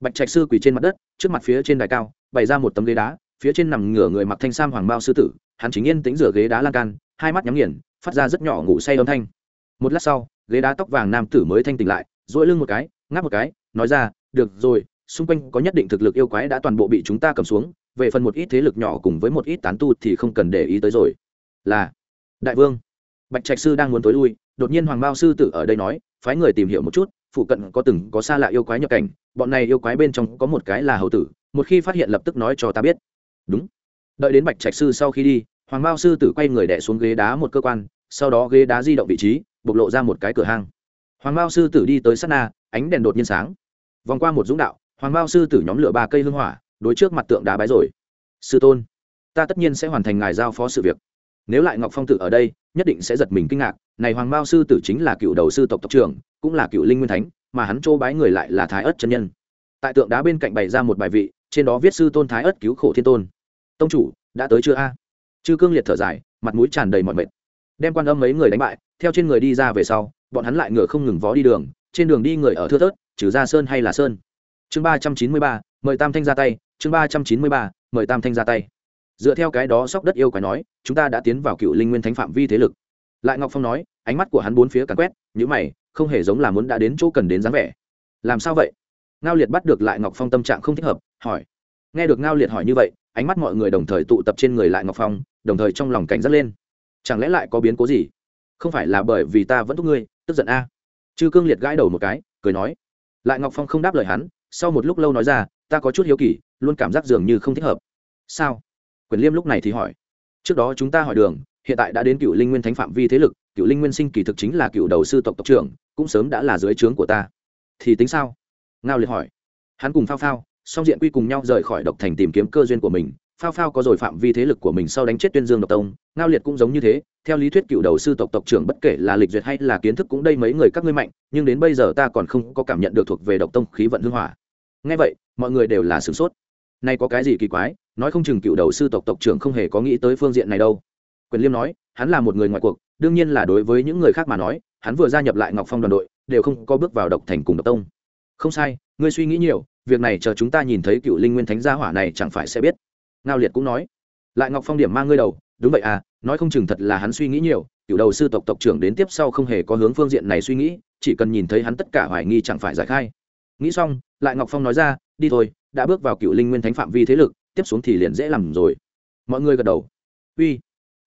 Bạch trạch sư quỳ trên mặt đất, trước mặt phía trên đài cao, bày ra một tấm ghế đá phía trên nằm ngửa người mặc thanh sam hoàng bao sư tử, hắn chính yên tính rửa ghế đá lan can, hai mắt nhắm nghiền, phát ra rất nhỏ ngủ say âm thanh. Một lát sau, ghế đá tóc vàng nam tử mới thanh tỉnh lại dỗi lưng một cái, ngáp một cái, nói ra, được rồi, xung quanh có nhất định thực lực yêu quái đã toàn bộ bị chúng ta cầm xuống, về phần một ít thế lực nhỏ cùng với một ít tán tu thì không cần để ý tới rồi. Là, đại vương. Bạch trạch sư đang muốn tối lui, đột nhiên hoàng bao sư tử ở đây nói, phái người tìm hiểu một chút, phụ cận có từng có xa lạ yêu quái nhập cảnh, bọn này yêu quái bên trong có một cái là hầu tử, một khi phát hiện lập tức nói cho ta biết đúng. Đợi đến bạch trạch sư sau khi đi, hoàng bao sư tử quay người đẻ xuống ghế đá một cơ quan, sau đó ghế đá di động vị trí, bộc lộ ra một cái cửa hang. Hoàng bao sư tử đi tới sát na, ánh đèn đột nhiên sáng. Vòng qua một dũng đạo, hoàng bao sư tử nhóm lửa ba cây hương hỏa, đối trước mặt tượng đá bái rồi. Sư tôn, ta tất nhiên sẽ hoàn thành ngài giao phó sự việc. Nếu lại ngọc phong tử ở đây, nhất định sẽ giật mình kinh ngạc, này hoàng bao sư tử chính là cựu đầu sư tộc tộc trưởng, cũng là cựu linh nguyên thánh, mà hắn chỗ bái người lại là thái ất chân nhân. Tại tượng đá bên cạnh bày ra một bài vị, trên đó viết sư tôn thái ất cứu khổ thiên tôn tông chủ, đã tới chưa a? Chư cương liệt thở dài, mặt mũi tràn đầy mọi mệt. Đem quan âm mấy người đánh bại, theo trên người đi ra về sau, bọn hắn lại ngựa không ngừng vó đi đường, trên đường đi người ở thưa thớt, trừ ra sơn hay là sơn? Chương ba trăm chín mươi ba, mời tam thanh ra tay, chương ba trăm chín mươi ba, mời tam thanh ra tay. Dựa theo cái đó sóc đất yêu quái nói, chúng ta đã tiến vào cựu linh nguyên thánh phạm vi thế lực. Lại ngọc phong nói, ánh mắt của hắn bốn phía càn quét nhữ mày, không hề giống là muốn đã đến chỗ cần đến dáng vẻ. Làm sao vậy? Ngao liệt bắt được lại ngọc phong tâm trạng không thích hợp, hỏi. Nghe được ngao liệt hỏi như vậy ánh mắt mọi người đồng thời tụ tập trên người lại ngọc phong, đồng thời trong lòng cảnh giác lên. Chẳng lẽ lại có biến cố gì? Không phải là bởi vì ta vẫn thúc ngươi, tức giận a? À. chư cương liệt gãi đầu một cái, cười nói. Lại ngọc phong không đáp lời hắn, sau một lúc lâu nói ra, ta có chút hiếu kỳ, luôn cảm giác dường như không thích hợp. Sao? Quyền liêm lúc này thì hỏi. Trước đó chúng ta hỏi đường, hiện tại đã đến cựu linh nguyên thánh phạm vi thế lực, cựu linh nguyên sinh kỳ thực chính là cựu đầu sư tộc tộc trưởng, cũng sớm đã là dưới trướng của ta. Thì tính sao? Ngao liệt hỏi. Hắn cùng phao phao song diện quy cùng nhau rời khỏi độc thành tìm kiếm cơ duyên của mình, phao phao có rồi phạm vi thế lực của mình sau đánh chết tuyên dương độc tông, ngao liệt cũng giống như thế, theo lý thuyết cựu đầu sư tộc tộc trưởng bất kể là lịch duyệt hay là kiến thức cũng đây mấy người các ngươi mạnh, nhưng đến bây giờ ta còn không có cảm nhận được thuộc về độc tông khí vận hưng hỏa ngay vậy, mọi người đều là sửng sốt. Nay có cái gì kỳ quái, nói không chừng cựu đầu sư tộc tộc trưởng không hề có nghĩ tới phương diện này đâu. Quyền liêm nói, hắn là một người ngoại cuộc, đương nhiên là đối với những người khác mà nói, hắn vừa gia nhập lại ngọc phong đoàn đội, đều không có bước vào độc thành cùng độc tông. Không sai, ngươi suy nghĩ nhiều việc này chờ chúng ta nhìn thấy cựu linh nguyên thánh gia hỏa này chẳng phải sẽ biết. Ngao liệt cũng nói. Lại ngọc phong điểm mang ngươi đầu. Đúng vậy à nói không chừng thật là hắn suy nghĩ nhiều. Cựu đầu sư tộc tộc trưởng đến tiếp sau không hề có hướng phương diện này suy nghĩ, chỉ cần nhìn thấy hắn tất cả hoài nghi chẳng phải giải khai. Nghĩ xong, lại ngọc phong nói ra, đi thôi, đã bước vào cựu linh nguyên thánh phạm vi thế lực, tiếp xuống thì liền dễ làm rồi. Mọi người gật đầu. Uy,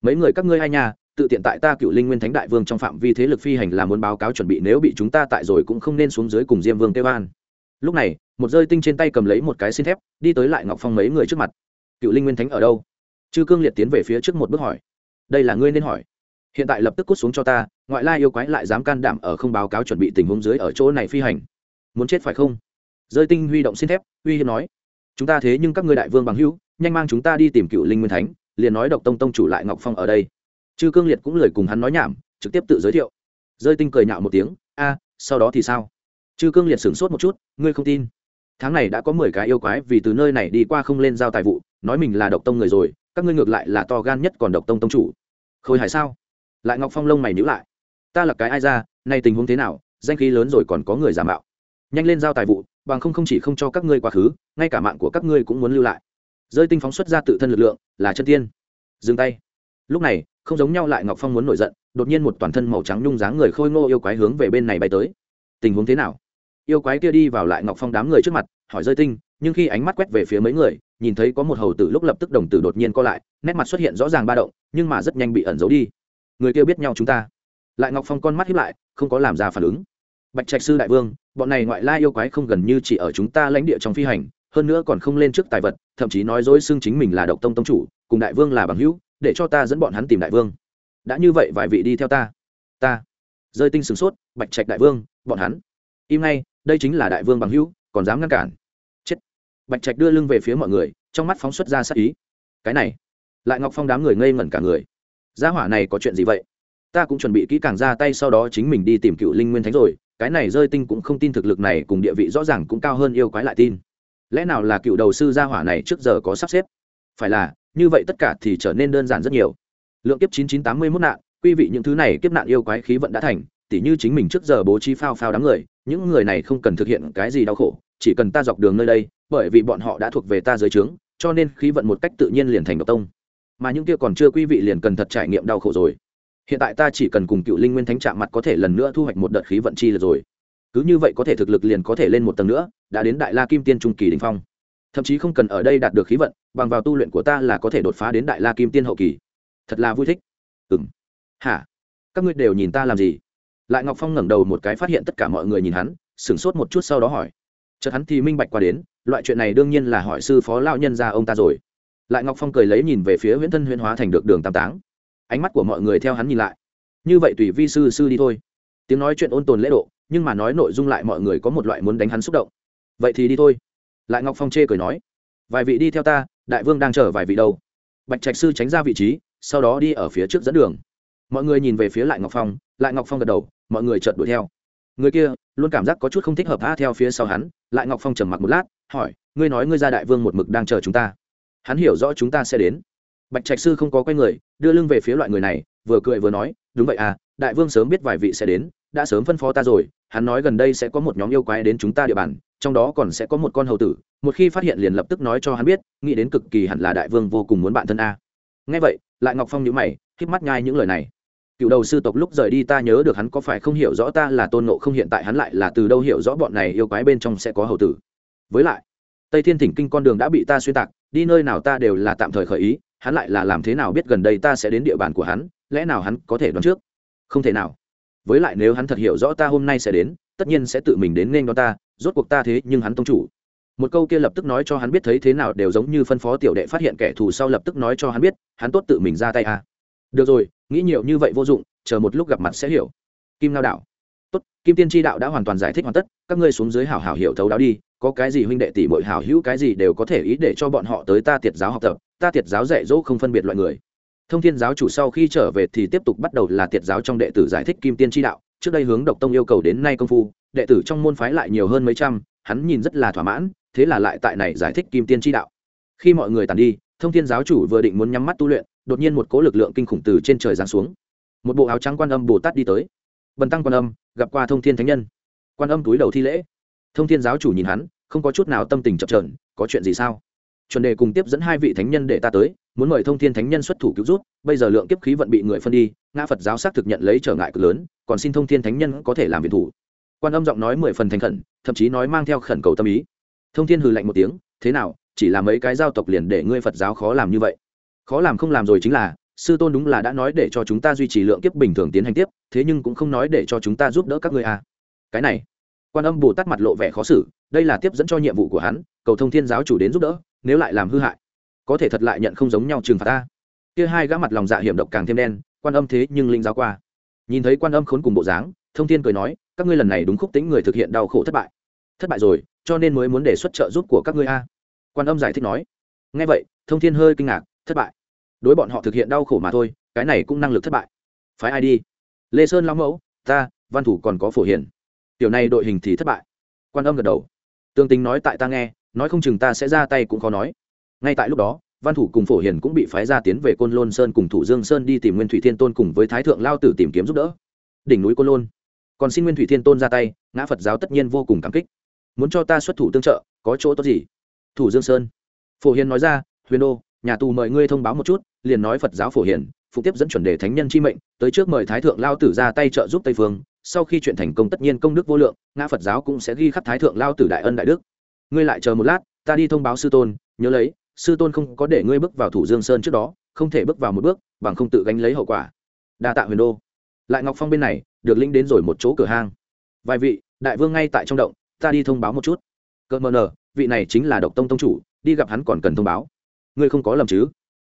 mấy người các ngươi hai nhà tự tiện tại ta cựu linh nguyên thánh đại vương trong phạm vi thế lực phi hành là muốn báo cáo chuẩn bị, nếu bị chúng ta tại rồi cũng không nên xuống dưới cùng diêm vương tê ban lúc này, một rơi tinh trên tay cầm lấy một cái xin thép, đi tới lại ngọc phong mấy người trước mặt. Cựu linh nguyên thánh ở đâu? Chư cương liệt tiến về phía trước một bước hỏi. Đây là ngươi nên hỏi. Hiện tại lập tức cút xuống cho ta, ngoại lai yêu quái lại dám can đảm ở không báo cáo chuẩn bị tình huống dưới ở chỗ này phi hành. Muốn chết phải không? Rơi tinh huy động xin thép, uy hiếp nói. Chúng ta thế nhưng các ngươi đại vương bằng hữu, nhanh mang chúng ta đi tìm cựu linh nguyên thánh, liền nói độc tông tông chủ lại ngọc phong ở đây. Chư cương liệt cũng lời cùng hắn nói nhảm, trực tiếp tự giới thiệu. Rơi tinh cười nhạo một tiếng, a, sau đó thì sao? Chư cương liệt sửng sốt một chút, ngươi không tin? Tháng này đã có mười cái yêu quái vì từ nơi này đi qua không lên giao tài vụ, nói mình là độc tông người rồi, các ngươi ngược lại là to gan nhất còn độc tông tông chủ. Khôi hài sao? Lại ngọc phong lông mày nhữ lại. Ta là cái ai ra, nay tình huống thế nào, danh khí lớn rồi còn có người giả mạo. Nhanh lên giao tài vụ, bằng không không chỉ không cho các ngươi quá khứ, ngay cả mạng của các ngươi cũng muốn lưu lại. Rơi tinh phóng xuất ra tự thân lực lượng, là chân tiên. Dừng tay. Lúc này, không giống nhau lại ngọc phong muốn nổi giận, đột nhiên một toàn thân màu trắng nhung dáng người khôi ngô yêu quái hướng về bên này bay tới. Tình huống thế nào? Yêu quái kia đi vào lại ngọc phong đám người trước mặt, hỏi rơi tinh, nhưng khi ánh mắt quét về phía mấy người, nhìn thấy có một hầu tử lúc lập tức đồng tử đột nhiên co lại, nét mặt xuất hiện rõ ràng ba động, nhưng mà rất nhanh bị ẩn giấu đi. Người kia biết nhau chúng ta. Lại ngọc phong con mắt hiếp lại, không có làm ra phản ứng. Bạch trạch sư đại vương, bọn này ngoại lai yêu quái không gần như chỉ ở chúng ta lãnh địa trong phi hành, hơn nữa còn không lên trước tài vật, thậm chí nói dối xưng chính mình là độc tông tông chủ, cùng đại vương là bằng hữu, để cho ta dẫn bọn hắn tìm đại vương. Đã như vậy vài vị đi theo ta. Ta. Rơi tinh sửng sốt, bạch trạch đại vương, bọn hắn. Im ngay đây chính là đại vương bằng hữu, còn dám ngăn cản. Chết. Bạch trạch đưa lưng về phía mọi người, trong mắt phóng xuất ra sắc ý. Cái này, lại ngọc phong đám người ngây ngẩn cả người. Gia hỏa này có chuyện gì vậy? Ta cũng chuẩn bị kỹ càng ra tay sau đó chính mình đi tìm cựu linh nguyên thánh rồi, cái này rơi tinh cũng không tin thực lực này cùng địa vị rõ ràng cũng cao hơn yêu quái lại tin. Lẽ nào là cựu đầu sư gia hỏa này trước giờ có sắp xếp? Phải là, như vậy tất cả thì trở nên đơn giản rất nhiều. Lượng kiếp chín chín tám mươi mốt nạn quy vị những thứ này kiếp nạn yêu quái khí vận đã thành tỉ như chính mình trước giờ bố trí phao phao đám người, những người này không cần thực hiện cái gì đau khổ, chỉ cần ta dọc đường nơi đây, bởi vì bọn họ đã thuộc về ta dưới trướng, cho nên khí vận một cách tự nhiên liền thành độc tông. Mà những kia còn chưa quý vị liền cần thật trải nghiệm đau khổ rồi. Hiện tại ta chỉ cần cùng cựu linh nguyên thánh chạm mặt có thể lần nữa thu hoạch một đợt khí vận chi là rồi. Cứ như vậy có thể thực lực liền có thể lên một tầng nữa, đã đến đại la kim tiên trung kỳ đình phong. Thậm chí không cần ở đây đạt được khí vận, bằng vào tu luyện của ta là có thể đột phá đến đại la kim tiên hậu kỳ. Thật là vui thích. Ừng hả? Các ngươi đều nhìn ta làm gì? Lại ngọc phong ngẩng đầu một cái phát hiện tất cả mọi người nhìn hắn, sửng sốt một chút sau đó hỏi. Chợt hắn thì minh bạch qua đến, loại chuyện này đương nhiên là hỏi sư phó lao nhân ra ông ta rồi. Lại ngọc phong cười lấy nhìn về phía huyễn thân huyễn hóa thành được đường tam táng. Ánh mắt của mọi người theo hắn nhìn lại. Như vậy tùy vi sư sư đi thôi. Tiếng nói chuyện ôn tồn lễ độ, nhưng mà nói nội dung lại mọi người có một loại muốn đánh hắn xúc động. Vậy thì đi thôi. Lại ngọc phong chê cười nói. Vài vị đi theo ta, đại vương đang chờ vài vị đâu. Bạch trạch sư tránh ra vị trí, sau đó đi ở phía trước dẫn đường. Mọi người nhìn về phía lại ngọc phong, lại ngọc phong gật đầu mọi người chợt đuổi theo. Người kia luôn cảm giác có chút không thích hợp a theo phía sau hắn, lại ngọc phong trầm mặc một lát, hỏi, ngươi nói ngươi ra đại vương một mực đang chờ chúng ta. Hắn hiểu rõ chúng ta sẽ đến. Bạch trạch sư không có quay người, đưa lưng về phía loại người này, vừa cười vừa nói, đúng vậy à đại vương sớm biết vài vị sẽ đến, đã sớm phân phó ta rồi, hắn nói gần đây sẽ có một nhóm yêu quái đến chúng ta địa bàn, trong đó còn sẽ có một con hầu tử, một khi phát hiện liền lập tức nói cho hắn biết, nghĩ đến cực kỳ hẳn là đại vương vô cùng muốn bạn thân a. Nghe vậy, lại ngọc phong nhữ mày, híp mắt nhai những lời này cựu đầu sư tộc lúc rời đi ta nhớ được hắn có phải không hiểu rõ ta là tôn nộ không, hiện tại hắn lại là từ đâu hiểu rõ bọn này yêu quái bên trong sẽ có hầu tử. Với lại, tây thiên thỉnh kinh con đường đã bị ta xuyên tạc, đi nơi nào ta đều là tạm thời khởi ý, hắn lại là làm thế nào biết gần đây ta sẽ đến địa bàn của hắn, lẽ nào hắn có thể đoán trước? Không thể nào. Với lại nếu hắn thật hiểu rõ ta hôm nay sẽ đến, tất nhiên sẽ tự mình đến nên đón ta, rốt cuộc ta thế nhưng hắn tông chủ. Một câu kia lập tức nói cho hắn biết thấy thế nào đều giống như phân phó tiểu đệ phát hiện kẻ thù sau lập tức nói cho hắn biết, hắn tốt tự mình ra tay à được rồi, nghĩ nhiều như vậy vô dụng, chờ một lúc gặp mặt sẽ hiểu. Kim lao đạo. Tốt, kim tiên tri đạo đã hoàn toàn giải thích hoàn tất, các ngươi xuống dưới hảo hảo hiểu thấu đáo đi, có cái gì huynh đệ tỷ bội hảo hữu cái gì đều có thể ý để cho bọn họ tới ta tiệt giáo học tập, ta tiệt giáo dạy dỗ không phân biệt loại người. Thông thiên giáo chủ sau khi trở về thì tiếp tục bắt đầu là tiệt giáo trong đệ tử giải thích kim tiên tri đạo, trước đây hướng độc tông yêu cầu đến nay công phu, đệ tử trong môn phái lại nhiều hơn mấy trăm, hắn nhìn rất là thỏa mãn, thế là lại tại này giải thích kim tiên tri đạo. Khi mọi người tàn đi, thông thiên giáo chủ vừa định muốn nhắm mắt tu luyện đột nhiên một cỗ lực lượng kinh khủng từ trên trời giáng xuống. Một bộ áo trắng quan âm bồ tát đi tới. Bần tăng quan âm, gặp qua thông thiên thánh nhân. Quan âm túi đầu thi lễ. Thông thiên giáo chủ nhìn hắn, không có chút nào tâm tình chập trờn có chuyện gì sao? Chuẩn đề cùng tiếp dẫn hai vị thánh nhân để ta tới, muốn mời thông thiên thánh nhân xuất thủ cứu rút bây giờ lượng kiếp khí vận bị người phân đi, ngã phật giáo xác thực nhận lấy trở ngại cực lớn, còn xin thông thiên thánh nhân có thể làm viện thủ. Quan âm giọng nói mười phần thành khẩn, thậm chí nói mang theo khẩn cầu tâm ý. Thông thiên hừ lạnh một tiếng, thế nào, chỉ là mấy cái giao tộc liền để ngươi phật giáo khó làm như vậy? Khó làm không làm rồi chính là, sư tôn đúng là đã nói để cho chúng ta duy trì lượng kiếp bình thường tiến hành tiếp, thế nhưng cũng không nói để cho chúng ta giúp đỡ các ngươi à. cái này, quan âm bồ tát mặt lộ vẻ khó xử, đây là tiếp dẫn cho nhiệm vụ của hắn, cầu thông thiên giáo chủ đến giúp đỡ, nếu lại làm hư hại, có thể thật lại nhận không giống nhau trừng phạt ta. Kia hai gã mặt lòng dạ hiểm độc càng thêm đen, quan âm thế nhưng linh giáo qua. Nhìn thấy quan âm khốn cùng bộ dáng, thông thiên cười nói, các ngươi lần này đúng khúc tính người thực hiện đau khổ thất bại. Thất bại rồi, cho nên mới muốn đề xuất trợ giúp của các ngươi a. Quan âm giải thích nói. Ngay vậy, thông thiên hơi kinh ngạc, thất bại đối bọn họ thực hiện đau khổ mà thôi, cái này cũng năng lực thất bại. Phái ai đi? Lê sơn long mẫu, ta, văn thủ còn có phổ hiền. Tiểu này đội hình thì thất bại. Quan âm gật đầu. Tương tính nói tại ta nghe, nói không chừng ta sẽ ra tay cũng khó nói. Ngay tại lúc đó, văn thủ cùng phổ hiền cũng bị phái ra tiến về côn lôn sơn cùng thủ dương sơn đi tìm nguyên thủy thiên tôn cùng với thái thượng lao tử tìm kiếm giúp đỡ. Đỉnh núi côn lôn. Còn xin nguyên thủy thiên tôn ra tay, ngã phật giáo tất nhiên vô cùng cảm kích. Muốn cho ta xuất thủ tương trợ, có chỗ tốt gì? Thủ dương sơn. Phổ hiền nói ra, huyền đô nhà tù mời ngươi thông báo một chút, liền nói phật giáo phổ hiền phụ tiếp dẫn chuẩn đề thánh nhân chi mệnh, tới trước mời thái thượng lao tử ra tay trợ giúp tây phương, sau khi chuyện thành công tất nhiên công đức vô lượng, ngã phật giáo cũng sẽ ghi khắc thái thượng lao tử đại ân đại đức. Ngươi lại chờ một lát, ta đi thông báo sư tôn, nhớ lấy, sư tôn không có để ngươi bước vào thủ dương sơn trước đó, không thể bước vào một bước, bằng không tự gánh lấy hậu quả. Đa tạ huyền đô. Lại ngọc phong bên này, được linh đến rồi một chỗ cửa hang. Vài vị, đại vương ngay tại trong động, ta đi thông báo một chút. Cỡ mờ nờ, vị này chính là độc tông tông chủ, đi gặp hắn còn cần thông báo ngươi không có lầm chứ?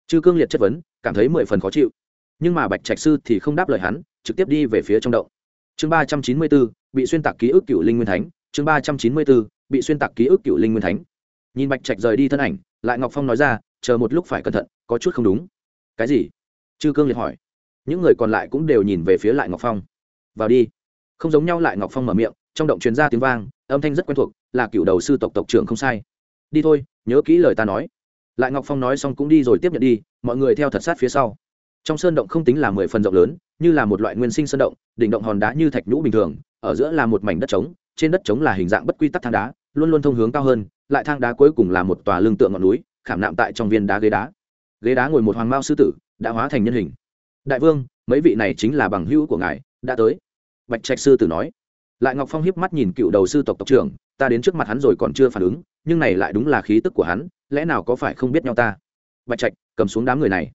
Chư cương liệt chất vấn, cảm thấy mười phần khó chịu. Nhưng mà bạch trạch sư thì không đáp lời hắn, trực tiếp đi về phía trong động. Chương ba trăm chín mươi bốn, bị xuyên tạc ký ức cựu linh nguyên thánh. Chương ba trăm chín mươi bốn, bị xuyên tạc ký ức cựu linh nguyên thánh. Nhìn bạch trạch rời đi thân ảnh, lại ngọc phong nói ra, chờ một lúc phải cẩn thận, có chút không đúng. Cái gì? Chư cương liệt hỏi. Những người còn lại cũng đều nhìn về phía lại ngọc phong. Vào đi. Không giống nhau, lại ngọc phong mở miệng, trong động truyền ra tiếng vang, âm thanh rất quen thuộc, là cựu đầu sư tộc tộc trưởng không sai. Đi thôi, nhớ kỹ lời ta nói lại ngọc phong nói xong cũng đi rồi tiếp nhận đi, mọi người theo thật sát phía sau. Trong sơn động không tính là mười phần rộng lớn, như là một loại nguyên sinh sơn động, đỉnh động hòn đá như thạch nhũ bình thường, ở giữa là một mảnh đất trống, trên đất trống là hình dạng bất quy tắc thang đá, luôn luôn thông hướng cao hơn, lại thang đá cuối cùng là một tòa lương tượng ngọn núi, khảm nạm tại trong viên đá ghế đá. Ghế đá ngồi một hoàng mao sư tử, đã hóa thành nhân hình. Đại vương, mấy vị này chính là bằng hữu của ngài, đã tới. Bạch trạch sư tử nói. Lại ngọc phong hiếp mắt nhìn cựu đầu sư tộc tộc trưởng, ta đến trước mặt hắn rồi còn chưa phản ứng, nhưng này lại đúng là khí tức của hắn lẽ nào có phải không biết nhau ta? Bạch trạch, cầm xuống đám người này.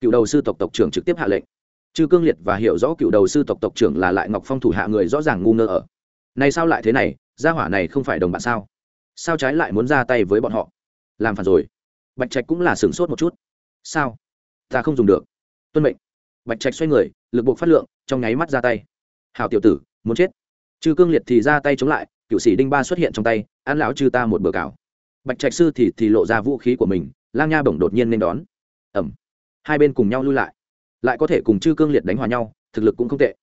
Cựu đầu sư tộc tộc trưởng trực tiếp hạ lệnh. Chư cương liệt và hiểu rõ cựu đầu sư tộc tộc trưởng là lại ngọc phong thủ hạ người rõ ràng ngu ngơ ở. Này sao lại thế này? Gia hỏa này không phải đồng bạn sao? Sao trái lại muốn ra tay với bọn họ? Làm phản rồi. Bạch trạch cũng là sửng sốt một chút. Sao? Ta không dùng được. Tuân mệnh. Bạch trạch xoay người, lực buộc phát lượng, trong nháy mắt ra tay. Hào tiểu tử, muốn chết. Chư cương liệt thì ra tay chống lại, cựu sĩ đinh ba xuất hiện trong tay ăn lão chư ta một bờ cào bạch trạch sư thì thì lộ ra vũ khí của mình lang nha bổng đột nhiên nên đón. Ẩm hai bên cùng nhau lui lại. Lại có thể cùng chư cương liệt đánh hòa nhau thực lực cũng không tệ.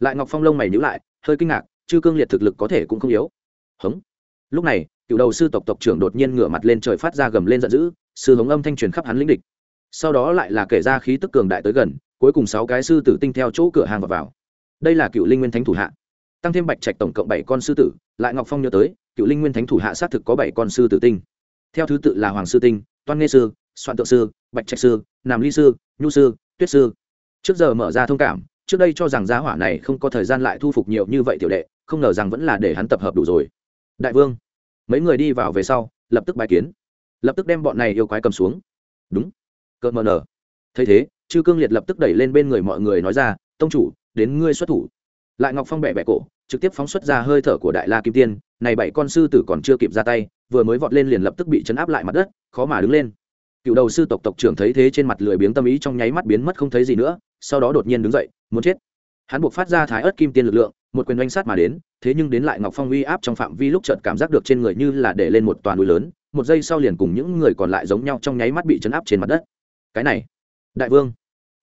Lại ngọc phong lông mày nhữ lại hơi kinh ngạc chư cương liệt thực lực có thể cũng không yếu. Hống. Lúc này cựu đầu sư tộc tộc trưởng đột nhiên ngửa mặt lên trời phát ra gầm lên giận dữ sư hống âm thanh truyền khắp hắn lĩnh địch. Sau đó lại là kể ra khí tức cường đại tới gần cuối cùng sáu cái sư tử tinh theo chỗ cửa hàng vào, vào. đây là cựu linh nguyên thánh thủ hạ tăng thêm bạch trạch tổng cộng bảy con sư tử, lại ngọc phong nhớ tới, cựu linh nguyên thánh thủ hạ xác thực có bảy con sư tử tinh. Theo thứ tự là hoàng sư tinh, toan nghê sư, soạn tượng sư, bạch trạch sư, nam ly sư, nhu sư, tuyết sư. Trước giờ mở ra thông cảm, trước đây cho rằng giá hỏa này không có thời gian lại thu phục nhiều như vậy tiểu đệ, không ngờ rằng vẫn là để hắn tập hợp đủ rồi. Đại vương, mấy người đi vào về sau, lập tức bài kiến. Lập tức đem bọn này yêu quái cầm xuống. Đúng. Cợt mờ nở. Thấy thế, chư cương liệt lập tức đẩy lên bên người mọi người nói ra, tông chủ, đến ngươi xuất thủ lại ngọc phong bẹ bẹ cổ, trực tiếp phóng xuất ra hơi thở của đại la kim tiên, này bảy con sư tử còn chưa kịp ra tay, vừa mới vọt lên liền lập tức bị chấn áp lại mặt đất, khó mà đứng lên. Cựu đầu sư tộc tộc trưởng thấy thế trên mặt lười biếng tâm ý trong nháy mắt biến mất không thấy gì nữa, sau đó đột nhiên đứng dậy, muốn chết. Hắn buộc phát ra thái ớt kim tiên lực lượng, một quyền oanh sát mà đến, thế nhưng đến lại ngọc phong uy áp trong phạm vi lúc chợt cảm giác được trên người như là để lên một toàn núi lớn, một giây sau liền cùng những người còn lại giống nhau trong nháy mắt bị chấn áp trên mặt đất. Cái này, đại vương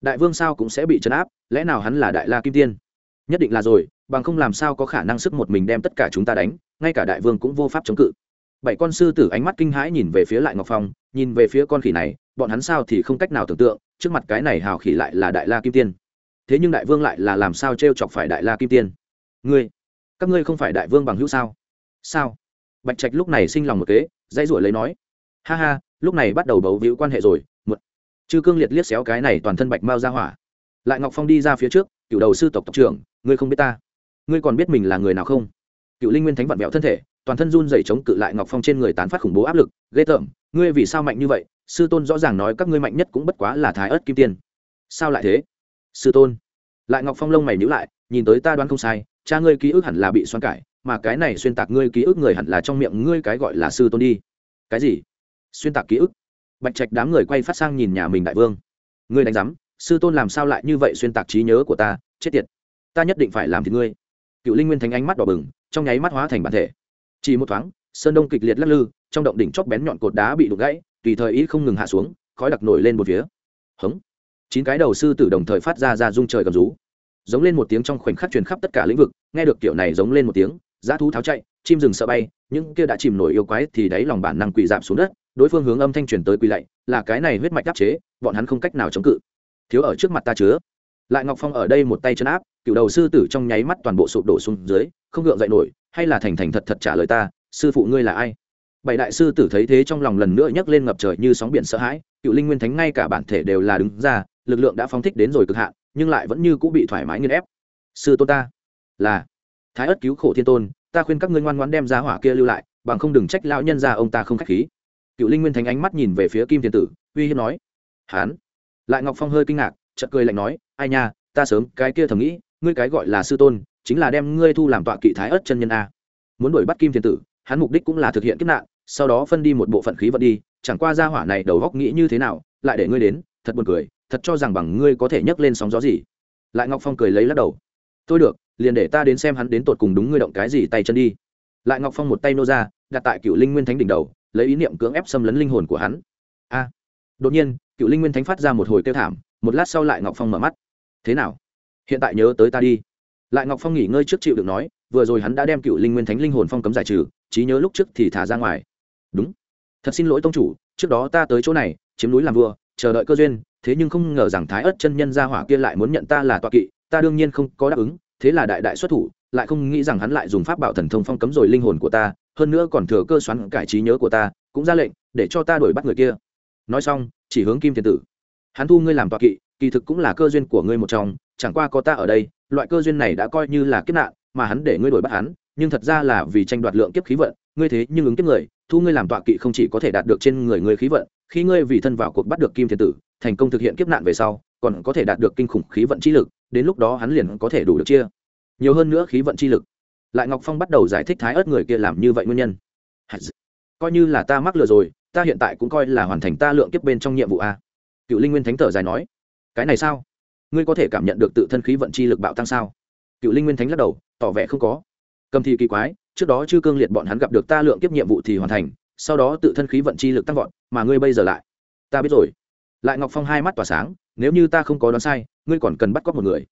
đại vương sao cũng sẽ bị chấn áp, lẽ nào hắn là đại la kim tiên? Nhất định là rồi, bằng không làm sao có khả năng sức một mình đem tất cả chúng ta đánh, ngay cả đại vương cũng vô pháp chống cự. Bảy con sư tử ánh mắt kinh hãi nhìn về phía lại ngọc phong, nhìn về phía con khỉ này, bọn hắn sao thì không cách nào tưởng tượng, trước mặt cái này hào khỉ lại là đại la kim tiên. Thế nhưng đại vương lại là làm sao t r e o chọc phải đại la kim tiên? Ngươi, các ngươi không phải đại vương bằng hữu sao? Sao? Bạch trạch lúc này sinh lòng một kế, dãy ruổi lấy nói. Ha ha, lúc này bắt đầu bấu víu quan hệ rồi một chư cương liệt liếc xéo cái này toàn thân bạch mao ra hỏa. Lại ngọc phong đi ra phía trước cựu đầu sư tộc tộc trưởng ngươi không biết ta. Ngươi còn biết mình là người nào không? Cựu linh nguyên thánh vặn vẹo thân thể, toàn thân run dày chống cự lại ngọc phong trên người tán phát khủng bố áp lực, ghê tởm, ngươi vì sao mạnh như vậy? Sư tôn rõ ràng nói các ngươi mạnh nhất cũng bất quá là thái ớt kim tiên. Sao lại thế? Sư tôn. Lại ngọc phong lông mày nhữ lại, nhìn tới ta đoán không sai, cha ngươi ký ức hẳn là bị xoắn cải, mà cái này xuyên tạc ngươi ký ức người hẳn là trong miệng ngươi cái gọi là sư tôn đi. Cái gì? Xuyên tạc ký ức. Bạch trạch đám người quay phát sang nhìn nhà mình đại vương. Ngươi đánh giám, sư tôn làm sao lại như vậy xuyên tạc trí nhớ của ta? Chết tiệt ta nhất định phải làm thì ngươi. Cựu linh nguyên thánh ánh mắt đỏ bừng, trong nháy mắt hóa thành bản thể. Chỉ một thoáng, sơn đông kịch liệt lắc lư, trong động đỉnh chóp bén nhọn cột đá bị đục gãy, tùy thời ý không ngừng hạ xuống, khói đặc nổi lên một phía. Hống! Chín cái đầu sư tử đồng thời phát ra ra rung trời gầm rú. Giống lên một tiếng trong khoảnh khắc truyền khắp tất cả lĩnh vực, nghe được kiểu này giống lên một tiếng giá thú tháo chạy, chim rừng sợ bay, những kia đã chìm nổi yêu quái thì đáy lòng bản năng quỳ giảm xuống đất, đối phương hướng âm thanh truyền tới quỳ lạy, là cái này huyết mạch đáp chế, bọn hắn không cách nào chống cự. Thiếu ở trước mặt ta chứa lại ngọc phong ở đây một tay chân áp, cựu đầu sư tử trong nháy mắt toàn bộ sụp đổ xuống dưới, không gượng dậy nổi, hay là thành thành thật thật trả lời ta, sư phụ ngươi là ai? Bảy đại sư tử thấy thế trong lòng lần nữa nhấc lên ngập trời như sóng biển sợ hãi, cựu linh nguyên thánh ngay cả bản thể đều là đứng ra, lực lượng đã phóng thích đến rồi cực hạn, nhưng lại vẫn như cũng bị thoải mái nghiên ép. Sư tôn ta, là thái ất cứu khổ thiên tôn, ta khuyên các ngươi ngoan ngoan đem ra hỏa kia lưu lại, bằng không đừng trách lão nhân ra ông ta không khách khí. Cựu linh nguyên thánh ánh mắt nhìn về phía kim thiên tử, uy hiếp nói, hán. Lại ngọc phong hơi kinh ngạc, chợt cười lạnh nói ai nha, ta sớm, cái kia thầm nghĩ, ngươi cái gọi là sư tôn, chính là đem ngươi thu làm tọa kỵ thái ất chân nhân a. Muốn đuổi bắt kim thiên tử, hắn mục đích cũng là thực hiện kiếp nạn, sau đó phân đi một bộ phận khí vận đi, chẳng qua ra hỏa này đầu góc nghĩ như thế nào, lại để ngươi đến, thật buồn cười, thật cho rằng bằng ngươi có thể nhấc lên sóng gió gì. Lại ngọc phong cười lấy lắc đầu. Thôi được, liền để ta đến xem hắn đến tột cùng đúng ngươi động cái gì tay chân đi. Lại ngọc phong một tay nô ra, đặt tại cựu linh nguyên thánh đỉnh đầu, lấy ý niệm cưỡng ép xâm lấn linh hồn của hắn. A. Đột nhiên cựu linh nguyên thánh phát ra một hồi kêu thảm, một lát sau lại ngọc phong mở mắt thế nào? Hiện tại nhớ tới ta đi. Lại ngọc phong nghỉ ngơi trước chịu được nói, vừa rồi hắn đã đem cựu linh nguyên thánh linh hồn phong cấm giải trừ, trí nhớ lúc trước thì thả ra ngoài. Đúng. Thật xin lỗi tông chủ, trước đó ta tới chỗ này, chiếm núi làm vua, chờ đợi cơ duyên, thế nhưng không ngờ rằng thái ớt chân nhân gia hỏa kia lại muốn nhận ta là tọa kỵ, ta đương nhiên không có đáp ứng, thế là đại đại xuất thủ, lại không nghĩ rằng hắn lại dùng pháp bảo thần thông phong cấm rồi linh hồn của ta, hơn nữa còn thừa cơ xoắn cải trí nhớ của ta, cũng ra lệnh, để cho ta đuổi bắt người kia. Nói xong, chỉ hướng kim thiên tử hắn thu ngươi làm tọa kỵ, kỳ thực cũng là cơ duyên của ngươi một trong, chẳng qua có ta ở đây, loại cơ duyên này đã coi như là kiếp nạn, mà hắn để ngươi đuổi bắt hắn, nhưng thật ra là vì tranh đoạt lượng kiếp khí vận, ngươi thế nhưng ứng kiếp người, thu ngươi làm tọa kỵ không chỉ có thể đạt được trên người ngươi khí vận, khi ngươi vì thân vào cuộc bắt được kim thiên tử, thành công thực hiện kiếp nạn về sau, còn có thể đạt được kinh khủng khí vận chi lực, đến lúc đó hắn liền có thể đủ được chia. Nhiều hơn nữa khí vận chi lực. Lại ngọc phong bắt đầu giải thích thái ớt người kia làm như vậy nguyên nhân. Coi như là ta mắc lừa rồi, ta hiện tại cũng coi là hoàn thành ta lượng kiếp bên trong nhiệm vụ a cựu linh nguyên thánh thở dài nói, cái này sao? Ngươi có thể cảm nhận được tự thân khí vận chi lực bạo tăng sao? Cựu linh nguyên thánh lắc đầu, tỏ vẻ không có. Cầm thì kỳ quái, trước đó chư cương liệt bọn hắn gặp được ta lượng kiếp nhiệm vụ thì hoàn thành, sau đó tự thân khí vận chi lực tăng vọt, mà ngươi bây giờ lại? Ta biết rồi. Lại ngọc phong hai mắt tỏa sáng, nếu như ta không có đoán sai, ngươi còn cần bắt cóc một người.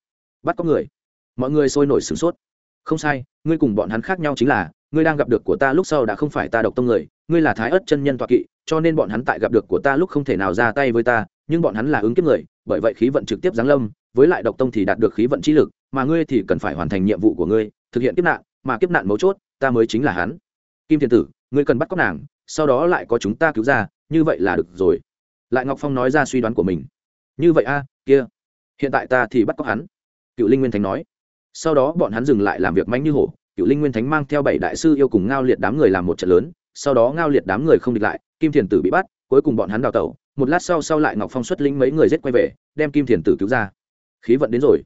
Bắt cóc người? Mọi người sôi nổi sửng sốt. Không sai, ngươi cùng bọn hắn khác nhau chính là, ngươi đang gặp được của ta lúc sau đã không phải ta độc tông người, ngươi là thái ớt chân nhân toạ kỵ, cho nên bọn hắn tại gặp được của ta lúc không thể nào ra tay với ta nhưng bọn hắn là ứng kiếp người, bởi vậy khí vận trực tiếp giáng lâm, với lại độc tông thì đạt được khí vận trí lực, mà ngươi thì cần phải hoàn thành nhiệm vụ của ngươi, thực hiện kiếp nạn, mà kiếp nạn mấu chốt, ta mới chính là hắn. Kim thiên tử, ngươi cần bắt cóc nàng, sau đó lại có chúng ta cứu ra, như vậy là được rồi. Lại ngọc phong nói ra suy đoán của mình. Như vậy a à, kia. Hiện tại ta thì bắt cóc hắn. Cựu linh nguyên thánh nói. Sau đó bọn hắn dừng lại làm việc manh như hổ. Cựu linh nguyên thánh mang theo bảy đại sư yêu cùng ngao liệt đám người làm một trận lớn, sau đó ngao liệt đám người không địch lại, kim thiền tử bị bắt, cuối cùng bọn hắn đào tẩu một lát sau sau lại ngọc phong xuất lĩnh mấy người rết quay về đem kim thiền tử cứu ra. Khí vận đến rồi.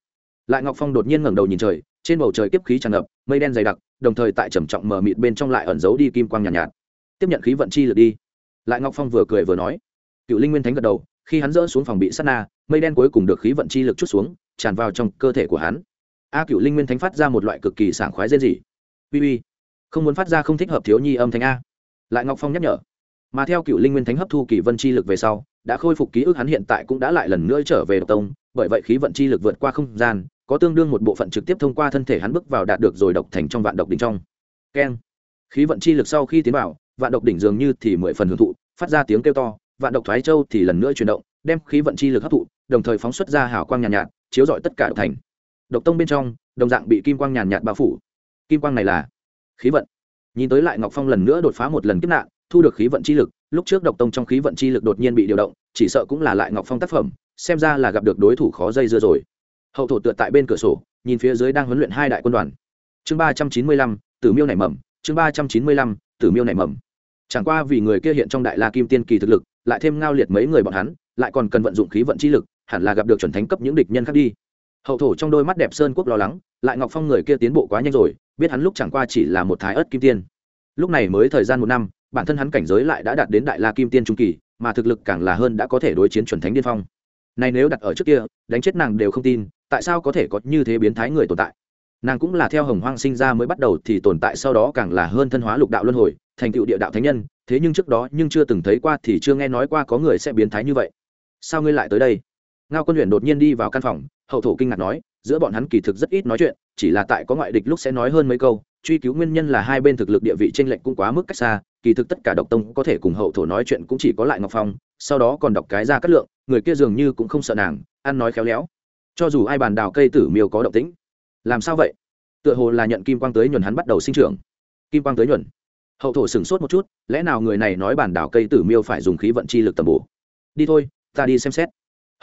Lại ngọc phong đột nhiên ngẩng đầu nhìn trời trên bầu trời kiếp khí tràn ngập mây đen dày đặc đồng thời tại trầm trọng mờ mịt bên trong lại ẩn giấu đi kim quang nhàn nhạt, nhạt. Tiếp nhận khí vận chi lượt đi. Lại ngọc phong vừa cười vừa nói. Cựu linh nguyên thánh gật đầu khi hắn dỡ xuống phòng bị sát na mây đen cuối cùng được khí vận chi lực chút xuống tràn vào trong cơ thể của hắn. A cựu linh nguyên thánh phát ra một loại cực kỳ sảng khoái dễ gì uy uy không muốn phát ra không thích hợp thiếu nhi âm thanh a. Lại ngọc phong nhắc nhở mà theo cựu linh nguyên thánh hấp thu kỳ vân chi lực về sau đã khôi phục ký ức hắn hiện tại cũng đã lại lần nữa trở về độc tông bởi vậy khí vận chi lực vượt qua không gian có tương đương một bộ phận trực tiếp thông qua thân thể hắn bước vào đạt được rồi độc thành trong vạn độc đỉnh trong. Keng. Khí vận chi lực sau khi tiến vào vạn độc đỉnh dường như thì mười phần hưởng thụ phát ra tiếng kêu to vạn độc thoái châu thì lần nữa chuyển động đem khí vận chi lực hấp thụ đồng thời phóng xuất ra hào quang nhàn nhạt, nhạt chiếu rọi tất cả độc thành. Độc tông bên trong đồng dạng bị kim quang nhàn nhạt bao phủ. Kim quang này là khí vận. Nhìn tới lại ngọc phong lần nữa đột phá một lần kiếp nạn thu được khí vận chi lực, lúc trước độc tông trong khí vận chi lực đột nhiên bị điều động, chỉ sợ cũng là lại ngọc phong tác phẩm, xem ra là gặp được đối thủ khó dây dưa rồi. Hậu thổ tựa tại bên cửa sổ, nhìn phía dưới đang huấn luyện hai đại quân đoàn. Chương ba trăm chín mươi lăm, tử miêu nảy mầm, chương ba trăm chín mươi lăm, tử miêu nảy mầm. Chẳng qua vì người kia hiện trong đại la kim tiên kỳ thực lực, lại thêm ngao liệt mấy người bọn hắn, lại còn cần vận dụng khí vận chi lực, hẳn là gặp được chuẩn thánh cấp những địch nhân khác đi. Hậu thổ trong đôi mắt đẹp sơn quốc lo lắng, lại ngọc phong người kia tiến bộ quá nhanh rồi, biết hắn lúc chẳng qua chỉ là một thái ớt kim tiên. Lúc này mới thời gian một năm bản thân hắn cảnh giới lại đã đạt đến đại la kim tiên trung kỳ, mà thực lực càng là hơn đã có thể đối chiến chuẩn thánh điên phong. Này nếu đặt ở trước kia, đánh chết nàng đều không tin, tại sao có thể có như thế biến thái người tồn tại? Nàng cũng là theo hồng hoang sinh ra mới bắt đầu thì tồn tại, sau đó càng là hơn thân hóa lục đạo luân hồi, thành tựu địa đạo thánh nhân, thế nhưng trước đó nhưng chưa từng thấy qua thì chưa nghe nói qua có người sẽ biến thái như vậy. Sao ngươi lại tới đây? Ngao quân luyện đột nhiên đi vào căn phòng, hậu thổ kinh ngạc nói, giữa bọn hắn kỳ thực rất ít nói chuyện, chỉ là tại có ngoại địch lúc sẽ nói hơn mấy câu truy cứu nguyên nhân là hai bên thực lực địa vị tranh lệch cũng quá mức cách xa, kỳ thực tất cả độc tông có thể cùng hậu thổ nói chuyện cũng chỉ có lại ngọc phong, sau đó còn đọc cái ra cắt lượng, người kia dường như cũng không sợ nàng, ăn nói khéo léo. Cho dù ai bàn đào cây tử miêu có động tĩnh, làm sao vậy? Tựa hồ là nhận kim quang tới nhuần hắn bắt đầu sinh trưởng. Kim quang tới nhuần. Hậu thổ sửng sốt một chút, lẽ nào người này nói bản đảo cây tử miêu phải dùng khí vận chi lực tầm bổ? Đi thôi, ta đi xem xét.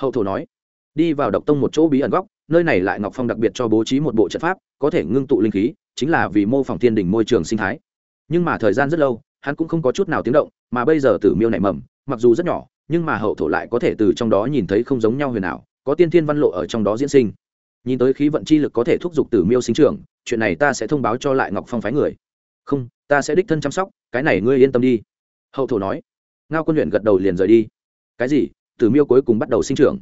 Hậu thổ nói. Đi vào độc tông một chỗ bí ẩn góc, nơi này lại ngọc phong đặc biệt cho bố trí một bộ trận pháp, có thể ngưng tụ linh khí chính là vì mô phỏng thiên đỉnh môi trường sinh thái. Nhưng mà thời gian rất lâu, hắn cũng không có chút nào tiếng động, mà bây giờ tử miêu nảy mầm, mặc dù rất nhỏ, nhưng mà hậu thổ lại có thể từ trong đó nhìn thấy không giống nhau huyền ảo, có tiên thiên văn lộ ở trong đó diễn sinh. Nhìn tới khí vận chi lực có thể thúc giục tử miêu sinh trưởng, chuyện này ta sẽ thông báo cho lại ngọc phong phái người. Không, ta sẽ đích thân chăm sóc, cái này ngươi yên tâm đi. Hậu thổ nói. Ngao quân luyện gật đầu liền rời đi. Cái gì? Tử miêu cuối cùng bắt đầu sinh trưởng?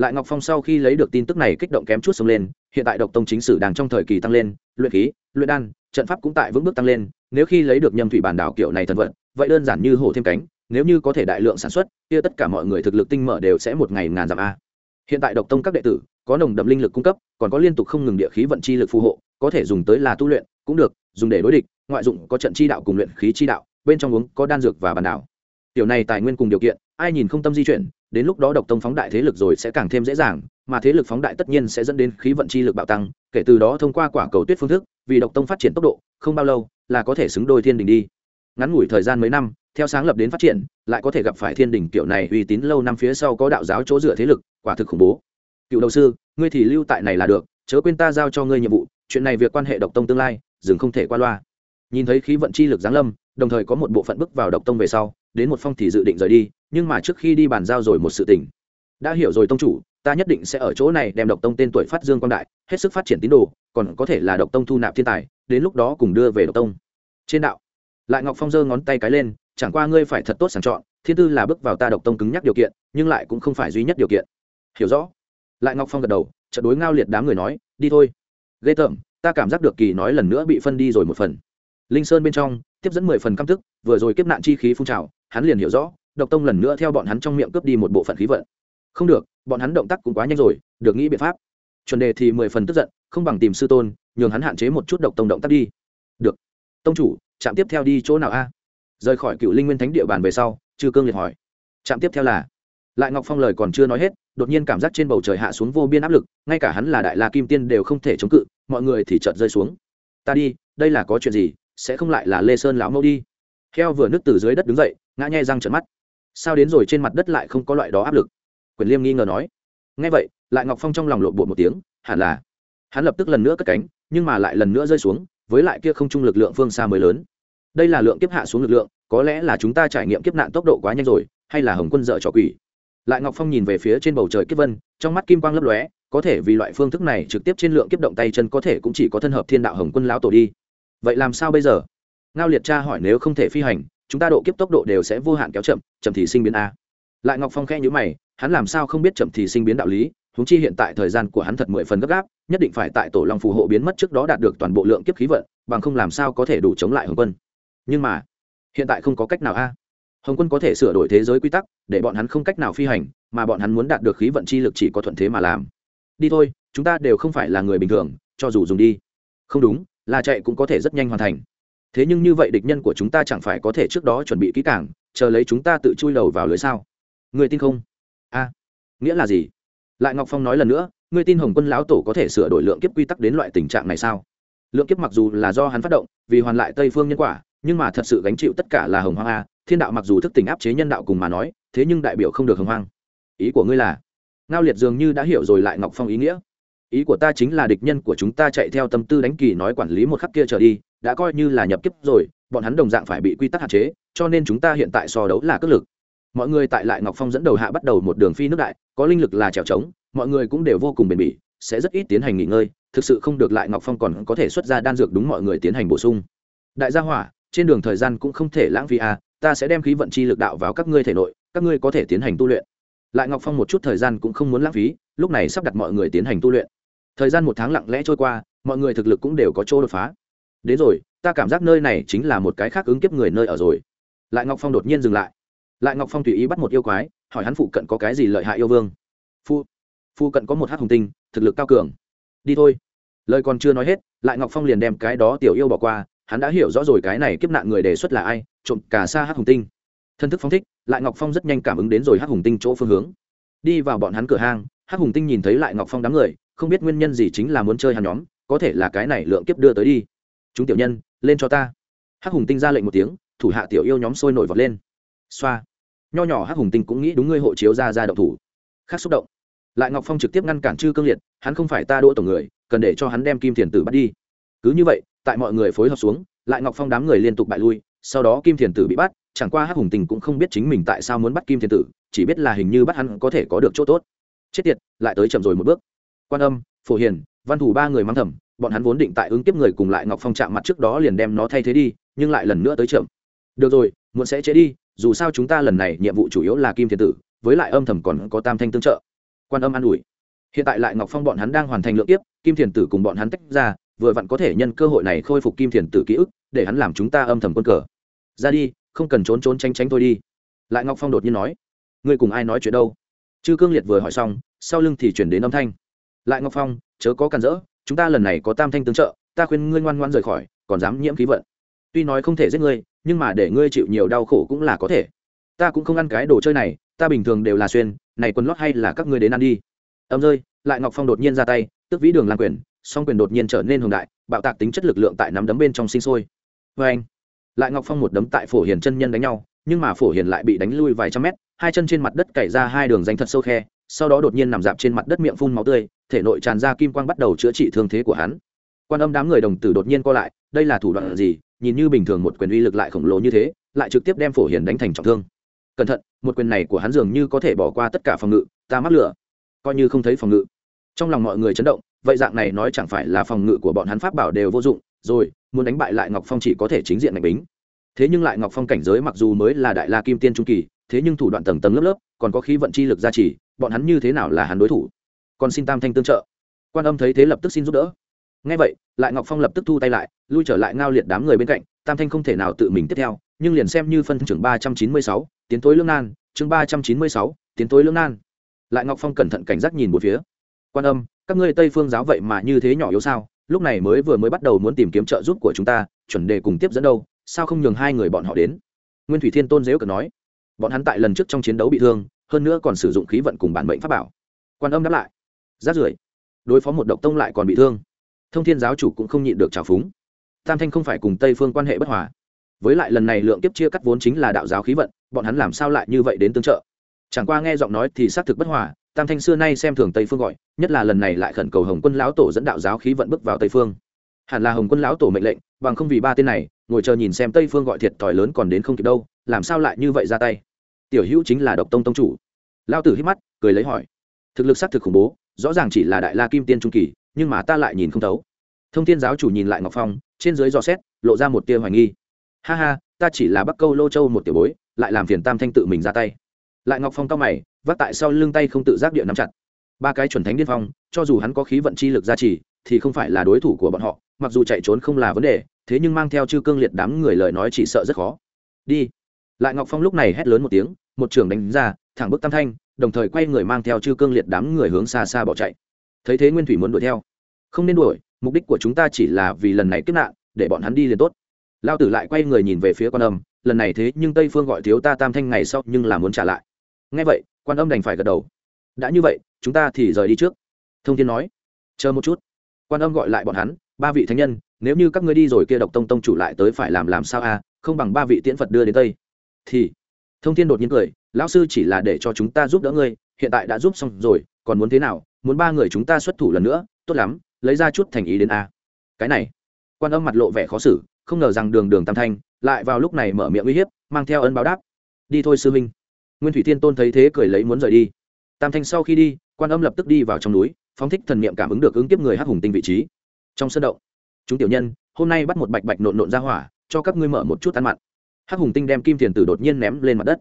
Lại ngọc phong sau khi lấy được tin tức này kích động kém chút xông lên, hiện tại độc tông chính sử đang trong thời kỳ tăng lên, luyện khí, luyện đan, trận pháp cũng tại vững bước tăng lên, nếu khi lấy được nhâm thủy bản đảo kiểu này thần vận, vậy đơn giản như hổ thêm cánh, nếu như có thể đại lượng sản xuất, kia tất cả mọi người thực lực tinh mở đều sẽ một ngày ngàn dặm a. Hiện tại độc tông các đệ tử, có nồng đậm linh lực cung cấp, còn có liên tục không ngừng địa khí vận chi lực phù hộ, có thể dùng tới là tu luyện, cũng được, dùng để đối địch, ngoại dụng có trận chi đạo cùng luyện khí chi đạo, bên trong uống có đan dược và bản đảo. Tiểu này tài nguyên cùng điều kiện ai nhìn không tâm di chuyển, đến lúc đó độc tông phóng đại thế lực rồi sẽ càng thêm dễ dàng, mà thế lực phóng đại tất nhiên sẽ dẫn đến khí vận chi lực bạo tăng, kể từ đó thông qua quả cầu tuyết phương thức, vì độc tông phát triển tốc độ, không bao lâu là có thể xứng đôi thiên đình đi. Ngắn ngủi thời gian mấy năm, theo sáng lập đến phát triển, lại có thể gặp phải thiên đình kiểu này uy tín lâu năm phía sau có đạo giáo chỗ dựa thế lực, quả thực khủng bố. Cựu đầu sư, ngươi thì lưu tại này là được, chớ quên ta giao cho ngươi nhiệm vụ, chuyện này việc quan hệ độc tông tương lai, dừng không thể qua loa. Nhìn thấy khí vận chi lực giáng lâm, đồng thời có một bộ phận bước vào độc tông về sau đến một phong thì dự định rời đi, nhưng mà trước khi đi bàn giao rồi một sự tình. Đã hiểu rồi tông chủ, ta nhất định sẽ ở chỗ này đem độc tông tên tuổi phát dương quang đại, hết sức phát triển tín đồ, còn có thể là độc tông thu nạp thiên tài, đến lúc đó cùng đưa về độc tông. Trên đạo, lại ngọc phong giơ ngón tay cái lên, chẳng qua ngươi phải thật tốt sàng chọn, thiên tư là bước vào ta độc tông cứng nhắc điều kiện, nhưng lại cũng không phải duy nhất điều kiện. Hiểu rõ. Lại ngọc phong gật đầu trận đối ngao liệt đám người nói, đi thôi. Ghê tởm, ta cảm giác được kỳ nói lần nữa bị phân đi rồi một phần. Linh sơn bên trong, tiếp dẫn mười phần căm tức, vừa rồi kiếp nạn chi khí phun trào hắn liền hiểu rõ, độc tông lần nữa theo bọn hắn trong miệng cướp đi một bộ phận khí vận. Không được, bọn hắn động tác cũng quá nhanh rồi, được nghĩ biện pháp. Chuẩn đề thì mười phần tức giận, không bằng tìm sư tôn, nhường hắn hạn chế một chút độc tông động tác đi. Được. Tông chủ, trạm tiếp theo đi chỗ nào a? Rời khỏi cựu linh nguyên thánh địa bàn về sau, chư cương liệt hỏi. Trạm tiếp theo là? Lại ngọc phong lời còn chưa nói hết, đột nhiên cảm giác trên bầu trời hạ xuống vô biên áp lực, ngay cả hắn là đại la kim tiên đều không thể chống cự, mọi người thì chợt rơi xuống. Ta đi, đây là có chuyện gì, sẽ không lại là lê sơn lão mẫu đi. Heo vừa nước từ dưới đất đứng dậy ngã nhai răng trợn mắt. Sao đến rồi trên mặt đất lại không có loại đó áp lực? Quyền liêm nghi ngờ nói. Ngay vậy, lại ngọc phong trong lòng lộn bộ một tiếng, hẳn là. Hắn lập tức lần nữa cất cánh, nhưng mà lại lần nữa rơi xuống, với lại kia không chung lực lượng phương xa mới lớn. Đây là lượng kiếp hạ xuống lực lượng, có lẽ là chúng ta trải nghiệm kiếp nạn tốc độ quá nhanh rồi, hay là hồng quân dợ trò quỷ. Lại ngọc phong nhìn về phía trên bầu trời kiếp vân, trong mắt kim quang lấp lóe, có thể vì loại phương thức này trực tiếp trên lượng kiếp động tay chân có thể cũng chỉ có thân hợp thiên đạo hồng quân lão tổ đi. Vậy làm sao bây giờ? Ngao liệt cha hỏi nếu không thể phi hành chúng ta độ kiếp tốc độ đều sẽ vô hạn kéo chậm chậm thì sinh biến a. Lại ngọc phong khẽ nhữ mày, hắn làm sao không biết chậm thì sinh biến đạo lý húng chi hiện tại thời gian của hắn thật mười phần gấp gáp, nhất định phải tại tổ long phù hộ biến mất trước đó đạt được toàn bộ lượng kiếp khí vận, bằng không làm sao có thể đủ chống lại hồng quân. Nhưng mà, hiện tại không có cách nào a. Hồng quân có thể sửa đổi thế giới quy tắc, để bọn hắn không cách nào phi hành, mà bọn hắn muốn đạt được khí vận chi lực chỉ có thuận thế mà làm. Đi thôi, chúng ta đều không phải là người bình thường, cho dù dùng đi. Không đúng là chạy cũng có thể rất nhanh hoàn thành thế nhưng như vậy địch nhân của chúng ta chẳng phải có thể trước đó chuẩn bị kỹ càng, chờ lấy chúng ta tự chui đầu vào lưới sao? Người tin không? A, nghĩa là gì? Lại ngọc phong nói lần nữa người tin hồng quân lão tổ có thể sửa đổi lượng kiếp quy tắc đến loại tình trạng này sao? Lượng kiếp mặc dù là do hắn phát động, vì hoàn lại tây phương nhân quả, nhưng mà thật sự gánh chịu tất cả là hồng hoang a, thiên đạo mặc dù thức tỉnh áp chế nhân đạo cùng mà nói, thế nhưng đại biểu không được hồng hoang. Ý của ngươi là? Ngao liệt dường như đã hiểu rồi lại ngọc phong ý nghĩa. Ý của ta chính là địch nhân của chúng ta chạy theo tâm tư đánh kỳ nói quản lý một khắc kia trở đi đã coi như là nhập kiếp rồi, bọn hắn đồng dạng phải bị quy tắc hạn chế, cho nên chúng ta hiện tại so đấu là cất lực. Mọi người tại lại ngọc phong dẫn đầu hạ bắt đầu một đường phi nước đại, có linh lực là trèo trống, mọi người cũng đều vô cùng bền bỉ, sẽ rất ít tiến hành nghỉ ngơi, thực sự không được lại ngọc phong còn có thể xuất ra đan dược đúng mọi người tiến hành bổ sung. Đại gia hỏa, trên đường thời gian cũng không thể lãng phí à ta sẽ đem khí vận chi lực đạo vào các ngươi thể nội, các ngươi có thể tiến hành tu luyện. Lại ngọc phong một chút thời gian cũng không muốn lãng phí, lúc này sắp đặt mọi người tiến hành tu luyện. Thời gian một tháng lặng lẽ trôi qua, mọi người thực lực cũng đều có chỗ đột phá đến rồi, ta cảm giác nơi này chính là một cái khác ứng kiếp người nơi ở rồi. Lại ngọc phong đột nhiên dừng lại. Lại ngọc phong tùy ý bắt một yêu quái, hỏi hắn phụ cận có cái gì lợi hại yêu vương. Phu phu cận có một hát hùng tinh, thực lực cao cường. Đi thôi. Lời còn chưa nói hết, lại ngọc phong liền đem cái đó tiểu yêu bỏ qua, hắn đã hiểu rõ rồi cái này kiếp nạn người đề xuất là ai, trộm cả xa hát hùng tinh. Thân thức phong thích, lại ngọc phong rất nhanh cảm ứng đến rồi hát hùng tinh chỗ phương hướng. Đi vào bọn hắn cửa hang hát hùng tinh nhìn thấy lại ngọc phong đám người, không biết nguyên nhân gì chính là muốn chơi hắn nhóm, có thể là cái này lượng kiếp đưa tới đi chúng tiểu nhân, lên cho ta. Hắc hùng tinh ra lệnh một tiếng, thủ hạ tiểu yêu nhóm sôi nổi vọt lên. Xoa. Nho nhỏ hắc hùng tinh cũng nghĩ đúng ngươi hộ chiếu ra ra động thủ. Khác xúc động. Lại ngọc phong trực tiếp ngăn cản chư cương liệt, hắn không phải ta đỗ tổng người, cần để cho hắn đem kim thiền tử bắt đi. Cứ như vậy, tại mọi người phối hợp xuống, lại ngọc phong đám người liên tục bại lui, sau đó kim thiền tử bị bắt, chẳng qua hắc hùng tình cũng không biết chính mình tại sao muốn bắt kim thiền tử, chỉ biết là hình như bắt hắn có thể có được chỗ tốt. Chết tiệt, lại tới chậm rồi một bước. Quan âm, phổ hiền, văn thủ ba người mang thầm bọn hắn vốn định tại ứng tiếp người cùng lại ngọc phong chạm mặt trước đó liền đem nó thay thế đi, nhưng lại lần nữa tới chậm. Được rồi, muộn sẽ chế đi, dù sao chúng ta lần này nhiệm vụ chủ yếu là kim thiên tử, với lại âm thầm còn có tam thanh tương trợ. Quan âm an ủi. Hiện tại lại ngọc phong bọn hắn đang hoàn thành lượng tiếp kim thiền tử cùng bọn hắn tách ra, vừa vặn có thể nhân cơ hội này khôi phục kim thiền tử ký ức, để hắn làm chúng ta âm thầm quân cờ. Ra đi, không cần trốn trốn tránh tránh thôi đi. Lại ngọc phong đột nhiên nói. Ngươi cùng ai nói chuyện đâu? Chư cương liệt vừa hỏi xong, sau lưng thì chuyển đến âm thanh. Lại ngọc phong, chớ có cản rỡ chúng ta lần này có tam thanh tương trợ, ta khuyên ngươi ngoan ngoan rời khỏi, còn dám nhiễm khí vận. Tuy nói không thể giết ngươi, nhưng mà để ngươi chịu nhiều đau khổ cũng là có thể. Ta cũng không ăn cái đồ chơi này, ta bình thường đều là xuyên, này quần lót hay là các ngươi đến ăn đi. Âm rơi, lại ngọc phong đột nhiên ra tay, tức vĩ đường lan quyền, song quyền đột nhiên trở nên hùng đại, bạo tạc tính chất lực lượng tại nắm đấm bên trong sinh sôi. Vê anh, lại ngọc phong một đấm tại phổ hiền chân nhân đánh nhau, nhưng mà phổ hiền lại bị đánh lui vài trăm mét, hai chân trên mặt đất cày ra hai đường danh thật sâu khe sau đó đột nhiên nằm dạp trên mặt đất miệng phun máu tươi, thể nội tràn ra kim quang bắt đầu chữa trị thương thế của hắn. Quan âm đám người đồng tử đột nhiên co lại, đây là thủ đoạn gì? Nhìn như bình thường một quyền uy lực lại khổng lồ như thế, lại trực tiếp đem phổ hiền đánh thành trọng thương. Cẩn thận, một quyền này của hắn dường như có thể bỏ qua tất cả phòng ngự, ta mắc lửa. Coi như không thấy phòng ngự. Trong lòng mọi người chấn động, vậy dạng này nói chẳng phải là phòng ngự của bọn hắn pháp bảo đều vô dụng, rồi, muốn đánh bại lại ngọc phong chỉ có thể chính diện mạnh bính. Thế nhưng lại ngọc phong cảnh giới mặc dù mới là đại la kim tiên trung kỳ, thế nhưng thủ đoạn tầng tầng lớp lớp, còn có khí vận chi lực gia trì bọn hắn như thế nào là hắn đối thủ? Còn xin tam thanh tương trợ. Quan âm thấy thế lập tức xin giúp đỡ. Ngay vậy, lại ngọc phong lập tức thu tay lại, lui trở lại ngao liệt đám người bên cạnh, tam thanh không thể nào tự mình tiếp theo, nhưng liền xem như phân trưởng ba trăm chín mươi sáu, tiến tối lương nan chương ba trăm chín mươi sáu, tiến tối lương nan. Lại ngọc phong cẩn thận cảnh giác nhìn một phía. Quan âm, các ngươi tây phương giáo vậy mà như thế nhỏ yếu sao? Lúc này mới vừa mới bắt đầu muốn tìm kiếm trợ giúp của chúng ta, chuẩn đề cùng tiếp dẫn đâu, sao không nhường hai người bọn họ đến? Nguyên thủy thiên tôn dếu cờ nói. Bọn hắn tại lần trước trong chiến đấu bị thương hơn nữa còn sử dụng khí vận cùng bản mệnh pháp bảo. Quan âm đáp lại, rát rưởi, đối phó một độc tông lại còn bị thương. Thông thiên giáo chủ cũng không nhịn được trào phúng. Tam thanh không phải cùng tây phương quan hệ bất hòa. Với lại lần này lượng kiếp chia cắt vốn chính là đạo giáo khí vận, bọn hắn làm sao lại như vậy đến tương trợ? Chẳng qua nghe giọng nói thì xác thực bất hòa, tam thanh xưa nay xem thường tây phương gọi, nhất là lần này lại khẩn cầu hồng quân lão tổ dẫn đạo giáo khí vận bước vào tây phương. Hẳn là hồng quân lão tổ mệnh lệnh, bằng không vì ba tên này, ngồi chờ nhìn xem tây phương gọi thiệt thòi lớn còn đến không kịp đâu, làm sao lại như vậy ra tay? Tiểu hữu chính là độc tông tông chủ. Lao tử hít mắt, cười lấy hỏi. Thực lực xác thực khủng bố, rõ ràng chỉ là đại la kim tiên trung kỳ, nhưng mà ta lại nhìn không thấu. Thông thiên giáo chủ nhìn lại ngọc phong, trên dưới dò xét, lộ ra một tia hoài nghi. Ha ha, ta chỉ là bắc câu lô châu một tiểu bối, lại làm phiền tam thanh tự mình ra tay. Lại ngọc phong cao mày, vác tại sau lưng tay không tự giác địa nắm chặt. Ba cái chuẩn thánh điên phong, cho dù hắn có khí vận chi lực gia trì, thì không phải là đối thủ của bọn họ, mặc dù chạy trốn không là vấn đề, thế nhưng mang theo chư cương liệt đám người lời nói chỉ sợ rất khó. Đi. Lại ngọc phong lúc này hét lớn một tiếng một trường đánh ra, thẳng bức tam thanh, đồng thời quay người mang theo chư cương liệt đám người hướng xa xa bỏ chạy. Thấy thế nguyên thủy muốn đuổi theo. Không nên đuổi, mục đích của chúng ta chỉ là vì lần này kiếp nạn, để bọn hắn đi liền tốt. Lao tử lại quay người nhìn về phía quan âm, lần này thế nhưng tây phương gọi thiếu ta tam thanh ngày sau nhưng là muốn trả lại. Ngay vậy, quan âm đành phải gật đầu. Đã như vậy, chúng ta thì rời đi trước. Thông thiên nói, chờ một chút. Quan âm gọi lại bọn hắn, ba vị thánh nhân, nếu như các ngươi đi rồi kia độc tông tông chủ lại tới phải làm làm sao a không bằng ba vị tiễn phật đưa đến tây. Thì thông thiên đột nhiên cười, lão sư chỉ là để cho chúng ta giúp đỡ ngươi, hiện tại đã giúp xong rồi, còn muốn thế nào? Muốn ba người chúng ta xuất thủ lần nữa, tốt lắm, lấy ra chút thành ý đến a. Cái này, quan âm mặt lộ vẻ khó xử, không ngờ rằng đường đường tam thanh, lại vào lúc này mở miệng uy hiếp, mang theo ân báo đáp. Đi thôi sư minh nguyên thủy thiên tôn thấy thế cười lấy muốn rời đi. Tam thanh sau khi đi, quan âm lập tức đi vào trong núi, phóng thích thần niệm cảm ứng được ứng tiếp người hắc hùng tinh vị trí. Trong sân động, chúng tiểu nhân, hôm nay bắt một bạch bạch nộn nộn ra hỏa, cho các ngươi mở một chút ăn mặn hắc hùng tinh đem kim tiền tử đột nhiên ném lên mặt đất.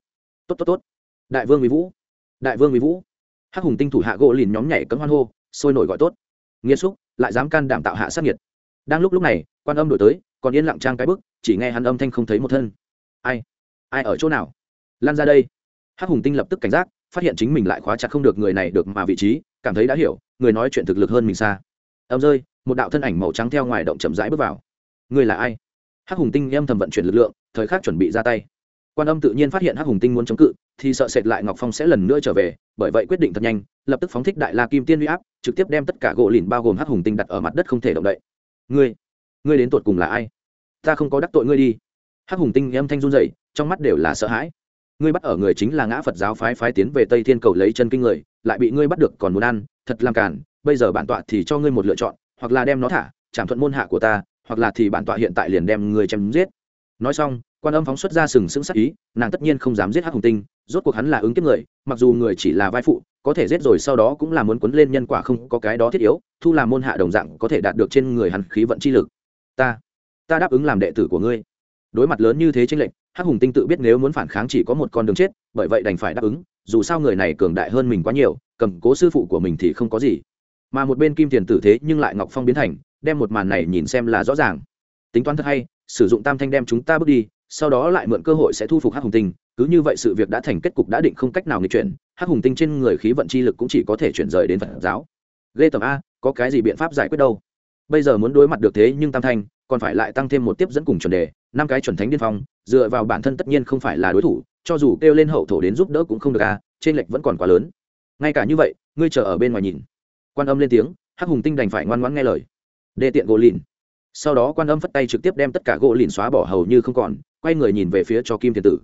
Tốt tốt tốt. Đại vương mỹ vũ. Đại vương mỹ vũ. Hắc hùng tinh thủ hạ gỗ lìn nhóm nhảy cấm hoan hô, sôi nổi gọi tốt. Nghiêm xúc, lại dám can đảm tạo hạ sát nhiệt đang lúc lúc này, quan âm đổi tới, còn yên lặng trang cái bức, chỉ nghe hắn âm thanh không thấy một thân. Ai? Ai ở chỗ nào? Lan ra đây. Hắc hùng tinh lập tức cảnh giác, phát hiện chính mình lại khóa chặt không được người này được mà vị trí, cảm thấy đã hiểu, người nói chuyện thực lực hơn mình xa. Âm rơi, một đạo thân ảnh màu trắng theo ngoài động chậm rãi bước vào. Người là ai? Hắc hùng tinh âm thầm vận chuyển lực lượng, thời khắc chuẩn bị ra tay. Quan âm tự nhiên phát hiện hắc hùng tinh muốn chống cự, thì sợ sệt lại ngọc phong sẽ lần nữa trở về, bởi vậy quyết định thật nhanh, lập tức phóng thích đại la kim tiên huy áp, trực tiếp đem tất cả gỗ lìn bao gồm hắc hùng tinh đặt ở mặt đất không thể động đậy. Ngươi ngươi đến tột cùng là ai? Ta không có đắc tội ngươi đi. Hắc hùng tinh âm thanh run dậy trong mắt đều là sợ hãi. Ngươi bắt ở người chính là ngã phật giáo phái phái tiến về tây thiên cầu lấy chân kinh người, lại bị ngươi bắt được còn muốn ăn, thật làm cản bây giờ bản tọa thì cho ngươi một lựa chọn, hoặc là đem nó thả, chạm thuận môn hạ của ta hoặc là thì bản tọa hiện tại liền đem ngươi chém giết. Nói xong quan âm phóng xuất ra sừng sững sắc ý nàng tất nhiên không dám giết hắc hùng tinh rốt cuộc hắn là ứng kiếp người mặc dù người chỉ là vai phụ có thể giết rồi sau đó cũng là muốn quấn lên nhân quả không có cái đó thiết yếu thu làm môn hạ đồng dạng có thể đạt được trên người hắn khí vận chi lực. Ta ta đáp ứng làm đệ tử của ngươi. Đối mặt lớn như thế tranh lệnh, hắc hùng tinh tự biết nếu muốn phản kháng chỉ có một con đường chết bởi vậy đành phải đáp ứng dù sao người này cường đại hơn mình quá nhiều cầm cố sư phụ của mình thì không có gì. Mà một bên kim tiền tử thế nhưng lại ngọc phong biến thành đem một màn này nhìn xem là rõ ràng. Tính toán thật hay, sử dụng tam thanh đem chúng ta bước đi, sau đó lại mượn cơ hội sẽ thu phục hắc hùng tinh, cứ như vậy sự việc đã thành kết cục đã định không cách nào nghịch chuyển, hắc hùng tinh trên người khí vận chi lực cũng chỉ có thể chuyển rời đến phật giáo. Ghê tầm a, có cái gì biện pháp giải quyết đâu? Bây giờ muốn đối mặt được thế nhưng tam thanh, còn phải lại tăng thêm một tiếp dẫn cùng chuẩn đề, năm cái chuẩn thánh điên phong, dựa vào bản thân tất nhiên không phải là đối thủ, cho dù kêu lên hậu thổ đến giúp đỡ cũng không được a, trên lệch vẫn còn quá lớn. Ngay cả như vậy, ngươi chờ ở bên ngoài nhìn. Quan âm lên tiếng, hắc hùng tinh đành phải ngoan ngoãn nghe lời đê tiện gỗ lìn. Sau đó quan âm phất tay trực tiếp đem tất cả gỗ lìn xóa bỏ hầu như không còn, quay người nhìn về phía cho kim thiền tử.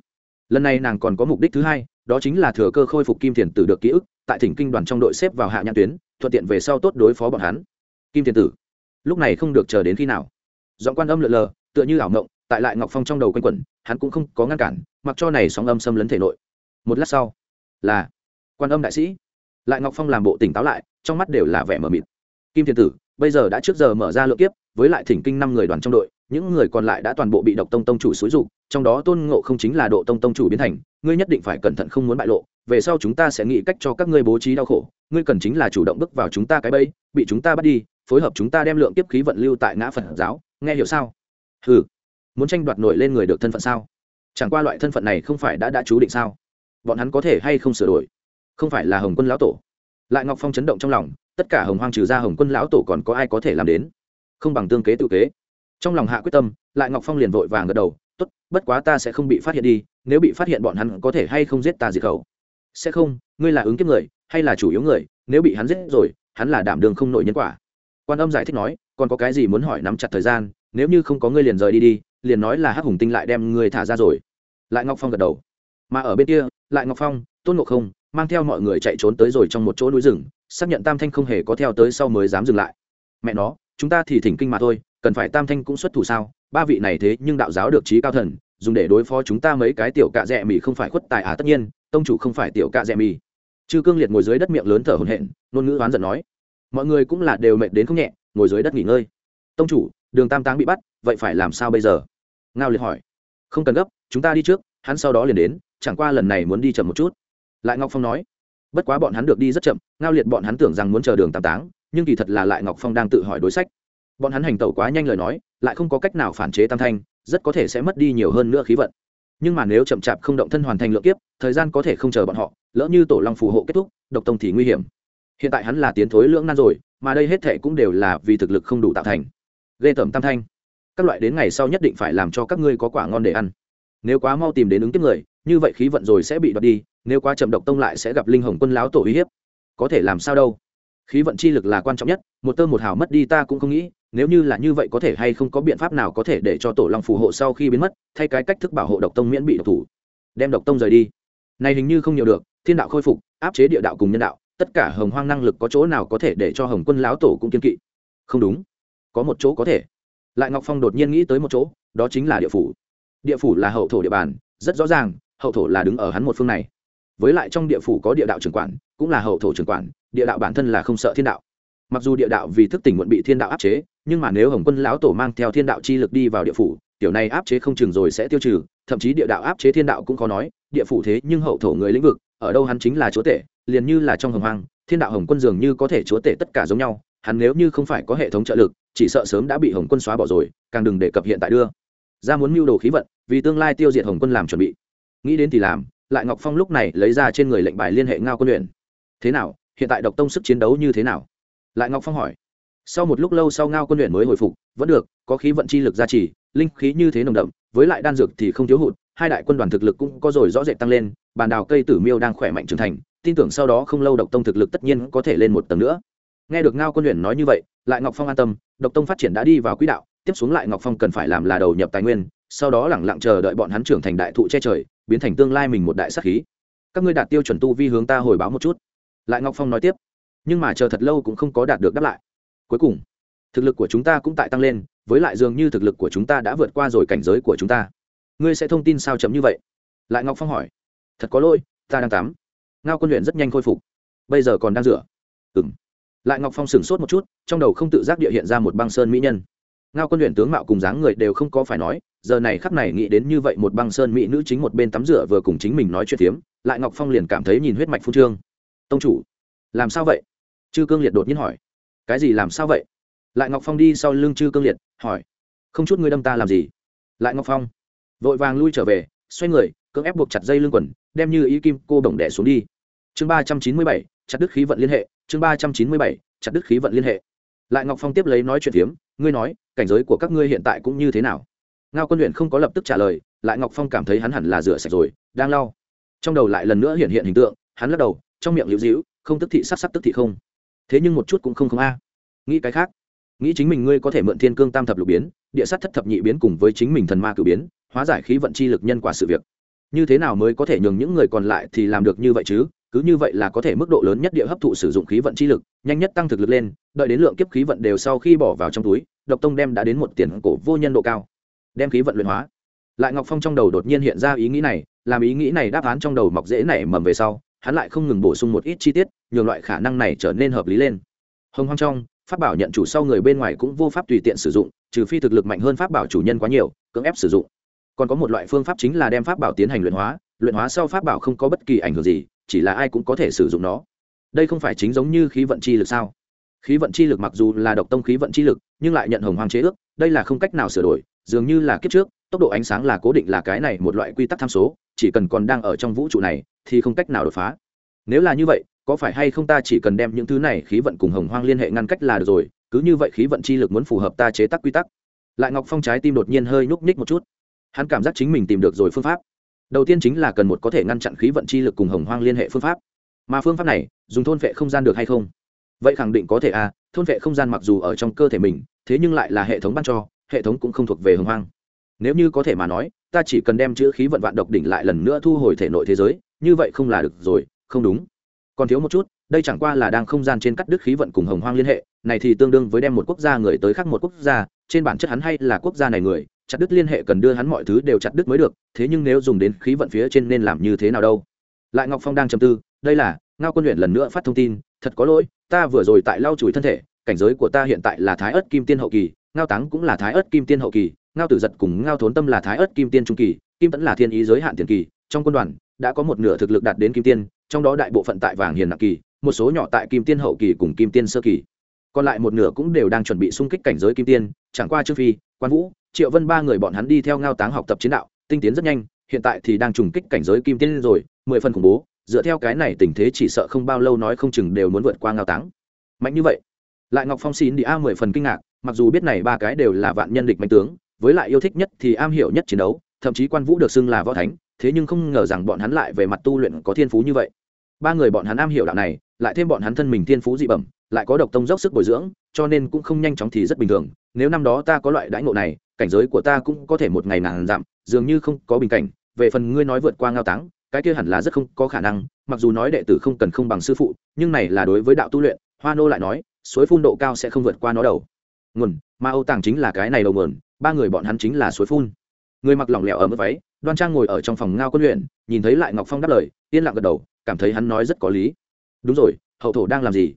Lần này nàng còn có mục đích thứ hai, đó chính là thừa cơ khôi phục kim thiền tử được ký ức, tại thỉnh kinh đoàn trong đội xếp vào hạ nhãn tuyến, thuận tiện về sau tốt đối phó bọn hắn. Kim thiền tử, lúc này không được chờ đến khi nào? Giọng quan âm lượn lờ, tựa như ảo ngộng tại lại ngọc phong trong đầu quanh quẩn, hắn cũng không có ngăn cản, mặc cho này sóng âm xâm lấn thể nội. Một lát sau, là quan âm đại sĩ. Lại ngọc phong làm bộ tỉnh táo lại, trong mắt đều là vẻ mờ mịt. Kim thiền tử bây giờ đã trước giờ mở ra lượng kiếp, với lại thỉnh kinh năm người đoàn trong đội, những người còn lại đã toàn bộ bị độc tông tông chủ xúi dục, trong đó tôn ngộ không chính là độ tông tông chủ biến thành, ngươi nhất định phải cẩn thận không muốn bại lộ, về sau chúng ta sẽ nghĩ cách cho các ngươi bố trí đau khổ, ngươi cần chính là chủ động bước vào chúng ta cái bẫy, bị chúng ta bắt đi, phối hợp chúng ta đem lượng kiếp khí vận lưu tại ngã phật giáo, nghe hiểu sao? Ừ muốn tranh đoạt nổi lên người được thân phận sao? Chẳng qua loại thân phận này không phải đã đã chú định sao? Bọn hắn có thể hay không sửa đổi? Không phải là hồng quân lão tổ lại ngọc phong chấn động trong lòng tất cả hồng hoang trừ ra hồng quân lão tổ còn có ai có thể làm đến không bằng tương kế tự kế trong lòng hạ quyết tâm lại ngọc phong liền vội vàng gật đầu tốt, bất quá ta sẽ không bị phát hiện đi, nếu bị phát hiện bọn hắn có thể hay không giết ta diệt khẩu? Sẽ không, ngươi là ứng kiếp người, hay là chủ yếu người, nếu bị hắn giết rồi, hắn là đảm đường không nội nhân quả. Quan âm giải thích nói, còn có cái gì muốn hỏi nắm chặt thời gian, nếu như không có ngươi liền rời đi đi, liền nói là hắc hùng tinh lại đem ngươi thả ra rồi. Lại ngọc phong gật đầu. Mà ở bên kia, lại ngọc phong, tôn ngộ không mang theo mọi người chạy trốn tới rồi trong một chỗ núi rừng, xác nhận tam thanh không hề có theo tới sau mới dám dừng lại. Mẹ nó, chúng ta thì thỉnh kinh mà thôi, cần phải tam thanh cũng xuất thủ sao? Ba vị này thế nhưng đạo giáo được trí cao thần, dùng để đối phó chúng ta mấy cái tiểu cạ rẽ mì không phải khuất tài à tất nhiên, tông chủ không phải tiểu cạ rẽ mì. Chư cương liệt ngồi dưới đất miệng lớn thở hổn hển, ngôn ngữ oán giận nói. Mọi người cũng là đều mệt đến không nhẹ, ngồi dưới đất nghỉ ngơi. Tông chủ, đường tam táng bị bắt, vậy phải làm sao bây giờ? Ngao liệt hỏi. Không cần gấp, chúng ta đi trước, hắn sau đó liền đến, chẳng qua lần này muốn đi chậm một chút lại ngọc phong nói, bất quá bọn hắn được đi rất chậm, ngao liệt bọn hắn tưởng rằng muốn chờ đường tam táng, nhưng kỳ thật là lại ngọc phong đang tự hỏi đối sách. Bọn hắn hành tẩu quá nhanh lời nói, lại không có cách nào phản chế tam thanh, rất có thể sẽ mất đi nhiều hơn nữa khí vận. Nhưng mà nếu chậm chạp không động thân hoàn thành lượng kiếp, thời gian có thể không chờ bọn họ, lỡ như tổ long phù hộ kết thúc, độc tông thì nguy hiểm. Hiện tại hắn là tiến thối lưỡng nan rồi, mà đây hết thệ cũng đều là vì thực lực không đủ tạo thành. Ghê tởm tam thanh. Các loại đến ngày sau nhất định phải làm cho các ngươi có quả ngon để ăn. Nếu quá mau tìm đến ứng kiếp người, như vậy khí vận rồi sẽ bị đoạt đi nếu quá chậm độc tông lại sẽ gặp linh hồng quân láo tổ uy hiếp. Có thể làm sao đâu? Khí vận chi lực là quan trọng nhất, một tơ một hào mất đi ta cũng không nghĩ, nếu như là như vậy có thể hay không có biện pháp nào có thể để cho tổ long phù hộ sau khi biến mất, thay cái cách thức bảo hộ độc tông miễn bị độc thủ. Đem độc tông rời đi. Này hình như không nhiều được, thiên đạo khôi phục, áp chế địa đạo cùng nhân đạo, tất cả hồng hoang năng lực có chỗ nào có thể để cho hồng quân láo tổ cũng kiên kỵ? Không đúng. Có một chỗ có thể. Lại ngọc phong đột nhiên nghĩ tới một chỗ, đó chính là địa phủ. Địa phủ là hậu thổ địa bàn, rất rõ ràng, hậu thổ là đứng ở hắn một phương này với lại trong địa phủ có địa đạo trưởng quản, cũng là hậu thổ trưởng quản, địa đạo bản thân là không sợ thiên đạo. Mặc dù địa đạo vì thức tỉnh muộn bị thiên đạo áp chế, nhưng mà nếu hồng quân lão tổ mang theo thiên đạo chi lực đi vào địa phủ, tiểu này áp chế không chừng rồi sẽ tiêu trừ, thậm chí địa đạo áp chế thiên đạo cũng khó nói, địa phủ thế nhưng hậu thổ người lĩnh vực, ở đâu hắn chính là chúa tể, liền như là trong hồng hoang, thiên đạo hồng quân dường như có thể chúa tể tất cả giống nhau, hắn nếu như không phải có hệ thống trợ lực, chỉ sợ sớm đã bị hồng quân xóa bỏ rồi, càng đừng đề cập hiện tại đưa. Ra muốn mưu đồ khí vận, vì tương lai tiêu diệt hồng quân làm chuẩn bị. Nghĩ đến thì làm lại ngọc phong lúc này lấy ra trên người lệnh bài liên hệ ngao quân luyện thế nào, hiện tại độc tông sức chiến đấu như thế nào? Lại ngọc phong hỏi. Sau một lúc lâu sau ngao quân luyện mới hồi phục, vẫn được, có khí vận chi lực gia trì, linh khí như thế nồng đậm, với lại đan dược thì không thiếu hụt, hai đại quân đoàn thực lực cũng có rồi rõ rệt tăng lên bàn đào cây tử miêu đang khỏe mạnh trưởng thành, tin tưởng sau đó không lâu độc tông thực lực tất nhiên có thể lên một tầng nữa. Nghe được ngao quân luyện nói như vậy, lại ngọc phong an tâm, độc tông phát triển đã đi vào quỹ đạo, tiếp xuống lại ngọc phong cần phải làm là đầu nhập tài nguyên, sau đó lẳng lặng chờ đợi bọn hắn trưởng thành đại thụ che trời biến thành tương lai mình một đại sắc khí. Các ngươi đạt tiêu chuẩn tu vi hướng ta hồi báo một chút. Lại ngọc phong nói tiếp. Nhưng mà chờ thật lâu cũng không có đạt được đáp lại. Cuối cùng, thực lực của chúng ta cũng tại tăng lên, với lại dường như thực lực của chúng ta đã vượt qua rồi cảnh giới của chúng ta. Ngươi sẽ thông tin sao chấm như vậy? Lại ngọc phong hỏi. Thật có lỗi, ta đang tắm. Ngao quân luyện rất nhanh khôi phục. Bây giờ còn đang rửa. Ừng lại ngọc phong sửng sốt một chút, trong đầu không tự giác địa hiện ra một băng sơn mỹ nhân. Ngao quân luyện tướng mạo cùng dáng người đều không có phải nói giờ này khắc này nghĩ đến như vậy một băng sơn mỹ nữ chính một bên tắm rửa vừa cùng chính mình nói chuyện tiếm lại ngọc phong liền cảm thấy nhìn huyết mạch phu trương. Tông chủ, làm sao vậy? Chư cương liệt đột nhiên hỏi. Cái gì làm sao vậy? Lại ngọc phong đi sau lưng chư cương liệt, hỏi. Không chút ngươi đâm ta làm gì? Lại ngọc phong vội vàng lui trở về, xoay người, cưỡng ép buộc chặt dây lưng quần, đem như ý kim cô đồng đẻ xuống đi. Chương ba trăm chín mươi bảy, chặt đứt khí vận liên hệ, chương ba trăm chín mươi bảy, chặt đứt khí vận liên hệ. Lại ngọc phong tiếp lấy nói chuyện phiếm, ngươi nói, cảnh giới của các ngươi hiện tại cũng như thế nào? Ngao quân luyện không có lập tức trả lời, lại ngọc phong cảm thấy hắn hẳn là rửa sạch rồi, đang lau. Trong đầu lại lần nữa hiện hiện hình tượng, hắn lắc đầu, trong miệng liễu dĩu không tức thị sắc sắc tức thị không. Thế nhưng một chút cũng không không a. Nghĩ cái khác. Nghĩ chính mình ngươi có thể mượn thiên cương tam thập lục biến, địa sát thất thập nhị biến cùng với chính mình thần ma cử biến, hóa giải khí vận chi lực nhân quả sự việc. Như thế nào mới có thể nhường những người còn lại thì làm được như vậy chứ? Cứ như vậy là có thể mức độ lớn nhất địa hấp thụ sử dụng khí vận chi lực, nhanh nhất tăng thực lực lên, đợi đến lượng kiếp khí vận đều sau khi bỏ vào trong túi, độc tông đem đã đến một tiền cổ vô nhân độ cao đem khí vận luyện hóa. Lại ngọc phong trong đầu đột nhiên hiện ra ý nghĩ này, làm ý nghĩ này đáp án trong đầu mọc dễ nảy mầm về sau, hắn lại không ngừng bổ sung một ít chi tiết, nhường loại khả năng này trở nên hợp lý lên. Hồng hoang trong, pháp bảo nhận chủ sau người bên ngoài cũng vô pháp tùy tiện sử dụng, trừ phi thực lực mạnh hơn pháp bảo chủ nhân quá nhiều, cưỡng ép sử dụng. Còn có một loại phương pháp chính là đem pháp bảo tiến hành luyện hóa luyện hóa sau pháp bảo không có bất kỳ ảnh hưởng gì, chỉ là ai cũng có thể sử dụng nó. Đây không phải chính giống như khí vận chi lực sao? Khí vận chi lực mặc dù là độc tông khí vận chi lực, nhưng lại nhận hồng hoàng chế ước, đây là không cách nào sửa đổi, dường như là kiếp trước, tốc độ ánh sáng là cố định là cái này một loại quy tắc tham số, chỉ cần còn đang ở trong vũ trụ này, thì không cách nào đột phá. Nếu là như vậy, có phải hay không ta chỉ cần đem những thứ này khí vận cùng hồng hoang liên hệ ngăn cách là được rồi, cứ như vậy khí vận chi lực muốn phù hợp ta chế tác quy tắc. Lại ngọc phong trái tim đột nhiên hơi nhúc nhích một chút. Hắn cảm giác chính mình tìm được rồi phương pháp. Đầu tiên chính là cần một có thể ngăn chặn khí vận chi lực cùng hồng hoang liên hệ phương pháp. Mà phương pháp này, dùng thôn vệ không gian được hay không? Vậy khẳng định có thể à thôn vệ không gian mặc dù ở trong cơ thể mình, thế nhưng lại là hệ thống ban cho, hệ thống cũng không thuộc về hồng hoang. Nếu như có thể mà nói, ta chỉ cần đem chữ khí vận vạn độc đỉnh lại lần nữa thu hồi thể nội thế giới, như vậy không là được rồi, không đúng. Còn thiếu một chút, đây chẳng qua là đang không gian trên cắt đứt khí vận cùng hồng hoang liên hệ, này thì tương đương với đem một quốc gia người tới khác một quốc gia, trên bản chất hắn hay là quốc gia này người, chặt đứt liên hệ cần đưa hắn mọi thứ đều chặt đứt mới được, thế nhưng nếu dùng đến khí vận phía trên nên làm như thế nào đâu? Lại ngọc phong đang trầm tư, đây là, ngao quân luyện lần nữa phát thông tin thật có lỗi, ta vừa rồi tại lau chùi thân thể, cảnh giới của ta hiện tại là thái ớt kim tiên hậu kỳ, ngao táng cũng là thái ớt kim tiên hậu kỳ, ngao tử giật cùng ngao thốn tâm là thái ớt kim tiên trung kỳ, kim tẫn là thiên ý giới hạn tiền kỳ, trong quân đoàn đã có một nửa thực lực đạt đến kim tiên, trong đó đại bộ phận tại vàng hiền nặng kỳ, một số nhỏ tại kim tiên hậu kỳ cùng kim tiên sơ kỳ. Còn lại một nửa cũng đều đang chuẩn bị xung kích cảnh giới kim tiên, chẳng qua trương phi, quan vũ, triệu vân ba người bọn hắn đi theo ngao táng học tập chiến đạo, tinh tiến rất nhanh, hiện tại thì đang trùng kích cảnh giới kim tiên rồi, mười phần khủng bố dựa theo cái này tình thế chỉ sợ không bao lâu nói không chừng đều muốn vượt qua ngao táng. Mạnh như vậy, lại ngọc phong xin đi a mười phần kinh ngạc, mặc dù biết này ba cái đều là vạn nhân địch mạnh tướng, với lại yêu thích nhất thì am hiểu nhất chiến đấu, thậm chí quan vũ được xưng là võ thánh, thế nhưng không ngờ rằng bọn hắn lại về mặt tu luyện có thiên phú như vậy. Ba người bọn hắn am hiểu đạo này, lại thêm bọn hắn thân mình thiên phú dị bẩm, lại có độc tông dốc sức bồi dưỡng, cho nên cũng không nhanh chóng thì rất bình thường. Nếu năm đó ta có loại đãi ngộ này, cảnh giới của ta cũng có thể một ngày nàng giảm dường như không có bình cảnh, về phần ngươi nói vượt qua ngao táng cái kia hẳn là rất không có khả năng, mặc dù nói đệ tử không cần không bằng sư phụ, nhưng này là đối với đạo tu luyện, hoa nô lại nói, suối phun độ cao sẽ không vượt qua nó đầu nguồn mà âu tàng chính là cái này đầu nguồn, ba người bọn hắn chính là suối phun. Người mặc lỏng lẻo ở mức váy, đoan trang ngồi ở trong phòng ngao quân luyện, nhìn thấy lại ngọc phong đáp lời, yên lặng gật đầu, cảm thấy hắn nói rất có lý. Đúng rồi, hậu thổ đang làm gì?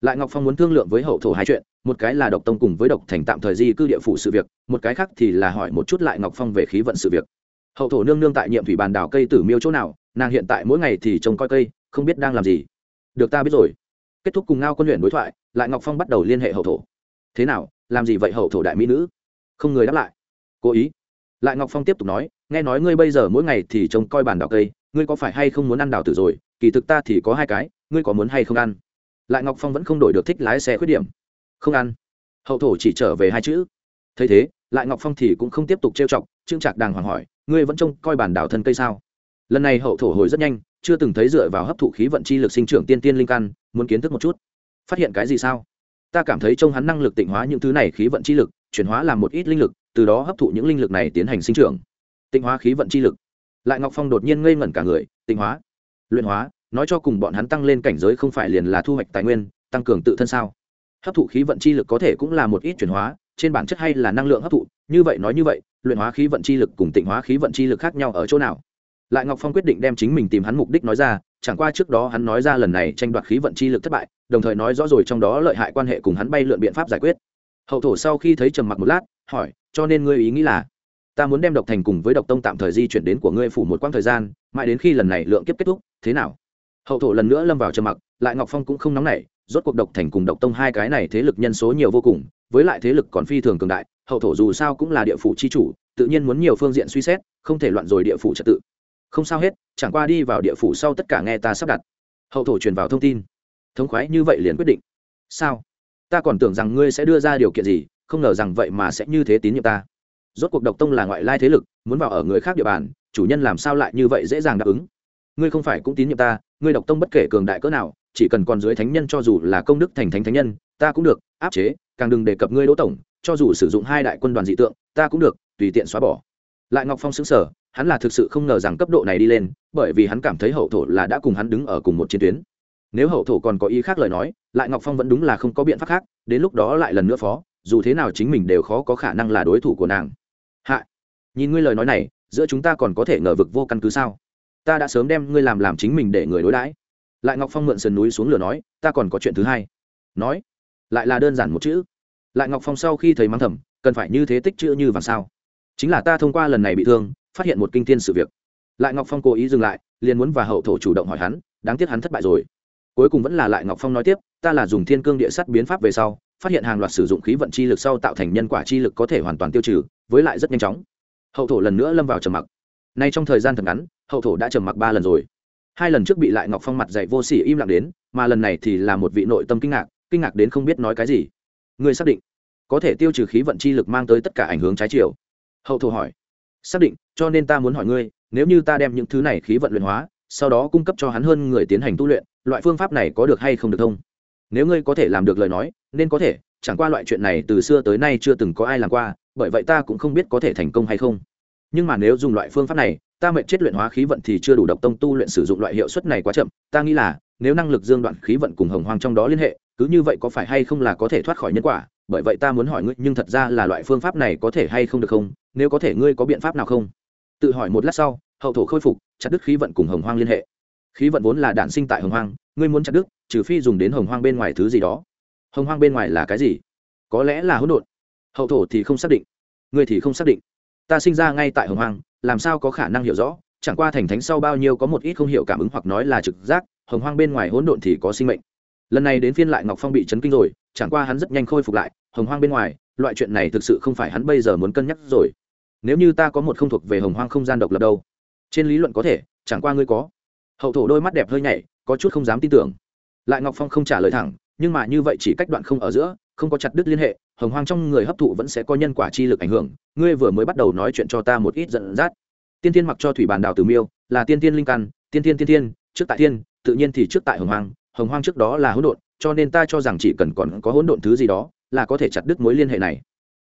Lại ngọc phong muốn thương lượng với hậu thổ hai chuyện, một cái là độc tông cùng với độc thành tạm thời di cư địa phủ sự việc, một cái khác thì là hỏi một chút lại ngọc phong về khí vận sự việc hậu thổ nương nương tại nhiệm thủy bàn đảo cây tử miêu chỗ nào, nàng hiện tại mỗi ngày thì trông coi cây, không biết đang làm gì. Được ta biết rồi. Kết thúc cùng ngao quân luyện đối thoại, lại ngọc phong bắt đầu liên hệ hậu thổ. Thế nào, làm gì vậy hậu thổ đại mỹ nữ? Không người đáp lại. Cố ý. Lại ngọc phong tiếp tục nói, nghe nói ngươi bây giờ mỗi ngày thì trông coi bàn đào cây, ngươi có phải hay không muốn ăn đào tử rồi? Kỳ thực ta thì có hai cái, ngươi có muốn hay không ăn? Lại ngọc phong vẫn không đổi được thích lái xe khuyết điểm. Không ăn. Hậu thổ chỉ trở về hai chữ. Thấy thế, lại ngọc phong thì cũng không tiếp tục trêu chọc trưng trạc đàng hoàng hỏi ngươi vẫn trông coi bản đảo thân cây sao? Lần này hậu thổ hồi rất nhanh, chưa từng thấy dựa vào hấp thụ khí vận chi lực sinh trưởng tiên tiên linh căn, muốn kiến thức một chút. Phát hiện cái gì sao? Ta cảm thấy trông hắn năng lực tịnh hóa những thứ này khí vận chi lực, chuyển hóa làm một ít linh lực, từ đó hấp thụ những linh lực này tiến hành sinh trưởng. Tịnh hóa khí vận chi lực. Lại ngọc phong đột nhiên ngây ngẩn cả người, tịnh hóa, luyện hóa, nói cho cùng bọn hắn tăng lên cảnh giới không phải liền là thu hoạch tài nguyên, tăng cường tự thân sao? Hấp thụ khí vận chi lực có thể cũng là một ít chuyển hóa trên bản chất hay là năng lượng hấp thụ, như vậy nói như vậy, luyện hóa khí vận chi lực cùng tịnh hóa khí vận chi lực khác nhau ở chỗ nào? Lại ngọc phong quyết định đem chính mình tìm hắn mục đích nói ra, chẳng qua trước đó hắn nói ra lần này tranh đoạt khí vận chi lực thất bại, đồng thời nói rõ rồi trong đó lợi hại quan hệ cùng hắn bay lượn biện pháp giải quyết. Hậu thổ sau khi thấy trầm mặc một lát, hỏi, cho nên ngươi ý nghĩ là, ta muốn đem độc thành cùng với độc tông tạm thời di chuyển đến của ngươi phủ một quãng thời gian, mãi đến khi lần này lượng kiếp kết thúc, thế nào? Hậu thổ lần nữa lâm vào trầm mặc, lại ngọc phong cũng không nóng nảy, rốt cuộc độc thành cùng độc tông hai cái này thế lực nhân số nhiều vô cùng với lại thế lực còn phi thường cường đại, hậu thổ dù sao cũng là địa phủ chi chủ, tự nhiên muốn nhiều phương diện suy xét, không thể loạn rồi địa phủ trật tự. Không sao hết, chẳng qua đi vào địa phủ sau tất cả nghe ta sắp đặt. Hậu thổ truyền vào thông tin. Thống khoái như vậy liền quyết định. Sao? Ta còn tưởng rằng ngươi sẽ đưa ra điều kiện gì, không ngờ rằng vậy mà sẽ như thế tín nhiệm ta. Rốt cuộc độc tông là ngoại lai thế lực, muốn vào ở người khác địa bàn, chủ nhân làm sao lại như vậy dễ dàng đáp ứng? Ngươi không phải cũng tín nhiệm ta, ngươi độc tông bất kể cường đại cỡ nào, chỉ cần còn dưới thánh nhân cho dù là công đức thành thánh thánh nhân, ta cũng được, áp chế càng đừng đề cập ngươi đỗ tổng, cho dù sử dụng hai đại quân đoàn dị tượng, ta cũng được, tùy tiện xóa bỏ. Lại ngọc phong xứng sở hắn là thực sự không ngờ rằng cấp độ này đi lên, bởi vì hắn cảm thấy hậu thổ là đã cùng hắn đứng ở cùng một chiến tuyến. Nếu hậu thổ còn có ý khác lời nói, lại ngọc phong vẫn đúng là không có biện pháp khác, đến lúc đó lại lần nữa phó, dù thế nào chính mình đều khó có khả năng là đối thủ của nàng. Hạ, nhìn ngươi lời nói này, giữa chúng ta còn có thể ngờ vực vô căn cứ sao? Ta đã sớm đem ngươi làm làm chính mình để người đối đãi. Lại ngọc phong mượn sườn núi xuống lửa nói, ta còn có chuyện thứ hai. Nói lại là đơn giản một chữ. Lại ngọc phong sau khi thấy mắng thầm, cần phải như thế tích chữ như vàng sao? Chính là ta thông qua lần này bị thương, phát hiện một kinh thiên sự việc. Lại ngọc phong cố ý dừng lại, liền muốn và hậu thổ chủ động hỏi hắn, đáng tiếc hắn thất bại rồi. Cuối cùng vẫn là lại ngọc phong nói tiếp, ta là dùng thiên cương địa sắt biến pháp về sau, phát hiện hàng loạt sử dụng khí vận chi lực sau tạo thành nhân quả chi lực có thể hoàn toàn tiêu trừ, với lại rất nhanh chóng. Hậu thổ lần nữa lâm vào trầm mặc. Nay trong thời gian thật ngắn, hậu thổ đã trầm mặc ba lần rồi. Hai lần trước bị lại ngọc phong mặt dạy vô sỉ im lặng đến, mà lần này thì là một vị nội tâm kinh ngạc kinh ngạc đến không biết nói cái gì. Ngươi xác định, có thể tiêu trừ khí vận chi lực mang tới tất cả ảnh hướng trái chiều. Hậu thổ hỏi, xác định, cho nên ta muốn hỏi ngươi, nếu như ta đem những thứ này khí vận luyện hóa, sau đó cung cấp cho hắn hơn người tiến hành tu luyện, loại phương pháp này có được hay không được thông nếu ngươi có thể làm được lời nói, nên có thể, chẳng qua loại chuyện này từ xưa tới nay chưa từng có ai làm qua, bởi vậy ta cũng không biết có thể thành công hay không. Nhưng mà nếu dùng loại phương pháp này, ta mệnh chết luyện hóa khí vận thì chưa đủ độc tông tu luyện sử dụng loại hiệu suất này quá chậm, ta nghĩ là, nếu năng lực dương đoạn khí vận cùng hồng hoang trong đó liên hệ cứ như vậy có phải hay không là có thể thoát khỏi nhân quả? Bởi vậy ta muốn hỏi ngươi, nhưng thật ra là loại phương pháp này có thể hay không được không? Nếu có thể, ngươi có biện pháp nào không? Tự hỏi một lát sau, hậu thổ khôi phục, chặt đứt khí vận cùng hồng hoang liên hệ. Khí vận vốn là đản sinh tại hồng hoang, ngươi muốn chặt đứt, trừ phi dùng đến hồng hoang bên ngoài thứ gì đó. Hồng hoang bên ngoài là cái gì? Có lẽ là hỗn độn. Hậu thổ thì không xác định. Ngươi thì không xác định. Ta sinh ra ngay tại hồng hoang, làm sao có khả năng hiểu rõ? Chẳng qua thành thánh sau bao nhiêu có một ít không hiểu cảm ứng hoặc nói là trực giác, hồng hoang bên ngoài hỗn độn thì có sinh mệnh lần này đến phiên lại ngọc phong bị chấn kinh rồi, chẳng qua hắn rất nhanh khôi phục lại, hồng hoang bên ngoài, loại chuyện này thực sự không phải hắn bây giờ muốn cân nhắc rồi. Nếu như ta có một không thuộc về hồng hoang không gian độc lập đâu? Trên lý luận có thể, chẳng qua ngươi có. Hậu thổ đôi mắt đẹp hơi nhảy có chút không dám tin tưởng. Lại ngọc phong không trả lời thẳng, nhưng mà như vậy chỉ cách đoạn không ở giữa, không có chặt đứt liên hệ, hồng hoang trong người hấp thụ vẫn sẽ có nhân quả chi lực ảnh hưởng, ngươi vừa mới bắt đầu nói chuyện cho ta một ít giận dắt. Tiên tiên mặc cho thủy bàn đào từ miêu, là tiên tiên linh căn, tiên tiên tiên tiên, trước tại tiên, tự nhiên thì trước tại hồng hoang hồng hoang trước đó là hỗn độn, cho nên ta cho rằng chỉ cần còn có hỗn độn thứ gì đó là có thể chặt đứt mối liên hệ này.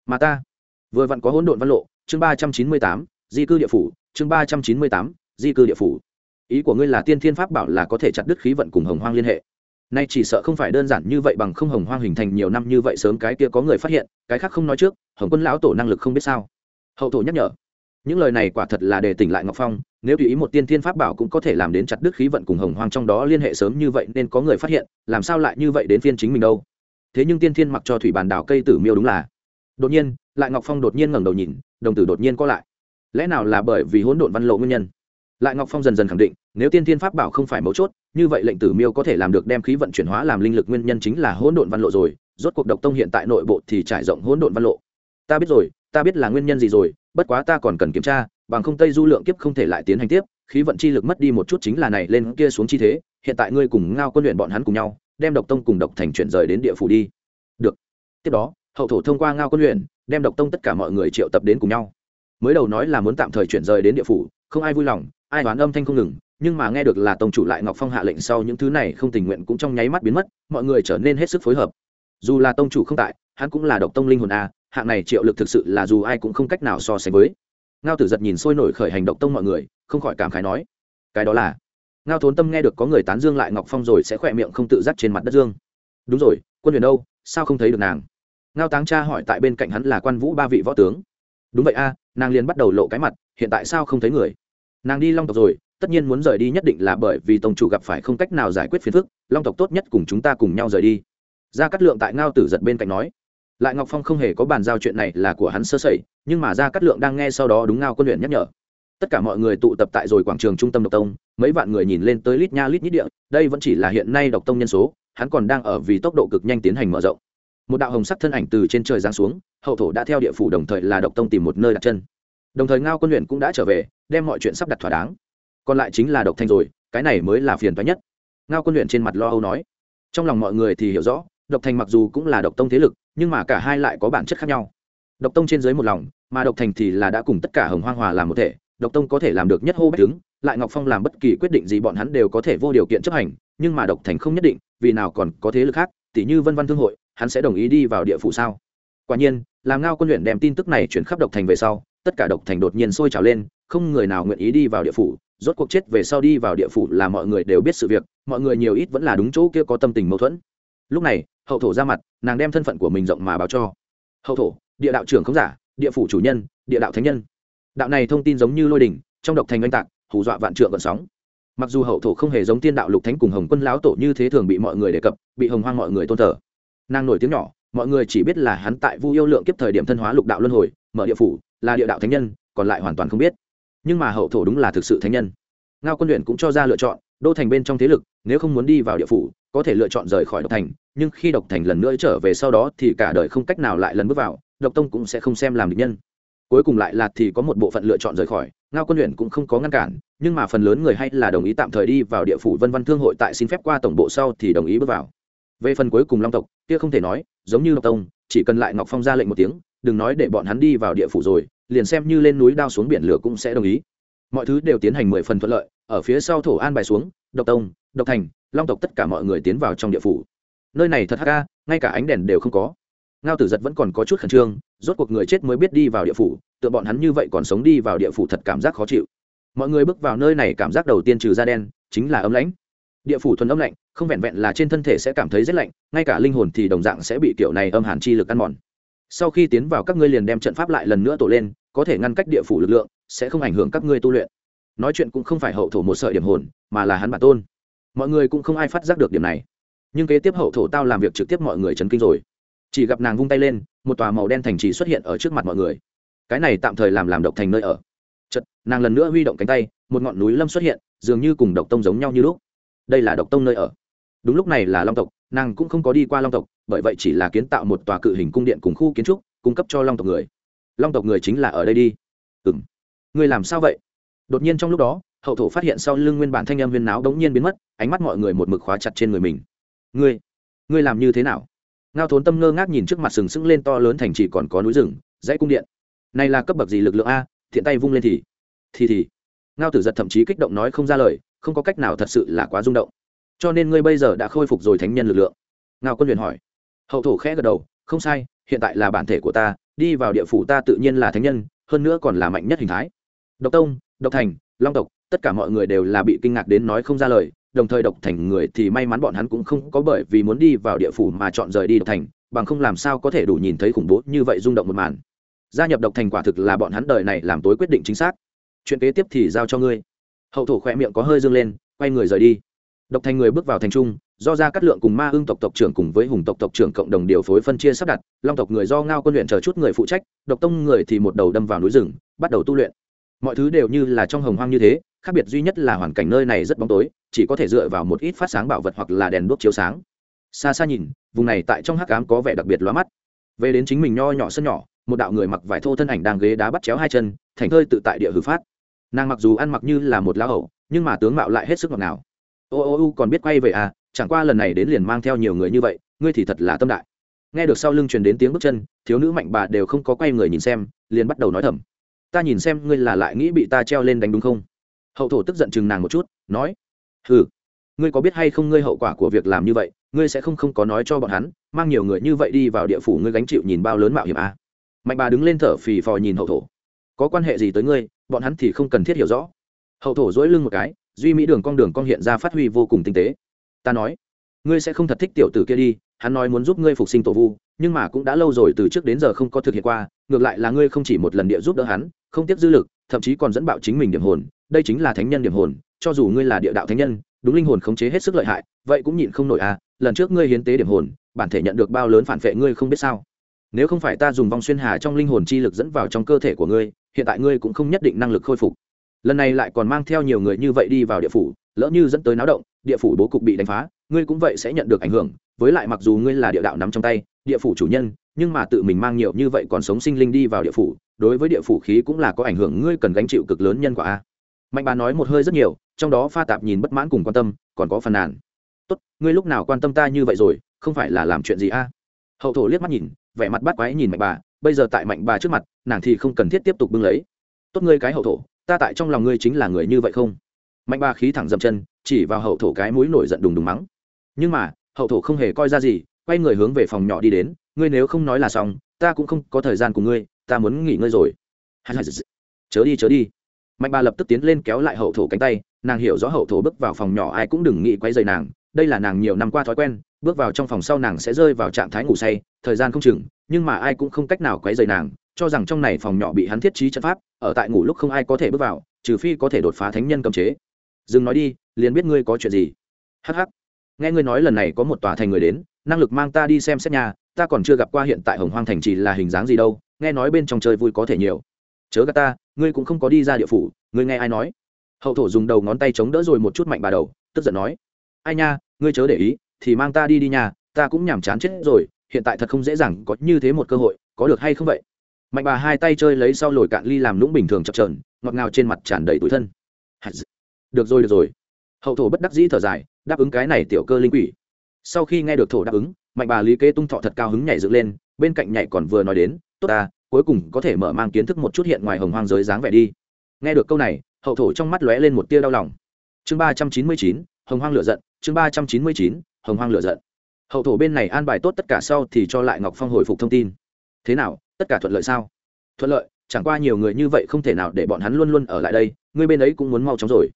Mà ta vừa vặn có hỗn độn văn lộ, chương ba trăm chín mươi tám, di cư địa phủ, chương ba trăm chín mươi tám, di cư địa phủ. Ý của ngươi là tiên thiên pháp bảo là có thể chặt đứt khí vận cùng hồng hoang liên hệ. Nay chỉ sợ không phải đơn giản như vậy bằng không hồng hoang hình thành nhiều năm như vậy sớm cái kia có người phát hiện, cái khác không nói trước, hồng quân lão tổ năng lực không biết sao. Hậu thổ nhắc nhở những lời này quả thật là để tỉnh lại ngọc phong, nếu tùy ý một tiên thiên pháp bảo cũng có thể làm đến chặt đứt khí vận cùng hồng hoang trong đó liên hệ sớm như vậy nên có người phát hiện, làm sao lại như vậy đến phiên chính mình đâu? Thế nhưng tiên thiên mặc cho thủy bàn đảo cây tử miêu đúng là. Đột nhiên, lại ngọc phong đột nhiên ngẩng đầu nhìn, đồng tử đột nhiên có lại. Lẽ nào là bởi vì hỗn độn văn lộ nguyên nhân? Lại ngọc phong dần dần khẳng định, nếu tiên thiên pháp bảo không phải mấu chốt, như vậy lệnh tử miêu có thể làm được đem khí vận chuyển hóa làm linh lực nguyên nhân chính là hỗn độn văn lộ rồi, rốt cuộc độc tông hiện tại nội bộ thì trải rộng hỗn độn văn lộ. Ta biết rồi, ta biết là nguyên nhân gì rồi bất quá ta còn cần kiểm tra, bằng không tây du lượng kiếp không thể lại tiến hành tiếp, khí vận chi lực mất đi một chút chính là này lên kia xuống chi thế, hiện tại ngươi cùng ngao quân luyện bọn hắn cùng nhau, đem độc tông cùng độc thành chuyển rời đến địa phủ đi. Được. Tiếp đó, hậu thổ thông qua ngao quân luyện, đem độc tông tất cả mọi người triệu tập đến cùng nhau. Mới đầu nói là muốn tạm thời chuyển rời đến địa phủ, không ai vui lòng, ai đoán âm thanh không ngừng, nhưng mà nghe được là tông chủ lại ngọc phong hạ lệnh sau những thứ này không tình nguyện cũng trong nháy mắt biến mất, mọi người trở nên hết sức phối hợp. Dù là tông chủ không tại hắn cũng là độc tông linh hồn a, hạng này triệu lực thực sự là dù ai cũng không cách nào so sánh với. Ngao tử giật nhìn sôi nổi khởi hành độc tông mọi người, không khỏi cảm khái nói, cái đó là, ngao thốn tâm nghe được có người tán dương lại ngọc phong rồi sẽ khỏe miệng không tự giác trên mặt đất dương. Đúng rồi, quân huyền đâu, sao không thấy được nàng? Ngao táng cha hỏi tại bên cạnh hắn là quan vũ ba vị võ tướng. Đúng vậy a, nàng liền bắt đầu lộ cái mặt, hiện tại sao không thấy người? Nàng đi long tộc rồi, tất nhiên muốn rời đi nhất định là bởi vì tông chủ gặp phải không cách nào giải quyết phiền phức, long tộc tốt nhất cùng chúng ta cùng nhau rời đi. Ra cắt lượng tại ngao tử giật bên cạnh nói lại ngọc phong không hề có bàn giao chuyện này là của hắn sơ sẩy, nhưng mà ra cát lượng đang nghe sau đó đúng ngao quân luyện nhắc nhở. Tất cả mọi người tụ tập tại rồi quảng trường trung tâm độc tông, mấy vạn người nhìn lên tới lít nha lít nhít địa, đây vẫn chỉ là hiện nay độc tông nhân số, hắn còn đang ở vì tốc độ cực nhanh tiến hành mở rộng. Một đạo hồng sắc thân ảnh từ trên trời giáng xuống, hậu thổ đã theo địa phủ đồng thời là độc tông tìm một nơi đặt chân. Đồng thời ngao quân luyện cũng đã trở về, đem mọi chuyện sắp đặt thỏa đáng. Còn lại chính là độc thanh rồi, cái này mới là phiền toái nhất. Ngao quân luyện trên mặt lo âu nói. Trong lòng mọi người thì hiểu rõ, độc thành mặc dù cũng là độc tông thế lực nhưng mà cả hai lại có bản chất khác nhau. Độc tông trên dưới một lòng, mà độc thành thì là đã cùng tất cả hồng hoang hòa làm một thể. Độc tông có thể làm được nhất hô bách đứng lại ngọc phong làm bất kỳ quyết định gì bọn hắn đều có thể vô điều kiện chấp hành, nhưng mà độc thành không nhất định, vì nào còn có thế lực khác, tỉ như vân văn thương hội, hắn sẽ đồng ý đi vào địa phủ sao? Quả nhiên, làm ngao quân luyện đem tin tức này chuyển khắp độc thành về sau, tất cả độc thành đột nhiên sôi trào lên, không người nào nguyện ý đi vào địa phủ, rốt cuộc chết về sau đi vào địa phủ là mọi người đều biết sự việc, mọi người nhiều ít vẫn là đúng chỗ kia có tâm tình mâu thuẫn lúc này, hậu thổ ra mặt, nàng đem thân phận của mình rộng mà báo cho. Hậu thổ, địa đạo trưởng không giả, địa phủ chủ nhân, địa đạo thánh nhân. Đạo này thông tin giống như lôi đình trong độc thành oanh tạc, hù dọa vạn trượng vận sóng. Mặc dù hậu thổ không hề giống tiên đạo lục thánh cùng hồng quân lão tổ như thế thường bị mọi người đề cập, bị hồng hoang mọi người tôn thờ. Nàng nổi tiếng nhỏ, mọi người chỉ biết là hắn tại vu yêu lượng kiếp thời điểm thân hóa lục đạo luân hồi, mở địa phủ, là địa đạo thánh nhân, còn lại hoàn toàn không biết. Nhưng mà hậu thổ đúng là thực sự thánh nhân. Ngao quân luyện cũng cho ra lựa chọn, đô thành bên trong thế lực nếu không muốn đi vào địa phủ, có thể lựa chọn rời khỏi độc thành, nhưng khi độc thành lần nữa trở về sau đó thì cả đời không cách nào lại lần bước vào, độc tông cũng sẽ không xem làm địch nhân. Cuối cùng lại là thì có một bộ phận lựa chọn rời khỏi, ngao quân luyện cũng không có ngăn cản, nhưng mà phần lớn người hay là đồng ý tạm thời đi vào địa phủ vân văn thương hội tại xin phép qua tổng bộ sau thì đồng ý bước vào. Về phần cuối cùng long tộc, kia không thể nói, giống như độc tông, chỉ cần lại ngọc phong ra lệnh một tiếng, đừng nói để bọn hắn đi vào địa phủ rồi, liền xem như lên núi đao xuống biển lửa cũng sẽ đồng ý. Mọi thứ đều tiến hành mười phần thuận lợi, ở phía sau thổ an bài xuống, độc tông độc thành, long tộc tất cả mọi người tiến vào trong địa phủ. Nơi này thật ca ngay cả ánh đèn đều không có. Ngao tử giật vẫn còn có chút khẩn trương, rốt cuộc người chết mới biết đi vào địa phủ, tựa bọn hắn như vậy còn sống đi vào địa phủ thật cảm giác khó chịu. Mọi người bước vào nơi này cảm giác đầu tiên trừ da đen, chính là ấm lãnh. Địa phủ thuần âm lạnh, không vẹn vẹn là trên thân thể sẽ cảm thấy rét lạnh, ngay cả linh hồn thì đồng dạng sẽ bị kiểu này âm hàn chi lực ăn mòn. Sau khi tiến vào các ngươi liền đem trận pháp lại lần nữa tổ lên, có thể ngăn cách địa phủ lực lượng, sẽ không ảnh hưởng các ngươi tu luyện. Nói chuyện cũng không phải hậu thổ một sợi điểm hồn, mà là hắn bản tôn mọi người cũng không ai phát giác được điểm này. Nhưng kế tiếp hậu thổ tao làm việc trực tiếp mọi người chấn kinh rồi. Chỉ gặp nàng vung tay lên, một tòa màu đen thành trì xuất hiện ở trước mặt mọi người. Cái này tạm thời làm làm độc thành nơi ở. Chật nàng lần nữa huy động cánh tay, một ngọn núi lâm xuất hiện, dường như cùng độc tông giống nhau như lúc. Đây là độc tông nơi ở. Đúng lúc này là long tộc, nàng cũng không có đi qua long tộc, bởi vậy chỉ là kiến tạo một tòa cự hình cung điện cùng khu kiến trúc, cung cấp cho long tộc người. Long tộc người chính là ở đây đi. Ừ m người làm sao vậy? Đột nhiên trong lúc đó hậu thổ phát hiện sau lưng nguyên bản thanh âm viên náo đống nhiên biến mất, ánh mắt mọi người một mực khóa chặt trên người mình. Ngươi ngươi làm như thế nào? Ngao thốn tâm ngơ ngác nhìn trước mặt sừng sững lên to lớn thành chỉ còn có núi rừng, dãy cung điện. Này là cấp bậc gì lực lượng a? Thiện tay vung lên thì thì thì. Ngao tử giật thậm chí kích động nói không ra lời, không có cách nào thật sự là quá rung động. Cho nên ngươi bây giờ đã khôi phục rồi thánh nhân lực lượng? Ngao quân luyện hỏi. Hậu thổ khẽ gật đầu, không sai, hiện tại là bản thể của ta, đi vào địa phủ ta tự nhiên là thánh nhân, hơn nữa còn là mạnh nhất hình thái. Độc tông, độc thành, long tộc tất cả mọi người đều là bị kinh ngạc đến nói không ra lời, đồng thời độc thành người thì may mắn bọn hắn cũng không có bởi vì muốn đi vào địa phủ mà chọn rời đi độc thành, bằng không làm sao có thể đủ nhìn thấy khủng bố như vậy rung động một màn. Gia nhập độc thành quả thực là bọn hắn đời này làm tối quyết định chính xác. Chuyện kế tiếp thì giao cho ngươi. Hậu thổ khỏe miệng có hơi dương lên, quay người rời đi. Độc thành người bước vào thành trung, do ra cắt lượng cùng ma ưng tộc tộc trưởng cùng với hùng tộc tộc trưởng cộng đồng điều phối phân chia sắp đặt, long tộc người do ngao quân luyện chờ chút người phụ trách, độc tông người thì một đầu đâm vào núi rừng, bắt đầu tu luyện. Mọi thứ đều như là trong hồng hoang như thế khác biệt duy nhất là hoàn cảnh nơi này rất bóng tối, chỉ có thể dựa vào một ít phát sáng bảo vật hoặc là đèn đuốc chiếu sáng. Xa xa nhìn, vùng này tại trong hắc ám có vẻ đặc biệt lóa mắt. Về đến chính mình nho nhỏ sân nhỏ, một đạo người mặc vải thô thân ảnh đang ghế đá bắt chéo hai chân, thành thơi tự tại địa hử phát. Nàng mặc dù ăn mặc như là một lá hậu nhưng mà tướng mạo lại hết sức ngọt ngào. Ô ô ô, còn biết quay về à? Chẳng qua lần này đến liền mang theo nhiều người như vậy, ngươi thì thật là tâm đại. Nghe được sau lưng truyền đến tiếng bước chân, thiếu nữ mạnh bà đều không có quay người nhìn xem, liền bắt đầu nói thầm. Ta nhìn xem ngươi là lại nghĩ bị ta treo lên đánh đúng không? Hậu thổ tức giận chừng nàng một chút, nói ừ ngươi có biết hay không ngươi hậu quả của việc làm như vậy, ngươi sẽ không không có nói cho bọn hắn, mang nhiều người như vậy đi vào địa phủ ngươi gánh chịu nhìn bao lớn mạo hiểm à. mạnh bà đứng lên thở phì phò nhìn hậu thổ, có quan hệ gì tới ngươi, bọn hắn thì không cần thiết hiểu rõ hậu thổ dỗi lưng một cái, duy mỹ đường con đường con hiện ra phát huy vô cùng tinh tế ta nói, ngươi sẽ không thật thích tiểu tử kia đi, hắn nói muốn giúp ngươi phục sinh tổ vu, nhưng mà cũng đã lâu rồi từ trước đến giờ không có thực hiện qua, ngược lại là ngươi không chỉ một lần địa giúp đỡ hắn, không tiếp dư lực, thậm chí còn dẫn bạo chính mình điểm hồn đây chính là thánh nhân điểm hồn, cho dù ngươi là địa đạo thánh nhân, đúng linh hồn khống chế hết sức lợi hại, vậy cũng nhịn không nổi à lần trước ngươi hiến tế điểm hồn, bản thể nhận được bao lớn phản vệ ngươi không biết sao. Nếu không phải ta dùng vong xuyên hà trong linh hồn chi lực dẫn vào trong cơ thể của ngươi, hiện tại ngươi cũng không nhất định năng lực khôi phục. Lần này lại còn mang theo nhiều người như vậy đi vào địa phủ, lỡ như dẫn tới náo động, địa phủ bố cục bị đánh phá, ngươi cũng vậy sẽ nhận được ảnh hưởng. Với lại mặc dù ngươi là địa đạo nắm trong tay, địa phủ chủ nhân, nhưng mà tự mình mang nhiều như vậy còn sống sinh linh đi vào địa phủ, đối với địa phủ khí cũng là có ảnh hưởng, ngươi cần gánh chịu cực lớn nhân quả a mạnh bà nói một hơi rất nhiều, trong đó pha tạp nhìn bất mãn cùng quan tâm, còn có phần nàn. Tốt, ngươi lúc nào quan tâm ta như vậy rồi, không phải là làm chuyện gì a? Hậu thổ liếc mắt nhìn, vẻ mặt bắt quái nhìn mạnh bà, bây giờ tại mạnh bà trước mặt, nàng thì không cần thiết tiếp tục bưng lấy. Tốt ngươi cái hậu thổ, ta tại trong lòng ngươi chính là người như vậy không? Mạnh bà khí thẳng dậm chân, chỉ vào hậu thổ cái mũi nổi giận đùng đùng mắng. Nhưng mà, hậu thổ không hề coi ra gì, quay người hướng về phòng nhỏ đi đến, ngươi nếu không nói là xong, ta cũng không có thời gian cùng ngươi, ta muốn nghỉ ngơi rồi. Chớ đi chớ đi mạnh bà lập tức tiến lên kéo lại hậu thổ cánh tay, nàng hiểu rõ hậu thổ bước vào phòng nhỏ ai cũng đừng nghĩ quay dày nàng, đây là nàng nhiều năm qua thói quen, bước vào trong phòng sau nàng sẽ rơi vào trạng thái ngủ say, thời gian không chừng, nhưng mà ai cũng không cách nào quấy dày nàng, cho rằng trong này phòng nhỏ bị hắn thiết trí trận pháp, ở tại ngủ lúc không ai có thể bước vào, trừ phi có thể đột phá thánh nhân cầm chế. Dừng nói đi, liền biết ngươi có chuyện gì. Hh nghe ngươi nói lần này có một tòa thành người đến, năng lực mang ta đi xem xét nhà, ta còn chưa gặp qua hiện tại hồng hoang thành chỉ là hình dáng gì đâu, nghe nói bên trong chơi vui có thể nhiều chớ gà ta, ngươi cũng không có đi ra địa phủ, ngươi nghe ai nói? Hậu thổ dùng đầu ngón tay chống đỡ rồi một chút mạnh bà đầu, tức giận nói. Ai nha, ngươi chớ để ý, thì mang ta đi đi nhà ta cũng nhàm chán chết rồi, hiện tại thật không dễ dàng có như thế một cơ hội, có được hay không vậy? Mạnh bà hai tay chơi lấy sau lồi cạn ly làm lũng bình thường chập trờn ngọt ngào trên mặt tràn đầy tủi thân. Được rồi được rồi. Hậu thổ bất đắc dĩ thở dài, đáp ứng cái này tiểu cơ linh quỷ. Sau khi nghe được thổ đáp ứng, mạnh bà lý kế tung thọ thật cao hứng nhảy dựng lên, bên cạnh nhảy còn vừa nói đến, tốt ta cuối cùng có thể mở mang kiến thức một chút hiện ngoài hồng hoang giới dáng vẻ đi. Nghe được câu này, hậu thổ trong mắt lóe lên một tia đau lòng. Chương ba trăm chín mươi chín, hồng hoang lửa giận, chương ba trăm chín mươi chín, hồng hoang lửa giận. Hậu thổ bên này an bài tốt tất cả sau thì cho lại ngọc phong hồi phục thông tin. Thế nào, tất cả thuận lợi sao? Thuận lợi, chẳng qua nhiều người như vậy không thể nào để bọn hắn luôn luôn ở lại đây, ngươi bên ấy cũng muốn mau chóng rồi.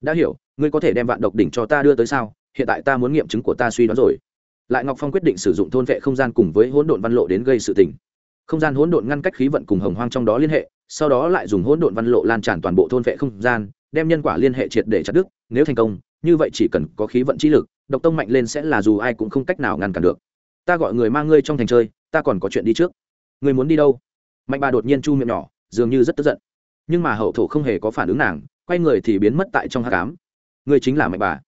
Đã hiểu, ngươi có thể đem vạn độc đỉnh cho ta đưa tới sao? Hiện tại ta muốn nghiệm chứng của ta suy đoán rồi. Lại ngọc phong quyết định sử dụng thôn vệ không gian cùng với hỗn độn văn lộ đến gây sự tình không gian hỗn độn ngăn cách khí vận cùng hồng hoang trong đó liên hệ, sau đó lại dùng hỗn độn văn lộ lan tràn toàn bộ thôn vệ không gian, đem nhân quả liên hệ triệt để chặt đứt, nếu thành công, như vậy chỉ cần có khí vận trí lực, độc tông mạnh lên sẽ là dù ai cũng không cách nào ngăn cản được. Ta gọi người mang ngươi trong thành chơi, ta còn có chuyện đi trước. Ngươi muốn đi đâu? Mạnh bà đột nhiên chu miệng nhỏ, dường như rất tức giận. Nhưng mà hậu thổ không hề có phản ứng nàng, quay người thì biến mất tại trong hát cám ngươi chính là mạnh bà.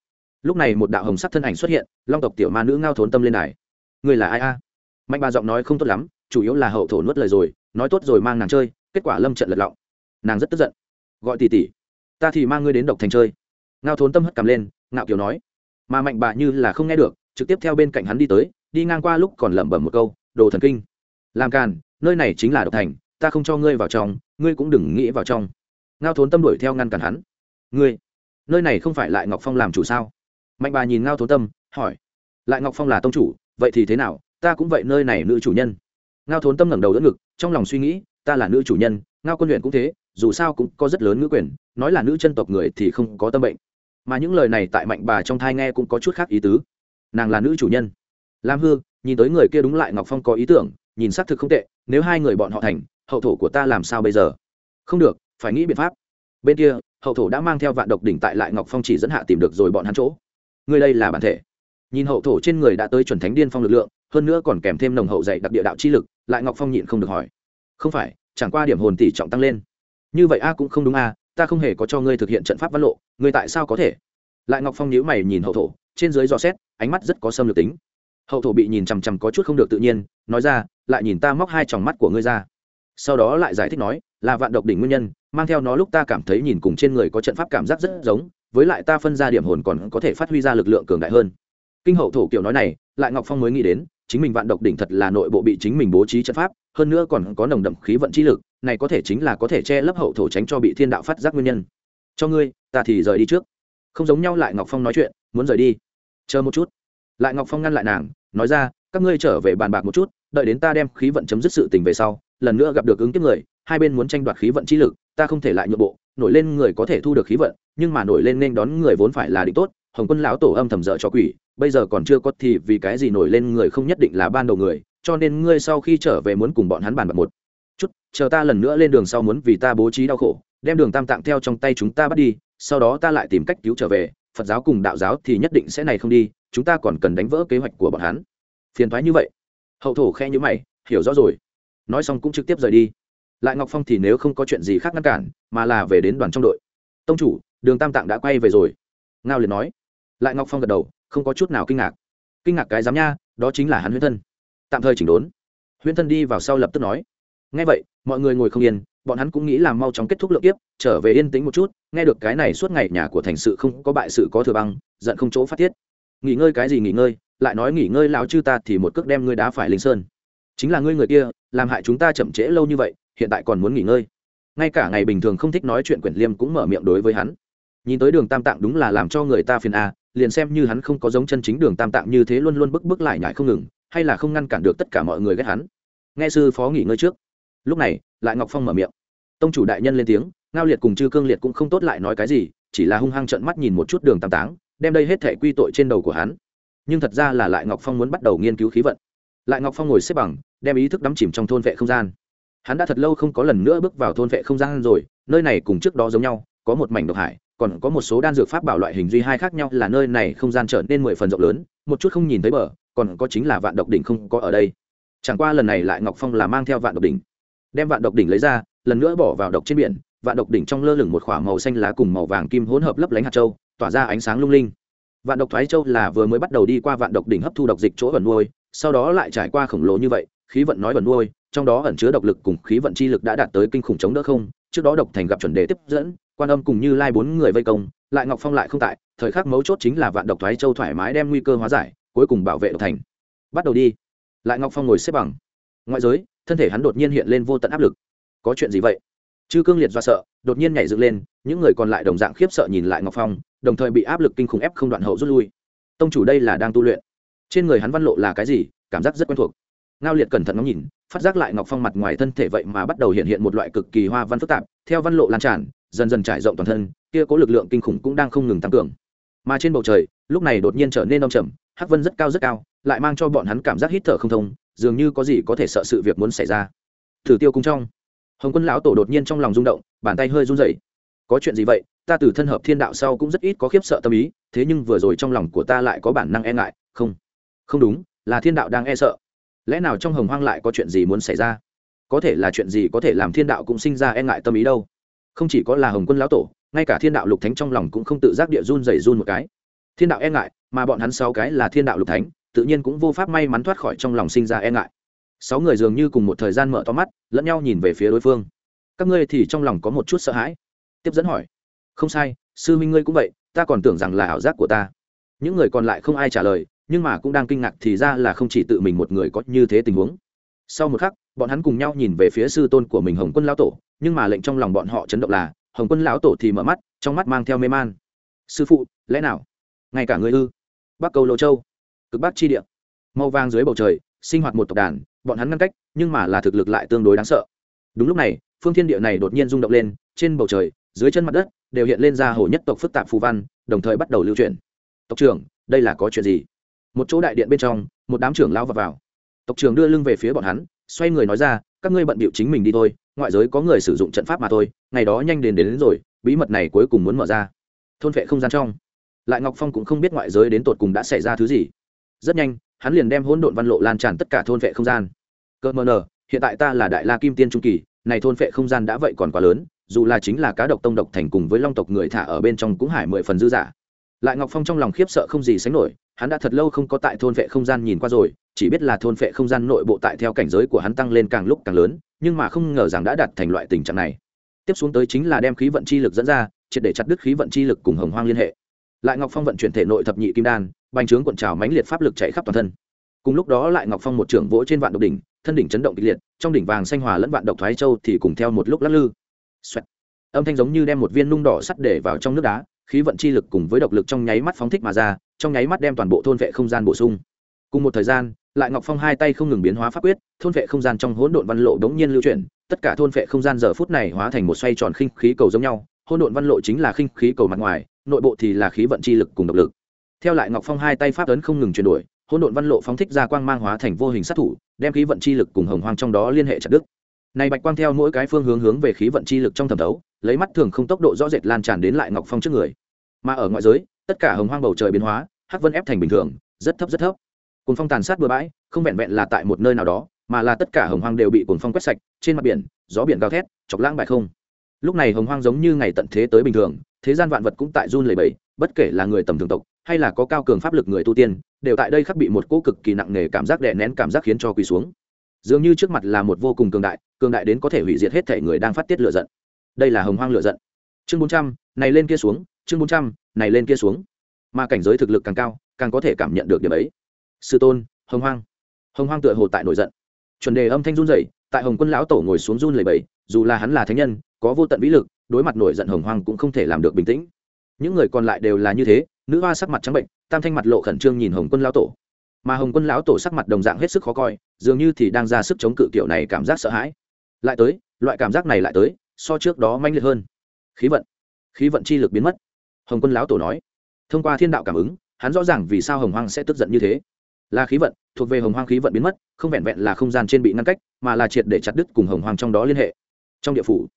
Lúc này một đạo hồng sắc thân ảnh xuất hiện, long tộc tiểu ma nữ ngao thốn tâm lên đài. Ngươi là ai a? Mạnh bà giọng nói không tốt lắm chủ yếu là hậu thổ nuốt lời rồi, nói tốt rồi mang nàng chơi, kết quả lâm trận lật lọng. Nàng rất tức giận. Gọi tỷ tỷ, ta thì mang ngươi đến độc thành chơi. Ngao thốn tâm hất cầm lên, ngạo kiều nói. Mà mạnh bà như là không nghe được, trực tiếp theo bên cạnh hắn đi tới, đi ngang qua lúc còn lẩm bẩm một câu, đồ thần kinh, làm càn, nơi này chính là độc thành, ta không cho ngươi vào trong, ngươi cũng đừng nghĩ vào trong. Ngao thốn tâm đuổi theo ngăn cản hắn. Ngươi, nơi này không phải lại ngọc phong làm chủ sao? Mạnh bà nhìn ngao thốn tâm, hỏi. Lại ngọc phong là tông chủ, vậy thì thế nào? Ta cũng vậy, nơi này nữ chủ nhân ngao thốn tâm ngẩng đầu đỡ ngực, trong lòng suy nghĩ, ta là nữ chủ nhân, ngao quân luyện cũng thế, dù sao cũng có rất lớn ngữ quyền, nói là nữ chân tộc người thì không có tâm bệnh. Mà những lời này tại mạnh bà trong thai nghe cũng có chút khác ý tứ. Nàng là nữ chủ nhân. Lam hư, nhìn tới người kia đúng lại ngọc phong có ý tưởng, nhìn xác thực không tệ, nếu hai người bọn họ thành, hậu thổ của ta làm sao bây giờ? Không được, phải nghĩ biện pháp. Bên kia, hậu thổ đã mang theo vạn độc đỉnh tại lại ngọc phong chỉ dẫn hạ tìm được rồi bọn hắn chỗ. Người đây là bản thể. Nhìn hậu thổ trên người đã tới chuẩn thánh điên phong lực lượng hơn nữa còn kèm thêm nồng hậu dạy đặc địa đạo chi lực, lại ngọc phong nhịn không được hỏi. Không phải, chẳng qua điểm hồn tỷ trọng tăng lên. Như vậy a cũng không đúng a, ta không hề có cho ngươi thực hiện trận pháp văn lộ, ngươi tại sao có thể? Lại ngọc phong nhíu mày nhìn hậu thổ, trên dưới dò xét, ánh mắt rất có xâm lược tính. Hậu thổ bị nhìn chằm chằm có chút không được tự nhiên, nói ra, lại nhìn ta móc hai tròng mắt của ngươi ra. Sau đó lại giải thích nói, là vạn độc đỉnh nguyên nhân, mang theo nó lúc ta cảm thấy nhìn cùng trên người có trận pháp cảm giác rất giống, với lại ta phân ra điểm hồn còn có thể phát huy ra lực lượng cường đại hơn. Kinh hậu thổ kiểu nói này, lại ngọc phong mới nghĩ đến chính mình vạn độc đỉnh thật là nội bộ bị chính mình bố trí trận pháp, hơn nữa còn có nồng đậm khí vận chi lực, này có thể chính là có thể che lấp hậu thổ tránh cho bị thiên đạo phát giác nguyên nhân. Cho ngươi, ta thì rời đi trước. Không giống nhau lại ngọc phong nói chuyện, muốn rời đi. Chờ một chút. Lại ngọc phong ngăn lại nàng, nói ra, các ngươi trở về bàn bạc một chút, đợi đến ta đem khí vận chấm dứt sự tình về sau, lần nữa gặp được ứng kiếp người, hai bên muốn tranh đoạt khí vận chi lực, ta không thể lại nhượng bộ, nổi lên người có thể thu được khí vận, nhưng mà nổi lên nên đón người vốn phải là định tốt hồng quân lão tổ âm thầm dở cho quỷ, bây giờ còn chưa có thì vì cái gì nổi lên người không nhất định là ban đầu người, cho nên ngươi sau khi trở về muốn cùng bọn hắn bàn bạc một chút, chờ ta lần nữa lên đường sau muốn vì ta bố trí đau khổ, đem đường tam tạng theo trong tay chúng ta bắt đi, sau đó ta lại tìm cách cứu trở về, phật giáo cùng đạo giáo thì nhất định sẽ này không đi, chúng ta còn cần đánh vỡ kế hoạch của bọn hắn. Phiền thoái như vậy. Hậu thổ khe như mày, hiểu rõ rồi. Nói xong cũng trực tiếp rời đi. Lại ngọc phong thì nếu không có chuyện gì khác ngăn cản, mà là về đến đoàn trong đội. Tông chủ, đường tam tạng đã quay về rồi. Ngao liền nói lại ngọc phong gật đầu, không có chút nào kinh ngạc. Kinh ngạc cái giám nha, đó chính là hắn huyễn thân. Tạm thời chỉnh đốn. Huyễn thân đi vào sau lập tức nói ngay vậy, mọi người ngồi không yên, bọn hắn cũng nghĩ là mau chóng kết thúc lượng kiếp, trở về yên tĩnh một chút, nghe được cái này suốt ngày nhà của thành sự không có bại sự có thừa băng, giận không chỗ phát tiết. Nghỉ ngơi cái gì nghỉ ngơi, lại nói nghỉ ngơi lão chư ta thì một cước đem ngươi đá phải linh sơn. Chính là ngươi người kia, làm hại chúng ta chậm trễ lâu như vậy, hiện tại còn muốn nghỉ ngơi. Ngay cả ngày bình thường không thích nói chuyện quyển liêm cũng mở miệng đối với hắn. Nhìn tới đường tam tạng đúng là làm cho người ta phiền a liền xem như hắn không có giống chân chính đường tam tạng như thế luôn luôn bức bức lại nhải không ngừng, hay là không ngăn cản được tất cả mọi người ghét hắn. Nghe sư phó nghỉ ngơi trước. Lúc này, lại ngọc phong mở miệng. Tông chủ đại nhân lên tiếng, ngao liệt cùng chư cương liệt cũng không tốt lại nói cái gì, chỉ là hung hăng trợn mắt nhìn một chút đường tam táng đem đây hết thể quy tội trên đầu của hắn. Nhưng thật ra là lại ngọc phong muốn bắt đầu nghiên cứu khí vận. Lại ngọc phong ngồi xếp bằng, đem ý thức đắm chìm trong thôn vệ không gian. Hắn đã thật lâu không có lần nữa bước vào thôn vệ không gian rồi, nơi này cùng trước đó giống nhau, có một mảnh độc hải còn có một số đan dược pháp bảo loại hình duy hai khác nhau là nơi này không gian trở nên mười phần rộng lớn, một chút không nhìn thấy bờ, còn có chính là vạn độc đỉnh không có ở đây. Chẳng qua lần này lại ngọc phong là mang theo vạn độc đỉnh, đem vạn độc đỉnh lấy ra, lần nữa bỏ vào độc trên biển, vạn độc đỉnh trong lơ lửng một k h ỏ a màu xanh lá cùng màu vàng kim hỗn hợp lấp lánh hạt châu, tỏa ra ánh sáng lung linh. Vạn độc thoái châu là vừa mới bắt đầu đi qua vạn độc đỉnh hấp thu độc dịch chỗ ẩn nuôi, sau đó lại trải qua khổng lồ như vậy, khí vận nói ẩn nuôi, trong đó ẩn chứa độc lực cùng khí vận chi lực đã đạt tới kinh khủng chống đỡ không trước đó độc thành gặp chuẩn đề tiếp dẫn, quan âm cùng như lai bốn người vây công, lại ngọc phong lại không tại, thời khắc mấu chốt chính là vạn độc thoái châu thoải mái đem nguy cơ hóa giải, cuối cùng bảo vệ độc thành. Bắt đầu đi. Lại ngọc phong ngồi xếp bằng. Ngoại giới, thân thể hắn đột nhiên hiện lên vô tận áp lực. Có chuyện gì vậy? Chư cương liệt do sợ, đột nhiên nhảy dựng lên, những người còn lại đồng dạng khiếp sợ nhìn lại ngọc phong, đồng thời bị áp lực kinh khủng ép không đoạn hậu rút lui. Tông chủ đây là đang tu luyện. Trên người hắn văn lộ là cái gì, cảm giác rất quen thuộc ngao liệt cẩn thận ngắm nhìn, phát giác lại ngọc phong mặt ngoài thân thể vậy mà bắt đầu hiện hiện một loại cực kỳ hoa văn phức tạp, theo văn lộ lan tràn, dần dần trải rộng toàn thân, kia có lực lượng kinh khủng cũng đang không ngừng tăng cường. Mà trên bầu trời, lúc này đột nhiên trở nên đông trầm, hắc vân rất cao rất cao, lại mang cho bọn hắn cảm giác hít thở không thông, dường như có gì có thể sợ sự việc muốn xảy ra. Thử tiêu cung trong, hồng quân lão tổ đột nhiên trong lòng rung động, bàn tay hơi run rẩy. Có chuyện gì vậy? Ta từ thân hợp thiên đạo sau cũng rất ít có khiếp sợ tâm ý, thế nhưng vừa rồi trong lòng của ta lại có bản năng e ngại. Không không đúng, là thiên đạo đang e sợ lẽ nào trong hồng hoang lại có chuyện gì muốn xảy ra? Có thể là chuyện gì có thể làm thiên đạo cũng sinh ra e ngại tâm ý đâu. Không chỉ có là hồng quân lão tổ, ngay cả thiên đạo lục thánh trong lòng cũng không tự giác địa run dày run một cái. Thiên đạo e ngại, mà bọn hắn sáu cái là thiên đạo lục thánh, tự nhiên cũng vô pháp may mắn thoát khỏi trong lòng sinh ra e ngại. Sáu người dường như cùng một thời gian mở to mắt, lẫn nhau nhìn về phía đối phương. Các ngươi thì trong lòng có một chút sợ hãi. Tiếp dẫn hỏi. Không sai, sư minh ngươi cũng vậy, ta còn tưởng rằng là ảo giác của ta. Những người còn lại không ai trả lời nhưng mà cũng đang kinh ngạc thì ra là không chỉ tự mình một người có như thế tình huống. Sau một khắc, bọn hắn cùng nhau nhìn về phía sư tôn của mình hồng quân lão tổ, nhưng mà lệnh trong lòng bọn họ chấn động là, hồng quân lão tổ thì mở mắt, trong mắt mang theo mê man. Sư phụ, lẽ nào? Ngay cả người ư? Bắc cầu lô châu. Cực bắc chi địa. Màu vàng dưới bầu trời, sinh hoạt một tộc đàn, bọn hắn ngăn cách, nhưng mà là thực lực lại tương đối đáng sợ. Đúng lúc này, phương thiên địa này đột nhiên rung động lên, trên bầu trời, dưới chân mặt đất, đều hiện lên ra hồ nhất tộc phức tạp phù văn, đồng thời bắt đầu lưu truyền tộc trưởng, đây là có chuyện gì? Một chỗ đại điện bên trong một đám trưởng lao vào, vào. Tộc trưởng đưa lưng về phía bọn hắn xoay người nói ra các ngươi bận bịu chính mình đi thôi ngoại giới có người sử dụng trận pháp mà thôi ngày đó nhanh đến đến, đến rồi bí mật này cuối cùng muốn mở ra. Thôn vệ không gian trong. Lại ngọc phong cũng không biết ngoại giới đến tột cùng đã xảy ra thứ gì. Rất nhanh hắn liền đem hỗn độn văn lộ lan tràn tất cả thôn vệ không gian. Cơ mờ nờ hiện tại ta là đại la kim tiên trung kỳ này thôn vệ không gian đã vậy còn quá lớn dù là chính là cá độc tông độc thành cùng với long tộc người thả ở bên trong cũng hải mười phần dư giả lại ngọc phong trong lòng khiếp sợ không gì sánh nổi hắn đã thật lâu không có tại thôn vệ không gian nhìn qua rồi, chỉ biết là thôn vệ không gian nội bộ tại theo cảnh giới của hắn tăng lên càng lúc càng lớn, nhưng mà không ngờ rằng đã đạt thành loại tình trạng này. Tiếp xuống tới chính là đem khí vận chi lực dẫn ra, triệt để chặt đứt khí vận chi lực cùng hồng hoang liên hệ. Lại ngọc phong vận chuyển thể nội thập nhị kim đan, bành trướng cuộn trào mãnh liệt pháp lực chạy khắp toàn thân. Cùng lúc đó lại ngọc phong một trưởng vỗ trên vạn độc đỉnh, thân đỉnh chấn động kịch liệt, trong đỉnh vàng xanh hòa lẫn vạn độc thoái châu thì cùng theo một lúc lắc lư. Xoẹt. âm thanh giống như đem một viên nung đỏ sắt để vào trong nước đá, khí vận chi lực cùng với độc lực trong nháy mắt phóng thích mà ra trong nháy mắt đem toàn bộ thôn vệ không gian bổ sung. Cùng một thời gian, lại ngọc phong hai tay không ngừng biến hóa pháp quyết, thôn vệ không gian trong hỗn độn văn lộ đống nhiên lưu chuyển, tất cả thôn vệ không gian giờ phút này hóa thành một xoay tròn khinh khí cầu giống nhau, hỗn độn văn lộ chính là khinh khí cầu mặt ngoài, nội bộ thì là khí vận chi lực cùng độc lực. Theo lại ngọc phong hai tay pháp ấn không ngừng chuyển đổi, hỗn độn văn lộ phóng thích ra quang mang hóa thành vô hình sát thủ, đem khí vận chi lực cùng hồng hoang trong đó liên hệ chặt đứt. Này bạch quang theo mỗi cái phương hướng hướng về khí vận chi lực trong thẩm thấu, lấy mắt thường không tốc độ rõ rệt lan tràn đến lại ngọc phong trước người. Mà ở ngoại giới tất cả hồng hoang bầu trời biến hóa hắc vân ép thành bình thường rất thấp rất thấp. Cùng phong tàn sát bừa bãi không vẹn vẹn là tại một nơi nào đó mà là tất cả hồng hoang đều bị cuồng phong quét sạch trên mặt biển gió biển gào thét chọc lãng bại không. Lúc này hồng hoang giống như ngày tận thế tới bình thường thế gian vạn vật cũng tại run lầy bẩy, bất kể là người tầm thường tộc hay là có cao cường pháp lực người tu tiên đều tại đây khắc bị một cỗ cực kỳ nặng nề cảm giác đè nén cảm giác khiến cho quỳ xuống. Dường như trước mặt là một vô cùng cường đại cường đại đến có thể hủy diệt hết thể người đang phát tiết lựa giận. Đây là hồng hoang lựa giận. Chương bốn trăm này lên kia xuống chương bốn trăm này lên kia xuống. Mà cảnh giới thực lực càng cao, càng có thể cảm nhận được điểm ấy. Sư tôn, hồng hoang. Hồng hoang tựa hồ tại nổi giận. Chuẩn đề âm thanh run rẩy, tại hồng quân lão tổ ngồi xuống run lầy bẫy dù là hắn là thánh nhân, có vô tận vĩ lực, đối mặt nổi giận hồng hoang cũng không thể làm được bình tĩnh. Những người còn lại đều là như thế, nữ hoa sắc mặt trắng bệnh, tam thanh mặt lộ khẩn trương nhìn hồng quân lão tổ. Mà hồng quân lão tổ sắc mặt đồng dạng hết sức khó coi, dường như thì đang ra sức chống cự kiểu này cảm giác sợ hãi. Lại tới, loại cảm giác này lại tới, so trước đó manh liệt hơn. Khí vận. Khí vận chi lực biến mất hồng quân lão tổ nói thông qua thiên đạo cảm ứng hắn rõ ràng vì sao hồng hoang sẽ tức giận như thế là khí vận thuộc về hồng hoang khí vận biến mất không vẹn vẹn là không gian trên bị ngăn cách mà là triệt để chặt đứt cùng hồng hoang trong đó liên hệ trong địa phủ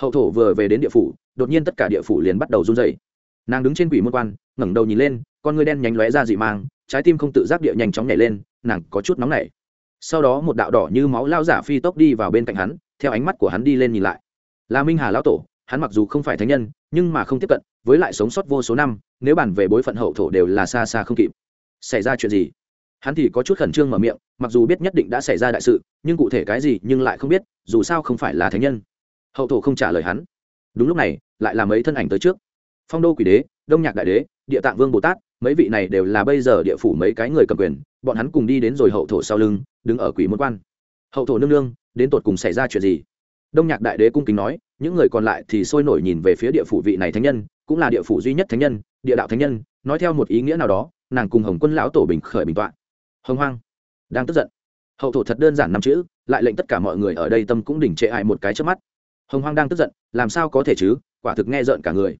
hậu thổ vừa về đến địa phủ đột nhiên tất cả địa phủ liền bắt đầu run dày nàng đứng trên quỷ môn quan ngẩng đầu nhìn lên con ngươi đen nhánh lóe ra dị mang trái tim không tự giác địa nhanh chóng nhảy lên nàng có chút nóng nảy. sau đó một đạo đỏ như máu lao giả phi tốc đi vào bên cạnh hắn theo ánh mắt của hắn đi lên nhìn lại là minh hà lão tổ hắn mặc dù không phải thánh nhân, nhưng mà không tiếp cận, với lại sống sót vô số năm, nếu bàn về bối phận hậu thổ đều là xa xa không kịp. Xảy ra chuyện gì? Hắn thì có chút khẩn trương mở miệng, mặc dù biết nhất định đã xảy ra đại sự, nhưng cụ thể cái gì nhưng lại không biết, dù sao không phải là thánh nhân. Hậu thổ không trả lời hắn. Đúng lúc này, lại là mấy thân ảnh tới trước. Phong đô quỷ đế, đông nhạc đại đế, địa tạng vương bồ tát, mấy vị này đều là bây giờ địa phủ mấy cái người cầm quyền, bọn hắn cùng đi đến rồi hậu thổ sau lưng, đứng ở quỷ môn quan. Hậu thổ nương nương, đến tột cùng xảy ra chuyện gì? Đông nhạc đại đế cung kính nói những người còn lại thì sôi nổi nhìn về phía địa phủ vị này thánh nhân, cũng là địa phủ duy nhất thánh nhân, địa đạo thánh nhân, nói theo một ý nghĩa nào đó, nàng cùng hồng quân lão tổ bình khởi bình tọa hồng hoang, đang tức giận. Hậu thổ thật đơn giản năm chữ, lại lệnh tất cả mọi người ở đây tâm cũng đỉnh trệ hại một cái trước mắt. Hồng hoang đang tức giận, làm sao có thể chứ, quả thực nghe rợn cả người.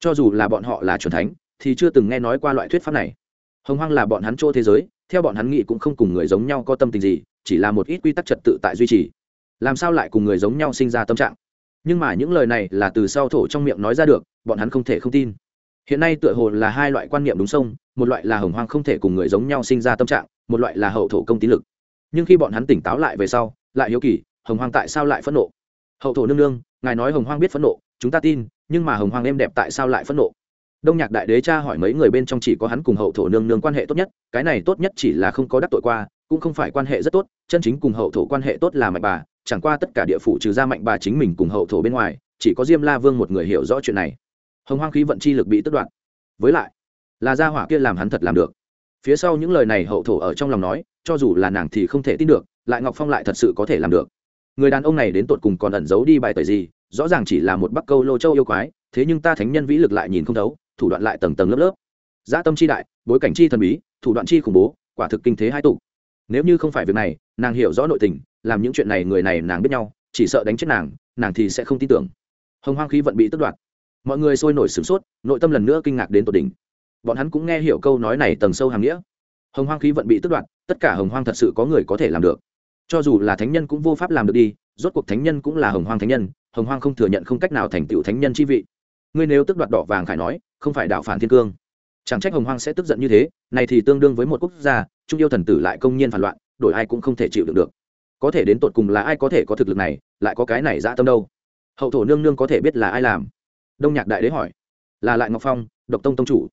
Cho dù là bọn họ là truyền thánh, thì chưa từng nghe nói qua loại thuyết pháp này. Hồng hoang là bọn hắn chỗ thế giới, theo bọn hắn nghĩ cũng không cùng người giống nhau có tâm tình gì, chỉ là một ít quy tắc trật tự tại duy trì. Làm sao lại cùng người giống nhau sinh ra tâm trạng? Nhưng mà những lời này là từ sau thổ trong miệng nói ra được, bọn hắn không thể không tin. Hiện nay tựa hồ là hai loại quan niệm đúng sông, một loại là hồng hoang không thể cùng người giống nhau sinh ra tâm trạng, một loại là hậu thổ công tín lực. Nhưng khi bọn hắn tỉnh táo lại về sau, lại hiếu kỳ, hồng hoang tại sao lại phẫn nộ? Hậu thổ nương nương, ngài nói hồng hoang biết phẫn nộ, chúng ta tin, nhưng mà hồng hoang êm đẹp tại sao lại phẫn nộ? Đông nhạc đại đế cha hỏi mấy người bên trong chỉ có hắn cùng hậu thổ nương nương quan hệ tốt nhất, cái này tốt nhất chỉ là không có đắc tội qua, cũng không phải quan hệ rất tốt, chân chính cùng hậu thổ quan hệ tốt là mạnh bà chẳng qua tất cả địa phủ trừ ra mạnh bà chính mình cùng hậu thổ bên ngoài, chỉ có diêm la vương một người hiểu rõ chuyện này. Hồng hoang khí vận chi lực bị tất đoạn với lại, là gia hỏa kia làm hắn thật làm được. Phía sau những lời này hậu thổ ở trong lòng nói, cho dù là nàng thì không thể tin được, lại ngọc phong lại thật sự có thể làm được. Người đàn ông này đến tột cùng còn ẩn giấu đi bài tời gì, rõ ràng chỉ là một bắc câu lô châu yêu quái, thế nhưng ta thánh nhân vĩ lực lại nhìn không thấu, thủ đoạn lại tầng tầng lớp lớp. Gia tâm chi đại, bối cảnh chi thần bí, thủ đoạn chi khủng bố, quả thực kinh thế hai tụ. Nếu như không phải việc này, nàng hiểu rõ nội tình làm những chuyện này người này nàng biết nhau, chỉ sợ đánh chết nàng nàng thì sẽ không tin tưởng. Hồng hoang khí vận bị tước đoạt. Mọi người sôi nổi sửng sốt, nội tâm lần nữa kinh ngạc đến tột đỉnh. Bọn hắn cũng nghe hiểu câu nói này tầng sâu hàng nghĩa. Hồng hoang khí vận bị tước đoạt, tất cả hồng hoang thật sự có người có thể làm được. Cho dù là thánh nhân cũng vô pháp làm được đi, rốt cuộc thánh nhân cũng là hồng hoang thánh nhân, hồng hoang không thừa nhận không cách nào thành tựu thánh nhân chi vị. Ngươi nếu tức đoạt đỏ vàng khải nói, không phải đạo phản thiên cương. Chẳng trách hồng hoang sẽ tức giận như thế, này thì tương đương với một quốc gia, trung yêu thần tử lại công nhiên phản loạn, đổi ai cũng không thể chịu được được có thể đến tột cùng là ai có thể có thực lực này, lại có cái này dã tâm đâu? Hậu thổ nương nương có thể biết là ai làm? Đông nhạc đại đế hỏi. Là lại ngọc phong, độc tông tông chủ.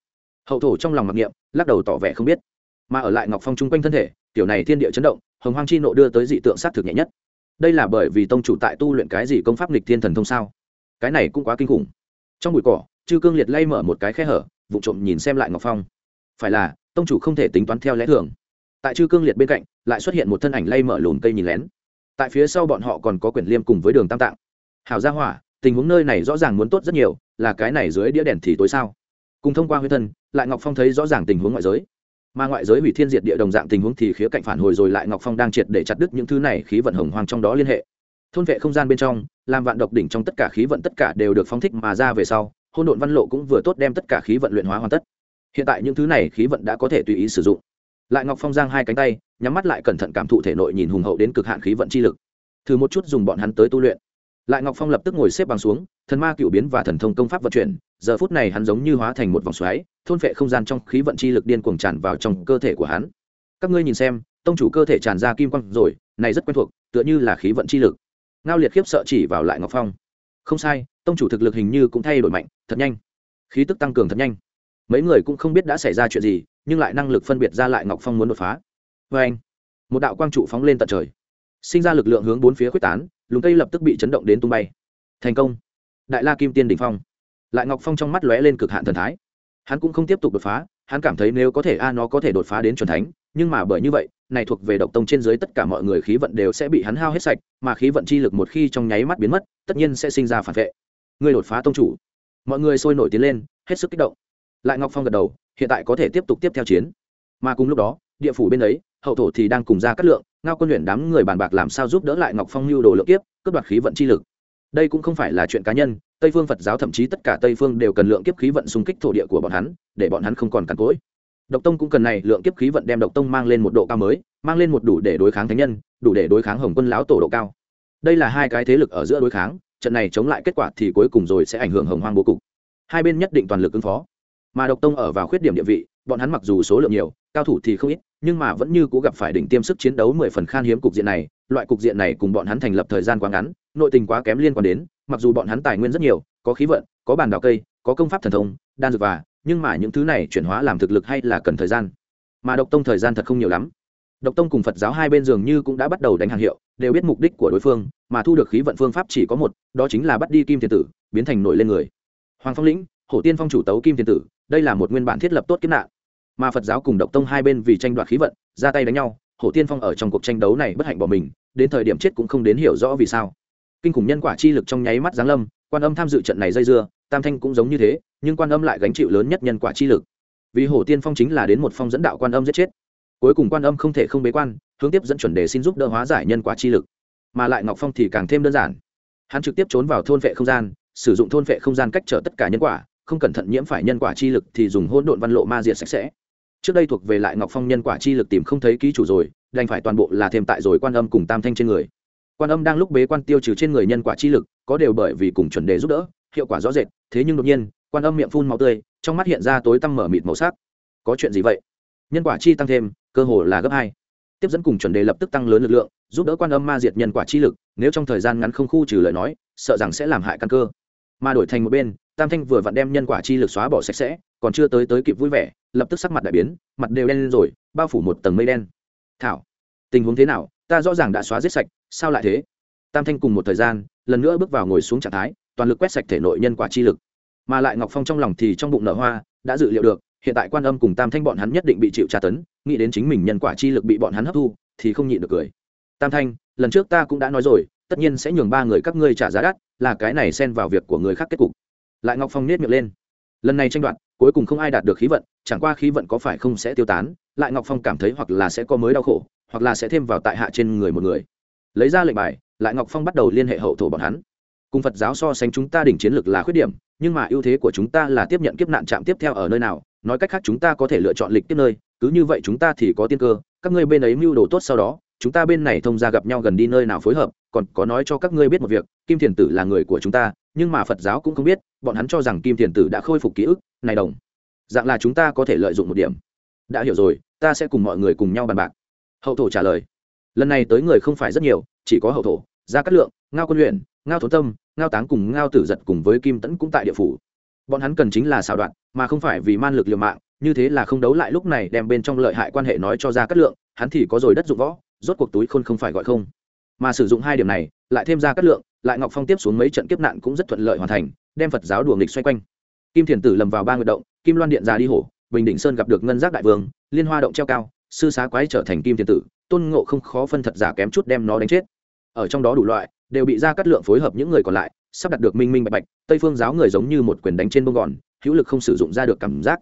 Hậu thổ trong lòng mặc niệm, lắc đầu tỏ vẻ không biết. Mà ở lại ngọc phong chung quanh thân thể, tiểu này thiên địa chấn động, hồng hoang chi nộ đưa tới dị tượng sát thực nhẹ nhất. Đây là bởi vì tông chủ tại tu luyện cái gì công pháp lịch thiên thần thông sao? Cái này cũng quá kinh khủng. Trong bụi cỏ, chư cương liệt lay mở một cái khe hở, vụ trộm nhìn xem lại ngọc phong. Phải là, tông chủ không thể tính toán theo lẽ thường tại chư cương liệt bên cạnh, lại xuất hiện một thân ảnh lay mở lùn cây nhìn lén. Tại phía sau bọn họ còn có quyển liêm cùng với đường tam tạng. Hảo gia hỏa, tình huống nơi này rõ ràng muốn tốt rất nhiều, là cái này dưới đĩa đèn thì tối sao? Cùng thông qua huyết thân, lại ngọc phong thấy rõ ràng tình huống ngoại giới. Mà ngoại giới hủy thiên diệt địa đồng dạng tình huống thì khía cạnh phản hồi rồi lại ngọc phong đang triệt để chặt đứt những thứ này khí vận hồng hoang trong đó liên hệ. Thôn vệ không gian bên trong, làm vạn độc đỉnh trong tất cả khí vận tất cả đều được phóng thích mà ra về sau, hôn độn văn lộ cũng vừa tốt đem tất cả khí vận luyện hóa hoàn tất. Hiện tại những thứ này khí vận đã có thể tùy ý sử dụng lại ngọc phong giang hai cánh tay nhắm mắt lại cẩn thận cảm thụ thể nội nhìn hùng hậu đến cực hạn khí vận chi lực thử một chút dùng bọn hắn tới tu luyện lại ngọc phong lập tức ngồi xếp bằng xuống thần ma cựu biến và thần thông công pháp vận chuyển giờ phút này hắn giống như hóa thành một vòng xoáy thôn phệ không gian trong khí vận chi lực điên cuồng tràn vào trong cơ thể của hắn các ngươi nhìn xem tông chủ cơ thể tràn ra kim quang rồi này rất quen thuộc tựa như là khí vận chi lực ngao liệt khiếp sợ chỉ vào lại ngọc phong không sai tông chủ thực lực hình như cũng thay đổi mạnh thật nhanh khí tức tăng cường thật nhanh mấy người cũng không biết đã xảy ra chuyện gì nhưng lại năng lực phân biệt ra lại ngọc phong muốn đột phá. Vê anh, một đạo quang trụ phóng lên tận trời. Sinh ra lực lượng hướng bốn phía quyết tán, lùng cây lập tức bị chấn động đến tung bay. Thành công. Đại la kim tiên đ ỉ n h phong. Lại ngọc phong trong mắt lóe lên cực hạn thần thái. Hắn cũng không tiếp tục đột phá, hắn cảm thấy nếu có thể, a, nó có thể đột phá đến c thánh. Nhưng mà bởi như vậy, này thuộc về độc tông trên dưới tất cả mọi người khí vận đều sẽ bị hắn hao hết sạch, mà khí vận chi lực một khi trong nháy mắt biến mất, tất nhiên sẽ sinh ra phản vệ. Người đột phá tông chủ. Mọi người sôi nổi tiến lên, hết sức kích động. Lại ngọc phong gật đầu hiện tại có thể tiếp tục tiếp theo chiến. Mà cùng lúc đó, địa phủ bên ấy, hậu thổ thì đang cùng ra cắt lượng, ngao quân luyện đám người bàn bạc làm sao giúp đỡ lại ngọc phong lưu đồ lượng kiếp, cướp đoạt khí vận chi lực. Đây cũng không phải là chuyện cá nhân, tây phương phật giáo thậm chí tất cả tây phương đều cần lượng kiếp khí vận xung kích thổ địa của bọn hắn, để bọn hắn không còn cằn cỗi độc tông cũng cần này lượng kiếp khí vận đem độc tông mang lên một độ cao mới, mang lên một đủ để đối kháng thánh nhân, đủ để đối kháng hồng quân lão tổ độ cao. Đây là hai cái thế lực ở giữa đối kháng, trận này chống lại kết quả thì cuối cùng rồi sẽ ảnh hưởng hồng hoang bố cục. Hai bên nhất định toàn lực ứng phó mà độc tông ở vào khuyết điểm địa vị, bọn hắn mặc dù số lượng nhiều, cao thủ thì không ít, nhưng mà vẫn như cố gặp phải đỉnh tiêm sức chiến đấu mười phần khan hiếm cục diện này, loại cục diện này cùng bọn hắn thành lập thời gian quá ngắn, nội tình quá kém liên quan đến, mặc dù bọn hắn tài nguyên rất nhiều, có khí vận, có bàn đào cây, có công pháp thần thông, đan dược và, nhưng mà những thứ này chuyển hóa làm thực lực hay là cần thời gian. Mà độc tông thời gian thật không nhiều lắm. Độc tông cùng phật giáo hai bên dường như cũng đã bắt đầu đánh hàng hiệu, đều biết mục đích của đối phương, mà thu được khí vận phương pháp chỉ có một, đó chính là bắt đi kim thiên tử, biến thành nổi lên người. Hoàng phong lĩnh hổ tiên phong chủ tấu kim thiên tử, đây là một nguyên bản thiết lập tốt kiếp nạn. Mà phật giáo cùng độc tông hai bên vì tranh đoạt khí vận, ra tay đánh nhau, hổ tiên phong ở trong cuộc tranh đấu này bất hạnh bỏ mình, đến thời điểm chết cũng không đến hiểu rõ vì sao. Kinh khủng nhân quả chi lực trong nháy mắt giáng lâm, quan âm tham dự trận này dây dưa, tam thanh cũng giống như thế, nhưng quan âm lại gánh chịu lớn nhất nhân quả chi lực. Vì hổ tiên phong chính là đến một phong dẫn đạo quan âm giết chết. Cuối cùng quan âm không thể không bế quan, hướng tiếp dẫn chuẩn đề xin giúp đỡ hóa giải nhân quả chi lực. Mà lại ngọc phong thì càng thêm đơn giản. Hắn trực tiếp trốn vào thôn vệ không gian, sử dụng thôn vệ không gian cách trở tất cả nhân quả không cẩn thận nhiễm phải nhân quả chi lực thì dùng hỗn độn văn lộ ma diệt sạch sẽ. Trước đây thuộc về lại ngọc phong nhân quả chi lực tìm không thấy ký chủ rồi, đành phải toàn bộ là thêm tại rồi quan âm cùng tam thanh trên người. Quan âm đang lúc bế quan tiêu trừ trên người nhân quả chi lực, có đều bởi vì cùng chuẩn đề giúp đỡ, hiệu quả rõ rệt, thế nhưng đột nhiên, quan âm miệng phun màu tươi, trong mắt hiện ra tối tăm mở mịt màu sắc. Có chuyện gì vậy? Nhân quả chi tăng thêm, cơ hồ là gấp hai. Tiếp dẫn cùng chuẩn đề lập tức tăng lớn lực lượng, giúp đỡ quan âm ma diệt nhân quả chi lực, nếu trong thời gian ngắn không khu trừ lời nói, sợ rằng sẽ làm hại căn cơ. Mà đổi thành một bên tam thanh vừa vặn đem nhân quả chi lực xóa bỏ sạch sẽ, còn chưa tới tới kịp vui vẻ, lập tức sắc mặt đại biến, mặt đều đen lên rồi, bao phủ một tầng mây đen. Thảo, tình huống thế nào? Ta rõ ràng đã xóa giết sạch, sao lại thế? Tam thanh cùng một thời gian, lần nữa bước vào ngồi xuống trạng thái, toàn lực quét sạch thể nội nhân quả chi lực. Mà lại ngọc phong trong lòng thì trong bụng nở hoa, đã dự liệu được, hiện tại quan âm cùng tam thanh bọn hắn nhất định bị chịu tra tấn, nghĩ đến chính mình nhân quả chi lực bị bọn hắn hấp thu, thì không nhịn được cười. Tam thanh, lần trước ta cũng đã nói rồi, tất nhiên sẽ nhường ba người các ngươi trả giá đắt, là cái này xen vào việc của người khác kết cục lại ngọc phong nết miệng lên lần này tranh đoạt cuối cùng không ai đạt được khí vận chẳng qua khí vận có phải không sẽ tiêu tán lại ngọc phong cảm thấy hoặc là sẽ có mới đau khổ hoặc là sẽ thêm vào tại hạ trên người một người lấy ra lệnh bài lại ngọc phong bắt đầu liên hệ hậu thổ bọn hắn cùng phật giáo so sánh chúng ta đỉnh chiến lược là khuyết điểm nhưng mà ưu thế của chúng ta là tiếp nhận kiếp nạn chạm tiếp theo ở nơi nào nói cách khác chúng ta có thể lựa chọn lịch tiếp nơi cứ như vậy chúng ta thì có tiên cơ các ngươi bên ấy mưu đồ tốt sau đó chúng ta bên này thông ra gặp nhau gần đi nơi nào phối hợp, còn có nói cho các ngươi biết một việc, kim thiền tử là người của chúng ta, nhưng mà phật giáo cũng không biết, bọn hắn cho rằng kim thiền tử đã khôi phục ký ức, này đồng. Dạng là chúng ta có thể lợi dụng một điểm. Đã hiểu rồi, ta sẽ cùng mọi người cùng nhau bàn bạc. Hậu thổ trả lời. Lần này tới người không phải rất nhiều, chỉ có hậu thổ, gia cát lượng, ngao quân luyện, ngao thốn tâm, ngao táng cùng ngao tử giật cùng với kim tẫn cũng tại địa phủ. Bọn hắn cần chính là xào đoạn, mà không phải vì man lực liều mạng, như thế là không đấu lại lúc này đem bên trong lợi hại quan hệ nói cho ra cát lượng, hắn thì có rồi đất dụng võ rốt cuộc túi khôn không phải gọi không. Mà sử dụng hai điểm này, lại thêm ra cát lượng, lại ngọc phong tiếp xuống mấy trận kiếp nạn cũng rất thuận lợi hoàn thành, đem phật giáo đùa nghịch xoay quanh. Kim thiền tử lầm vào ba nguyệt động, kim loan điện già đi hổ, bình định sơn gặp được ngân giác đại vương, liên hoa động treo cao, sư xá quái trở thành kim thiền tử, tôn ngộ không khó phân thật giả kém chút đem nó đánh chết. Ở trong đó đủ loại, đều bị ra cắt lượng phối hợp những người còn lại, sắp đặt được minh minh bạch bạch, tây phương giáo người giống như một quyền đánh trên bông gòn, hữu lực không sử dụng ra được cảm giác.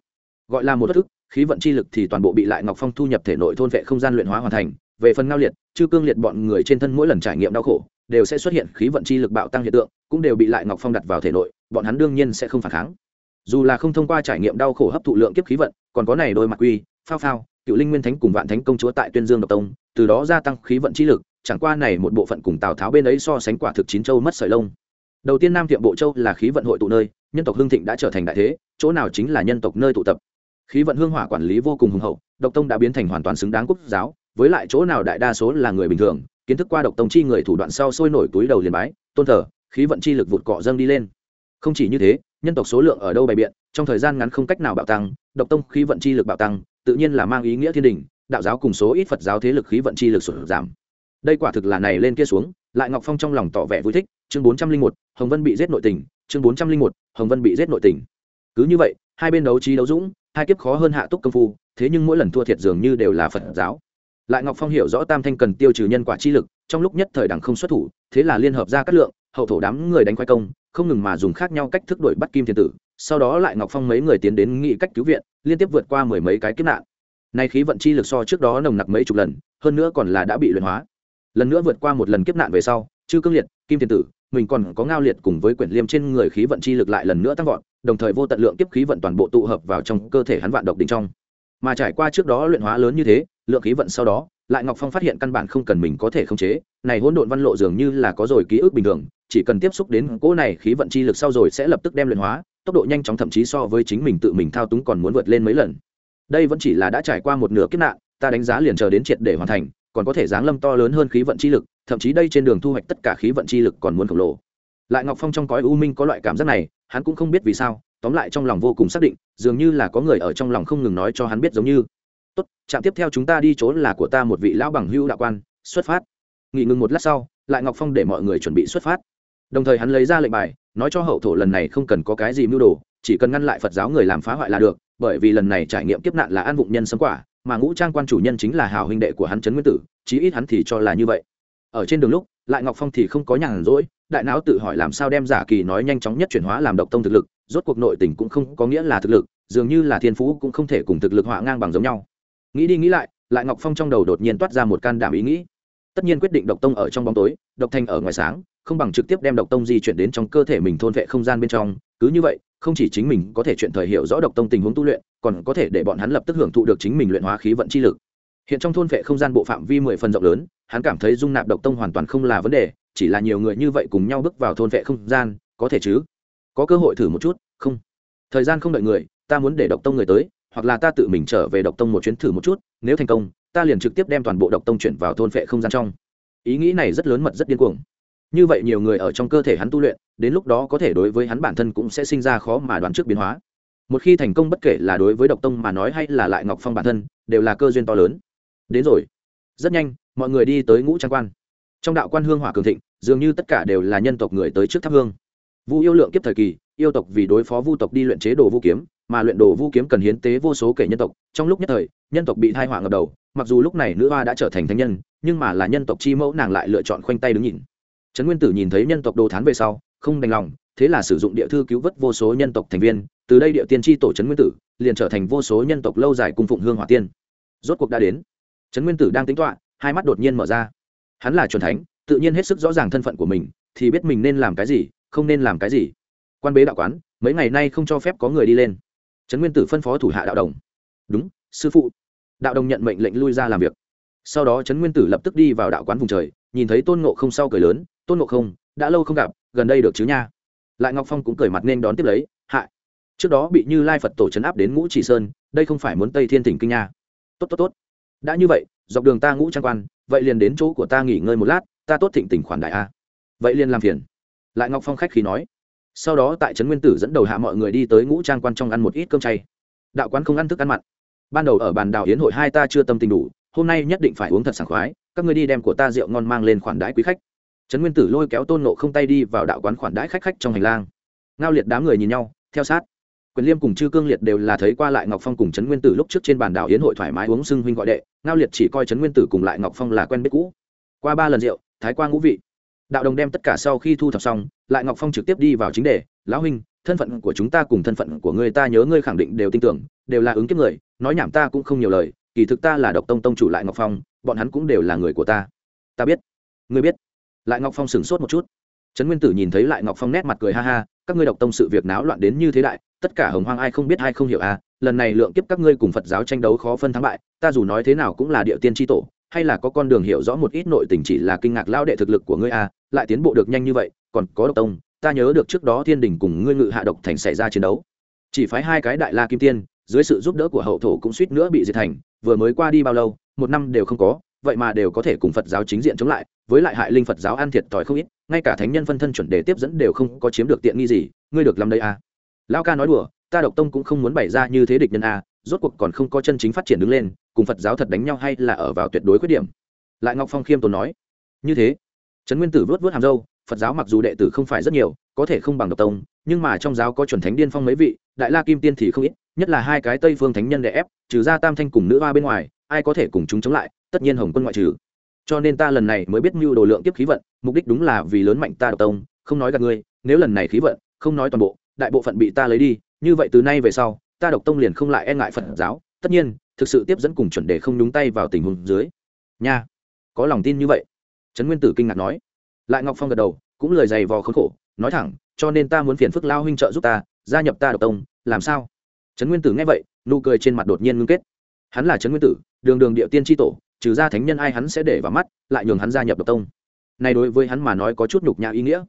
Gọi là một thất thức, khí vận chi lực thì toàn bộ bị lại ngọc phong thu nhập thể nội thôn vệ không gian luyện hóa hoàn thành về phần ngao liệt, chư cương liệt bọn người trên thân mỗi lần trải nghiệm đau khổ, đều sẽ xuất hiện khí vận chi lực bạo tăng hiện tượng, cũng đều bị lại ngọc phong đặt vào thể nội, bọn hắn đương nhiên sẽ không phản kháng. Dù là không thông qua trải nghiệm đau khổ hấp thụ lượng kiếp khí vận, còn có này đôi mặt quy, phao phao, cựu linh nguyên thánh cùng vạn thánh công chúa tại tuyên dương độc tông, từ đó gia tăng khí vận chi lực, chẳng qua này một bộ phận cùng tào tháo bên ấy so sánh quả thực chín châu mất sợi lông. Đầu tiên nam thiệm bộ châu là khí vận hội tụ nơi, nhân tộc hương thịnh đã trở thành đại thế, chỗ nào chính là nhân tộc nơi tụ tập. Khí vận hương hỏa quản lý vô cùng hùng hậu, độc tông đã biến thành hoàn toàn xứng đáng quốc giáo với lại chỗ nào đại đa số là người bình thường, kiến thức qua độc tông chi người thủ đoạn sau sôi nổi túi đầu liền bái, tôn thờ, khí vận chi lực vụt cọ dâng đi lên. Không chỉ như thế, nhân tộc số lượng ở đâu bày biện, trong thời gian ngắn không cách nào bạo tăng, độc tông khí vận chi lực bạo tăng, tự nhiên là mang ý nghĩa thiên đình, đạo giáo cùng số ít phật giáo thế lực khí vận chi lực sụt giảm. Đây quả thực là này lên kia xuống, lại ngọc phong trong lòng tỏ vẻ vui thích, chương bốn trăm linh một, hồng vân bị giết nội tình, chương bốn trăm linh một, hồng vân bị giết nội tình. Cứ như vậy, hai bên đấu trí đấu dũng, hai kiếp khó hơn hạ túc công phu, thế nhưng mỗi lần thua thiệt dường như đều là phật giáo lại ngọc phong hiểu rõ tam thanh cần tiêu trừ nhân quả chi lực, trong lúc nhất thời đẳng không xuất thủ, thế là liên hợp ra các lượng, hậu thổ đám người đánh khoai công, không ngừng mà dùng khác nhau cách thức đuổi bắt kim thiên tử. Sau đó lại ngọc phong mấy người tiến đến nghị cách cứu viện, liên tiếp vượt qua mười mấy cái kiếp nạn. Nay khí vận chi lực so trước đó nồng nặc mấy chục lần, hơn nữa còn là đã bị luyện hóa. Lần nữa vượt qua một lần kiếp nạn về sau, chư cương liệt, kim thiên tử, mình còn có ngao liệt cùng với quyển liêm trên người khí vận chi lực lại lần nữa tăng vọt, đồng thời vô tận lượng kiếp khí vận toàn bộ tụ hợp vào trong cơ thể hắn vạn độc đỉnh trong. Mà trải qua trước đó luyện hóa lớn như thế lượng khí vận sau đó, lại ngọc phong phát hiện căn bản không cần mình có thể khống chế, này hỗn độn văn lộ dường như là có rồi ký ức bình thường, chỉ cần tiếp xúc đến cỗ này khí vận chi lực sau rồi sẽ lập tức đem luyện hóa, tốc độ nhanh chóng thậm chí so với chính mình tự mình thao túng còn muốn vượt lên mấy lần. Đây vẫn chỉ là đã trải qua một nửa kiếp nạn, ta đánh giá liền chờ đến triệt để hoàn thành, còn có thể giáng lâm to lớn hơn khí vận chi lực, thậm chí đây trên đường thu hoạch tất cả khí vận chi lực còn muốn khổng lồ. Lại ngọc phong trong cõi u minh có loại cảm giác này, hắn cũng không biết vì sao, tóm lại trong lòng vô cùng xác định, dường như là có người ở trong lòng không ngừng nói cho hắn biết giống như tốt, trạm tiếp theo chúng ta đi chỗ là của ta một vị lão bằng hưu đạo quan, xuất phát. Nghỉ ngừng một lát sau, lại ngọc phong để mọi người chuẩn bị xuất phát. Đồng thời hắn lấy ra lệnh bài, nói cho hậu thổ lần này không cần có cái gì mưu đồ, chỉ cần ngăn lại phật giáo người làm phá hoại là được, bởi vì lần này trải nghiệm kiếp nạn là an vụng nhân sấm quả, mà ngũ trang quan chủ nhân chính là hào huynh đệ của hắn trấn nguyên tử, chí ít hắn thì cho là như vậy. Ở trên đường lúc, lại ngọc phong thì không có nhàn rỗi, đại não tự hỏi làm sao đem giả kỳ nói nhanh chóng nhất chuyển hóa làm độc tông thực lực, rốt cuộc nội tình cũng không có nghĩa là thực lực, dường như là thiên phú cũng không thể cùng thực lực họa ngang bằng giống nhau nghĩ đi nghĩ lại lại ngọc phong trong đầu đột nhiên toát ra một can đảm ý nghĩ. Tất nhiên quyết định độc tông ở trong bóng tối, độc thành ở ngoài sáng, không bằng trực tiếp đem độc tông di chuyển đến trong cơ thể mình thôn vệ không gian bên trong. Cứ như vậy, không chỉ chính mình có thể chuyện thời hiểu rõ độc tông tình huống tu luyện, còn có thể để bọn hắn lập tức hưởng thụ được chính mình luyện hóa khí vận chi lực. Hiện trong thôn vệ không gian bộ phạm vi mười phần rộng lớn, hắn cảm thấy dung nạp độc tông hoàn toàn không là vấn đề, chỉ là nhiều người như vậy cùng nhau bước vào thôn vệ không gian, có thể chứ? Có cơ hội thử một chút, không? Thời gian không đợi người, ta muốn để độc tông người tới hoặc là ta tự mình trở về độc tông một chuyến thử một chút, nếu thành công, ta liền trực tiếp đem toàn bộ độc tông chuyển vào thôn phệ không gian trong. Ý nghĩ này rất lớn mật rất điên cuồng. Như vậy nhiều người ở trong cơ thể hắn tu luyện, đến lúc đó có thể đối với hắn bản thân cũng sẽ sinh ra khó mà đoán trước biến hóa. Một khi thành công bất kể là đối với độc tông mà nói hay là lại ngọc phong bản thân, đều là cơ duyên to lớn. Đến rồi. Rất nhanh, mọi người đi tới ngũ trang quan. Trong đạo quan hương hỏa cường thịnh, dường như tất cả đều là nhân tộc người tới trước tháp hương. Vu yêu lượng kiếp thời kỳ, yêu tộc vì đối phó vu tộc đi luyện chế đồ vu kiếm mà luyện đồ vu kiếm cần hiến tế vô số kể nhân tộc, trong lúc nhất thời, nhân tộc bị thai họa ngập đầu, mặc dù lúc này nữ hoa đã trở thành thánh nhân, nhưng mà là nhân tộc chi mẫu nàng lại lựa chọn khoanh tay đứng nhìn. Trấn nguyên tử nhìn thấy nhân tộc đồ thán về sau, không đành lòng, thế là sử dụng địa thư cứu vớt vô số nhân tộc thành viên, từ đây địa tiên tri tổ trấn nguyên tử, liền trở thành vô số nhân tộc lâu dài cung phụng hương hỏa tiên. Rốt cuộc đã đến. Trấn nguyên tử đang tính toạ hai mắt đột nhiên mở ra. Hắn là truyền thánh, tự nhiên hết sức rõ ràng thân phận của mình, thì biết mình nên làm cái gì, không nên làm cái gì. Quan bế đạo quán, mấy ngày nay không cho phép có người đi lên trấn nguyên tử phân phó thủ hạ đạo đồng. Đúng, sư phụ. Đạo đồng nhận mệnh lệnh lui ra làm việc. Sau đó trấn nguyên tử lập tức đi vào đạo quán vùng trời, nhìn thấy tôn ngộ không sau cười lớn, tôn ngộ không, đã lâu không gặp, gần đây được chứ nha? Lại ngọc phong cũng cười mặt nên đón tiếp lấy hại trước đó bị như lai phật tổ trấn áp đến ngũ chỉ sơn, đây không phải muốn tây thiên tỉnh kinh nha. Tốt tốt tốt. Đã như vậy, dọc đường ta ngũ trang quan, vậy liền đến chỗ của ta nghỉ ngơi một lát, ta tốt thịnh tỉnh khoản đại a. Vậy liền làm phiền. Lại ngọc phong khách khí nói sau đó tại trấn nguyên tử dẫn đầu hạ mọi người đi tới ngũ trang quan trong ăn một ít cơm chay. Đạo quán không ăn thức ăn mặn. Ban đầu ở bàn đào hiến hội hai ta chưa tâm tình đủ, hôm nay nhất định phải uống thật sảng khoái, các ngươi đi đem của ta rượu ngon mang lên khoản đãi quý khách. Trấn nguyên tử lôi kéo tôn nộ không tay đi vào đạo quán khoản đãi khách khách trong hành lang. Ngao liệt đám người nhìn nhau, theo sát. Quyền liêm cùng chư cương liệt đều là thấy qua lại ngọc phong cùng trấn nguyên tử lúc trước trên bàn đảo yến hội thoải mái uống xưng huynh gọi đệ, ngao liệt chỉ coi trấn nguyên tử cùng lại ngọc phong là quen biết cũ. Qua ba lần rượu, thái qua ngũ vị. Đạo đồng đem tất cả sau khi thu thập xong lại ngọc phong trực tiếp đi vào chính đề, lão huynh, thân phận của chúng ta cùng thân phận của ngươi ta nhớ ngươi khẳng định đều tin tưởng, đều là ứng kiếp người, nói nhảm ta cũng không nhiều lời, kỳ thực ta là độc tông tông chủ lại ngọc phong, bọn hắn cũng đều là người của ta. Ta biết, ngươi biết. Lại ngọc phong sửng sốt một chút. Trấn nguyên tử nhìn thấy lại ngọc phong nét mặt cười ha ha, các ngươi độc tông sự việc náo loạn đến như thế đại, tất cả hồng hoang ai không biết ai không hiểu à lần này lượng kiếp các ngươi cùng phật giáo tranh đấu khó phân thắng bại, ta dù nói thế nào cũng là địa tiên tri tổ, hay là có con đường hiểu rõ một ít nội tình chỉ là kinh ngạc lao đệ thực lực của ngươi à lại tiến bộ được nhanh như vậy còn có độc tông ta nhớ được trước đó thiên đình cùng ngươi ngự hạ độc thành xảy ra chiến đấu. Chỉ phái hai cái đại la kim tiên dưới sự giúp đỡ của hậu thổ cũng suýt nữa bị diệt thành vừa mới qua đi bao lâu một năm đều không có vậy mà đều có thể cùng phật giáo chính diện chống lại với lại hại linh phật giáo an thiệt thòi không ít ngay cả thánh nhân phân thân chuẩn đề tiếp dẫn đều không có chiếm được tiện nghi gì ngươi được làm đây à. lao ca nói đùa ta độc tông cũng không muốn bày ra như thế địch nhân à, rốt cuộc còn không có chân chính phát triển đứng lên cùng phật giáo thật đánh nhau hay là ở vào tuyệt đối khuyết điểm? Lại ngọc phong khiêm tốn nói. Như thế trấn nguyên tử vớt vớt hàm dâu phật giáo mặc dù đệ tử không phải rất nhiều, có thể không bằng độc tông, nhưng mà trong giáo có chuẩn thánh điên phong mấy vị, đại la kim tiên thì không ít, nhất là hai cái tây phương thánh nhân đè ép, trừ ra tam thanh cùng nữ hoa bên ngoài, ai có thể cùng chúng chống lại, tất nhiên hồng quân ngoại trừ. Cho nên ta lần này mới biết mưu đồ lượng tiếp khí vận, mục đích đúng là vì lớn mạnh ta độc tông, không nói gặp ngươi, nếu lần này khí vận, không nói toàn bộ, đại bộ phận bị ta lấy đi, như vậy từ nay về sau, ta độc tông liền không lại e ngại phật giáo, tất nhiên, thực sự tiếp dẫn cùng chuẩn đề không nhúng tay vào tình huống dưới. Nha, có lòng tin như vậy trấn nguyên tử kinh ngạc nói. Lại ngọc phong gật đầu, cũng lời dày vò khốn khổ, nói thẳng, cho nên ta muốn phiền phức lao huynh trợ giúp ta, gia nhập ta độc tông, làm sao? Trấn nguyên tử nghe vậy, nụ cười trên mặt đột nhiên ngưng kết. Hắn là trấn nguyên tử, đường đường địa tiên tri tổ, trừ ra thánh nhân ai hắn sẽ để vào mắt, lại nhường hắn gia nhập độc tông. Này đối với hắn mà nói có chút nhục nhã ý nghĩa.